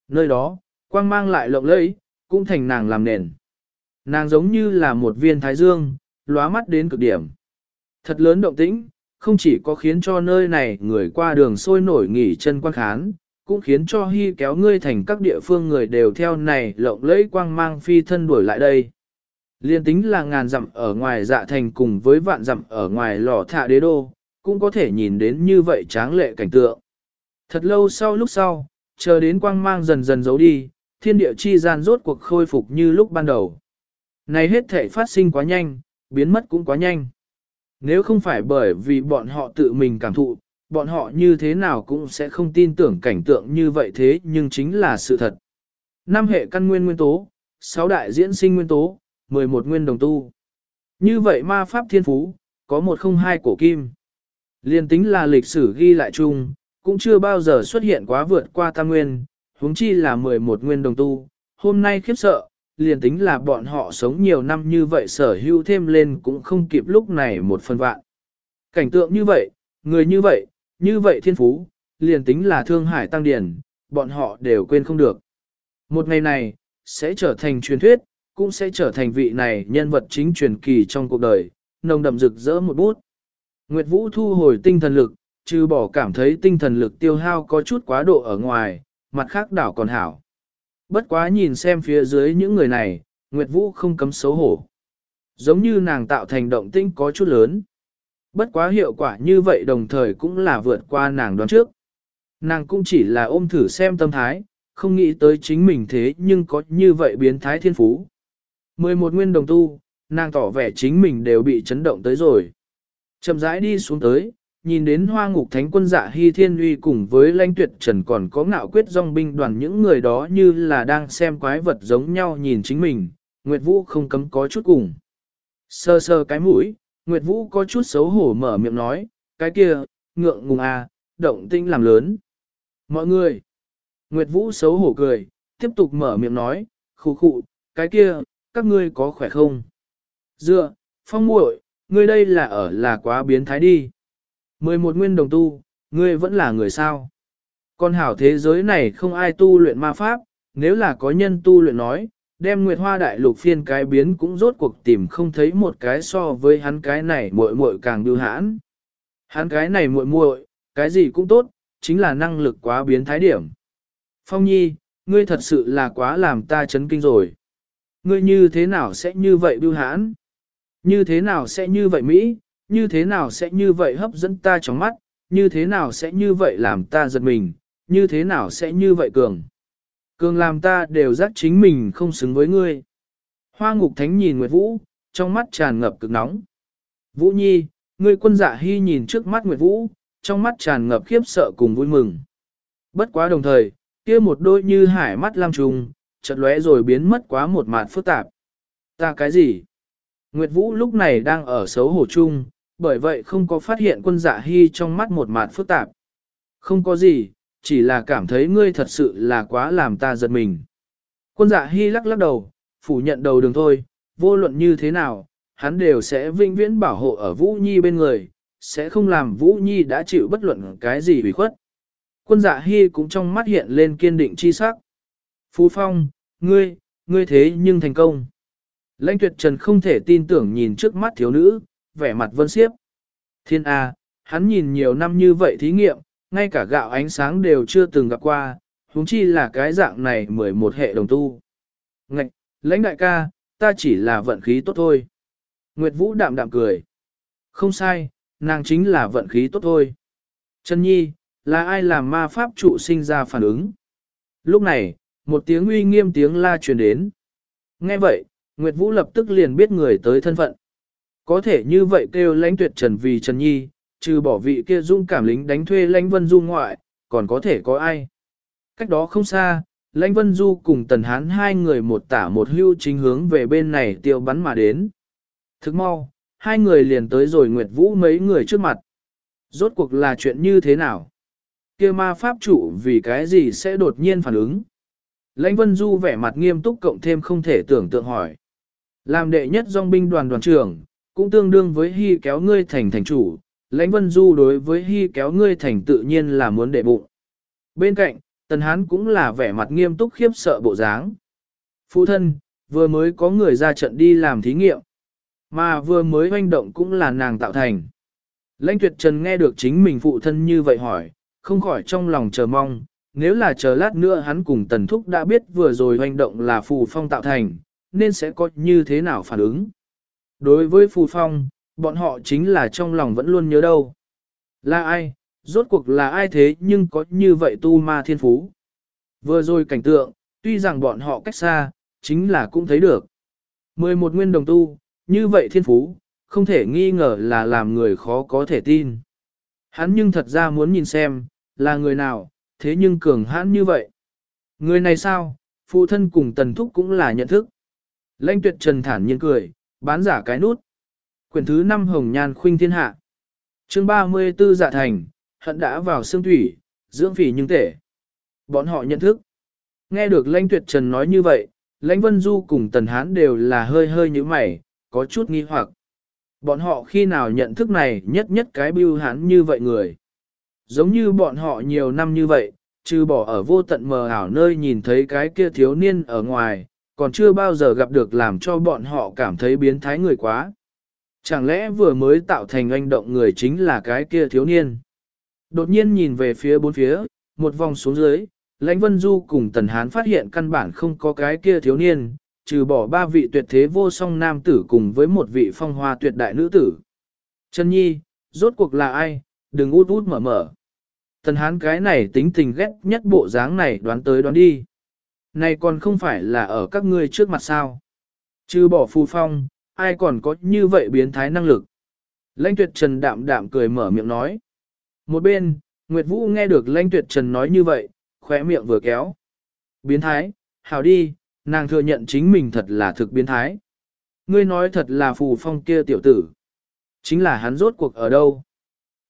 Nơi đó, quang mang lại lộng lẫy, cũng thành nàng làm nền. Nàng giống như là một viên thái dương, lóa mắt đến cực điểm. Thật lớn động tĩnh, không chỉ có khiến cho nơi này người qua đường sôi nổi nghỉ chân quan khán, cũng khiến cho hy kéo ngươi thành các địa phương người đều theo này lộng lẫy quang mang phi thân đuổi lại đây. Liên tính là ngàn dặm ở ngoài dạ thành cùng với vạn dặm ở ngoài lò thạ đế đô, cũng có thể nhìn đến như vậy tráng lệ cảnh tượng. Thật lâu sau lúc sau, chờ đến quang mang dần dần giấu đi, thiên địa chi gian rốt cuộc khôi phục như lúc ban đầu. Này hết thể phát sinh quá nhanh, biến mất cũng quá nhanh. Nếu không phải bởi vì bọn họ tự mình cảm thụ, bọn họ như thế nào cũng sẽ không tin tưởng cảnh tượng như vậy thế nhưng chính là sự thật. Năm hệ căn nguyên nguyên tố, sáu đại diễn sinh nguyên tố, 11 nguyên đồng tu. Như vậy ma pháp thiên phú, có một không hai cổ kim. Liên tính là lịch sử ghi lại chung, cũng chưa bao giờ xuất hiện quá vượt qua tam nguyên, huống chi là 11 nguyên đồng tu. Hôm nay khiếp sợ, liền tính là bọn họ sống nhiều năm như vậy sở hữu thêm lên cũng không kịp lúc này một phần vạn. Cảnh tượng như vậy, người như vậy, như vậy thiên phú, liền tính là thương hải tăng điển, bọn họ đều quên không được. Một ngày này, sẽ trở thành truyền thuyết, cũng sẽ trở thành vị này nhân vật chính truyền kỳ trong cuộc đời, nồng đậm rực rỡ một bút. Nguyệt Vũ thu hồi tinh thần lực, trừ bỏ cảm thấy tinh thần lực tiêu hao có chút quá độ ở ngoài, mặt khác đảo còn hảo. Bất quá nhìn xem phía dưới những người này, Nguyệt Vũ không cấm xấu hổ. Giống như nàng tạo thành động tinh có chút lớn. Bất quá hiệu quả như vậy đồng thời cũng là vượt qua nàng đoán trước. Nàng cũng chỉ là ôm thử xem tâm thái, không nghĩ tới chính mình thế nhưng có như vậy biến thái thiên phú. 11 nguyên đồng tu, nàng tỏ vẻ chính mình đều bị chấn động tới rồi. Chậm rãi đi xuống tới, nhìn đến hoa ngục thánh quân dạ hy thiên uy cùng với lãnh tuyệt trần còn có ngạo quyết dòng binh đoàn những người đó như là đang xem quái vật giống nhau nhìn chính mình, Nguyệt Vũ không cấm có chút cùng. Sơ sơ cái mũi, Nguyệt Vũ có chút xấu hổ mở miệng nói, cái kia, ngượng ngùng à, động tinh làm lớn. Mọi người, Nguyệt Vũ xấu hổ cười, tiếp tục mở miệng nói, khụ khụ, cái kia, các ngươi có khỏe không? Dựa, phong muội, ngươi đây là ở là quá biến thái đi. 11 nguyên đồng tu, ngươi vẫn là người sao? Con hảo thế giới này không ai tu luyện ma pháp, nếu là có nhân tu luyện nói, đem Nguyệt Hoa Đại Lục phiên cái biến cũng rốt cuộc tìm không thấy một cái so với hắn cái này muội muội càng đưa hãn. Hắn cái này muội muội, cái gì cũng tốt, chính là năng lực quá biến thái điểm. Phong Nhi, ngươi thật sự là quá làm ta chấn kinh rồi. Ngươi như thế nào sẽ như vậy biêu hãn? Như thế nào sẽ như vậy Mỹ? Như thế nào sẽ như vậy hấp dẫn ta trong mắt? Như thế nào sẽ như vậy làm ta giật mình? Như thế nào sẽ như vậy cường? Cường làm ta đều giác chính mình không xứng với ngươi. Hoa ngục thánh nhìn Nguyệt Vũ, trong mắt tràn ngập cực nóng. Vũ Nhi, ngươi quân dạ hy nhìn trước mắt Nguyệt Vũ, trong mắt tràn ngập khiếp sợ cùng vui mừng. Bất quá đồng thời, kia một đôi như hải mắt lam trùng, chợt lóe rồi biến mất quá một mạt phức tạp. Ta cái gì? Nguyệt Vũ lúc này đang ở xấu hổ chung, bởi vậy không có phát hiện quân dạ hy trong mắt một mặt phức tạp. Không có gì, chỉ là cảm thấy ngươi thật sự là quá làm ta giật mình. Quân dạ hy lắc lắc đầu, phủ nhận đầu đường thôi, vô luận như thế nào, hắn đều sẽ vinh viễn bảo hộ ở Vũ Nhi bên người, sẽ không làm Vũ Nhi đã chịu bất luận cái gì hủy khuất. Quân dạ hy cũng trong mắt hiện lên kiên định chi sắc. Phú Phong, ngươi, ngươi thế nhưng thành công. Lãnh tuyệt trần không thể tin tưởng nhìn trước mắt thiếu nữ, vẻ mặt vân siếp. Thiên A, hắn nhìn nhiều năm như vậy thí nghiệm, ngay cả gạo ánh sáng đều chưa từng gặp qua, huống chi là cái dạng này mười một hệ đồng tu. Ngạch, lãnh đại ca, ta chỉ là vận khí tốt thôi. Nguyệt Vũ đạm đạm cười. Không sai, nàng chính là vận khí tốt thôi. Trần Nhi, là ai làm ma pháp trụ sinh ra phản ứng? Lúc này, một tiếng uy nghiêm tiếng la truyền đến. Nghe vậy, Nguyệt Vũ lập tức liền biết người tới thân phận. Có thể như vậy kêu lãnh tuyệt Trần vì Trần Nhi, trừ bỏ vị kia dung cảm lính đánh thuê lãnh vân du ngoại, còn có thể có ai. Cách đó không xa, lãnh vân du cùng tần hán hai người một tả một hưu chính hướng về bên này tiêu bắn mà đến. Thức mau, hai người liền tới rồi Nguyệt Vũ mấy người trước mặt. Rốt cuộc là chuyện như thế nào? kia ma pháp chủ vì cái gì sẽ đột nhiên phản ứng? Lãnh Vân Du vẻ mặt nghiêm túc cộng thêm không thể tưởng tượng hỏi. Làm đệ nhất dòng binh đoàn đoàn trưởng, cũng tương đương với hy kéo ngươi thành thành chủ, lãnh Vân Du đối với hy kéo ngươi thành tự nhiên là muốn đệ bụng. Bên cạnh, Tần Hán cũng là vẻ mặt nghiêm túc khiếp sợ bộ dáng. Phụ thân, vừa mới có người ra trận đi làm thí nghiệm, mà vừa mới hoành động cũng là nàng tạo thành. Lãnh Tuyệt Trần nghe được chính mình phụ thân như vậy hỏi, không khỏi trong lòng chờ mong, nếu là chờ lát nữa hắn cùng Tần Thúc đã biết vừa rồi hoành động là Phù Phong tạo thành, nên sẽ có như thế nào phản ứng. Đối với Phù Phong, bọn họ chính là trong lòng vẫn luôn nhớ đâu. Là ai, rốt cuộc là ai thế nhưng có như vậy tu ma thiên phú. Vừa rồi cảnh tượng, tuy rằng bọn họ cách xa, chính là cũng thấy được. 11 nguyên đồng tu, như vậy thiên phú, không thể nghi ngờ là làm người khó có thể tin. Hắn nhưng thật ra muốn nhìn xem, là người nào, thế nhưng cường hãn như vậy. Người này sao, phụ thân cùng tần thúc cũng là nhận thức. Lãnh tuyệt trần thản nhiên cười, bán giả cái nút. Quyển thứ 5 Hồng Nhan Khuynh Thiên Hạ. chương 34 Dạ Thành, hận đã vào xương thủy, dưỡng phỉ nhưng tể. Bọn họ nhận thức. Nghe được Lãnh Tuyệt Trần nói như vậy, Lãnh Vân Du cùng Tần Hán đều là hơi hơi như mày, có chút nghi hoặc. Bọn họ khi nào nhận thức này nhất nhất cái bưu hán như vậy người. Giống như bọn họ nhiều năm như vậy, trừ bỏ ở vô tận mờ ảo nơi nhìn thấy cái kia thiếu niên ở ngoài, còn chưa bao giờ gặp được làm cho bọn họ cảm thấy biến thái người quá. Chẳng lẽ vừa mới tạo thành anh động người chính là cái kia thiếu niên? Đột nhiên nhìn về phía bốn phía, một vòng xuống dưới, Lãnh Vân Du cùng Tần Hán phát hiện căn bản không có cái kia thiếu niên, trừ bỏ ba vị tuyệt thế vô song nam tử cùng với một vị phong hoa tuyệt đại nữ tử. Trần Nhi, rốt cuộc là ai, đừng út út mở mở. Tần Hán cái này tính tình ghét nhất bộ dáng này đoán tới đoán đi. Này còn không phải là ở các ngươi trước mặt sao. chứ bỏ phù phong, ai còn có như vậy biến thái năng lực. Lãnh tuyệt trần đạm đạm cười mở miệng nói. Một bên, Nguyệt Vũ nghe được lãnh tuyệt trần nói như vậy, khóe miệng vừa kéo. Biến thái, hào đi, nàng thừa nhận chính mình thật là thực biến thái. Ngươi nói thật là phù phong kia tiểu tử. Chính là hắn rốt cuộc ở đâu.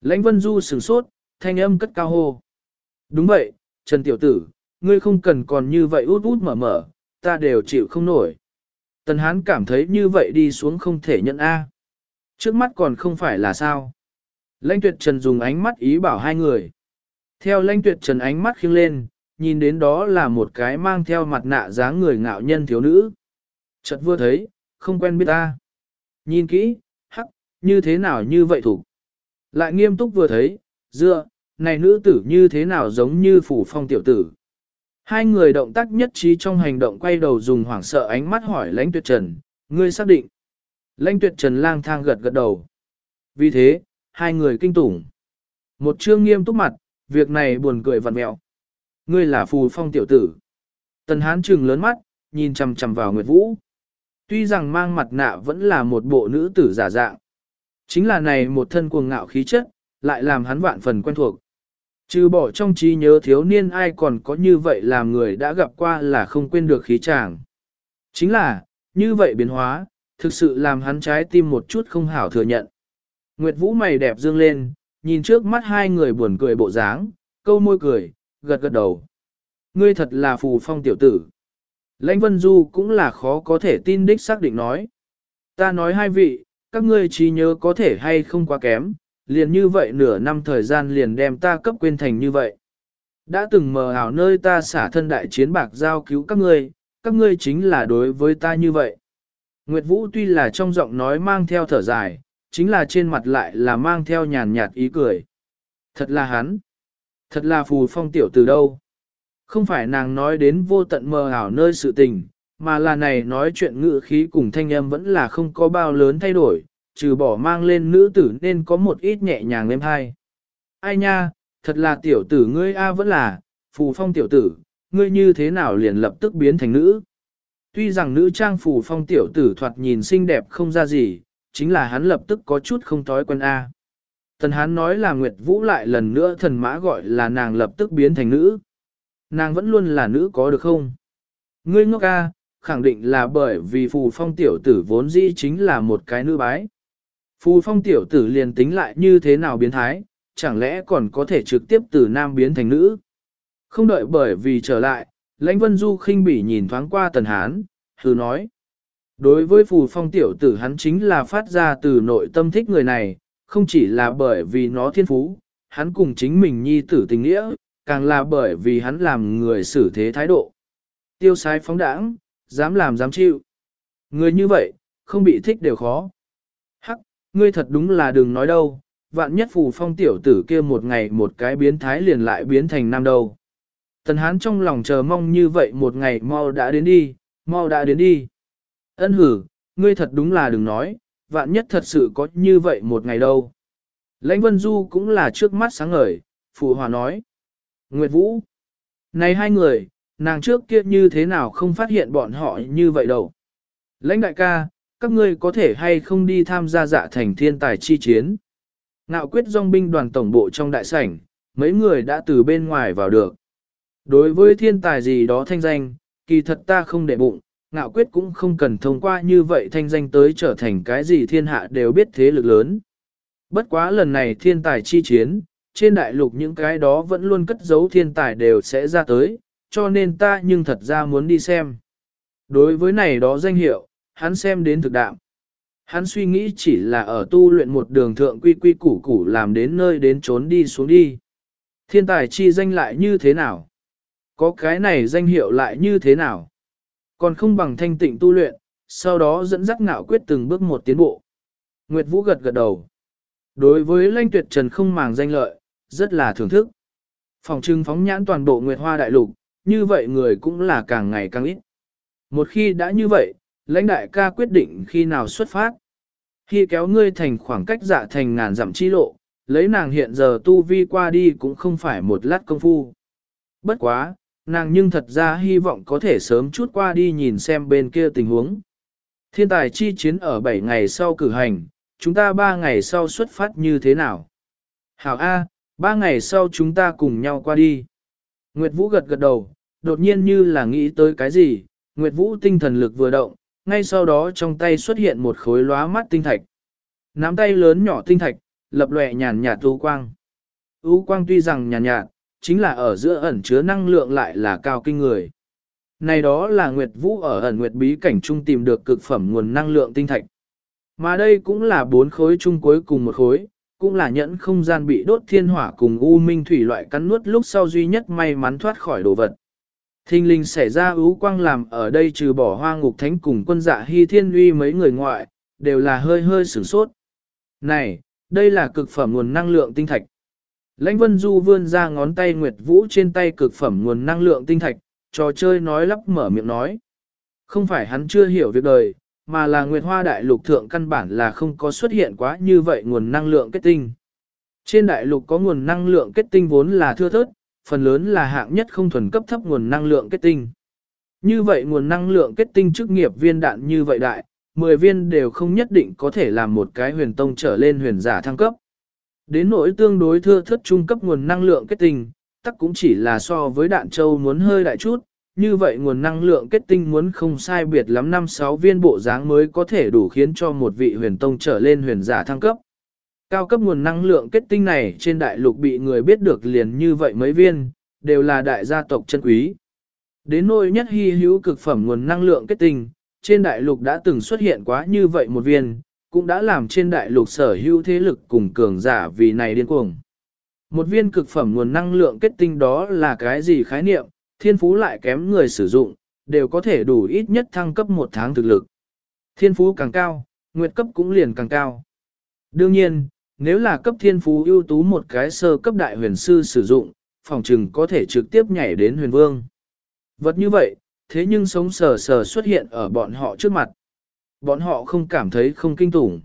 Lãnh Vân Du sửng sốt, thanh âm cất cao hô. Đúng vậy, Trần tiểu tử, ngươi không cần còn như vậy út út mở mở, ta đều chịu không nổi. Tần Hán cảm thấy như vậy đi xuống không thể nhận A. Trước mắt còn không phải là sao. Lãnh tuyệt trần dùng ánh mắt ý bảo hai người. Theo lãnh tuyệt trần ánh mắt khiêng lên, nhìn đến đó là một cái mang theo mặt nạ dáng người ngạo nhân thiếu nữ. Chợt vừa thấy, không quen biết ta. Nhìn kỹ, hắc, như thế nào như vậy thủ. Lại nghiêm túc vừa thấy, dựa, này nữ tử như thế nào giống như phủ phong tiểu tử. Hai người động tác nhất trí trong hành động quay đầu dùng hoảng sợ ánh mắt hỏi lãnh tuyệt trần, ngươi xác định. Lãnh tuyệt trần lang thang gật gật đầu. Vì thế, hai người kinh tủng. Một chương nghiêm túc mặt, việc này buồn cười vặn mẹo. Ngươi là phù phong tiểu tử. Tần hán trừng lớn mắt, nhìn chằm chằm vào Nguyệt Vũ. Tuy rằng mang mặt nạ vẫn là một bộ nữ tử giả dạng. Chính là này một thân cuồng ngạo khí chất, lại làm hắn vạn phần quen thuộc. Trừ bỏ trong trí nhớ thiếu niên ai còn có như vậy làm người đã gặp qua là không quên được khí chàng. Chính là, như vậy biến hóa, thực sự làm hắn trái tim một chút không hảo thừa nhận. Nguyệt Vũ mày đẹp dương lên, nhìn trước mắt hai người buồn cười bộ dáng, câu môi cười, gật gật đầu. Ngươi thật là phù phong tiểu tử. Lãnh Vân Du cũng là khó có thể tin đích xác định nói. Ta nói hai vị, các ngươi trí nhớ có thể hay không quá kém, liền như vậy nửa năm thời gian liền đem ta cấp quên thành như vậy. Đã từng mờ ảo nơi ta xả thân đại chiến bạc giao cứu các ngươi, các ngươi chính là đối với ta như vậy. Nguyệt Vũ tuy là trong giọng nói mang theo thở dài, chính là trên mặt lại là mang theo nhàn nhạt ý cười. Thật là hắn. Thật là phù phong tiểu từ đâu. Không phải nàng nói đến vô tận mờ ảo nơi sự tình, mà là này nói chuyện ngữ khí cùng thanh âm vẫn là không có bao lớn thay đổi, trừ bỏ mang lên nữ tử nên có một ít nhẹ nhàng êm hai. Ai nha, thật là tiểu tử ngươi A vẫn là, phù phong tiểu tử, ngươi như thế nào liền lập tức biến thành nữ. Tuy rằng nữ trang phù phong tiểu tử thoạt nhìn xinh đẹp không ra gì, chính là hắn lập tức có chút không thói quen A. Tần hắn nói là Nguyệt Vũ lại lần nữa thần mã gọi là nàng lập tức biến thành nữ. Nàng vẫn luôn là nữ có được không? Ngươi ngốc A, khẳng định là bởi vì phù phong tiểu tử vốn dĩ chính là một cái nữ bái. Phù phong tiểu tử liền tính lại như thế nào biến thái, chẳng lẽ còn có thể trực tiếp từ nam biến thành nữ. Không đợi bởi vì trở lại, lãnh vân du khinh bỉ nhìn thoáng qua tần hán, hừ nói. Đối với phù phong tiểu tử hắn chính là phát ra từ nội tâm thích người này, không chỉ là bởi vì nó thiên phú, hắn cùng chính mình nhi tử tình nghĩa, càng là bởi vì hắn làm người xử thế thái độ. Tiêu sai phóng đãng, dám làm dám chịu. Người như vậy, không bị thích đều khó. Ngươi thật đúng là đừng nói đâu, vạn nhất phù phong tiểu tử kia một ngày một cái biến thái liền lại biến thành nam đâu. Tần hán trong lòng chờ mong như vậy một ngày mau đã đến đi, mau đã đến đi. Ân hử, ngươi thật đúng là đừng nói, vạn nhất thật sự có như vậy một ngày đâu. Lãnh Vân Du cũng là trước mắt sáng ngời, Phù Hòa nói. Nguyệt Vũ, này hai người, nàng trước kia như thế nào không phát hiện bọn họ như vậy đâu. Lãnh đại ca, các ngươi có thể hay không đi tham gia dạ thành thiên tài chi chiến. Nạo quyết dòng binh đoàn tổng bộ trong đại sảnh, mấy người đã từ bên ngoài vào được. Đối với thiên tài gì đó thanh danh, kỳ thật ta không để bụng, ngạo quyết cũng không cần thông qua như vậy thanh danh tới trở thành cái gì thiên hạ đều biết thế lực lớn. Bất quá lần này thiên tài chi chiến, trên đại lục những cái đó vẫn luôn cất giấu thiên tài đều sẽ ra tới, cho nên ta nhưng thật ra muốn đi xem. Đối với này đó danh hiệu, hắn xem đến thực đạm. Hắn suy nghĩ chỉ là ở tu luyện một đường thượng quy quy củ củ làm đến nơi đến trốn đi xuống đi. Thiên tài chi danh lại như thế nào? Có cái này danh hiệu lại như thế nào? Còn không bằng thanh tịnh tu luyện, sau đó dẫn dắt ngạo quyết từng bước một tiến bộ. Nguyệt Vũ gật gật đầu. Đối với lãnh tuyệt trần không màng danh lợi, rất là thưởng thức. Phòng trưng phóng nhãn toàn bộ Nguyệt Hoa Đại Lục, như vậy người cũng là càng ngày càng ít. Một khi đã như vậy, lãnh đại ca quyết định khi nào xuất phát. Khi kéo ngươi thành khoảng cách dạ thành ngàn dặm chi lộ, lấy nàng hiện giờ tu vi qua đi cũng không phải một lát công phu. Bất quá, nàng nhưng thật ra hy vọng có thể sớm chút qua đi nhìn xem bên kia tình huống. Thiên tài chi chiến ở 7 ngày sau cử hành, chúng ta 3 ngày sau xuất phát như thế nào? Hảo A, 3 ngày sau chúng ta cùng nhau qua đi. Nguyệt Vũ gật gật đầu, đột nhiên như là nghĩ tới cái gì, Nguyệt Vũ tinh thần lực vừa động, ngay sau đó trong tay xuất hiện một khối lóa mắt tinh thạch. Nắm tay lớn nhỏ tinh thạch, lập lòe nhàn nhạt u quang. U quang tuy rằng nhàn nhạt, chính là ở giữa ẩn chứa năng lượng lại là cao kinh người. Này đó là Nguyệt Vũ ở ẩn Nguyệt bí cảnh trung tìm được cực phẩm nguồn năng lượng tinh thạch. Mà đây cũng là bốn khối chung cuối cùng một khối, cũng là nhẫn không gian bị đốt thiên hỏa cùng u minh thủy loại cắn nuốt lúc sau duy nhất may mắn thoát khỏi đồ vật. Thinh linh xảy ra ú quang làm ở đây trừ bỏ hoa ngục thánh cùng quân dạ hy thiên uy mấy người ngoại, đều là hơi hơi sửng sốt. Này, đây là cực phẩm nguồn năng lượng tinh thạch. Lãnh Vân Du vươn ra ngón tay Nguyệt Vũ trên tay cực phẩm nguồn năng lượng tinh thạch, trò chơi nói lắp mở miệng nói. Không phải hắn chưa hiểu việc đời, mà là Nguyệt Hoa Đại Lục thượng căn bản là không có xuất hiện quá như vậy nguồn năng lượng kết tinh. Trên đại lục có nguồn năng lượng kết tinh vốn là thưa thớt, phần lớn là hạng nhất không thuần cấp thấp nguồn năng lượng kết tinh. Như vậy nguồn năng lượng kết tinh chức nghiệp viên đạn như vậy đại, 10 viên đều không nhất định có thể làm một cái huyền tông trở lên huyền giả thăng cấp. Đến nỗi tương đối thưa thất trung cấp nguồn năng lượng kết tinh, tắc cũng chỉ là so với đạn châu muốn hơi đại chút, như vậy nguồn năng lượng kết tinh muốn không sai biệt lắm 5-6 viên bộ dáng mới có thể đủ khiến cho một vị huyền tông trở lên huyền giả thăng cấp. Cao cấp nguồn năng lượng kết tinh này trên đại lục bị người biết được liền như vậy mấy viên, đều là đại gia tộc chân quý. Đến nỗi nhất hy hữu cực phẩm nguồn năng lượng kết tinh, trên đại lục đã từng xuất hiện quá như vậy một viên, cũng đã làm trên đại lục sở hữu thế lực cùng cường giả vì này điên cuồng. Một viên cực phẩm nguồn năng lượng kết tinh đó là cái gì khái niệm, thiên phú lại kém người sử dụng, đều có thể đủ ít nhất thăng cấp một tháng thực lực. Thiên phú càng cao, nguyệt cấp cũng liền càng cao. Đương nhiên, nếu là cấp thiên phú ưu tú một cái sơ cấp đại huyền sư sử dụng, phòng trừng có thể trực tiếp nhảy đến huyền vương. Vật như vậy, thế nhưng sống sờ sờ xuất hiện ở bọn họ trước mặt. Bọn họ không cảm thấy không kinh tủng.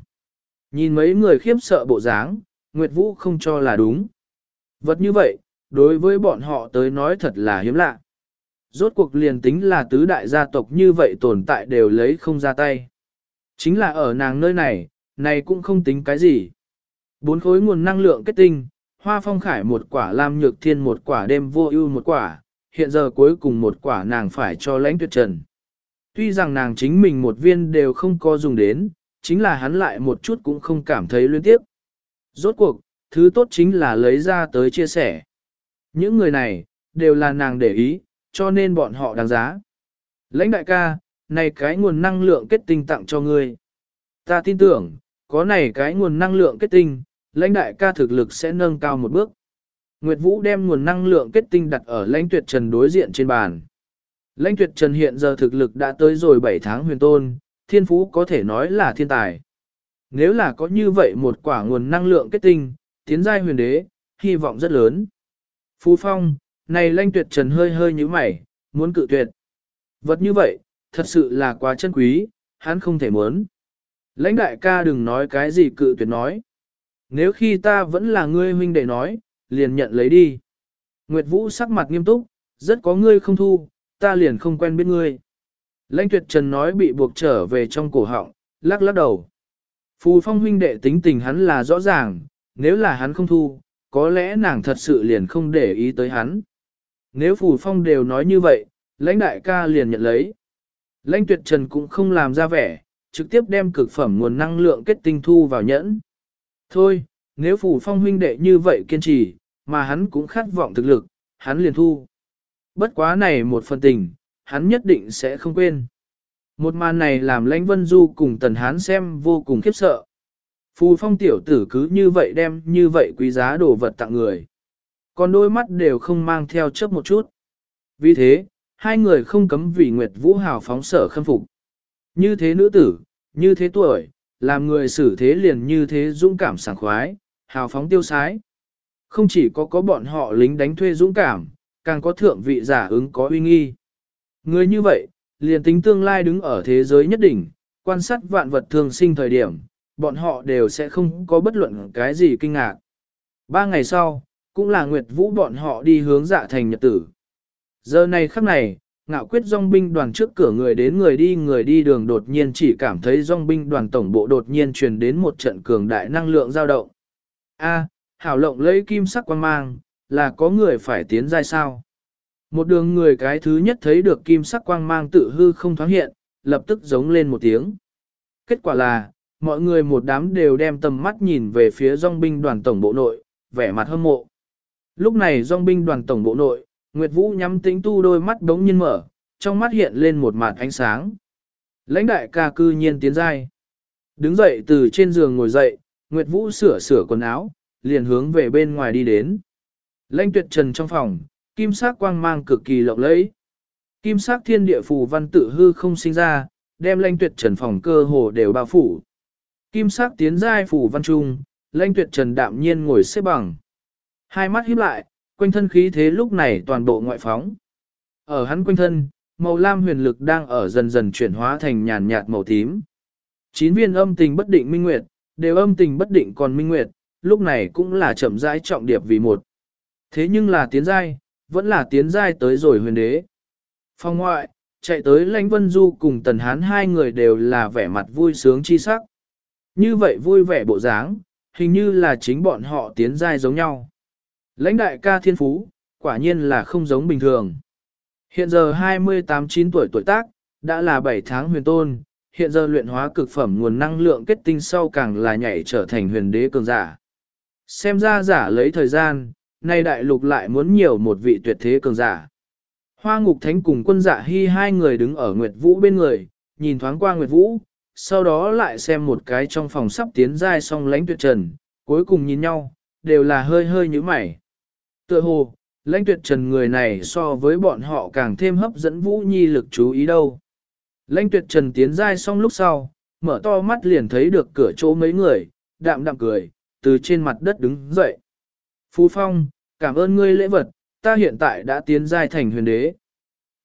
Nhìn mấy người khiếp sợ bộ dáng, Nguyệt Vũ không cho là đúng. Vật như vậy, đối với bọn họ tới nói thật là hiếm lạ. Rốt cuộc liền tính là tứ đại gia tộc như vậy tồn tại đều lấy không ra tay. Chính là ở nàng nơi này, này cũng không tính cái gì. Bốn khối nguồn năng lượng kết tinh, hoa phong khải một quả lam nhược thiên một quả đêm vô ưu một quả, hiện giờ cuối cùng một quả nàng phải cho lãnh tuyệt trần. Tuy rằng nàng chính mình một viên đều không có dùng đến, chính là hắn lại một chút cũng không cảm thấy liên tiếp. Rốt cuộc, thứ tốt chính là lấy ra tới chia sẻ. Những người này, đều là nàng để ý, cho nên bọn họ đáng giá. Lãnh đại ca, này cái nguồn năng lượng kết tinh tặng cho ngươi. Ta tin tưởng, có này cái nguồn năng lượng kết tinh, lãnh đại ca thực lực sẽ nâng cao một bước. Nguyệt Vũ đem nguồn năng lượng kết tinh đặt ở lãnh tuyệt trần đối diện trên bàn. Lãnh tuyệt trần hiện giờ thực lực đã tới rồi 7 tháng huyền tôn, thiên phú có thể nói là thiên tài. Nếu là có như vậy một quả nguồn năng lượng kết tinh, tiến giai huyền đế, hy vọng rất lớn. Phú Phong, này lãnh tuyệt trần hơi hơi như mày, muốn cự tuyệt. Vật như vậy, thật sự là quá chân quý, hắn không thể muốn. Lãnh đại ca đừng nói cái gì cự tuyệt nói. Nếu khi ta vẫn là ngươi huynh đệ nói, liền nhận lấy đi. Nguyệt Vũ sắc mặt nghiêm túc, rất có ngươi không thu, ta liền không quen biết ngươi. Lãnh tuyệt trần nói bị buộc trở về trong cổ họng, lắc lắc đầu. Phù phong huynh đệ tính tình hắn là rõ ràng, nếu là hắn không thu, có lẽ nàng thật sự liền không để ý tới hắn. Nếu phù phong đều nói như vậy, lãnh đại ca liền nhận lấy. Lãnh tuyệt trần cũng không làm ra vẻ, trực tiếp đem cực phẩm nguồn năng lượng kết tinh thu vào nhẫn. Thôi, nếu phù phong huynh đệ như vậy kiên trì, mà hắn cũng khát vọng thực lực, hắn liền thu. Bất quá này một phần tình, hắn nhất định sẽ không quên. Một màn này làm lãnh vân du cùng tần hán xem vô cùng khiếp sợ. Phù phong tiểu tử cứ như vậy đem như vậy quý giá đồ vật tặng người. Còn đôi mắt đều không mang theo chấp một chút. Vì thế, hai người không cấm vì Nguyệt Vũ hào phóng sở khâm phục. Như thế nữ tử, như thế tuổi, làm người xử thế liền như thế dũng cảm sảng khoái, hào phóng tiêu sái. Không chỉ có có bọn họ lính đánh thuê dũng cảm, càng có thượng vị giả ứng có uy nghi. Người như vậy, liền tính tương lai đứng ở thế giới nhất định, quan sát vạn vật thường sinh thời điểm, bọn họ đều sẽ không có bất luận cái gì kinh ngạc. Ba ngày sau, cũng là Nguyệt Vũ bọn họ đi hướng dạ thành nhật tử. Giờ này khắc này, ngạo quyết dòng binh đoàn trước cửa người đến người đi người đi đường đột nhiên chỉ cảm thấy dòng binh đoàn tổng bộ đột nhiên truyền đến một trận cường đại năng lượng dao động. A, hảo lộng lấy kim sắc quan mang, là có người phải tiến giai sao. Một đường người cái thứ nhất thấy được kim sắc quang mang tự hư không thoáng hiện, lập tức giống lên một tiếng. Kết quả là, mọi người một đám đều đem tầm mắt nhìn về phía dòng binh đoàn tổng bộ nội, vẻ mặt hâm mộ. Lúc này dòng binh đoàn tổng bộ nội, Nguyệt Vũ nhắm tính tu đôi mắt đống nhiên mở, trong mắt hiện lên một mạt ánh sáng. Lãnh đại ca cư nhiên tiến dai. Đứng dậy từ trên giường ngồi dậy, Nguyệt Vũ sửa sửa quần áo, liền hướng về bên ngoài đi đến. Lãnh tuyệt trần trong phòng, kim sắc quang mang cực kỳ lộng lẫy. Kim sắc thiên địa phù văn tự hư không sinh ra, đem lãnh tuyệt trần phòng cơ hồ đều bao phủ. Kim sắc tiến giai phù văn trung, lãnh tuyệt trần đạm nhiên ngồi xếp bằng. Hai mắt híp lại, quanh thân khí thế lúc này toàn bộ ngoại phóng. Ở hắn quanh thân, màu lam huyền lực đang ở dần dần chuyển hóa thành nhàn nhạt màu tím. Chín viên âm tình bất định minh nguyệt, đều âm tình bất định còn minh nguyệt, lúc này cũng là chậm rãi trọng điệp vì một. Thế nhưng là tiến giai, vẫn là tiến giai tới rồi huyền đế. Phong ngoại, chạy tới lãnh vân du cùng tần hán hai người đều là vẻ mặt vui sướng chi sắc. Như vậy vui vẻ bộ dáng, hình như là chính bọn họ tiến giai giống nhau. Lãnh đại ca thiên phú, quả nhiên là không giống bình thường. Hiện giờ 28-9 tuổi tuổi tác, đã là 7 tháng huyền tôn, hiện giờ luyện hóa cực phẩm nguồn năng lượng kết tinh sau càng là nhảy trở thành huyền đế cường giả. Xem ra giả lấy thời gian, nay đại lục lại muốn nhiều một vị tuyệt thế cường giả. Hoa ngục thánh cùng quân dạ giả hy hai người đứng ở Nguyệt Vũ bên người, nhìn thoáng qua Nguyệt Vũ, sau đó lại xem một cái trong phòng sắp tiến giai song lánh tuyệt trần, cuối cùng nhìn nhau, đều là hơi hơi như mày. Tựa hồ, lãnh tuyệt trần người này so với bọn họ càng thêm hấp dẫn Vũ Nhi lực chú ý đâu. Lãnh tuyệt trần tiến giai xong lúc sau, mở to mắt liền thấy được cửa chỗ mấy người, đạm đạm cười, từ trên mặt đất đứng dậy. Phú Phong, cảm ơn ngươi lễ vật, ta hiện tại đã tiến giai thành huyền đế.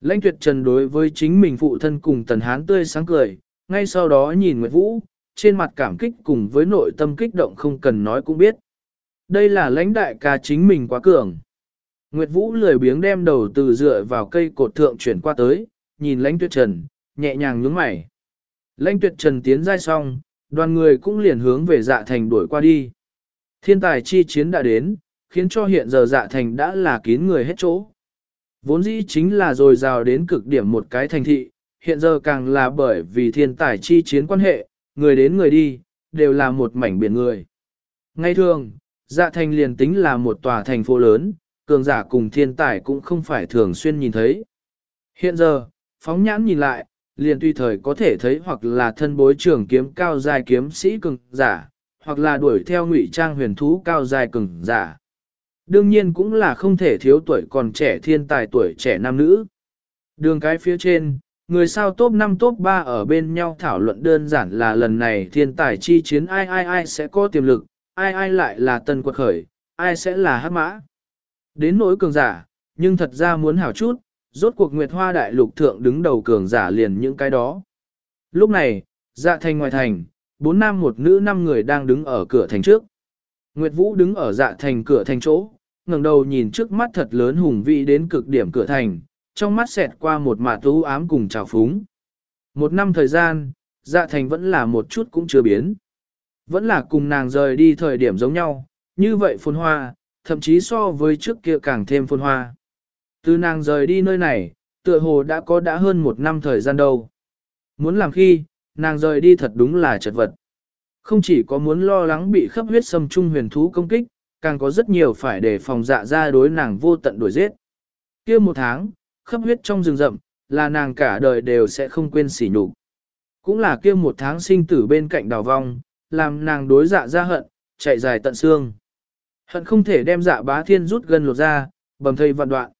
Lãnh tuyệt trần đối với chính mình phụ thân cùng tần hán tươi sáng cười, ngay sau đó nhìn Nguyệt Vũ, trên mặt cảm kích cùng với nội tâm kích động không cần nói cũng biết. Đây là lãnh đại ca chính mình quá cường. Nguyệt Vũ lười biếng đem đầu từ dựa vào cây cột thượng chuyển qua tới, nhìn lãnh tuyệt trần, nhẹ nhàng nhướng mày. Lãnh tuyệt trần tiến dai xong, đoàn người cũng liền hướng về dạ thành đuổi qua đi. Thiên tài chi chiến đã đến, khiến cho hiện giờ dạ thành đã là kín người hết chỗ. Vốn dĩ chính là rồi rào đến cực điểm một cái thành thị, hiện giờ càng là bởi vì thiên tài chi chiến quan hệ, người đến người đi, đều là một mảnh biển người. Ngay thường, dạ thành liền tính là một tòa thành phố lớn, cường giả cùng thiên tài cũng không phải thường xuyên nhìn thấy. Hiện giờ, phóng nhãn nhìn lại, liền tùy thời có thể thấy hoặc là thân bối trưởng kiếm cao dài kiếm sĩ cường giả, hoặc là đuổi theo ngụy trang huyền thú cao dài cường giả. Đương nhiên cũng là không thể thiếu tuổi còn trẻ thiên tài tuổi trẻ nam nữ. Đường cái phía trên, người sao top 5 top 3 ở bên nhau thảo luận đơn giản là lần này thiên tài chi chiến ai ai ai sẽ có tiềm lực, ai ai lại là tân quật khởi, ai sẽ là hát mã. Đến nỗi cường giả, nhưng thật ra muốn hảo chút, rốt cuộc Nguyệt Hoa Đại Lục Thượng đứng đầu cường giả liền những cái đó. Lúc này, dạ thành ngoài thành, bốn nam một nữ năm người đang đứng ở cửa thành trước. Nguyệt Vũ đứng ở dạ thành cửa thành chỗ, ngẩng đầu nhìn trước mắt thật lớn hùng vĩ đến cực điểm cửa thành, trong mắt xẹt qua một mạt u ám cùng trào phúng. Một năm thời gian, dạ thành vẫn là một chút cũng chưa biến. Vẫn là cùng nàng rời đi thời điểm giống nhau, như vậy phồn hoa, thậm chí so với trước kia càng thêm phồn hoa. Từ nàng rời đi nơi này, tựa hồ đã có đã hơn một năm thời gian đâu. Muốn làm khi, nàng rời đi thật đúng là chật vật. Không chỉ có muốn lo lắng bị khắp huyết xâm trung huyền thú công kích, càng có rất nhiều phải để phòng dạ ra đối nàng vô tận đuổi giết. kia một tháng, khắp huyết trong rừng rậm, là nàng cả đời đều sẽ không quên sỉ nhục. Cũng là kia một tháng sinh tử bên cạnh đào vong, làm nàng đối dạ ra hận, chạy dài tận xương. Hận không thể đem dạ bá thiên rút gần lột ra, bầm thây vạn đoạn.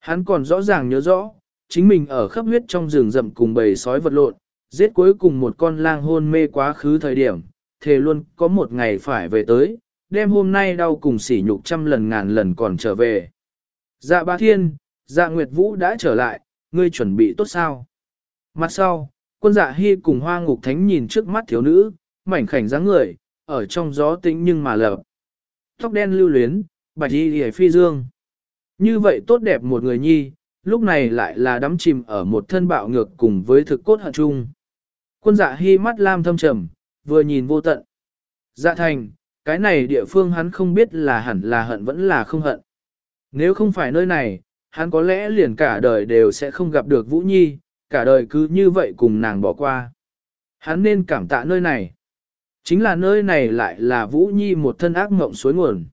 Hắn còn rõ ràng nhớ rõ, chính mình ở khắp huyết trong rừng rậm cùng bầy sói vật lộn, giết cuối cùng một con lang hôn mê quá khứ thời điểm, thề luôn có một ngày phải về tới, đem hôm nay đau cùng sỉ nhục trăm lần ngàn lần còn trở về. Dạ bá thiên, dạ nguyệt vũ đã trở lại, ngươi chuẩn bị tốt sao? Mặt sau, quân dạ hy cùng hoa ngục thánh nhìn trước mắt thiếu nữ, mảnh khảnh dáng người, ở trong gió tĩnh nhưng mà lợp. Tóc đen lưu luyến, bạch y hề phi dương. Như vậy tốt đẹp một người nhi, lúc này lại là đắm chìm ở một thân bạo ngược cùng với thực cốt hận chung. Quân dạ hy mắt lam thâm trầm, vừa nhìn vô tận. Dạ thành, cái này địa phương hắn không biết là hẳn là hận vẫn là không hận. Nếu không phải nơi này, hắn có lẽ liền cả đời đều sẽ không gặp được Vũ Nhi, cả đời cứ như vậy cùng nàng bỏ qua. Hắn nên cảm tạ nơi này. Chính là nơi này lại là Vũ Nhi một thân ác mộng suối nguồn.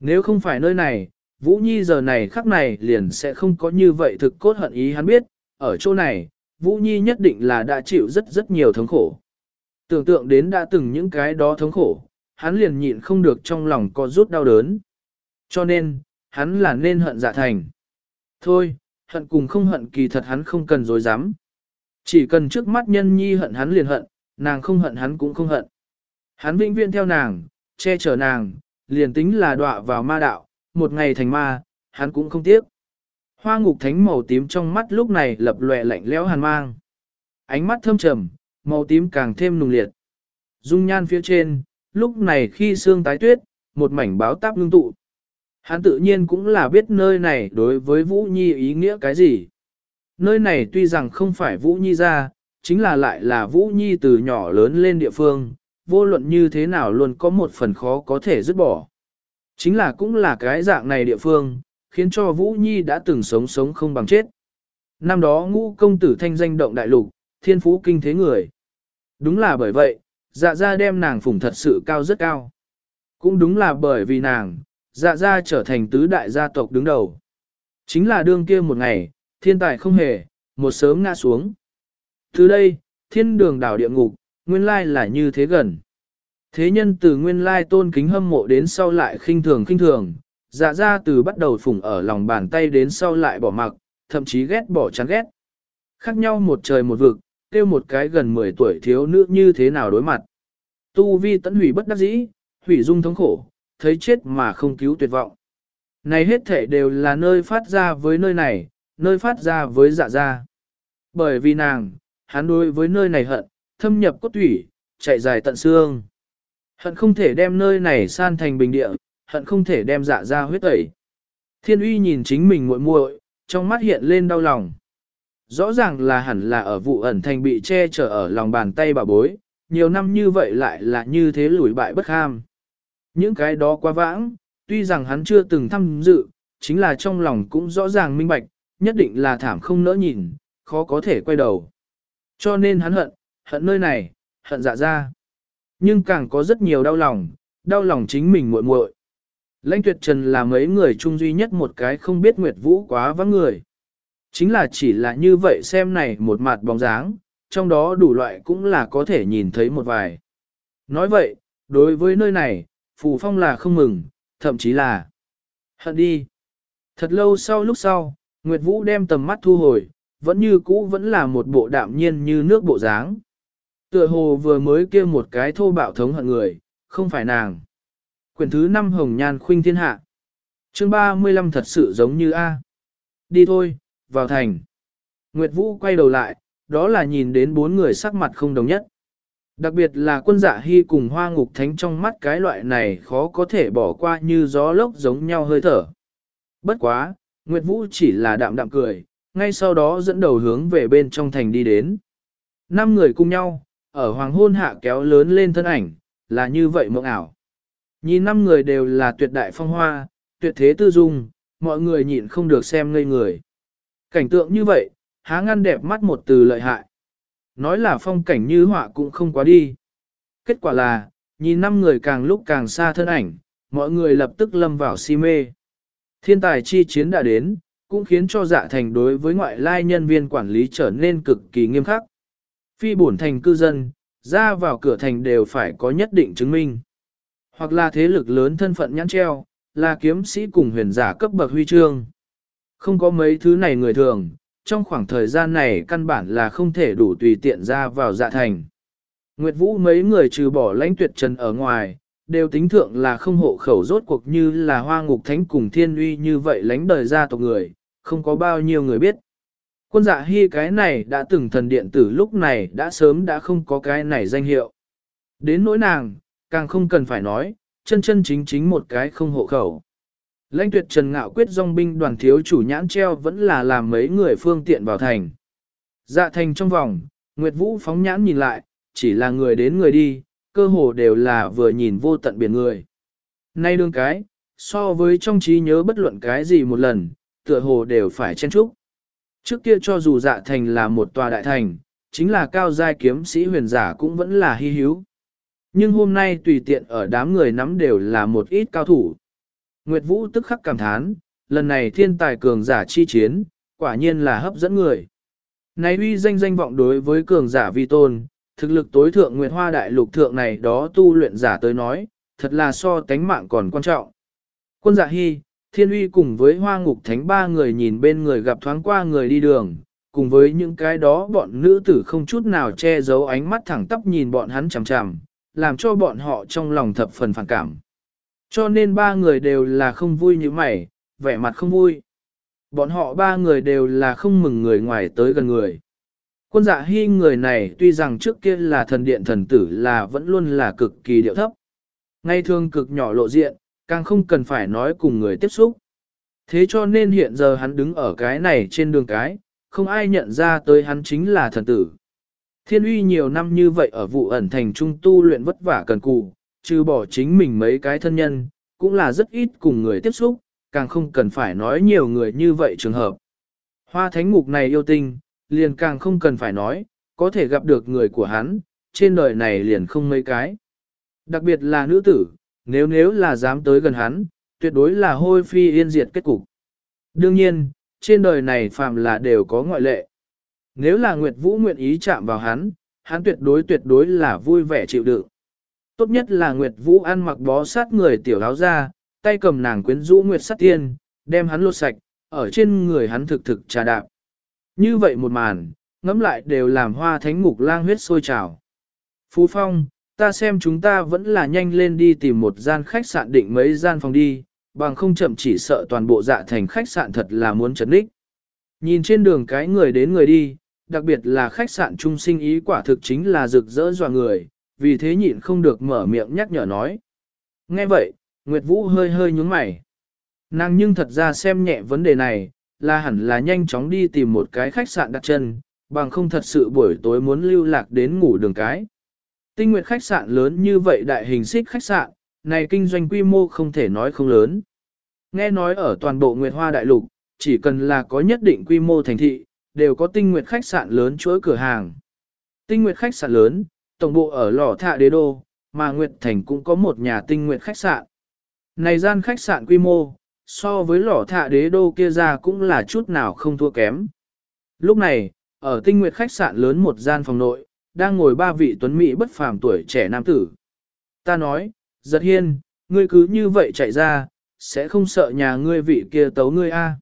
Nếu không phải nơi này, Vũ Nhi giờ này khắc này liền sẽ không có như vậy thực cốt hận ý hắn biết, ở chỗ này, Vũ Nhi nhất định là đã chịu rất rất nhiều thống khổ. Tưởng tượng đến đã từng những cái đó thống khổ, hắn liền nhịn không được trong lòng có rút đau đớn. Cho nên, hắn là nên hận dạ thành. Thôi, hận cùng không hận kỳ thật hắn không cần dối dám. Chỉ cần trước mắt nhân nhi hận hắn liền hận, nàng không hận hắn cũng không hận. Hắn vĩnh viễn theo nàng, che chở nàng, liền tính là đọa vào ma đạo, một ngày thành ma, hắn cũng không tiếc. Hoa ngục thánh màu tím trong mắt lúc này lập lòe lạnh lẽo hàn mang. Ánh mắt thâm trầm, màu tím càng thêm nùng liệt. Dung nhan phía trên, lúc này khi xương tái tuyết, một mảnh báo táp ngưng tụ. Hắn tự nhiên cũng là biết nơi này đối với Vũ Nhi ý nghĩa cái gì. Nơi này tuy rằng không phải Vũ Nhi ra, chính là lại là Vũ Nhi từ nhỏ lớn lên địa phương, vô luận như thế nào luôn có một phần khó có thể dứt bỏ. Chính là cũng là cái dạng này địa phương, khiến cho Vũ Nhi đã từng sống sống không bằng chết. Năm đó ngũ công tử thanh danh động đại lục, thiên phú kinh thế người. Đúng là bởi vậy, dạ ra đem nàng phủng thật sự cao rất cao. Cũng đúng là bởi vì nàng, dạ ra trở thành tứ đại gia tộc đứng đầu. Chính là đương kia một ngày, thiên tài không hề, một sớm ngã xuống. Từ đây, thiên đường đảo địa ngục, nguyên lai là như thế gần. Thế nhân từ nguyên lai tôn kính hâm mộ đến sau lại khinh thường khinh thường, dạ ra từ bắt đầu phủng ở lòng bàn tay đến sau lại bỏ mặc, thậm chí ghét bỏ chán ghét. Khác nhau một trời một vực, kêu một cái gần 10 tuổi thiếu nữ như thế nào đối mặt. Tu vi tận hủy bất đắc dĩ, hủy dung thống khổ, thấy chết mà không cứu tuyệt vọng. Này hết thể đều là nơi phát ra với nơi này, nơi phát ra với dạ ra. Bởi vì nàng, hắn đối với nơi này hận, thâm nhập cốt thủy, chạy dài tận xương. Hận không thể đem nơi này san thành bình địa, hận không thể đem dạ ra huyết tẩy. Thiên uy nhìn chính mình muội muội, trong mắt hiện lên đau lòng. Rõ ràng là hẳn là ở vụ ẩn thành bị che chở ở lòng bàn tay bà bối, nhiều năm như vậy lại là như thế lùi bại bất ham. Những cái đó quá vãng, tuy rằng hắn chưa từng tham dự, chính là trong lòng cũng rõ ràng minh bạch, nhất định là thảm không nỡ nhìn, khó có thể quay đầu. Cho nên hắn hận, hận nơi này, hận dạ ra. Nhưng càng có rất nhiều đau lòng, đau lòng chính mình muội muội. Lãnh tuyệt trần là mấy người chung duy nhất một cái không biết Nguyệt Vũ quá vắng người. Chính là chỉ là như vậy xem này một mặt bóng dáng, trong đó đủ loại cũng là có thể nhìn thấy một vài. Nói vậy, đối với nơi này, Phù Phong là không mừng, thậm chí là hận đi. Thật lâu sau lúc sau, Nguyệt Vũ đem tầm mắt thu hồi, vẫn như cũ vẫn là một bộ đạm nhiên như nước bộ dáng. Tựa hồ vừa mới kia một cái thô bạo thống hận người, không phải nàng. Quyển thứ 5 Hồng Nhan Khuynh Thiên Hạ. Chương 35 thật sự giống như A. Đi thôi, vào thành. Nguyệt Vũ quay đầu lại, đó là nhìn đến bốn người sắc mặt không đồng nhất. Đặc biệt là quân dạ hy cùng hoa ngục thánh trong mắt cái loại này khó có thể bỏ qua như gió lốc giống nhau hơi thở. Bất quá, Nguyệt Vũ chỉ là đạm đạm cười, ngay sau đó dẫn đầu hướng về bên trong thành đi đến. Năm người cùng nhau, ở hoàng hôn hạ kéo lớn lên thân ảnh, là như vậy mộng ảo. Nhìn năm người đều là tuyệt đại phong hoa, tuyệt thế tư dung, mọi người nhịn không được xem ngây người. Cảnh tượng như vậy, há ngăn đẹp mắt một từ lợi hại. Nói là phong cảnh như họa cũng không quá đi. Kết quả là, nhìn năm người càng lúc càng xa thân ảnh, mọi người lập tức lâm vào si mê. Thiên tài chi chiến đã đến, cũng khiến cho dạ thành đối với ngoại lai nhân viên quản lý trở nên cực kỳ nghiêm khắc. Phi bổn thành cư dân, ra vào cửa thành đều phải có nhất định chứng minh. Hoặc là thế lực lớn thân phận nhãn treo, là kiếm sĩ cùng huyền giả cấp bậc huy chương. Không có mấy thứ này người thường, trong khoảng thời gian này căn bản là không thể đủ tùy tiện ra vào dạ thành. Nguyệt Vũ mấy người trừ bỏ lãnh tuyệt trần ở ngoài, đều tính thượng là không hộ khẩu rốt cuộc như là hoa ngục thánh cùng thiên uy như vậy lãnh đời ra tộc người, không có bao nhiêu người biết. Quân dạ hy cái này đã từng thần điện tử lúc này đã sớm đã không có cái này danh hiệu. Đến nỗi nàng, càng không cần phải nói, chân chân chính chính một cái không hộ khẩu. Lãnh tuyệt trần ngạo quyết dòng binh đoàn thiếu chủ nhãn treo vẫn là làm mấy người phương tiện vào thành. Dạ thành trong vòng, Nguyệt Vũ phóng nhãn nhìn lại, chỉ là người đến người đi, cơ hồ đều là vừa nhìn vô tận biển người. Nay đương cái, so với trong trí nhớ bất luận cái gì một lần, tựa hồ đều phải chen chúc. Trước kia cho dù dạ thành là một tòa đại thành, chính là cao giai kiếm sĩ huyền giả cũng vẫn là hy hữu. Nhưng hôm nay tùy tiện ở đám người nắm đều là một ít cao thủ. Nguyệt Vũ tức khắc cảm thán, lần này thiên tài cường giả chi chiến, quả nhiên là hấp dẫn người. Này uy danh danh vọng đối với cường giả vi tôn, thực lực tối thượng Nguyệt Hoa Đại Lục thượng này đó tu luyện giả tới nói, thật là so tánh mạng còn quan trọng. Quân giả hy, thiên uy cùng với hoa ngục thánh ba người nhìn bên người gặp thoáng qua người đi đường, cùng với những cái đó bọn nữ tử không chút nào che giấu ánh mắt thẳng tắp nhìn bọn hắn chằm chằm, làm cho bọn họ trong lòng thập phần phản cảm. Cho nên ba người đều là không vui như mày, vẻ mặt không vui. Bọn họ ba người đều là không mừng người ngoài tới gần người. Quân dạ hy người này tuy rằng trước kia là thần điện thần tử là vẫn luôn là cực kỳ điệu thấp. Ngay thường cực nhỏ lộ diện, càng không cần phải nói cùng người tiếp xúc. Thế cho nên hiện giờ hắn đứng ở cái này trên đường cái, không ai nhận ra tới hắn chính là thần tử. Thiên uy nhiều năm như vậy ở vụ ẩn thành trung tu luyện vất vả cần cù, trừ bỏ chính mình mấy cái thân nhân, cũng là rất ít cùng người tiếp xúc, càng không cần phải nói nhiều người như vậy trường hợp. Hoa thánh ngục này yêu tinh, liền càng không cần phải nói, có thể gặp được người của hắn, trên đời này liền không mấy cái. Đặc biệt là nữ tử, nếu nếu là dám tới gần hắn, tuyệt đối là hôi phi yên diệt kết cục. Đương nhiên, trên đời này phàm là đều có ngoại lệ. Nếu là Nguyệt Vũ nguyện ý chạm vào hắn, hắn tuyệt đối tuyệt đối là vui vẻ chịu đựng. Tốt nhất là Nguyệt Vũ ăn mặc bó sát người tiểu áo ra, tay cầm nàng quyến rũ Nguyệt sát tiên, đem hắn lột sạch, ở trên người hắn thực thực trà đạp. Như vậy một màn, ngẫm lại đều làm hoa thánh ngục lang huyết sôi trào. Phú Phong, ta xem chúng ta vẫn là nhanh lên đi tìm một gian khách sạn định mấy gian phòng đi, bằng không chậm chỉ sợ toàn bộ dạ thành khách sạn thật là muốn chấn đích. Nhìn trên đường cái người đến người đi, đặc biệt là khách sạn trung sinh ý quả thực chính là rực rỡ dọa người, vì thế nhịn không được mở miệng nhắc nhở nói. Nghe vậy, Nguyệt Vũ hơi hơi nhúng mày. Nàng nhưng thật ra xem nhẹ vấn đề này, là hẳn là nhanh chóng đi tìm một cái khách sạn đặt chân, bằng không thật sự buổi tối muốn lưu lạc đến ngủ đường cái. Tinh nguyệt khách sạn lớn như vậy đại hình xích khách sạn, này kinh doanh quy mô không thể nói không lớn. Nghe nói ở toàn bộ Nguyệt Hoa Đại Lục, chỉ cần là có nhất định quy mô thành thị, đều có tinh nguyệt khách sạn lớn chuỗi cửa hàng. Tinh nguyệt khách sạn lớn, tổng bộ ở lò thạ đế đô, mà Nguyệt Thành cũng có một nhà tinh nguyệt khách sạn. Này gian khách sạn quy mô, so với lò thạ đế đô kia ra cũng là chút nào không thua kém. Lúc này, ở tinh nguyệt khách sạn lớn một gian phòng nội, đang ngồi ba vị tuấn mỹ bất phàm tuổi trẻ nam tử. Ta nói, giật hiên, ngươi cứ như vậy chạy ra, sẽ không sợ nhà ngươi vị kia tấu ngươi a.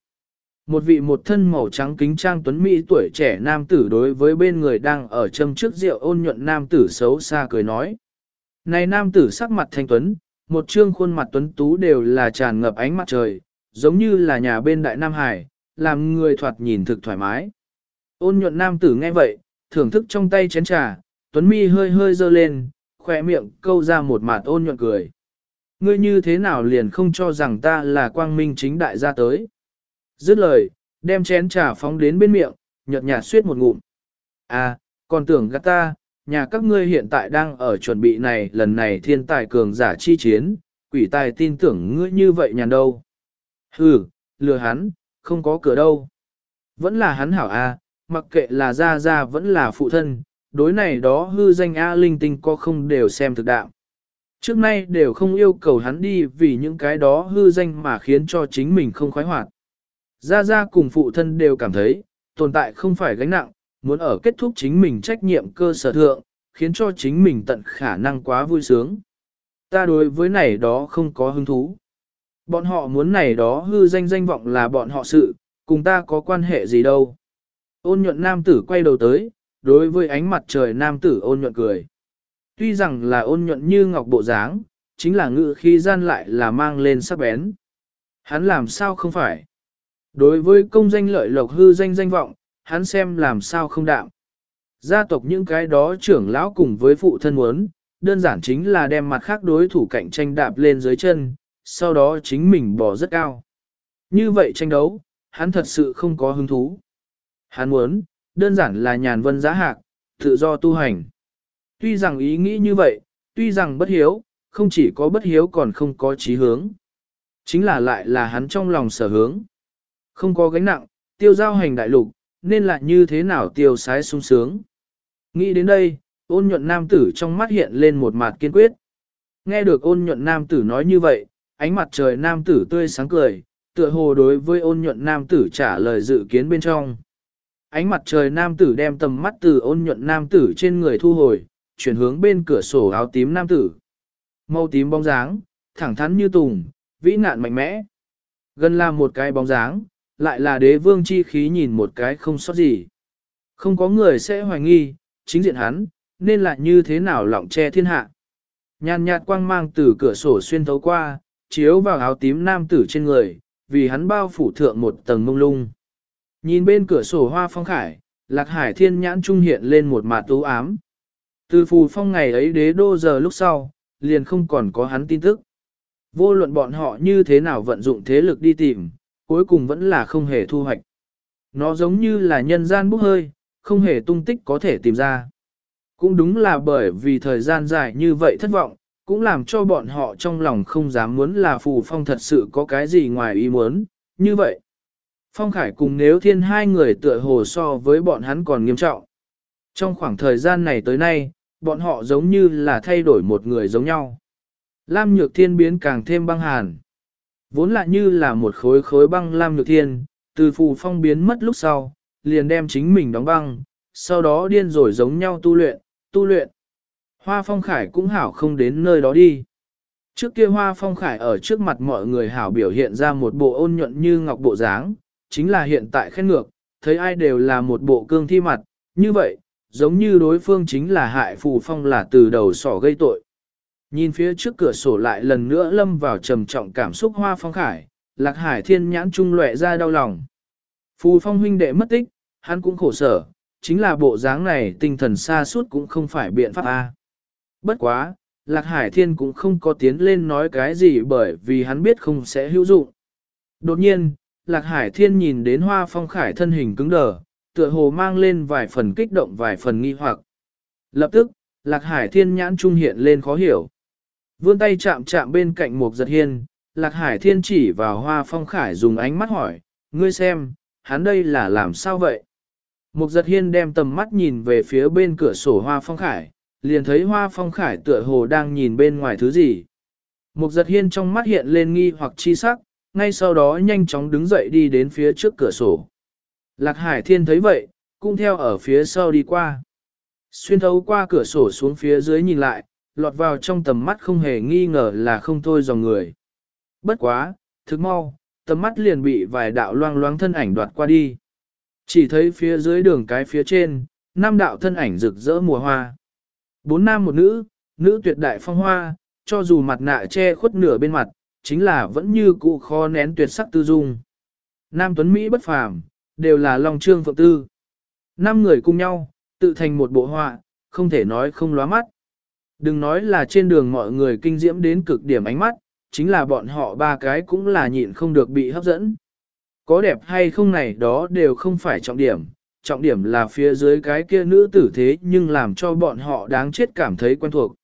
Một vị một thân màu trắng kính trang tuấn mỹ tuổi trẻ nam tử đối với bên người đang ở châm trước rượu ôn nhuận nam tử xấu xa cười nói. Này nam tử sắc mặt thanh tuấn, một trương khuôn mặt tuấn tú đều là tràn ngập ánh mặt trời, giống như là nhà bên đại Nam Hải, làm người thoạt nhìn thực thoải mái. Ôn nhuận nam tử nghe vậy, thưởng thức trong tay chén trà, tuấn mi hơi hơi dơ lên, khỏe miệng câu ra một mạt ôn nhuận cười. Ngươi như thế nào liền không cho rằng ta là quang minh chính đại gia tới. Dứt lời, đem chén trà phóng đến bên miệng, nhợt nhạt suýt một ngụm. À, còn tưởng gắt ta, nhà các ngươi hiện tại đang ở chuẩn bị này lần này thiên tài cường giả chi chiến, quỷ tài tin tưởng ngươi như vậy nhàn đâu. Hừ, lừa hắn, không có cửa đâu. Vẫn là hắn hảo a, à, mặc kệ là gia gia vẫn là phụ thân, đối này đó hư danh A linh tinh có không đều xem thực đạo. Trước nay đều không yêu cầu hắn đi vì những cái đó hư danh mà khiến cho chính mình không khoái hoạt. Gia Gia cùng phụ thân đều cảm thấy, tồn tại không phải gánh nặng, muốn ở kết thúc chính mình trách nhiệm cơ sở thượng, khiến cho chính mình tận khả năng quá vui sướng. Ta đối với này đó không có hứng thú. Bọn họ muốn này đó hư danh danh vọng là bọn họ sự, cùng ta có quan hệ gì đâu. Ôn nhuận nam tử quay đầu tới, đối với ánh mặt trời nam tử ôn nhuận cười. Tuy rằng là ôn nhuận như ngọc bộ dáng, chính là ngự khi gian lại là mang lên sắc bén. Hắn làm sao không phải? Đối với công danh lợi lộc hư danh danh vọng, hắn xem làm sao không đạm. Gia tộc những cái đó trưởng lão cùng với phụ thân muốn, đơn giản chính là đem mặt khác đối thủ cạnh tranh đạp lên dưới chân, sau đó chính mình bỏ rất cao. Như vậy tranh đấu, hắn thật sự không có hứng thú. Hắn muốn, đơn giản là nhàn vân giá hạc, tự do tu hành. Tuy rằng ý nghĩ như vậy, tuy rằng bất hiếu, không chỉ có bất hiếu còn không có chí hướng. Chính là lại là hắn trong lòng sở hướng. Không có gánh nặng, tiêu giao hành đại lục, nên là như thế nào tiêu sái sung sướng. Nghĩ đến đây, ôn nhuận nam tử trong mắt hiện lên một mặt kiên quyết. Nghe được ôn nhuận nam tử nói như vậy, ánh mặt trời nam tử tươi sáng cười, tựa hồ đối với ôn nhuận nam tử trả lời dự kiến bên trong. Ánh mặt trời nam tử đem tầm mắt từ ôn nhuận nam tử trên người thu hồi, chuyển hướng bên cửa sổ áo tím nam tử. Màu tím bóng dáng, thẳng thắn như tùng, vĩ nạn mạnh mẽ. Gần là một cái bóng dáng, lại là đế vương chi khí nhìn một cái không sót gì. Không có người sẽ hoài nghi, chính diện hắn, nên là như thế nào lọng che thiên hạ. Nhàn nhạt quang mang từ cửa sổ xuyên thấu qua, chiếu vào áo tím nam tử trên người, vì hắn bao phủ thượng một tầng mông lung. Nhìn bên cửa sổ hoa phong khải, lạc hải thiên nhãn trung hiện lên một mặt tú ám. Từ phù phong ngày ấy đế đô giờ lúc sau, liền không còn có hắn tin tức. Vô luận bọn họ như thế nào vận dụng thế lực đi tìm, cuối cùng vẫn là không hề thu hoạch. Nó giống như là nhân gian bốc hơi, không hề tung tích có thể tìm ra. Cũng đúng là bởi vì thời gian dài như vậy thất vọng, cũng làm cho bọn họ trong lòng không dám muốn là phù phong thật sự có cái gì ngoài ý muốn, như vậy. Phong Khải cùng nếu thiên hai người tựa hồ so với bọn hắn còn nghiêm trọng. Trong khoảng thời gian này tới nay, bọn họ giống như là thay đổi một người giống nhau. Lam Nhược Thiên biến càng thêm băng hàn. Vốn lại như là một khối khối băng Lam Nhược Thiên, từ phù phong biến mất lúc sau, liền đem chính mình đóng băng, sau đó điên rồi giống nhau tu luyện, tu luyện. Hoa phong khải cũng hảo không đến nơi đó đi. Trước kia hoa phong khải ở trước mặt mọi người hảo biểu hiện ra một bộ ôn nhuận như ngọc bộ dáng, chính là hiện tại khen ngược, thấy ai đều là một bộ cương thi mặt, như vậy, giống như đối phương chính là hại phù phong là từ đầu sỏ gây tội. Nhìn phía trước cửa sổ lại lần nữa lâm vào trầm trọng cảm xúc hoa phong khải, lạc hải thiên nhãn trung lệ ra đau lòng. Phù phong huynh đệ mất tích, hắn cũng khổ sở, chính là bộ dáng này tinh thần xa suốt cũng không phải biện pháp A. Bất quá, Lạc Hải Thiên cũng không có tiến lên nói cái gì bởi vì hắn biết không sẽ hữu dụng. Đột nhiên, Lạc Hải Thiên nhìn đến hoa phong khải thân hình cứng đờ, tựa hồ mang lên vài phần kích động vài phần nghi hoặc. Lập tức, Lạc Hải Thiên nhãn trung hiện lên khó hiểu. Vươn tay chạm chạm bên cạnh một giật hiên, Lạc Hải Thiên chỉ vào hoa phong khải dùng ánh mắt hỏi, ngươi xem, hắn đây là làm sao vậy? Mục giật hiên đem tầm mắt nhìn về phía bên cửa sổ hoa phong khải, liền thấy hoa phong khải tựa hồ đang nhìn bên ngoài thứ gì. Mục giật hiên trong mắt hiện lên nghi hoặc chi sắc, ngay sau đó nhanh chóng đứng dậy đi đến phía trước cửa sổ. Lạc hải thiên thấy vậy, cũng theo ở phía sau đi qua. Xuyên thấu qua cửa sổ xuống phía dưới nhìn lại, lọt vào trong tầm mắt không hề nghi ngờ là không thôi dòng người. Bất quá, thức mau, tầm mắt liền bị vài đạo loang loáng thân ảnh đoạt qua đi. Chỉ thấy phía dưới đường cái phía trên, năm đạo thân ảnh rực rỡ mùa hoa. Bốn nam một nữ, nữ tuyệt đại phong hoa, cho dù mặt nạ che khuất nửa bên mặt, chính là vẫn như cụ kho nén tuyệt sắc tư dung. Nam tuấn Mỹ bất phàm, đều là lòng trương phượng tư. Năm người cùng nhau, tự thành một bộ họa, không thể nói không lóa mắt. Đừng nói là trên đường mọi người kinh diễm đến cực điểm ánh mắt, chính là bọn họ ba cái cũng là nhịn không được bị hấp dẫn. Có đẹp hay không này đó đều không phải trọng điểm, trọng điểm là phía dưới cái kia nữ tử thế nhưng làm cho bọn họ đáng chết cảm thấy quen thuộc.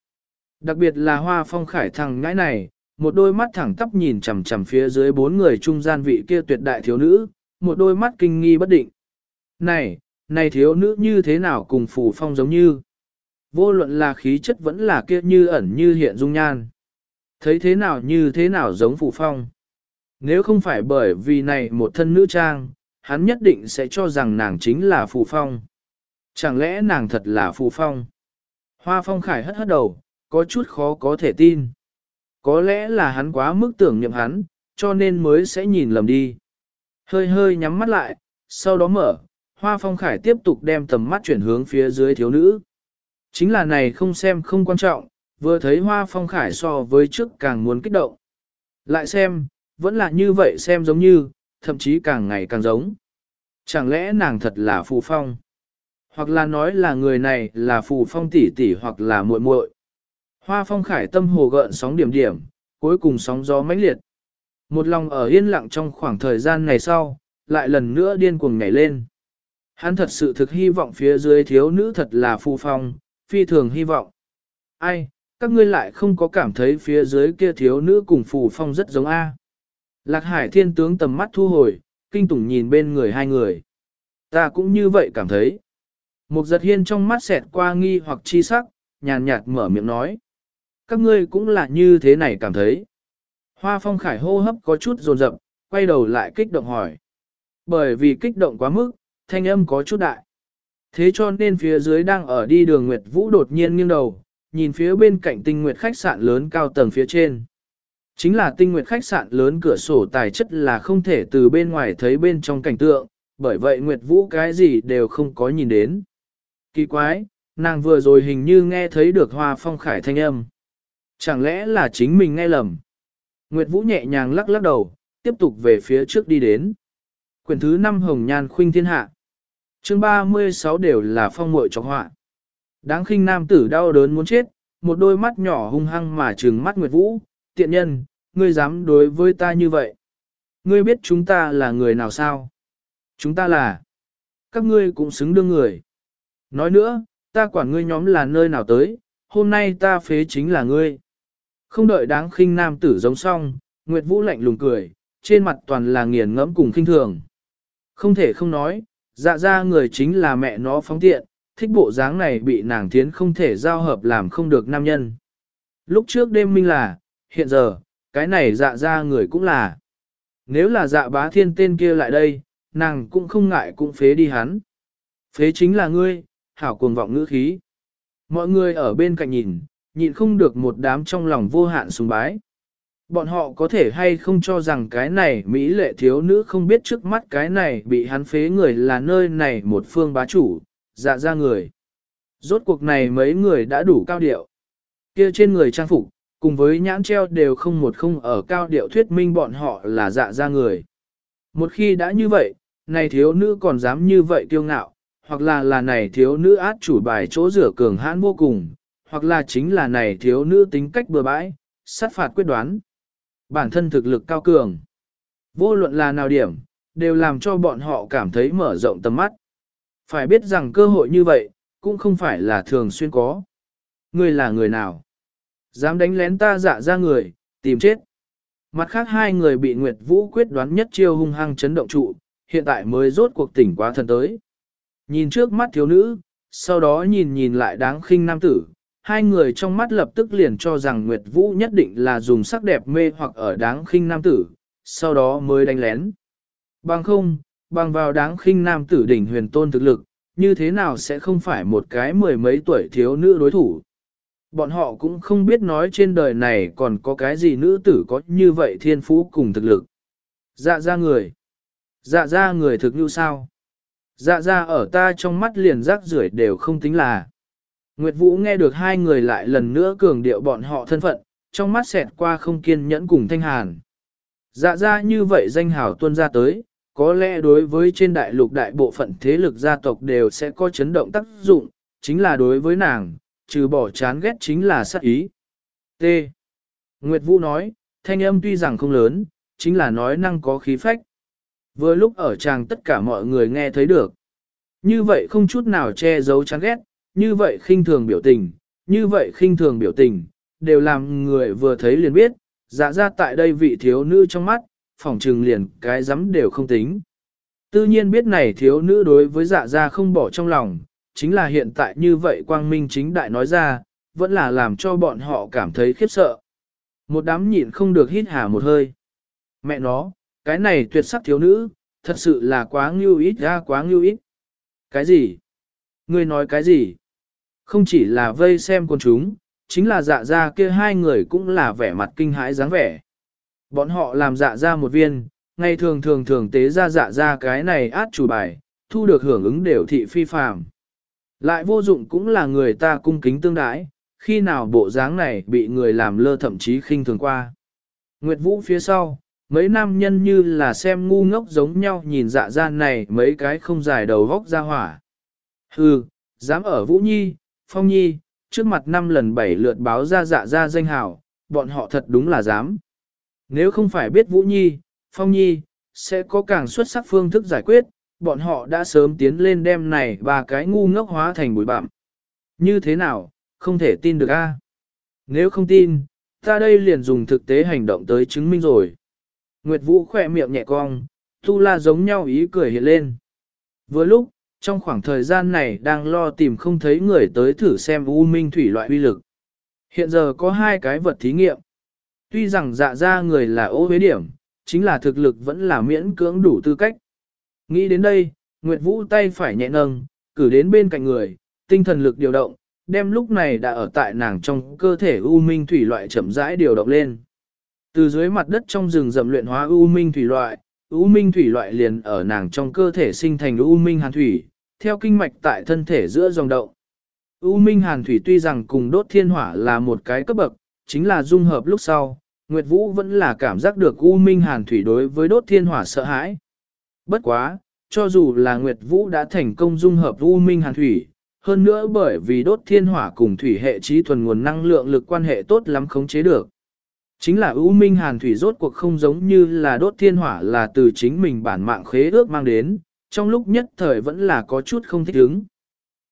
Đặc biệt là hoa phong khải thằng ngãi này, một đôi mắt thẳng tắp nhìn chằm chằm phía dưới bốn người trung gian vị kia tuyệt đại thiếu nữ, một đôi mắt kinh nghi bất định. Này, này thiếu nữ như thế nào cùng phù phong giống như? Vô luận là khí chất vẫn là kia như ẩn như hiện dung nhan. Thấy thế nào như thế nào giống phù phong. Nếu không phải bởi vì này một thân nữ trang, hắn nhất định sẽ cho rằng nàng chính là phù phong. Chẳng lẽ nàng thật là phù phong? Hoa phong khải hất hất đầu, có chút khó có thể tin. Có lẽ là hắn quá mức tưởng nhậm hắn, cho nên mới sẽ nhìn lầm đi. Hơi hơi nhắm mắt lại, sau đó mở, Hoa Phong Khải tiếp tục đem tầm mắt chuyển hướng phía dưới thiếu nữ. Chính là này không xem không quan trọng, vừa thấy Hoa Phong Khải so với trước càng muốn kích động. Lại xem, vẫn là như vậy xem giống như, thậm chí càng ngày càng giống. Chẳng lẽ nàng thật là phù phong? Hoặc là nói là người này là phù phong tỷ tỷ hoặc là muội muội. Hoa phong khải tâm hồ gợn sóng điểm điểm, cuối cùng sóng gió mãnh liệt. Một lòng ở yên lặng trong khoảng thời gian này sau, lại lần nữa điên cuồng nhảy lên. Hắn thật sự thực hy vọng phía dưới thiếu nữ thật là phù phong, phi thường hy vọng. Ai, các ngươi lại không có cảm thấy phía dưới kia thiếu nữ cùng phù phong rất giống A. Lạc hải thiên tướng tầm mắt thu hồi, kinh tủng nhìn bên người hai người. Ta cũng như vậy cảm thấy. Một giật hiên trong mắt xẹt qua nghi hoặc chi sắc, nhàn nhạt mở miệng nói. Các ngươi cũng là như thế này cảm thấy. Hoa phong khải hô hấp có chút rồn rập, quay đầu lại kích động hỏi. Bởi vì kích động quá mức, thanh âm có chút đại. Thế cho nên phía dưới đang ở đi đường Nguyệt Vũ đột nhiên nghiêng đầu, nhìn phía bên cạnh tinh nguyệt khách sạn lớn cao tầng phía trên. Chính là tinh nguyệt khách sạn lớn cửa sổ tài chất là không thể từ bên ngoài thấy bên trong cảnh tượng, bởi vậy Nguyệt Vũ cái gì đều không có nhìn đến. Kỳ quái, nàng vừa rồi hình như nghe thấy được hoa phong khải thanh âm. Chẳng lẽ là chính mình nghe lầm? Nguyệt Vũ nhẹ nhàng lắc lắc đầu, tiếp tục về phía trước đi đến. Quyển thứ 5 Hồng Nhan Khuynh Thiên Hạ. Chương 36 đều là phong muội cho họa. Đáng khinh nam tử đau đớn muốn chết, một đôi mắt nhỏ hung hăng mà trừng mắt Nguyệt Vũ, tiện nhân, ngươi dám đối với ta như vậy. Ngươi biết chúng ta là người nào sao? Chúng ta là, các ngươi cũng xứng đương người. Nói nữa, ta quản ngươi nhóm là nơi nào tới, hôm nay ta phế chính là ngươi. Không đợi đáng khinh nam tử giống xong, Nguyệt Vũ lạnh lùng cười, trên mặt toàn là nghiền ngẫm cùng khinh thường. Không thể không nói, dạ ra người chính là mẹ nó phóng tiện, thích bộ dáng này bị nàng thiến không thể giao hợp làm không được nam nhân. Lúc trước đêm minh là, hiện giờ, cái này dạ ra người cũng là. Nếu là dạ bá thiên tên kia lại đây, nàng cũng không ngại cũng phế đi hắn. Phế chính là ngươi, hảo cuồng vọng ngữ khí. Mọi người ở bên cạnh nhìn, nhịn không được một đám trong lòng vô hạn sùng bái. Bọn họ có thể hay không cho rằng cái này Mỹ lệ thiếu nữ không biết trước mắt cái này bị hắn phế người là nơi này một phương bá chủ, dạ ra người. Rốt cuộc này mấy người đã đủ cao điệu. Kia trên người trang phục, cùng với nhãn treo đều không một không ở cao điệu thuyết minh bọn họ là dạ ra người. Một khi đã như vậy, này thiếu nữ còn dám như vậy kiêu ngạo, hoặc là là này thiếu nữ át chủ bài chỗ rửa cường hãn vô cùng, hoặc là chính là này thiếu nữ tính cách bừa bãi, sát phạt quyết đoán. Bản thân thực lực cao cường. Vô luận là nào điểm, đều làm cho bọn họ cảm thấy mở rộng tầm mắt. Phải biết rằng cơ hội như vậy, cũng không phải là thường xuyên có. Ngươi là người nào? Dám đánh lén ta dạ ra người, tìm chết. Mặt khác hai người bị Nguyệt Vũ quyết đoán nhất chiêu hung hăng chấn động trụ, hiện tại mới rốt cuộc tỉnh quá thân tới. Nhìn trước mắt thiếu nữ, sau đó nhìn nhìn lại đáng khinh nam tử, hai người trong mắt lập tức liền cho rằng Nguyệt Vũ nhất định là dùng sắc đẹp mê hoặc ở đáng khinh nam tử, sau đó mới đánh lén. Bằng không, bằng vào đáng khinh nam tử đỉnh huyền tôn thực lực, như thế nào sẽ không phải một cái mười mấy tuổi thiếu nữ đối thủ. Bọn họ cũng không biết nói trên đời này còn có cái gì nữ tử có như vậy thiên phú cùng thực lực. Dạ ra người. Dạ ra người thực như sao? Dạ ra ở ta trong mắt liền rác rưởi đều không tính là. Nguyệt Vũ nghe được hai người lại lần nữa cường điệu bọn họ thân phận, trong mắt xẹt qua không kiên nhẫn cùng thanh hàn. Dạ ra như vậy danh hào tuân ra tới, có lẽ đối với trên đại lục đại bộ phận thế lực gia tộc đều sẽ có chấn động tác dụng, chính là đối với nàng, trừ bỏ chán ghét chính là sát ý. T. Nguyệt Vũ nói, thanh âm tuy rằng không lớn, chính là nói năng có khí phách. Vừa lúc ở chàng tất cả mọi người nghe thấy được. Như vậy không chút nào che giấu chán ghét, như vậy khinh thường biểu tình, như vậy khinh thường biểu tình, đều làm người vừa thấy liền biết, dạ ra tại đây vị thiếu nữ trong mắt, phỏng trừng liền cái dám đều không tính. Tự nhiên biết này thiếu nữ đối với dạ ra không bỏ trong lòng, chính là hiện tại như vậy quang minh chính đại nói ra, vẫn là làm cho bọn họ cảm thấy khiếp sợ. Một đám nhịn không được hít hà một hơi. Mẹ nó, cái này tuyệt sắc thiếu nữ, thật sự là quá ngưu ít ra quá ngưu ít. Cái gì? Ngươi nói cái gì? Không chỉ là vây xem con chúng, chính là dạ ra kia hai người cũng là vẻ mặt kinh hãi dáng vẻ. Bọn họ làm dạ ra một viên, ngày thường thường thường tế ra dạ ra cái này át chủ bài, thu được hưởng ứng đều thị phi phàm. Lại vô dụng cũng là người ta cung kính tương đái, khi nào bộ dáng này bị người làm lơ thậm chí khinh thường qua. Nguyệt Vũ phía sau, mấy nam nhân như là xem ngu ngốc giống nhau nhìn dạ ra này mấy cái không dài đầu vóc ra hỏa. Hừ, dám ở Vũ Nhi, Phong Nhi, trước mặt năm lần bảy lượt báo ra dạ ra danh hào, bọn họ thật đúng là dám. Nếu không phải biết Vũ Nhi, Phong Nhi, sẽ có càng xuất sắc phương thức giải quyết, bọn họ đã sớm tiến lên đem này ba cái ngu ngốc hóa thành bụi bặm. Như thế nào, không thể tin được a? Nếu không tin, ta đây liền dùng thực tế hành động tới chứng minh rồi. Nguyệt Vũ khỏe miệng nhẹ cong, Tu La giống nhau ý cười hiện lên. Vừa lúc, trong khoảng thời gian này đang lo tìm không thấy người tới thử xem U Minh thủy loại uy lực. Hiện giờ có hai cái vật thí nghiệm. Tuy rằng dạ ra người là ô huế điểm, chính là thực lực vẫn là miễn cưỡng đủ tư cách. Nghĩ đến đây, Nguyệt Vũ tay phải nhẹ nâng, cử đến bên cạnh người, tinh thần lực điều động, đem lúc này đã ở tại nàng trong cơ thể U Minh thủy loại chậm rãi điều động lên. Từ dưới mặt đất trong rừng rậm luyện hóa U Minh thủy loại, U Minh thủy loại liền ở nàng trong cơ thể sinh thành U Minh hàn thủy, theo kinh mạch tại thân thể giữa dòng động. U Minh hàn thủy tuy rằng cùng đốt thiên hỏa là một cái cấp bậc, chính là dung hợp lúc sau, Nguyệt Vũ vẫn là cảm giác được U Minh hàn thủy đối với đốt thiên hỏa sợ hãi. Bất quá, cho dù là Nguyệt Vũ đã thành công dung hợp U Minh hàn thủy, hơn nữa bởi vì đốt thiên hỏa cùng thủy hệ trí thuần nguồn năng lượng lực quan hệ tốt lắm khống chế được. Chính là ưu minh hàn thủy rốt cuộc không giống như là đốt thiên hỏa là từ chính mình bản mạng khế ước mang đến, trong lúc nhất thời vẫn là có chút không thích ứng.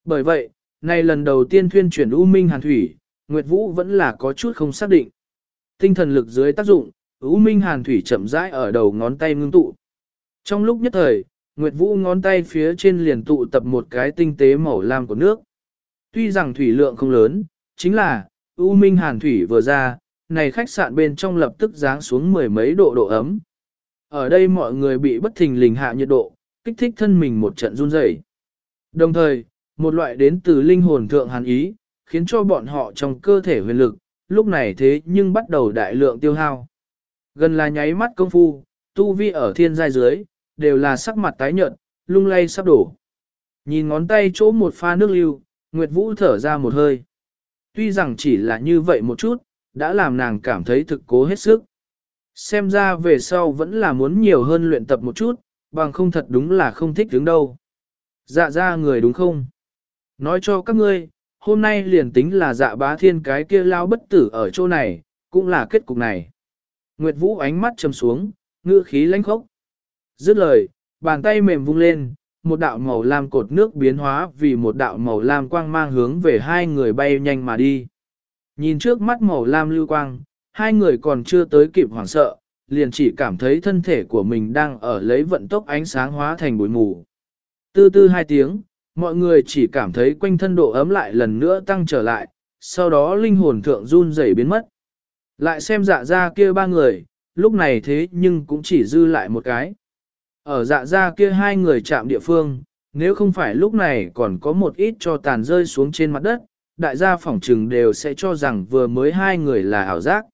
Bởi vậy, nay lần đầu tiên thuyên chuyển ưu minh hàn thủy, Nguyệt Vũ vẫn là có chút không xác định. Tinh thần lực dưới tác dụng, ưu minh hàn thủy chậm rãi ở đầu ngón tay ngưng tụ. Trong lúc nhất thời, Nguyệt Vũ ngón tay phía trên liền tụ tập một cái tinh tế màu lam của nước. Tuy rằng thủy lượng không lớn, chính là, ưu minh hàn thủy vừa ra, này khách sạn bên trong lập tức giáng xuống mười mấy độ độ ấm. Ở đây mọi người bị bất thình lình hạ nhiệt độ, kích thích thân mình một trận run rẩy. Đồng thời, một loại đến từ linh hồn thượng hàn ý, khiến cho bọn họ trong cơ thể huyền lực, lúc này thế nhưng bắt đầu đại lượng tiêu hao. Gần là nháy mắt công phu, tu vi ở thiên giai dưới, đều là sắc mặt tái nhợt, lung lay sắp đổ. Nhìn ngón tay chỗ một pha nước lưu, Nguyệt Vũ thở ra một hơi. Tuy rằng chỉ là như vậy một chút, đã làm nàng cảm thấy thực cố hết sức. Xem ra về sau vẫn là muốn nhiều hơn luyện tập một chút, bằng không thật đúng là không thích đứng đâu. Dạ ra người đúng không? Nói cho các ngươi, hôm nay liền tính là dạ bá thiên cái kia lao bất tử ở chỗ này, cũng là kết cục này. Nguyệt Vũ ánh mắt trầm xuống, ngữ khí lãnh khốc. Dứt lời, bàn tay mềm vung lên, một đạo màu lam cột nước biến hóa vì một đạo màu lam quang mang hướng về hai người bay nhanh mà đi. Nhìn trước mắt màu lam lưu quang, hai người còn chưa tới kịp hoảng sợ, liền chỉ cảm thấy thân thể của mình đang ở lấy vận tốc ánh sáng hóa thành bụi mù. Tư tư hai tiếng, mọi người chỉ cảm thấy quanh thân độ ấm lại lần nữa tăng trở lại, sau đó linh hồn thượng run rẩy biến mất. Lại xem dạ ra kia ba người, lúc này thế nhưng cũng chỉ dư lại một cái. Ở dạ ra kia hai người chạm địa phương, nếu không phải lúc này còn có một ít cho tàn rơi xuống trên mặt đất, đại gia phỏng trừng đều sẽ cho rằng vừa mới hai người là ảo giác.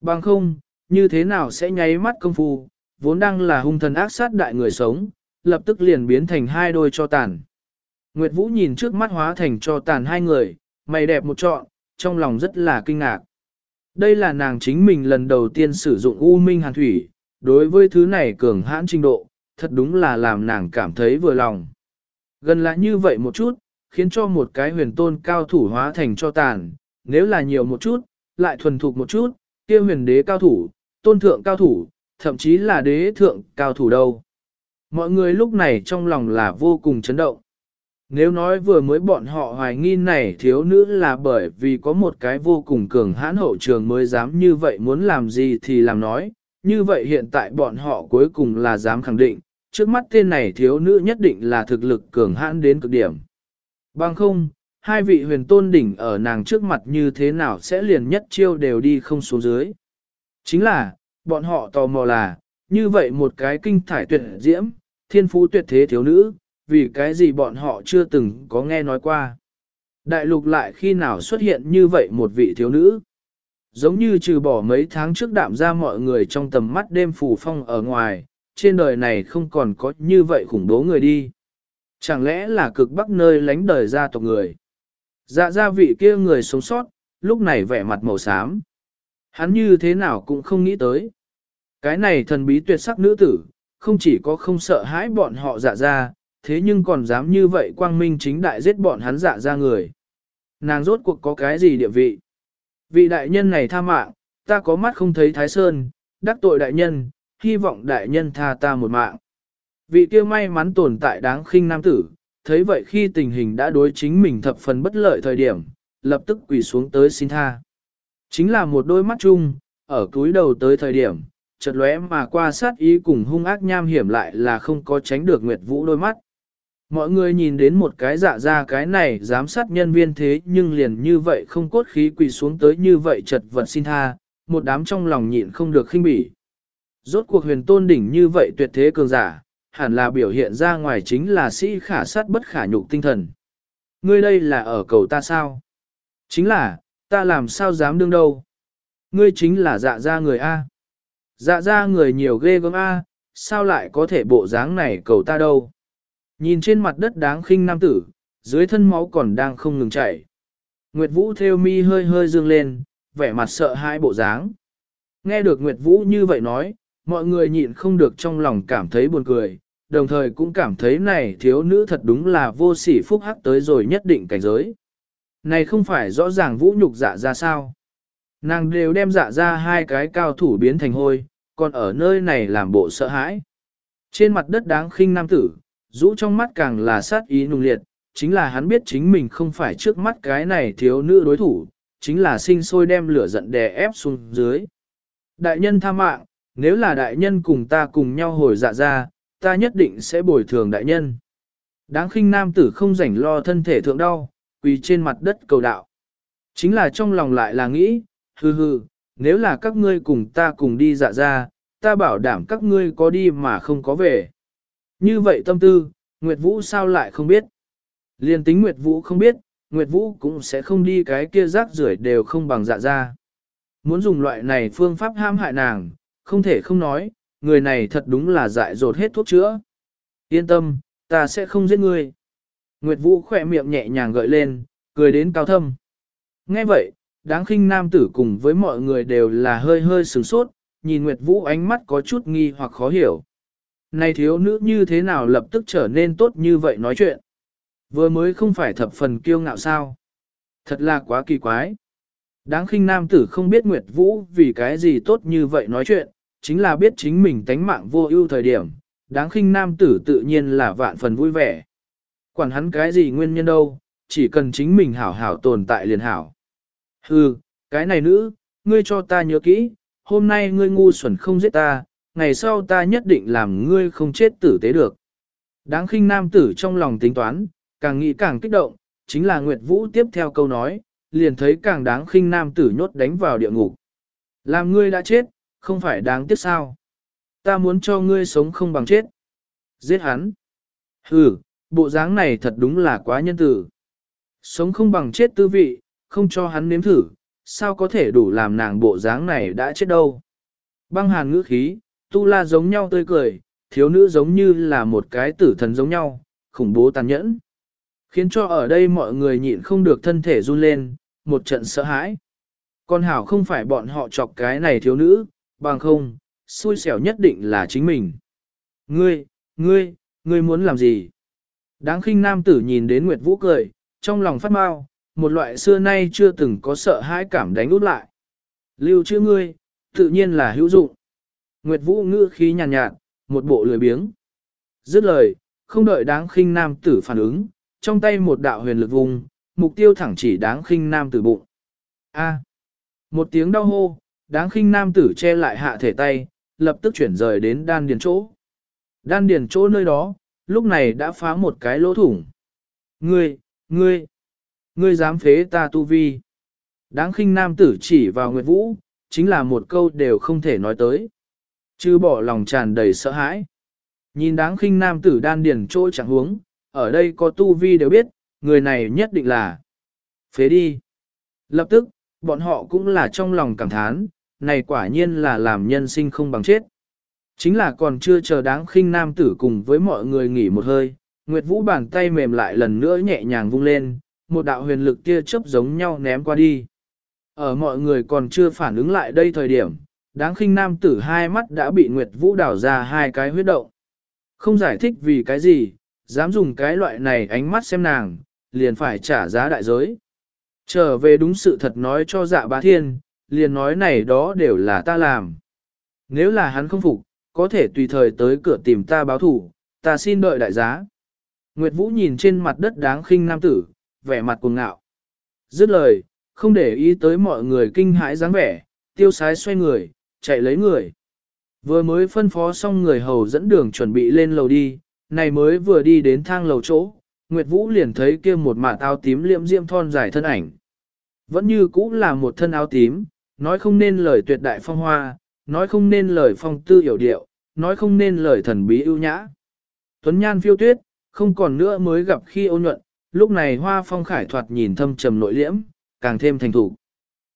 Bằng không, như thế nào sẽ nháy mắt công phu, vốn đang là hung thần ác sát đại người sống, lập tức liền biến thành hai đôi cho tàn. Nguyệt Vũ nhìn trước mắt hóa thành cho tàn hai người, mày đẹp một trọn, trong lòng rất là kinh ngạc. Đây là nàng chính mình lần đầu tiên sử dụng U Minh Hàn Thủy, đối với thứ này cường hãn trình độ, thật đúng là làm nàng cảm thấy vừa lòng. Gần lại như vậy một chút, khiến cho một cái huyền tôn cao thủ hóa thành cho tàn, nếu là nhiều một chút, lại thuần thục một chút, kia huyền đế cao thủ, tôn thượng cao thủ, thậm chí là đế thượng cao thủ đâu. Mọi người lúc này trong lòng là vô cùng chấn động. Nếu nói vừa mới bọn họ hoài nghi này thiếu nữ là bởi vì có một cái vô cùng cường hãn hậu trường mới dám như vậy muốn làm gì thì làm nói, như vậy hiện tại bọn họ cuối cùng là dám khẳng định, trước mắt tên này thiếu nữ nhất định là thực lực cường hãn đến cực điểm. Bằng không, hai vị huyền tôn đỉnh ở nàng trước mặt như thế nào sẽ liền nhất chiêu đều đi không xuống dưới. Chính là, bọn họ tò mò là, như vậy một cái kinh thải tuyệt diễm, thiên phú tuyệt thế thiếu nữ, vì cái gì bọn họ chưa từng có nghe nói qua. Đại lục lại khi nào xuất hiện như vậy một vị thiếu nữ. Giống như trừ bỏ mấy tháng trước đạm ra mọi người trong tầm mắt đêm phủ phong ở ngoài, trên đời này không còn có như vậy khủng bố người đi. Chẳng lẽ là cực bắc nơi lánh đời gia tộc người? Dạ gia vị kia người sống sót, lúc này vẻ mặt màu xám. Hắn như thế nào cũng không nghĩ tới. Cái này thần bí tuyệt sắc nữ tử, không chỉ có không sợ hãi bọn họ dạ ra, thế nhưng còn dám như vậy quang minh chính đại giết bọn hắn dạ ra người. Nàng rốt cuộc có cái gì địa vị? Vị đại nhân này tha mạng, ta có mắt không thấy thái sơn, đắc tội đại nhân, hy vọng đại nhân tha ta một mạng. Vị kia may mắn tồn tại đáng khinh nam tử, thấy vậy khi tình hình đã đối chính mình thập phần bất lợi thời điểm, lập tức quỳ xuống tới xin tha. Chính là một đôi mắt chung, ở túi đầu tới thời điểm, chợt lóe mà qua sát ý cùng hung ác nham hiểm lại là không có tránh được Nguyệt Vũ đôi mắt. Mọi người nhìn đến một cái dạ ra cái này giám sát nhân viên thế nhưng liền như vậy không cốt khí quỳ xuống tới như vậy chật vật xin tha, một đám trong lòng nhịn không được khinh bỉ. Rốt cuộc huyền tôn đỉnh như vậy tuyệt thế cường giả, hẳn là biểu hiện ra ngoài chính là sĩ khả sát bất khả nhục tinh thần. Ngươi đây là ở cầu ta sao? Chính là, ta làm sao dám đương đâu? Ngươi chính là dạ ra người A. Dạ ra người nhiều ghê gớm A, sao lại có thể bộ dáng này cầu ta đâu? Nhìn trên mặt đất đáng khinh nam tử, dưới thân máu còn đang không ngừng chảy. Nguyệt Vũ theo mi hơi hơi dương lên, vẻ mặt sợ hãi bộ dáng. Nghe được Nguyệt Vũ như vậy nói, mọi người nhịn không được trong lòng cảm thấy buồn cười, đồng thời cũng cảm thấy này thiếu nữ thật đúng là vô sỉ phúc hắc tới rồi nhất định cảnh giới. Này không phải rõ ràng vũ nhục dạ ra sao. Nàng đều đem dạ ra hai cái cao thủ biến thành hôi, còn ở nơi này làm bộ sợ hãi. Trên mặt đất đáng khinh nam tử, rũ trong mắt càng là sát ý nung liệt, chính là hắn biết chính mình không phải trước mắt cái này thiếu nữ đối thủ, chính là sinh sôi đem lửa giận đè ép xuống dưới. Đại nhân tha mạng, nếu là đại nhân cùng ta cùng nhau hồi dạ ra, ta nhất định sẽ bồi thường đại nhân. Đáng khinh nam tử không rảnh lo thân thể thượng đau, quỳ trên mặt đất cầu đạo. Chính là trong lòng lại là nghĩ, hừ hừ, nếu là các ngươi cùng ta cùng đi dạ ra, ta bảo đảm các ngươi có đi mà không có về. Như vậy tâm tư, Nguyệt Vũ sao lại không biết? Liên tính Nguyệt Vũ không biết, Nguyệt Vũ cũng sẽ không đi cái kia rác rưởi đều không bằng dạ ra. Muốn dùng loại này phương pháp ham hại nàng, không thể không nói, người này thật đúng là dại dột hết thuốc chữa. Yên tâm, ta sẽ không giết ngươi. Nguyệt Vũ khỏe miệng nhẹ nhàng gợi lên, cười đến cao thâm. Nghe vậy, đáng khinh nam tử cùng với mọi người đều là hơi hơi sửng sốt, nhìn Nguyệt Vũ ánh mắt có chút nghi hoặc khó hiểu. Này thiếu nữ như thế nào lập tức trở nên tốt như vậy nói chuyện. Vừa mới không phải thập phần kiêu ngạo sao. Thật là quá kỳ quái. Đáng khinh nam tử không biết Nguyệt Vũ vì cái gì tốt như vậy nói chuyện, chính là biết chính mình tánh mạng vô ưu thời điểm, đáng khinh nam tử tự nhiên là vạn phần vui vẻ. Quản hắn cái gì nguyên nhân đâu, chỉ cần chính mình hảo hảo tồn tại liền hảo. Hừ, cái này nữ, ngươi cho ta nhớ kỹ, hôm nay ngươi ngu xuẩn không giết ta, ngày sau ta nhất định làm ngươi không chết tử tế được. Đáng khinh nam tử trong lòng tính toán, càng nghĩ càng kích động, chính là Nguyệt Vũ tiếp theo câu nói, liền thấy càng đáng khinh nam tử nhốt đánh vào địa ngục. Làm ngươi đã chết, không phải đáng tiếc sao. Ta muốn cho ngươi sống không bằng chết. Giết hắn. Hừ, bộ dáng này thật đúng là quá nhân tử. Sống không bằng chết tư vị, không cho hắn nếm thử, sao có thể đủ làm nàng bộ dáng này đã chết đâu. Băng hàn ngữ khí, tu la giống nhau tươi cười, thiếu nữ giống như là một cái tử thần giống nhau, khủng bố tàn nhẫn. Khiến cho ở đây mọi người nhịn không được thân thể run lên, một trận sợ hãi. Con hảo không phải bọn họ chọc cái này thiếu nữ, bằng không, xui xẻo nhất định là chính mình. Ngươi, ngươi, ngươi muốn làm gì? Đáng khinh nam tử nhìn đến Nguyệt Vũ cười, trong lòng phát mau, một loại xưa nay chưa từng có sợ hãi cảm đánh út lại. Lưu chữ ngươi, tự nhiên là hữu dụng. Nguyệt Vũ ngữ khí nhàn nhạt, nhạt, một bộ lười biếng. Dứt lời, không đợi đáng khinh nam tử phản ứng, trong tay một đạo huyền lực vùng, mục tiêu thẳng chỉ đáng khinh nam tử bụng. A. Một tiếng đau hô, đáng khinh nam tử che lại hạ thể tay, lập tức chuyển rời đến đan điền chỗ. Đan điền chỗ nơi đó, lúc này đã phá một cái lỗ thủng. Ngươi, ngươi, ngươi dám phế ta tu vi. Đáng khinh nam tử chỉ vào Nguyệt Vũ, chính là một câu đều không thể nói tới. Chứ bỏ lòng tràn đầy sợ hãi. Nhìn đáng khinh nam tử đan điền chỗ chẳng huống, ở đây có tu vi đều biết, người này nhất định là phế đi. Lập tức, bọn họ cũng là trong lòng cảm thán, này quả nhiên là làm nhân sinh không bằng chết. Chính là còn chưa chờ đáng khinh nam tử cùng với mọi người nghỉ một hơi, Nguyệt Vũ bàn tay mềm lại lần nữa nhẹ nhàng vung lên, một đạo huyền lực tia chớp giống nhau ném qua đi. Ở mọi người còn chưa phản ứng lại đây thời điểm, đáng khinh nam tử hai mắt đã bị Nguyệt Vũ đảo ra hai cái huyết động. Không giải thích vì cái gì, dám dùng cái loại này ánh mắt xem nàng, liền phải trả giá đại giới. Trở về đúng sự thật nói cho dạ bá thiên, liền nói này đó đều là ta làm. Nếu là hắn không phục, có thể tùy thời tới cửa tìm ta báo thủ, ta xin đợi đại giá. Nguyệt Vũ nhìn trên mặt đất đáng khinh nam tử, vẻ mặt cuồng ngạo. Dứt lời, không để ý tới mọi người kinh hãi dáng vẻ, tiêu sái xoay người, chạy lấy người. Vừa mới phân phó xong người hầu dẫn đường chuẩn bị lên lầu đi, này mới vừa đi đến thang lầu chỗ, Nguyệt Vũ liền thấy kia một mạ áo tím liệm diêm thon dài thân ảnh. Vẫn như cũ là một thân áo tím, nói không nên lời tuyệt đại phong hoa, nói không nên lời phong tư hiểu điệu, nói không nên lời thần bí ưu nhã. Tuấn nhan phiêu tuyết, không còn nữa mới gặp khi ô nhuận, lúc này hoa phong khải thoạt nhìn thâm trầm nội liễm, càng thêm thành thủ.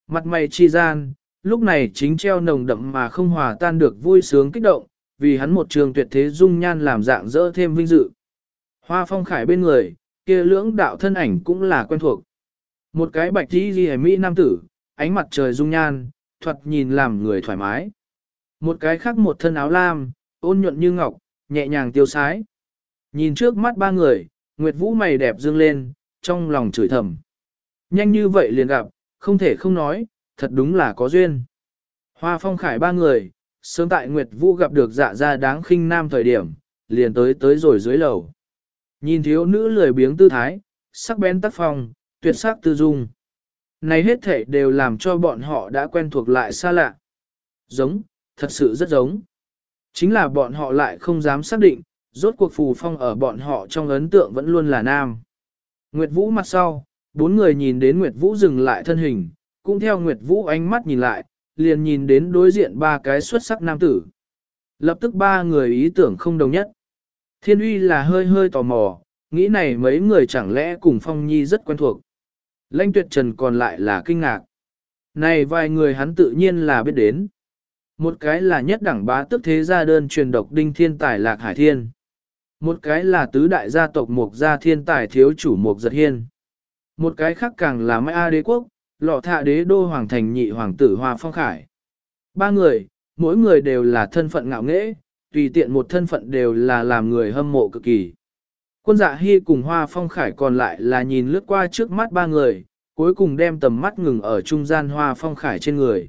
Mặt mày chi gian, lúc này chính treo nồng đậm mà không hòa tan được vui sướng kích động, vì hắn một trường tuyệt thế dung nhan làm dạng dỡ thêm vinh dự. Hoa phong khải bên người, kia lưỡng đạo thân ảnh cũng là quen thuộc. Một cái bạch tí ghi mỹ nam tử, ánh mặt trời dung nhan, thuật nhìn làm người thoải mái. Một cái khác một thân áo lam, ôn nhuận như ngọc, nhẹ nhàng tiêu sái. Nhìn trước mắt ba người, Nguyệt Vũ mày đẹp dương lên, trong lòng chửi thầm. Nhanh như vậy liền gặp, không thể không nói, thật đúng là có duyên. Hoa phong khải ba người, sớm tại Nguyệt Vũ gặp được dạ ra đáng khinh nam thời điểm, liền tới tới rồi dưới lầu. Nhìn thiếu nữ lười biếng tư thái, sắc bén tác phong, tuyệt sắc tư dung. Này hết thể đều làm cho bọn họ đã quen thuộc lại xa lạ. Giống, thật sự rất giống. Chính là bọn họ lại không dám xác định, rốt cuộc phù phong ở bọn họ trong ấn tượng vẫn luôn là nam. Nguyệt Vũ mặt sau, bốn người nhìn đến Nguyệt Vũ dừng lại thân hình, cũng theo Nguyệt Vũ ánh mắt nhìn lại, liền nhìn đến đối diện ba cái xuất sắc nam tử. Lập tức ba người ý tưởng không đồng nhất. Thiên uy là hơi hơi tò mò, nghĩ này mấy người chẳng lẽ cùng Phong Nhi rất quen thuộc. Lãnh tuyệt trần còn lại là kinh ngạc. Này vài người hắn tự nhiên là biết đến. Một cái là nhất đẳng bá tức thế gia đơn truyền độc đinh thiên tài lạc hải thiên. Một cái là tứ đại gia tộc mục gia thiên tài thiếu chủ mục giật hiên. Một cái khác càng là mai A đế quốc, lọ thạ đế đô hoàng thành nhị hoàng tử hoa phong khải. Ba người, mỗi người đều là thân phận ngạo nghễ, tùy tiện một thân phận đều là làm người hâm mộ cực kỳ. Quân dạ hy cùng hoa phong khải còn lại là nhìn lướt qua trước mắt ba người, cuối cùng đem tầm mắt ngừng ở trung gian hoa phong khải trên người.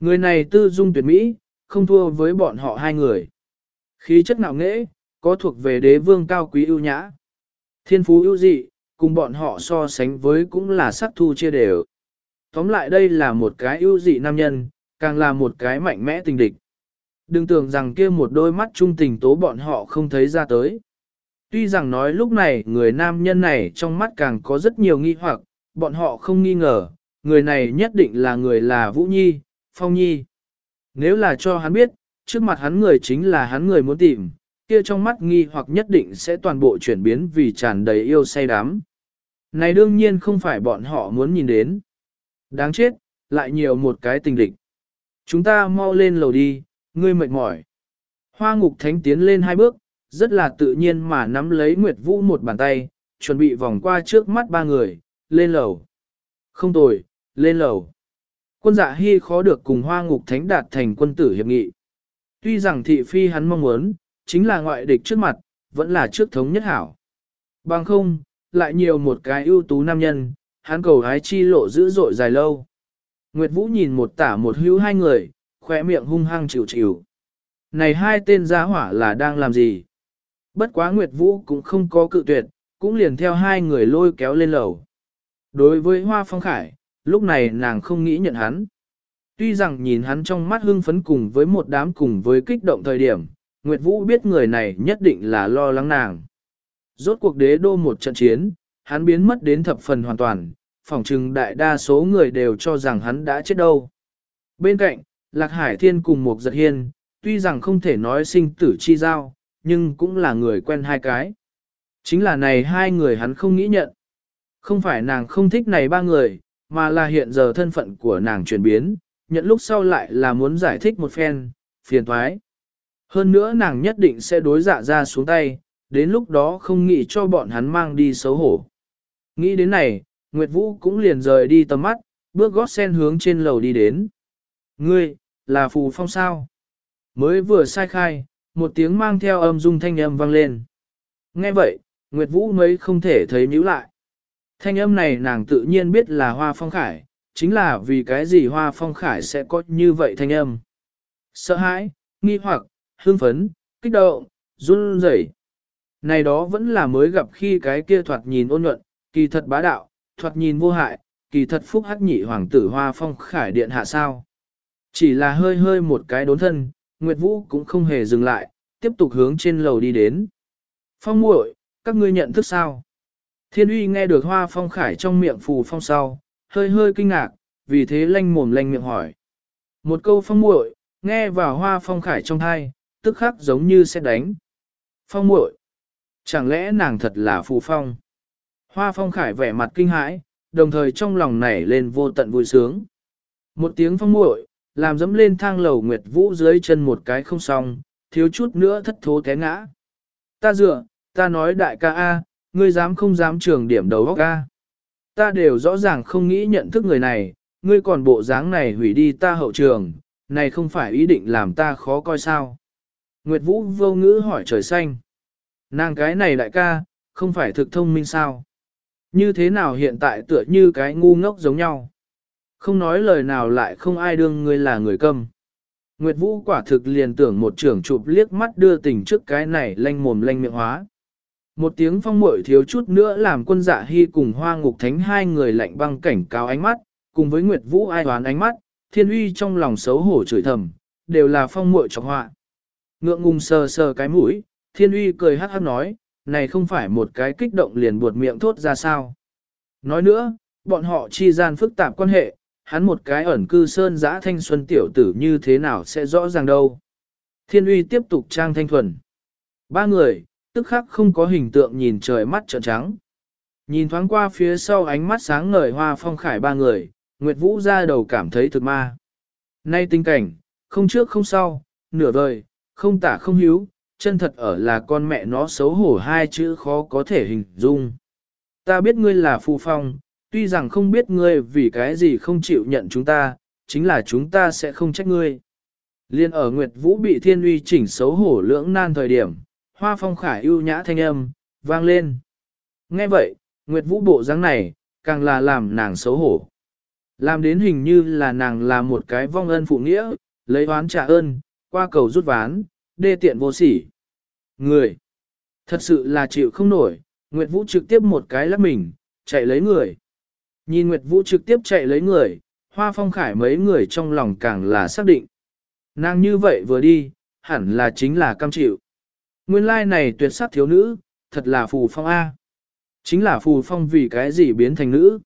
Người này tư dung tuyệt mỹ, không thua với bọn họ hai người. Khí chất ngạo nghễ, có thuộc về đế vương cao quý ưu nhã. Thiên phú ưu dị, cùng bọn họ so sánh với cũng là sắc thu chia đều. Tóm lại đây là một cái ưu dị nam nhân, càng là một cái mạnh mẽ tình địch. Đừng tưởng rằng kia một đôi mắt trung tình tố bọn họ không thấy ra tới. Tuy rằng nói lúc này người nam nhân này trong mắt càng có rất nhiều nghi hoặc, bọn họ không nghi ngờ, người này nhất định là người là Vũ Nhi, Phong Nhi. Nếu là cho hắn biết, trước mặt hắn người chính là hắn người muốn tìm, kia trong mắt nghi hoặc nhất định sẽ toàn bộ chuyển biến vì tràn đầy yêu say đắm. Này đương nhiên không phải bọn họ muốn nhìn đến. Đáng chết, lại nhiều một cái tình địch. Chúng ta mau lên lầu đi, ngươi mệt mỏi. Hoa ngục thánh tiến lên hai bước, rất là tự nhiên mà nắm lấy Nguyệt Vũ một bàn tay, chuẩn bị vòng qua trước mắt ba người, lên lầu. Không tồi, lên lầu. Quân dạ hy khó được cùng hoa ngục thánh đạt thành quân tử hiệp nghị. Tuy rằng thị phi hắn mong muốn, chính là ngoại địch trước mặt, vẫn là trước thống nhất hảo. Bằng không, lại nhiều một cái ưu tú nam nhân, hắn cầu hái chi lộ dữ dội dài lâu. Nguyệt Vũ nhìn một tả một hữu hai người, khỏe miệng hung hăng chịu chịu. Này hai tên giá hỏa là đang làm gì? Bất quá Nguyệt Vũ cũng không có cự tuyệt, cũng liền theo hai người lôi kéo lên lầu. Đối với Hoa Phong Khải, lúc này nàng không nghĩ nhận hắn. Tuy rằng nhìn hắn trong mắt hưng phấn cùng với một đám cùng với kích động thời điểm, Nguyệt Vũ biết người này nhất định là lo lắng nàng. Rốt cuộc đế đô một trận chiến, hắn biến mất đến thập phần hoàn toàn, phỏng chừng đại đa số người đều cho rằng hắn đã chết đâu. Bên cạnh, Lạc Hải Thiên cùng một giật hiên, tuy rằng không thể nói sinh tử chi giao, nhưng cũng là người quen hai cái. Chính là này hai người hắn không nghĩ nhận. Không phải nàng không thích này ba người, mà là hiện giờ thân phận của nàng chuyển biến, nhận lúc sau lại là muốn giải thích một phen, phiền thoái. Hơn nữa nàng nhất định sẽ đối dạ ra xuống tay, đến lúc đó không nghĩ cho bọn hắn mang đi xấu hổ. Nghĩ đến này, Nguyệt Vũ cũng liền rời đi tầm mắt, bước gót sen hướng trên lầu đi đến. Ngươi, là phù phong sao? Mới vừa sai khai, một tiếng mang theo âm dung thanh âm vang lên. Nghe vậy, Nguyệt Vũ mấy không thể thấy nhíu lại. Thanh âm này nàng tự nhiên biết là hoa phong khải, chính là vì cái gì hoa phong khải sẽ có như vậy thanh âm. Sợ hãi, nghi hoặc, hương phấn, kích động, run rẩy. Này đó vẫn là mới gặp khi cái kia thoạt nhìn ôn nhuận, kỳ thật bá đạo, thoạt nhìn vô hại, kỳ thật phúc hắc nhị hoàng tử hoa phong khải điện hạ sao. Chỉ là hơi hơi một cái đốn thân, Nguyệt Vũ cũng không hề dừng lại, tiếp tục hướng trên lầu đi đến. Phong muội, các ngươi nhận thức sao? Thiên uy nghe được hoa phong khải trong miệng phù phong sau, hơi hơi kinh ngạc, vì thế lanh mồm lanh miệng hỏi. Một câu phong muội, nghe vào hoa phong khải trong thai, tức khắc giống như sẽ đánh. Phong muội, chẳng lẽ nàng thật là phù phong? Hoa phong khải vẻ mặt kinh hãi, đồng thời trong lòng nảy lên vô tận vui sướng. Một tiếng phong muội, làm dẫm lên thang lầu nguyệt vũ dưới chân một cái không xong, thiếu chút nữa thất thố té ngã. Ta dựa, ta nói đại ca A, ngươi dám không dám trường điểm đầu góc A. Ta đều rõ ràng không nghĩ nhận thức người này, ngươi còn bộ dáng này hủy đi ta hậu trường, này không phải ý định làm ta khó coi sao. Nguyệt Vũ vô ngữ hỏi trời xanh. Nàng cái này đại ca, không phải thực thông minh sao? Như thế nào hiện tại tựa như cái ngu ngốc giống nhau? Không nói lời nào lại không ai đương ngươi là người câm. Nguyệt Vũ quả thực liền tưởng một trưởng chụp liếc mắt đưa tình trước cái này lanh mồm lanh miệng hóa. Một tiếng phong muội thiếu chút nữa làm quân dạ hy cùng hoa ngục thánh hai người lạnh băng cảnh cáo ánh mắt, cùng với Nguyệt Vũ ai đoán ánh mắt, thiên uy trong lòng xấu hổ chửi thầm, đều là phong muội trọng họa. Ngượng ngùng sờ sờ cái mũi, thiên uy cười hát hát nói, này không phải một cái kích động liền buột miệng thốt ra sao. Nói nữa, bọn họ chi gian phức tạp quan hệ, hắn một cái ẩn cư sơn giã thanh xuân tiểu tử như thế nào sẽ rõ ràng đâu. Thiên uy tiếp tục trang thanh thuần. Ba người, tức khắc không có hình tượng nhìn trời mắt trợn trắng. Nhìn thoáng qua phía sau ánh mắt sáng ngời hoa phong khải ba người, Nguyệt Vũ ra đầu cảm thấy thực ma. Nay tình cảnh, không trước không sau, nửa vời, không tả không hiếu, chân thật ở là con mẹ nó xấu hổ hai chữ khó có thể hình dung. Ta biết ngươi là phù phong, tuy rằng không biết ngươi vì cái gì không chịu nhận chúng ta, chính là chúng ta sẽ không trách ngươi. Liên ở Nguyệt Vũ bị thiên uy chỉnh xấu hổ lưỡng nan thời điểm, hoa phong khải ưu nhã thanh âm, vang lên. Nghe vậy, Nguyệt Vũ bộ dáng này, càng là làm nàng xấu hổ. Làm đến hình như là nàng là một cái vong ân phụ nghĩa, lấy oán trả ơn, qua cầu rút ván, đê tiện vô sỉ. Người, thật sự là chịu không nổi, Nguyệt Vũ trực tiếp một cái lắc mình, chạy lấy người. Nhìn Nguyệt Vũ trực tiếp chạy lấy người, hoa phong khải mấy người trong lòng càng là xác định. Nàng như vậy vừa đi, hẳn là chính là cam chịu. Nguyên lai này tuyệt sắc thiếu nữ, thật là phù phong A. Chính là phù phong vì cái gì biến thành nữ.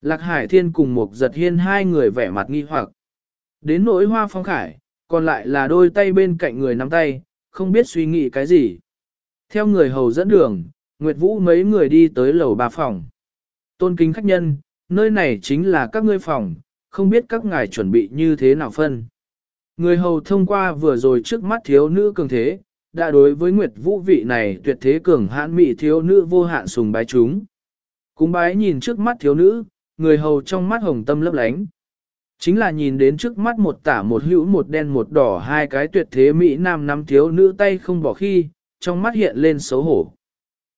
Lạc Hải Thiên cùng một giật hiên hai người vẻ mặt nghi hoặc. Đến nỗi hoa phong khải, còn lại là đôi tay bên cạnh người nắm tay, không biết suy nghĩ cái gì. Theo người hầu dẫn đường, Nguyệt Vũ mấy người đi tới lầu ba phòng. Tôn kính khách nhân, nơi này chính là các ngươi phòng, không biết các ngài chuẩn bị như thế nào phân. Người hầu thông qua vừa rồi trước mắt thiếu nữ cường thế, đã đối với Nguyệt Vũ vị này tuyệt thế cường hãn mị thiếu nữ vô hạn sùng bái chúng. Cúng bái nhìn trước mắt thiếu nữ, người hầu trong mắt hồng tâm lấp lánh. Chính là nhìn đến trước mắt một tả một hữu một đen một đỏ hai cái tuyệt thế mỹ nam nắm thiếu nữ tay không bỏ khi, trong mắt hiện lên xấu hổ.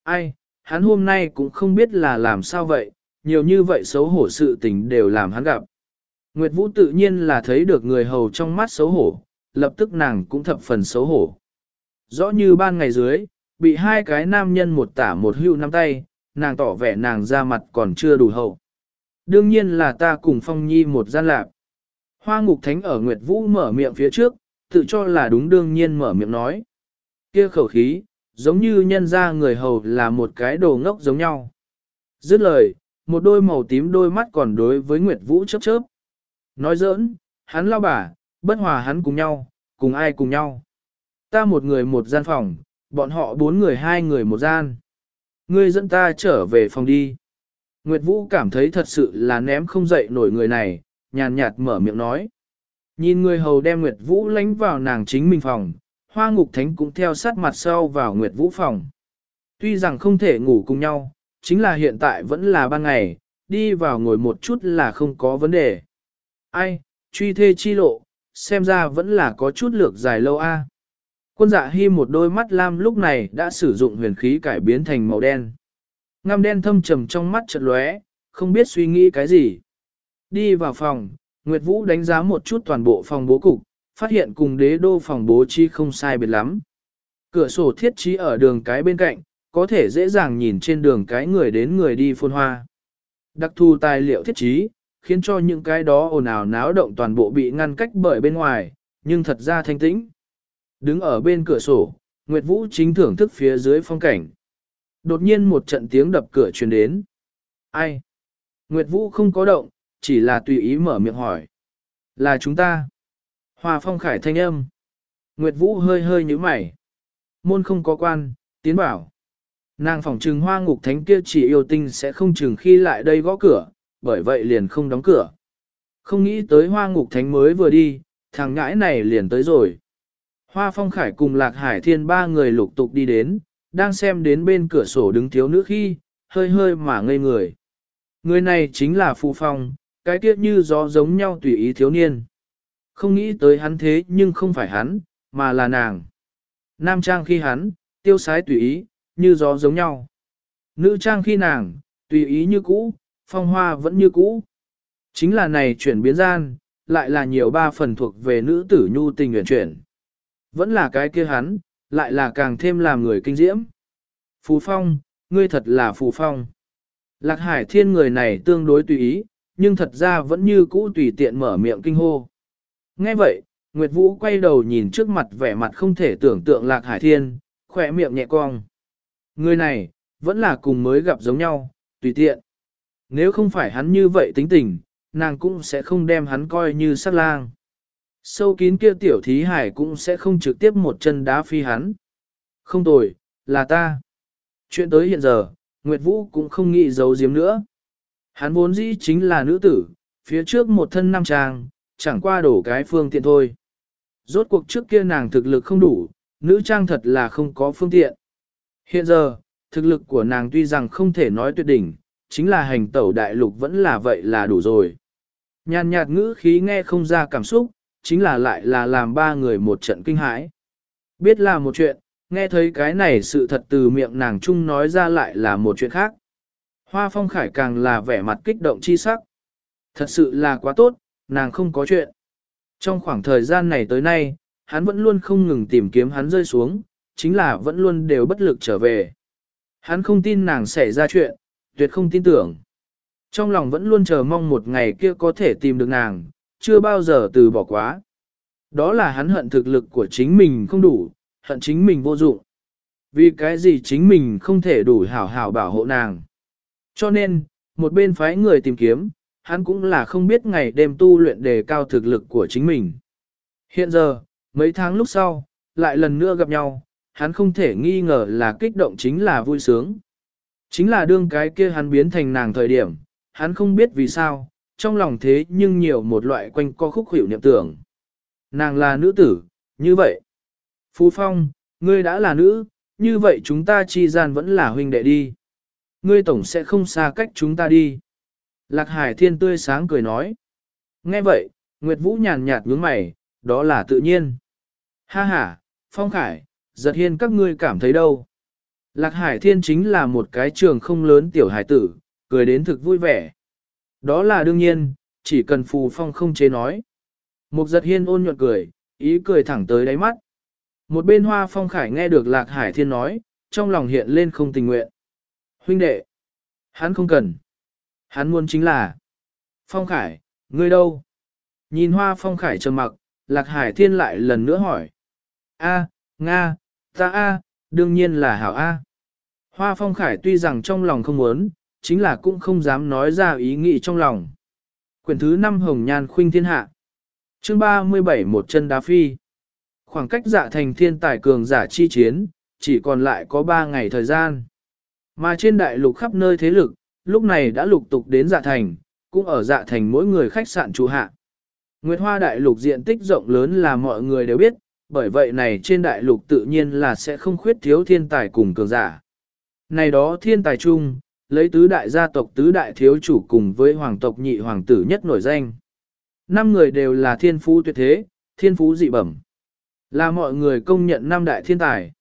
Ai, hắn hôm nay cũng không biết là làm sao vậy, nhiều như vậy xấu hổ sự tình đều làm hắn gặp. Nguyệt Vũ tự nhiên là thấy được người hầu trong mắt xấu hổ, lập tức nàng cũng thập phần xấu hổ. Rõ như ban ngày dưới, bị hai cái nam nhân một tả một hưu nắm tay, nàng tỏ vẻ nàng ra mặt còn chưa đủ hậu. Đương nhiên là ta cùng Phong Nhi một gian lạp. Hoa ngục thánh ở Nguyệt Vũ mở miệng phía trước, tự cho là đúng đương nhiên mở miệng nói. Kia khẩu khí, giống như nhân ra người hầu là một cái đồ ngốc giống nhau. Dứt lời, một đôi màu tím đôi mắt còn đối với Nguyệt Vũ chớp chớp. Nói giỡn, hắn lao bà, bất hòa hắn cùng nhau, cùng ai cùng nhau. Ta một người một gian phòng, bọn họ bốn người hai người một gian. Ngươi dẫn ta trở về phòng đi. Nguyệt Vũ cảm thấy thật sự là ném không dậy nổi người này, nhàn nhạt mở miệng nói. Nhìn người hầu đem Nguyệt Vũ lánh vào nàng chính mình phòng, hoa ngục thánh cũng theo sát mặt sau vào Nguyệt Vũ phòng. Tuy rằng không thể ngủ cùng nhau, chính là hiện tại vẫn là ban ngày, đi vào ngồi một chút là không có vấn đề. Ai, truy thê chi lộ, xem ra vẫn là có chút lược dài lâu a. Quân dạ hy một đôi mắt lam lúc này đã sử dụng huyền khí cải biến thành màu đen. Ngăm đen thâm trầm trong mắt chợt lóe, không biết suy nghĩ cái gì. Đi vào phòng, Nguyệt Vũ đánh giá một chút toàn bộ phòng bố cục, phát hiện cùng đế đô phòng bố trí không sai biệt lắm. Cửa sổ thiết trí ở đường cái bên cạnh, có thể dễ dàng nhìn trên đường cái người đến người đi phun hoa. Đặc thù tài liệu thiết trí, khiến cho những cái đó ồn ào náo động toàn bộ bị ngăn cách bởi bên ngoài, nhưng thật ra thanh tĩnh. Đứng ở bên cửa sổ, Nguyệt Vũ chính thưởng thức phía dưới phong cảnh. Đột nhiên một trận tiếng đập cửa truyền đến. Ai? Nguyệt Vũ không có động, chỉ là tùy ý mở miệng hỏi. Là chúng ta. Hòa phong khải thanh âm. Nguyệt Vũ hơi hơi như mày. Môn không có quan, tiến bảo. Nàng phỏng trừng hoa ngục thánh kia chỉ yêu tinh sẽ không chừng khi lại đây gõ cửa, bởi vậy liền không đóng cửa. Không nghĩ tới hoa ngục thánh mới vừa đi, thằng ngãi này liền tới rồi. Hoa phong khải cùng lạc hải thiên ba người lục tục đi đến, đang xem đến bên cửa sổ đứng thiếu nữ khi, hơi hơi mà ngây người. Người này chính là Phù Phong, cái tiết như gió giống nhau tùy ý thiếu niên. Không nghĩ tới hắn thế nhưng không phải hắn, mà là nàng. Nam trang khi hắn, tiêu sái tùy ý, như gió giống nhau. Nữ trang khi nàng, tùy ý như cũ, phong hoa vẫn như cũ. Chính là này chuyển biến gian, lại là nhiều ba phần thuộc về nữ tử nhu tình nguyện chuyển. Vẫn là cái kia hắn, lại là càng thêm làm người kinh diễm. Phù Phong, ngươi thật là Phù Phong. Lạc Hải Thiên người này tương đối tùy ý, nhưng thật ra vẫn như cũ tùy tiện mở miệng kinh hô. Nghe vậy, Nguyệt Vũ quay đầu nhìn trước mặt vẻ mặt không thể tưởng tượng Lạc Hải Thiên, khỏe miệng nhẹ cong. Người này, vẫn là cùng mới gặp giống nhau, tùy tiện. Nếu không phải hắn như vậy tính tình, nàng cũng sẽ không đem hắn coi như sát lang. Sâu kín kia tiểu thí hải cũng sẽ không trực tiếp một chân đá phi hắn. Không tồi, là ta. Chuyện tới hiện giờ, Nguyệt Vũ cũng không nghĩ giấu giếm nữa. Hắn vốn dĩ chính là nữ tử, phía trước một thân nam trang, chẳng qua đổ cái phương tiện thôi. Rốt cuộc trước kia nàng thực lực không đủ, nữ trang thật là không có phương tiện. Hiện giờ, thực lực của nàng tuy rằng không thể nói tuyệt đỉnh, chính là hành tẩu đại lục vẫn là vậy là đủ rồi. Nhàn nhạt ngữ khí nghe không ra cảm xúc, chính là lại là làm ba người một trận kinh hãi. Biết là một chuyện, nghe thấy cái này sự thật từ miệng nàng chung nói ra lại là một chuyện khác. Hoa phong khải càng là vẻ mặt kích động chi sắc. Thật sự là quá tốt, nàng không có chuyện. Trong khoảng thời gian này tới nay, hắn vẫn luôn không ngừng tìm kiếm hắn rơi xuống, chính là vẫn luôn đều bất lực trở về. Hắn không tin nàng xảy ra chuyện, tuyệt không tin tưởng. Trong lòng vẫn luôn chờ mong một ngày kia có thể tìm được nàng, chưa bao giờ từ bỏ quá. Đó là hắn hận thực lực của chính mình không đủ, hận chính mình vô dụng. Vì cái gì chính mình không thể đủ hảo hảo bảo hộ nàng. Cho nên, một bên phái người tìm kiếm, hắn cũng là không biết ngày đêm tu luyện đề cao thực lực của chính mình. Hiện giờ, mấy tháng lúc sau, lại lần nữa gặp nhau, hắn không thể nghi ngờ là kích động chính là vui sướng. Chính là đương cái kia hắn biến thành nàng thời điểm, hắn không biết vì sao, trong lòng thế nhưng nhiều một loại quanh co khúc hiểu niệm tưởng. Nàng là nữ tử, như vậy. Phú Phong, ngươi đã là nữ, như vậy chúng ta chi gian vẫn là huynh đệ đi. Ngươi tổng sẽ không xa cách chúng ta đi. Lạc Hải Thiên tươi sáng cười nói. Nghe vậy, Nguyệt Vũ nhàn nhạt nhướng mày, đó là tự nhiên. Ha ha, Phong Khải, giật hiên các ngươi cảm thấy đâu. Lạc Hải Thiên chính là một cái trường không lớn tiểu hải tử, cười đến thực vui vẻ. Đó là đương nhiên, chỉ cần Phù Phong không chế nói. Mục giật hiên ôn nhuận cười, ý cười thẳng tới đáy mắt. Một bên hoa phong khải nghe được Lạc Hải Thiên nói, trong lòng hiện lên không tình nguyện. Huynh đệ, hắn không cần. Hắn muốn chính là Phong Khải, ngươi đâu? Nhìn hoa Phong Khải trầm mặc, Lạc Hải Thiên lại lần nữa hỏi. A, Nga, ta A, đương nhiên là hảo A. Hoa Phong Khải tuy rằng trong lòng không muốn, chính là cũng không dám nói ra ý nghĩ trong lòng. Quyển thứ 5 Hồng Nhan Khuynh Thiên Hạ Chương 37 Một chân đá phi Khoảng cách dạ thành thiên tài cường giả chi chiến, chỉ còn lại có 3 ngày thời gian. Mà trên đại lục khắp nơi thế lực, lúc này đã lục tục đến dạ thành, cũng ở dạ thành mỗi người khách sạn trụ hạ. Nguyệt Hoa đại lục diện tích rộng lớn là mọi người đều biết, bởi vậy này trên đại lục tự nhiên là sẽ không khuyết thiếu thiên tài cùng cường giả. Này đó thiên tài chung, lấy tứ đại gia tộc tứ đại thiếu chủ cùng với hoàng tộc nhị hoàng tử nhất nổi danh. Năm người đều là thiên phú tuyệt thế, thiên phú dị bẩm. Là mọi người công nhận năm đại thiên tài.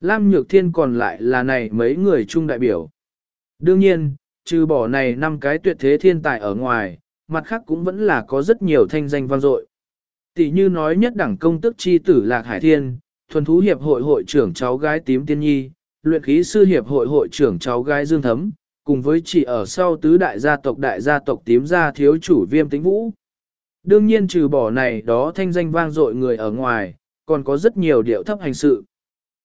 Lam Nhược Thiên còn lại là này mấy người chung đại biểu. Đương nhiên, trừ bỏ này năm cái tuyệt thế thiên tài ở ngoài, mặt khác cũng vẫn là có rất nhiều thanh danh vang dội. Tỷ như nói nhất đẳng công tức chi tử Lạc Hải Thiên, thuần thú hiệp hội hội trưởng cháu gái tím tiên nhi, luyện khí sư hiệp hội hội trưởng cháu gái Dương Thấm, cùng với chỉ ở sau tứ đại gia tộc đại gia tộc tím gia thiếu chủ viêm tính vũ. Đương nhiên trừ bỏ này đó thanh danh vang dội người ở ngoài, còn có rất nhiều điệu thấp hành sự.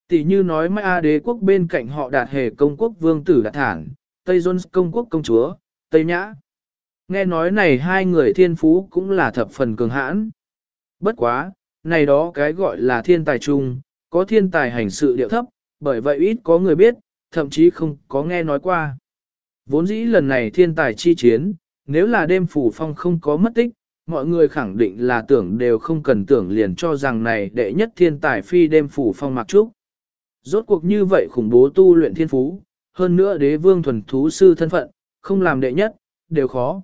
Tỷ như nói Mai A đế quốc bên cạnh họ đạt hề công quốc vương tử đạt thản, Tây Jones công quốc công chúa, Tây Nhã. Nghe nói này hai người thiên phú cũng là thập phần cường hãn. Bất quá, này đó cái gọi là thiên tài chung, có thiên tài hành sự điệu thấp, bởi vậy ít có người biết, thậm chí không có nghe nói qua. Vốn dĩ lần này thiên tài chi chiến, nếu là đêm phủ phong không có mất tích, mọi người khẳng định là tưởng đều không cần tưởng liền cho rằng này đệ nhất thiên tài phi đêm phủ phong mặc trúc. Rốt cuộc như vậy khủng bố tu luyện thiên phú, hơn nữa đế vương thuần thú sư thân phận, không làm đệ nhất, đều khó.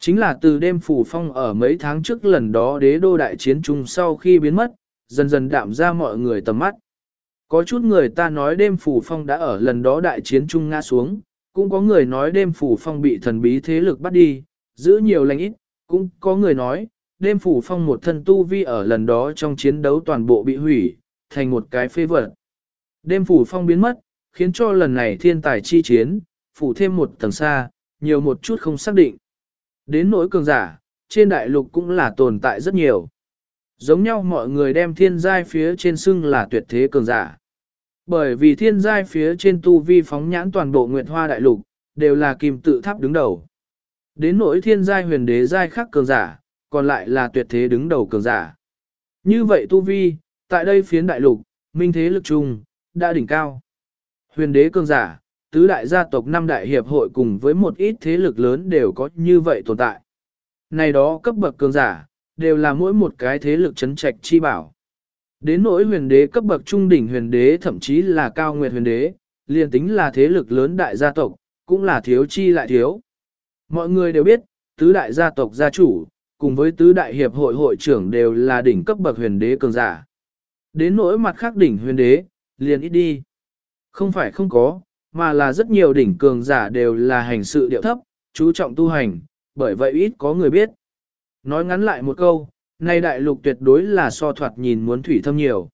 Chính là từ đêm phủ phong ở mấy tháng trước lần đó đế đô đại chiến chung sau khi biến mất, dần dần đạm ra mọi người tầm mắt. Có chút người ta nói đêm phủ phong đã ở lần đó đại chiến chung ngã xuống, cũng có người nói đêm phủ phong bị thần bí thế lực bắt đi, giữ nhiều lành ít, cũng có người nói, đêm phủ phong một thân tu vi ở lần đó trong chiến đấu toàn bộ bị hủy, thành một cái phê vật. Đêm phủ phong biến mất, khiến cho lần này thiên tài chi chiến, phủ thêm một tầng xa, nhiều một chút không xác định. Đến nỗi cường giả, trên đại lục cũng là tồn tại rất nhiều. Giống nhau mọi người đem thiên giai phía trên xưng là tuyệt thế cường giả. Bởi vì thiên giai phía trên tu vi phóng nhãn toàn bộ Nguyệt Hoa đại lục, đều là kim tự tháp đứng đầu. Đến nỗi thiên giai huyền đế giai khác cường giả, còn lại là tuyệt thế đứng đầu cường giả. Như vậy tu vi, tại đây phiến đại lục, minh thế lực trung, đã đỉnh cao. Huyền đế cường giả, tứ đại gia tộc năm đại hiệp hội cùng với một ít thế lực lớn đều có như vậy tồn tại. Này đó cấp bậc cường giả, đều là mỗi một cái thế lực chấn trạch chi bảo. Đến nỗi huyền đế cấp bậc trung đỉnh huyền đế thậm chí là cao nguyệt huyền đế, liền tính là thế lực lớn đại gia tộc, cũng là thiếu chi lại thiếu. Mọi người đều biết, tứ đại gia tộc gia chủ, cùng với tứ đại hiệp hội hội trưởng đều là đỉnh cấp bậc huyền đế cường giả. Đến nỗi mặt khác đỉnh huyền đế, liền ít đi. Không phải không có, mà là rất nhiều đỉnh cường giả đều là hành sự điệu thấp, chú trọng tu hành, bởi vậy ít có người biết. Nói ngắn lại một câu, nay đại lục tuyệt đối là so thoạt nhìn muốn thủy thâm nhiều.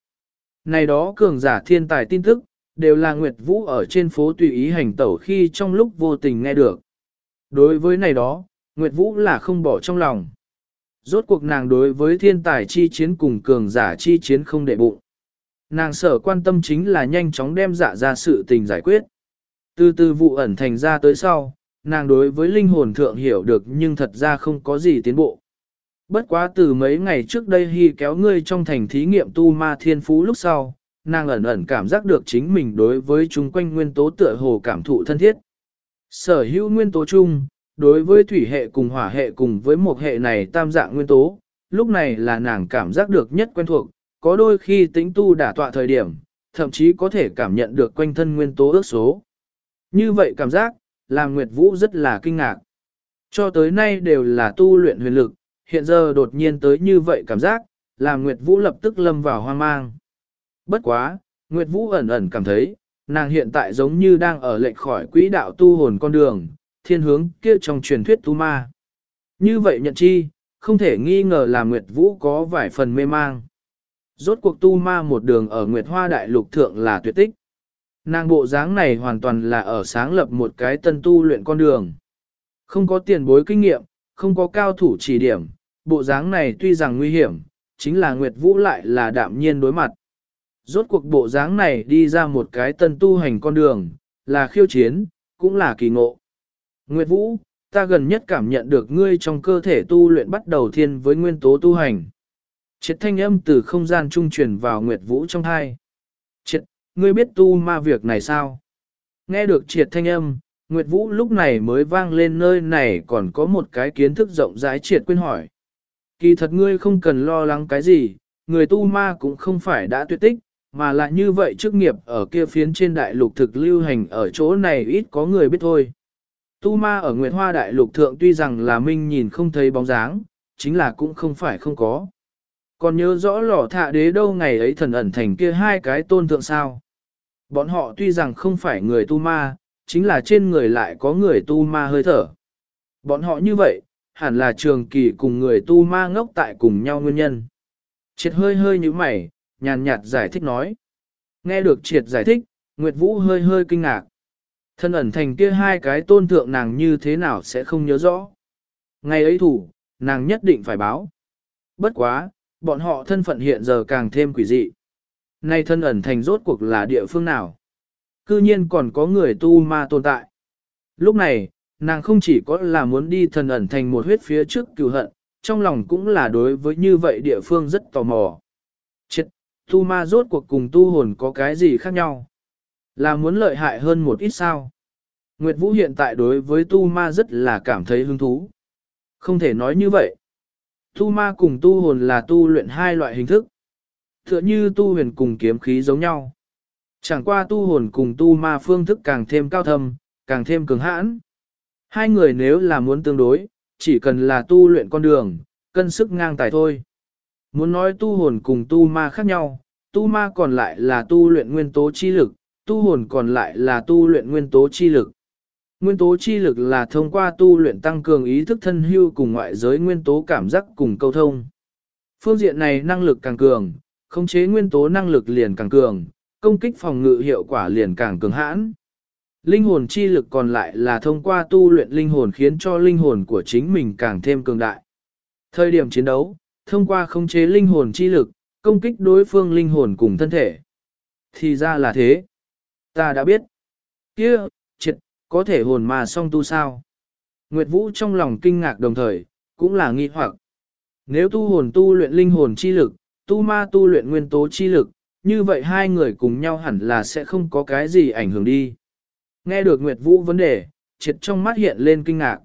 Này đó cường giả thiên tài tin tức, đều là Nguyệt Vũ ở trên phố tùy ý hành tẩu khi trong lúc vô tình nghe được. Đối với này đó, Nguyệt Vũ là không bỏ trong lòng. Rốt cuộc nàng đối với thiên tài chi chiến cùng cường giả chi chiến không đệ bụng. Nàng sở quan tâm chính là nhanh chóng đem dạ ra sự tình giải quyết. Từ từ vụ ẩn thành ra tới sau, nàng đối với linh hồn thượng hiểu được nhưng thật ra không có gì tiến bộ. Bất quá từ mấy ngày trước đây hy kéo ngươi trong thành thí nghiệm tu ma thiên phú lúc sau, nàng ẩn ẩn cảm giác được chính mình đối với chúng quanh nguyên tố tựa hồ cảm thụ thân thiết. Sở hữu nguyên tố chung, đối với thủy hệ cùng hỏa hệ cùng với một hệ này tam dạng nguyên tố, lúc này là nàng cảm giác được nhất quen thuộc, có đôi khi tính tu đả tọa thời điểm, thậm chí có thể cảm nhận được quanh thân nguyên tố ước số. Như vậy cảm giác, làm Nguyệt Vũ rất là kinh ngạc. Cho tới nay đều là tu luyện huyền lực, hiện giờ đột nhiên tới như vậy cảm giác, làm Nguyệt Vũ lập tức lâm vào hoang mang. Bất quá, Nguyệt Vũ ẩn ẩn cảm thấy, nàng hiện tại giống như đang ở lệch khỏi quỹ đạo tu hồn con đường, thiên hướng kia trong truyền thuyết tu ma. Như vậy nhận chi, không thể nghi ngờ là Nguyệt Vũ có vài phần mê mang. Rốt cuộc tu ma một đường ở Nguyệt Hoa Đại Lục Thượng là tuyệt tích. Nàng bộ dáng này hoàn toàn là ở sáng lập một cái tân tu luyện con đường. Không có tiền bối kinh nghiệm, không có cao thủ chỉ điểm, bộ dáng này tuy rằng nguy hiểm, chính là Nguyệt Vũ lại là đạm nhiên đối mặt. Rốt cuộc bộ dáng này đi ra một cái tân tu hành con đường, là khiêu chiến, cũng là kỳ ngộ. Nguyệt Vũ, ta gần nhất cảm nhận được ngươi trong cơ thể tu luyện bắt đầu thiên với nguyên tố tu hành. Triệt thanh âm từ không gian trung truyền vào Nguyệt Vũ trong hai. Ngươi biết tu ma việc này sao? Nghe được triệt thanh âm, Nguyệt Vũ lúc này mới vang lên nơi này còn có một cái kiến thức rộng rãi triệt quên hỏi. Kỳ thật ngươi không cần lo lắng cái gì, người tu ma cũng không phải đã tuyệt tích, Mà lại như vậy chức nghiệp ở kia phiến trên đại lục thực lưu hành ở chỗ này ít có người biết thôi. Tu ma ở Nguyệt Hoa đại lục thượng tuy rằng là minh nhìn không thấy bóng dáng, chính là cũng không phải không có. Còn nhớ rõ lò thạ đế đâu ngày ấy thần ẩn thành kia hai cái tôn thượng sao. Bọn họ tuy rằng không phải người tu ma, chính là trên người lại có người tu ma hơi thở. Bọn họ như vậy, hẳn là trường kỳ cùng người tu ma ngốc tại cùng nhau nguyên nhân. Triệt hơi hơi như mày, nhàn nhạt giải thích nói. Nghe được triệt giải thích, Nguyệt Vũ hơi hơi kinh ngạc. Thân ẩn thành kia hai cái tôn thượng nàng như thế nào sẽ không nhớ rõ. Ngày ấy thủ, nàng nhất định phải báo. Bất quá, bọn họ thân phận hiện giờ càng thêm quỷ dị. Nay thân ẩn thành rốt cuộc là địa phương nào? Cư nhiên còn có người tu ma tồn tại. Lúc này, nàng không chỉ có là muốn đi thần ẩn thành một huyết phía trước cựu hận, trong lòng cũng là đối với như vậy địa phương rất tò mò. Chết, tu ma rốt cuộc cùng tu hồn có cái gì khác nhau? Là muốn lợi hại hơn một ít sao? Nguyệt Vũ hiện tại đối với tu ma rất là cảm thấy hứng thú. Không thể nói như vậy. Tu ma cùng tu hồn là tu luyện hai loại hình thức. Tựa như tu huyền cùng kiếm khí giống nhau. Chẳng qua tu hồn cùng tu ma phương thức càng thêm cao thâm, càng thêm cường hãn. Hai người nếu là muốn tương đối, chỉ cần là tu luyện con đường, cân sức ngang tài thôi. Muốn nói tu hồn cùng tu ma khác nhau, tu ma còn lại là tu luyện nguyên tố chi lực, tu hồn còn lại là tu luyện nguyên tố chi lực. Nguyên tố chi lực là thông qua tu luyện tăng cường ý thức thân hưu cùng ngoại giới nguyên tố cảm giác cùng câu thông. Phương diện này năng lực càng cường, khống chế nguyên tố năng lực liền càng cường, công kích phòng ngự hiệu quả liền càng cường hãn. Linh hồn chi lực còn lại là thông qua tu luyện linh hồn khiến cho linh hồn của chính mình càng thêm cường đại. Thời điểm chiến đấu, thông qua khống chế linh hồn chi lực, công kích đối phương linh hồn cùng thân thể. Thì ra là thế. Ta đã biết. kia triệt, có thể hồn mà song tu sao? Nguyệt Vũ trong lòng kinh ngạc đồng thời, cũng là nghi hoặc. Nếu tu hồn tu luyện linh hồn chi lực, tu ma tu luyện nguyên tố chi lực, như vậy hai người cùng nhau hẳn là sẽ không có cái gì ảnh hưởng đi. Nghe được Nguyệt Vũ vấn đề, triệt trong mắt hiện lên kinh ngạc.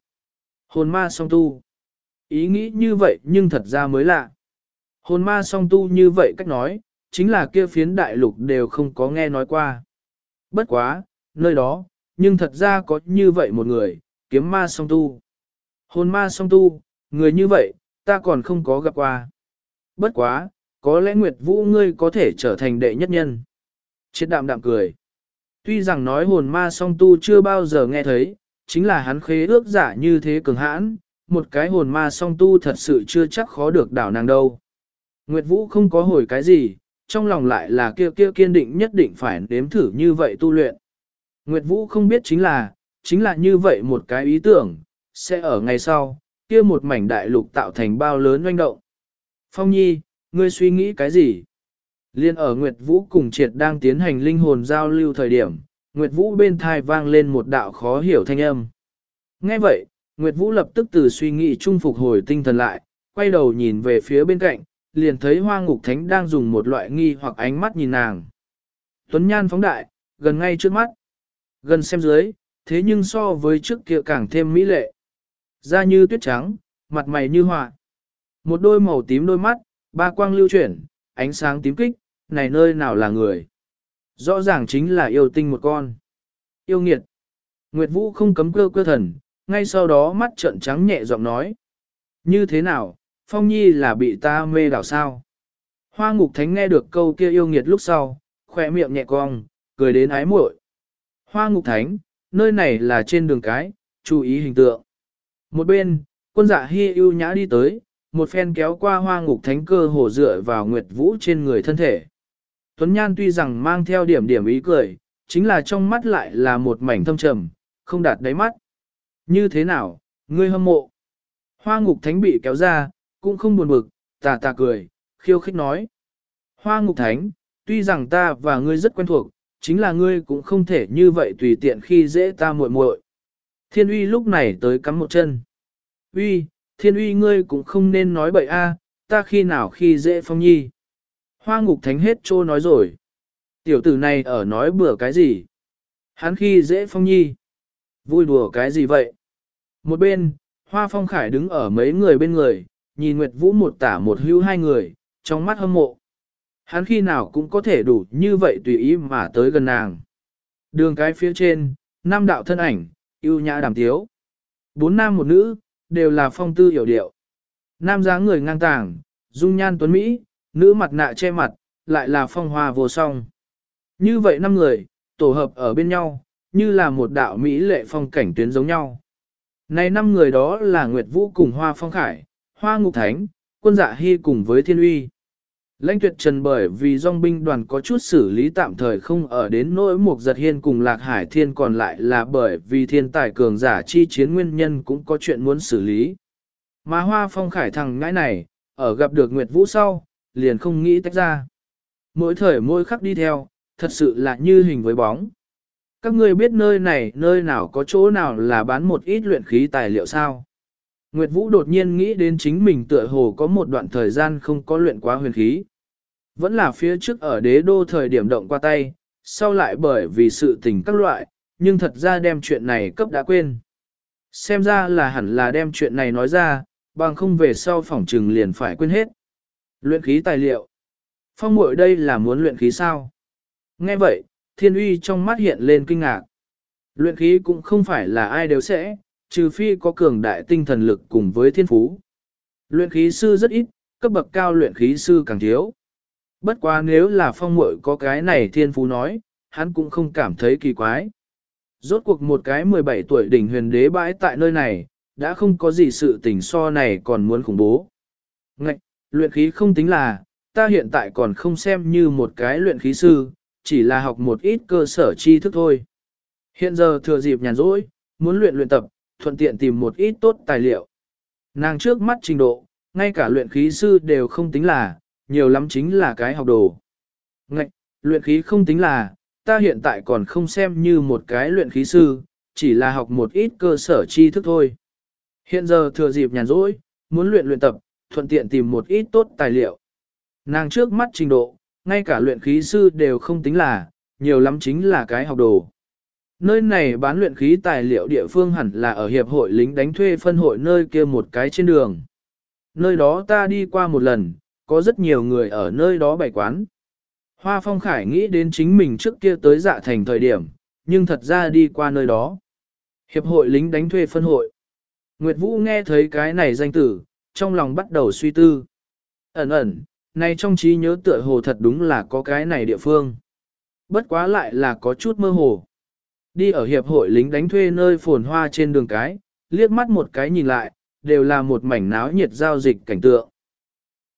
Hồn ma song tu. Ý nghĩ như vậy nhưng thật ra mới lạ. Hồn ma song tu như vậy cách nói, chính là kia phiến đại lục đều không có nghe nói qua. Bất quá, nơi đó, nhưng thật ra có như vậy một người, kiếm ma song tu. Hồn ma song tu, người như vậy, ta còn không có gặp qua. Bất quá, có lẽ Nguyệt Vũ ngươi có thể trở thành đệ nhất nhân. Chết đạm đạm cười. Tuy rằng nói hồn ma song tu chưa bao giờ nghe thấy, chính là hắn khế ước giả như thế cường hãn, một cái hồn ma song tu thật sự chưa chắc khó được đảo nàng đâu. Nguyệt Vũ không có hồi cái gì, trong lòng lại là kia kia kiên định nhất định phải nếm thử như vậy tu luyện. Nguyệt Vũ không biết chính là, chính là như vậy một cái ý tưởng, sẽ ở ngày sau, kia một mảnh đại lục tạo thành bao lớn doanh động. Phong Nhi, ngươi suy nghĩ cái gì? Liên ở Nguyệt Vũ cùng triệt đang tiến hành linh hồn giao lưu thời điểm, Nguyệt Vũ bên thai vang lên một đạo khó hiểu thanh âm. Nghe vậy, Nguyệt Vũ lập tức từ suy nghĩ trung phục hồi tinh thần lại, quay đầu nhìn về phía bên cạnh, liền thấy hoa ngục thánh đang dùng một loại nghi hoặc ánh mắt nhìn nàng. Tuấn Nhan phóng đại, gần ngay trước mắt. Gần xem dưới, thế nhưng so với trước kia càng thêm mỹ lệ. Da như tuyết trắng, mặt mày như họa. Một đôi màu tím đôi mắt, ba quang lưu chuyển, ánh sáng tím kích, này nơi nào là người. Rõ ràng chính là yêu tinh một con. Yêu nghiệt. Nguyệt Vũ không cấm cơ cơ thần, ngay sau đó mắt trợn trắng nhẹ giọng nói. Như thế nào, Phong Nhi là bị ta mê đảo sao? Hoa ngục thánh nghe được câu kia yêu nghiệt lúc sau, khỏe miệng nhẹ cong, cười đến ái muội. Hoa ngục thánh, nơi này là trên đường cái, chú ý hình tượng. Một bên, quân dạ hy ưu nhã đi tới, một phen kéo qua hoa ngục thánh cơ hồ dựa vào Nguyệt Vũ trên người thân thể. Tuấn Nhan tuy rằng mang theo điểm điểm ý cười, chính là trong mắt lại là một mảnh thâm trầm, không đạt đáy mắt. Như thế nào, ngươi hâm mộ? Hoa ngục thánh bị kéo ra, cũng không buồn bực, tà tà cười, khiêu khích nói. Hoa ngục thánh, tuy rằng ta và ngươi rất quen thuộc, chính là ngươi cũng không thể như vậy tùy tiện khi dễ ta muội muội. Thiên uy lúc này tới cắm một chân. Uy, thiên uy ngươi cũng không nên nói bậy a, ta khi nào khi dễ phong nhi. Hoa ngục thánh hết trô nói rồi. Tiểu tử này ở nói bừa cái gì? Hắn khi dễ phong nhi. Vui đùa cái gì vậy? Một bên, hoa phong khải đứng ở mấy người bên người, nhìn Nguyệt Vũ một tả một hưu hai người, trong mắt hâm mộ. Hắn khi nào cũng có thể đủ như vậy tùy ý mà tới gần nàng. Đường cái phía trên, nam đạo thân ảnh, yêu nhã đàm tiếu. Bốn nam một nữ, đều là phong tư hiểu điệu. Nam dáng người ngang tàng, dung nhan tuấn Mỹ, nữ mặt nạ che mặt, lại là phong hoa vô song. Như vậy năm người, tổ hợp ở bên nhau, như là một đạo Mỹ lệ phong cảnh tuyến giống nhau. Này năm người đó là Nguyệt Vũ cùng Hoa Phong Khải, Hoa Ngục Thánh, Quân Dạ Hy cùng với Thiên Uy. Lãnh tuyệt trần bởi vì dòng binh đoàn có chút xử lý tạm thời không ở đến nỗi mục giật hiên cùng lạc hải thiên còn lại là bởi vì thiên tài cường giả chi chiến nguyên nhân cũng có chuyện muốn xử lý. Mà hoa phong khải thằng ngãi này, ở gặp được Nguyệt Vũ sau, liền không nghĩ tách ra. Mỗi thời mỗi khắc đi theo, thật sự là như hình với bóng. Các ngươi biết nơi này, nơi nào có chỗ nào là bán một ít luyện khí tài liệu sao? Nguyệt Vũ đột nhiên nghĩ đến chính mình tựa hồ có một đoạn thời gian không có luyện quá huyền khí. Vẫn là phía trước ở đế đô thời điểm động qua tay, sau lại bởi vì sự tình các loại, nhưng thật ra đem chuyện này cấp đã quên. Xem ra là hẳn là đem chuyện này nói ra, bằng không về sau phỏng trừng liền phải quên hết. Luyện khí tài liệu. Phong muội đây là muốn luyện khí sao? Nghe vậy, thiên uy trong mắt hiện lên kinh ngạc. Luyện khí cũng không phải là ai đều sẽ, trừ phi có cường đại tinh thần lực cùng với thiên phú. Luyện khí sư rất ít, cấp bậc cao luyện khí sư càng thiếu. Bất quá nếu là phong muội có cái này thiên phú nói, hắn cũng không cảm thấy kỳ quái. Rốt cuộc một cái 17 tuổi đỉnh huyền đế bãi tại nơi này, đã không có gì sự tình so này còn muốn khủng bố. Ngạch, luyện khí không tính là, ta hiện tại còn không xem như một cái luyện khí sư, chỉ là học một ít cơ sở tri thức thôi. Hiện giờ thừa dịp nhàn rỗi, muốn luyện luyện tập, thuận tiện tìm một ít tốt tài liệu. Nàng trước mắt trình độ, ngay cả luyện khí sư đều không tính là, nhiều lắm chính là cái học đồ. Ngạch, luyện khí không tính là, ta hiện tại còn không xem như một cái luyện khí sư, chỉ là học một ít cơ sở tri thức thôi. Hiện giờ thừa dịp nhàn rỗi, muốn luyện luyện tập, thuận tiện tìm một ít tốt tài liệu. Nàng trước mắt trình độ, ngay cả luyện khí sư đều không tính là, nhiều lắm chính là cái học đồ. Nơi này bán luyện khí tài liệu địa phương hẳn là ở hiệp hội lính đánh thuê phân hội nơi kia một cái trên đường. Nơi đó ta đi qua một lần, có rất nhiều người ở nơi đó bày quán. Hoa Phong Khải nghĩ đến chính mình trước kia tới dạ thành thời điểm, nhưng thật ra đi qua nơi đó. Hiệp hội lính đánh thuê phân hội. Nguyệt Vũ nghe thấy cái này danh tử, trong lòng bắt đầu suy tư. Ẩn ẩn, này trong trí nhớ tựa hồ thật đúng là có cái này địa phương. Bất quá lại là có chút mơ hồ. Đi ở hiệp hội lính đánh thuê nơi phồn hoa trên đường cái, liếc mắt một cái nhìn lại, đều là một mảnh náo nhiệt giao dịch cảnh tượng.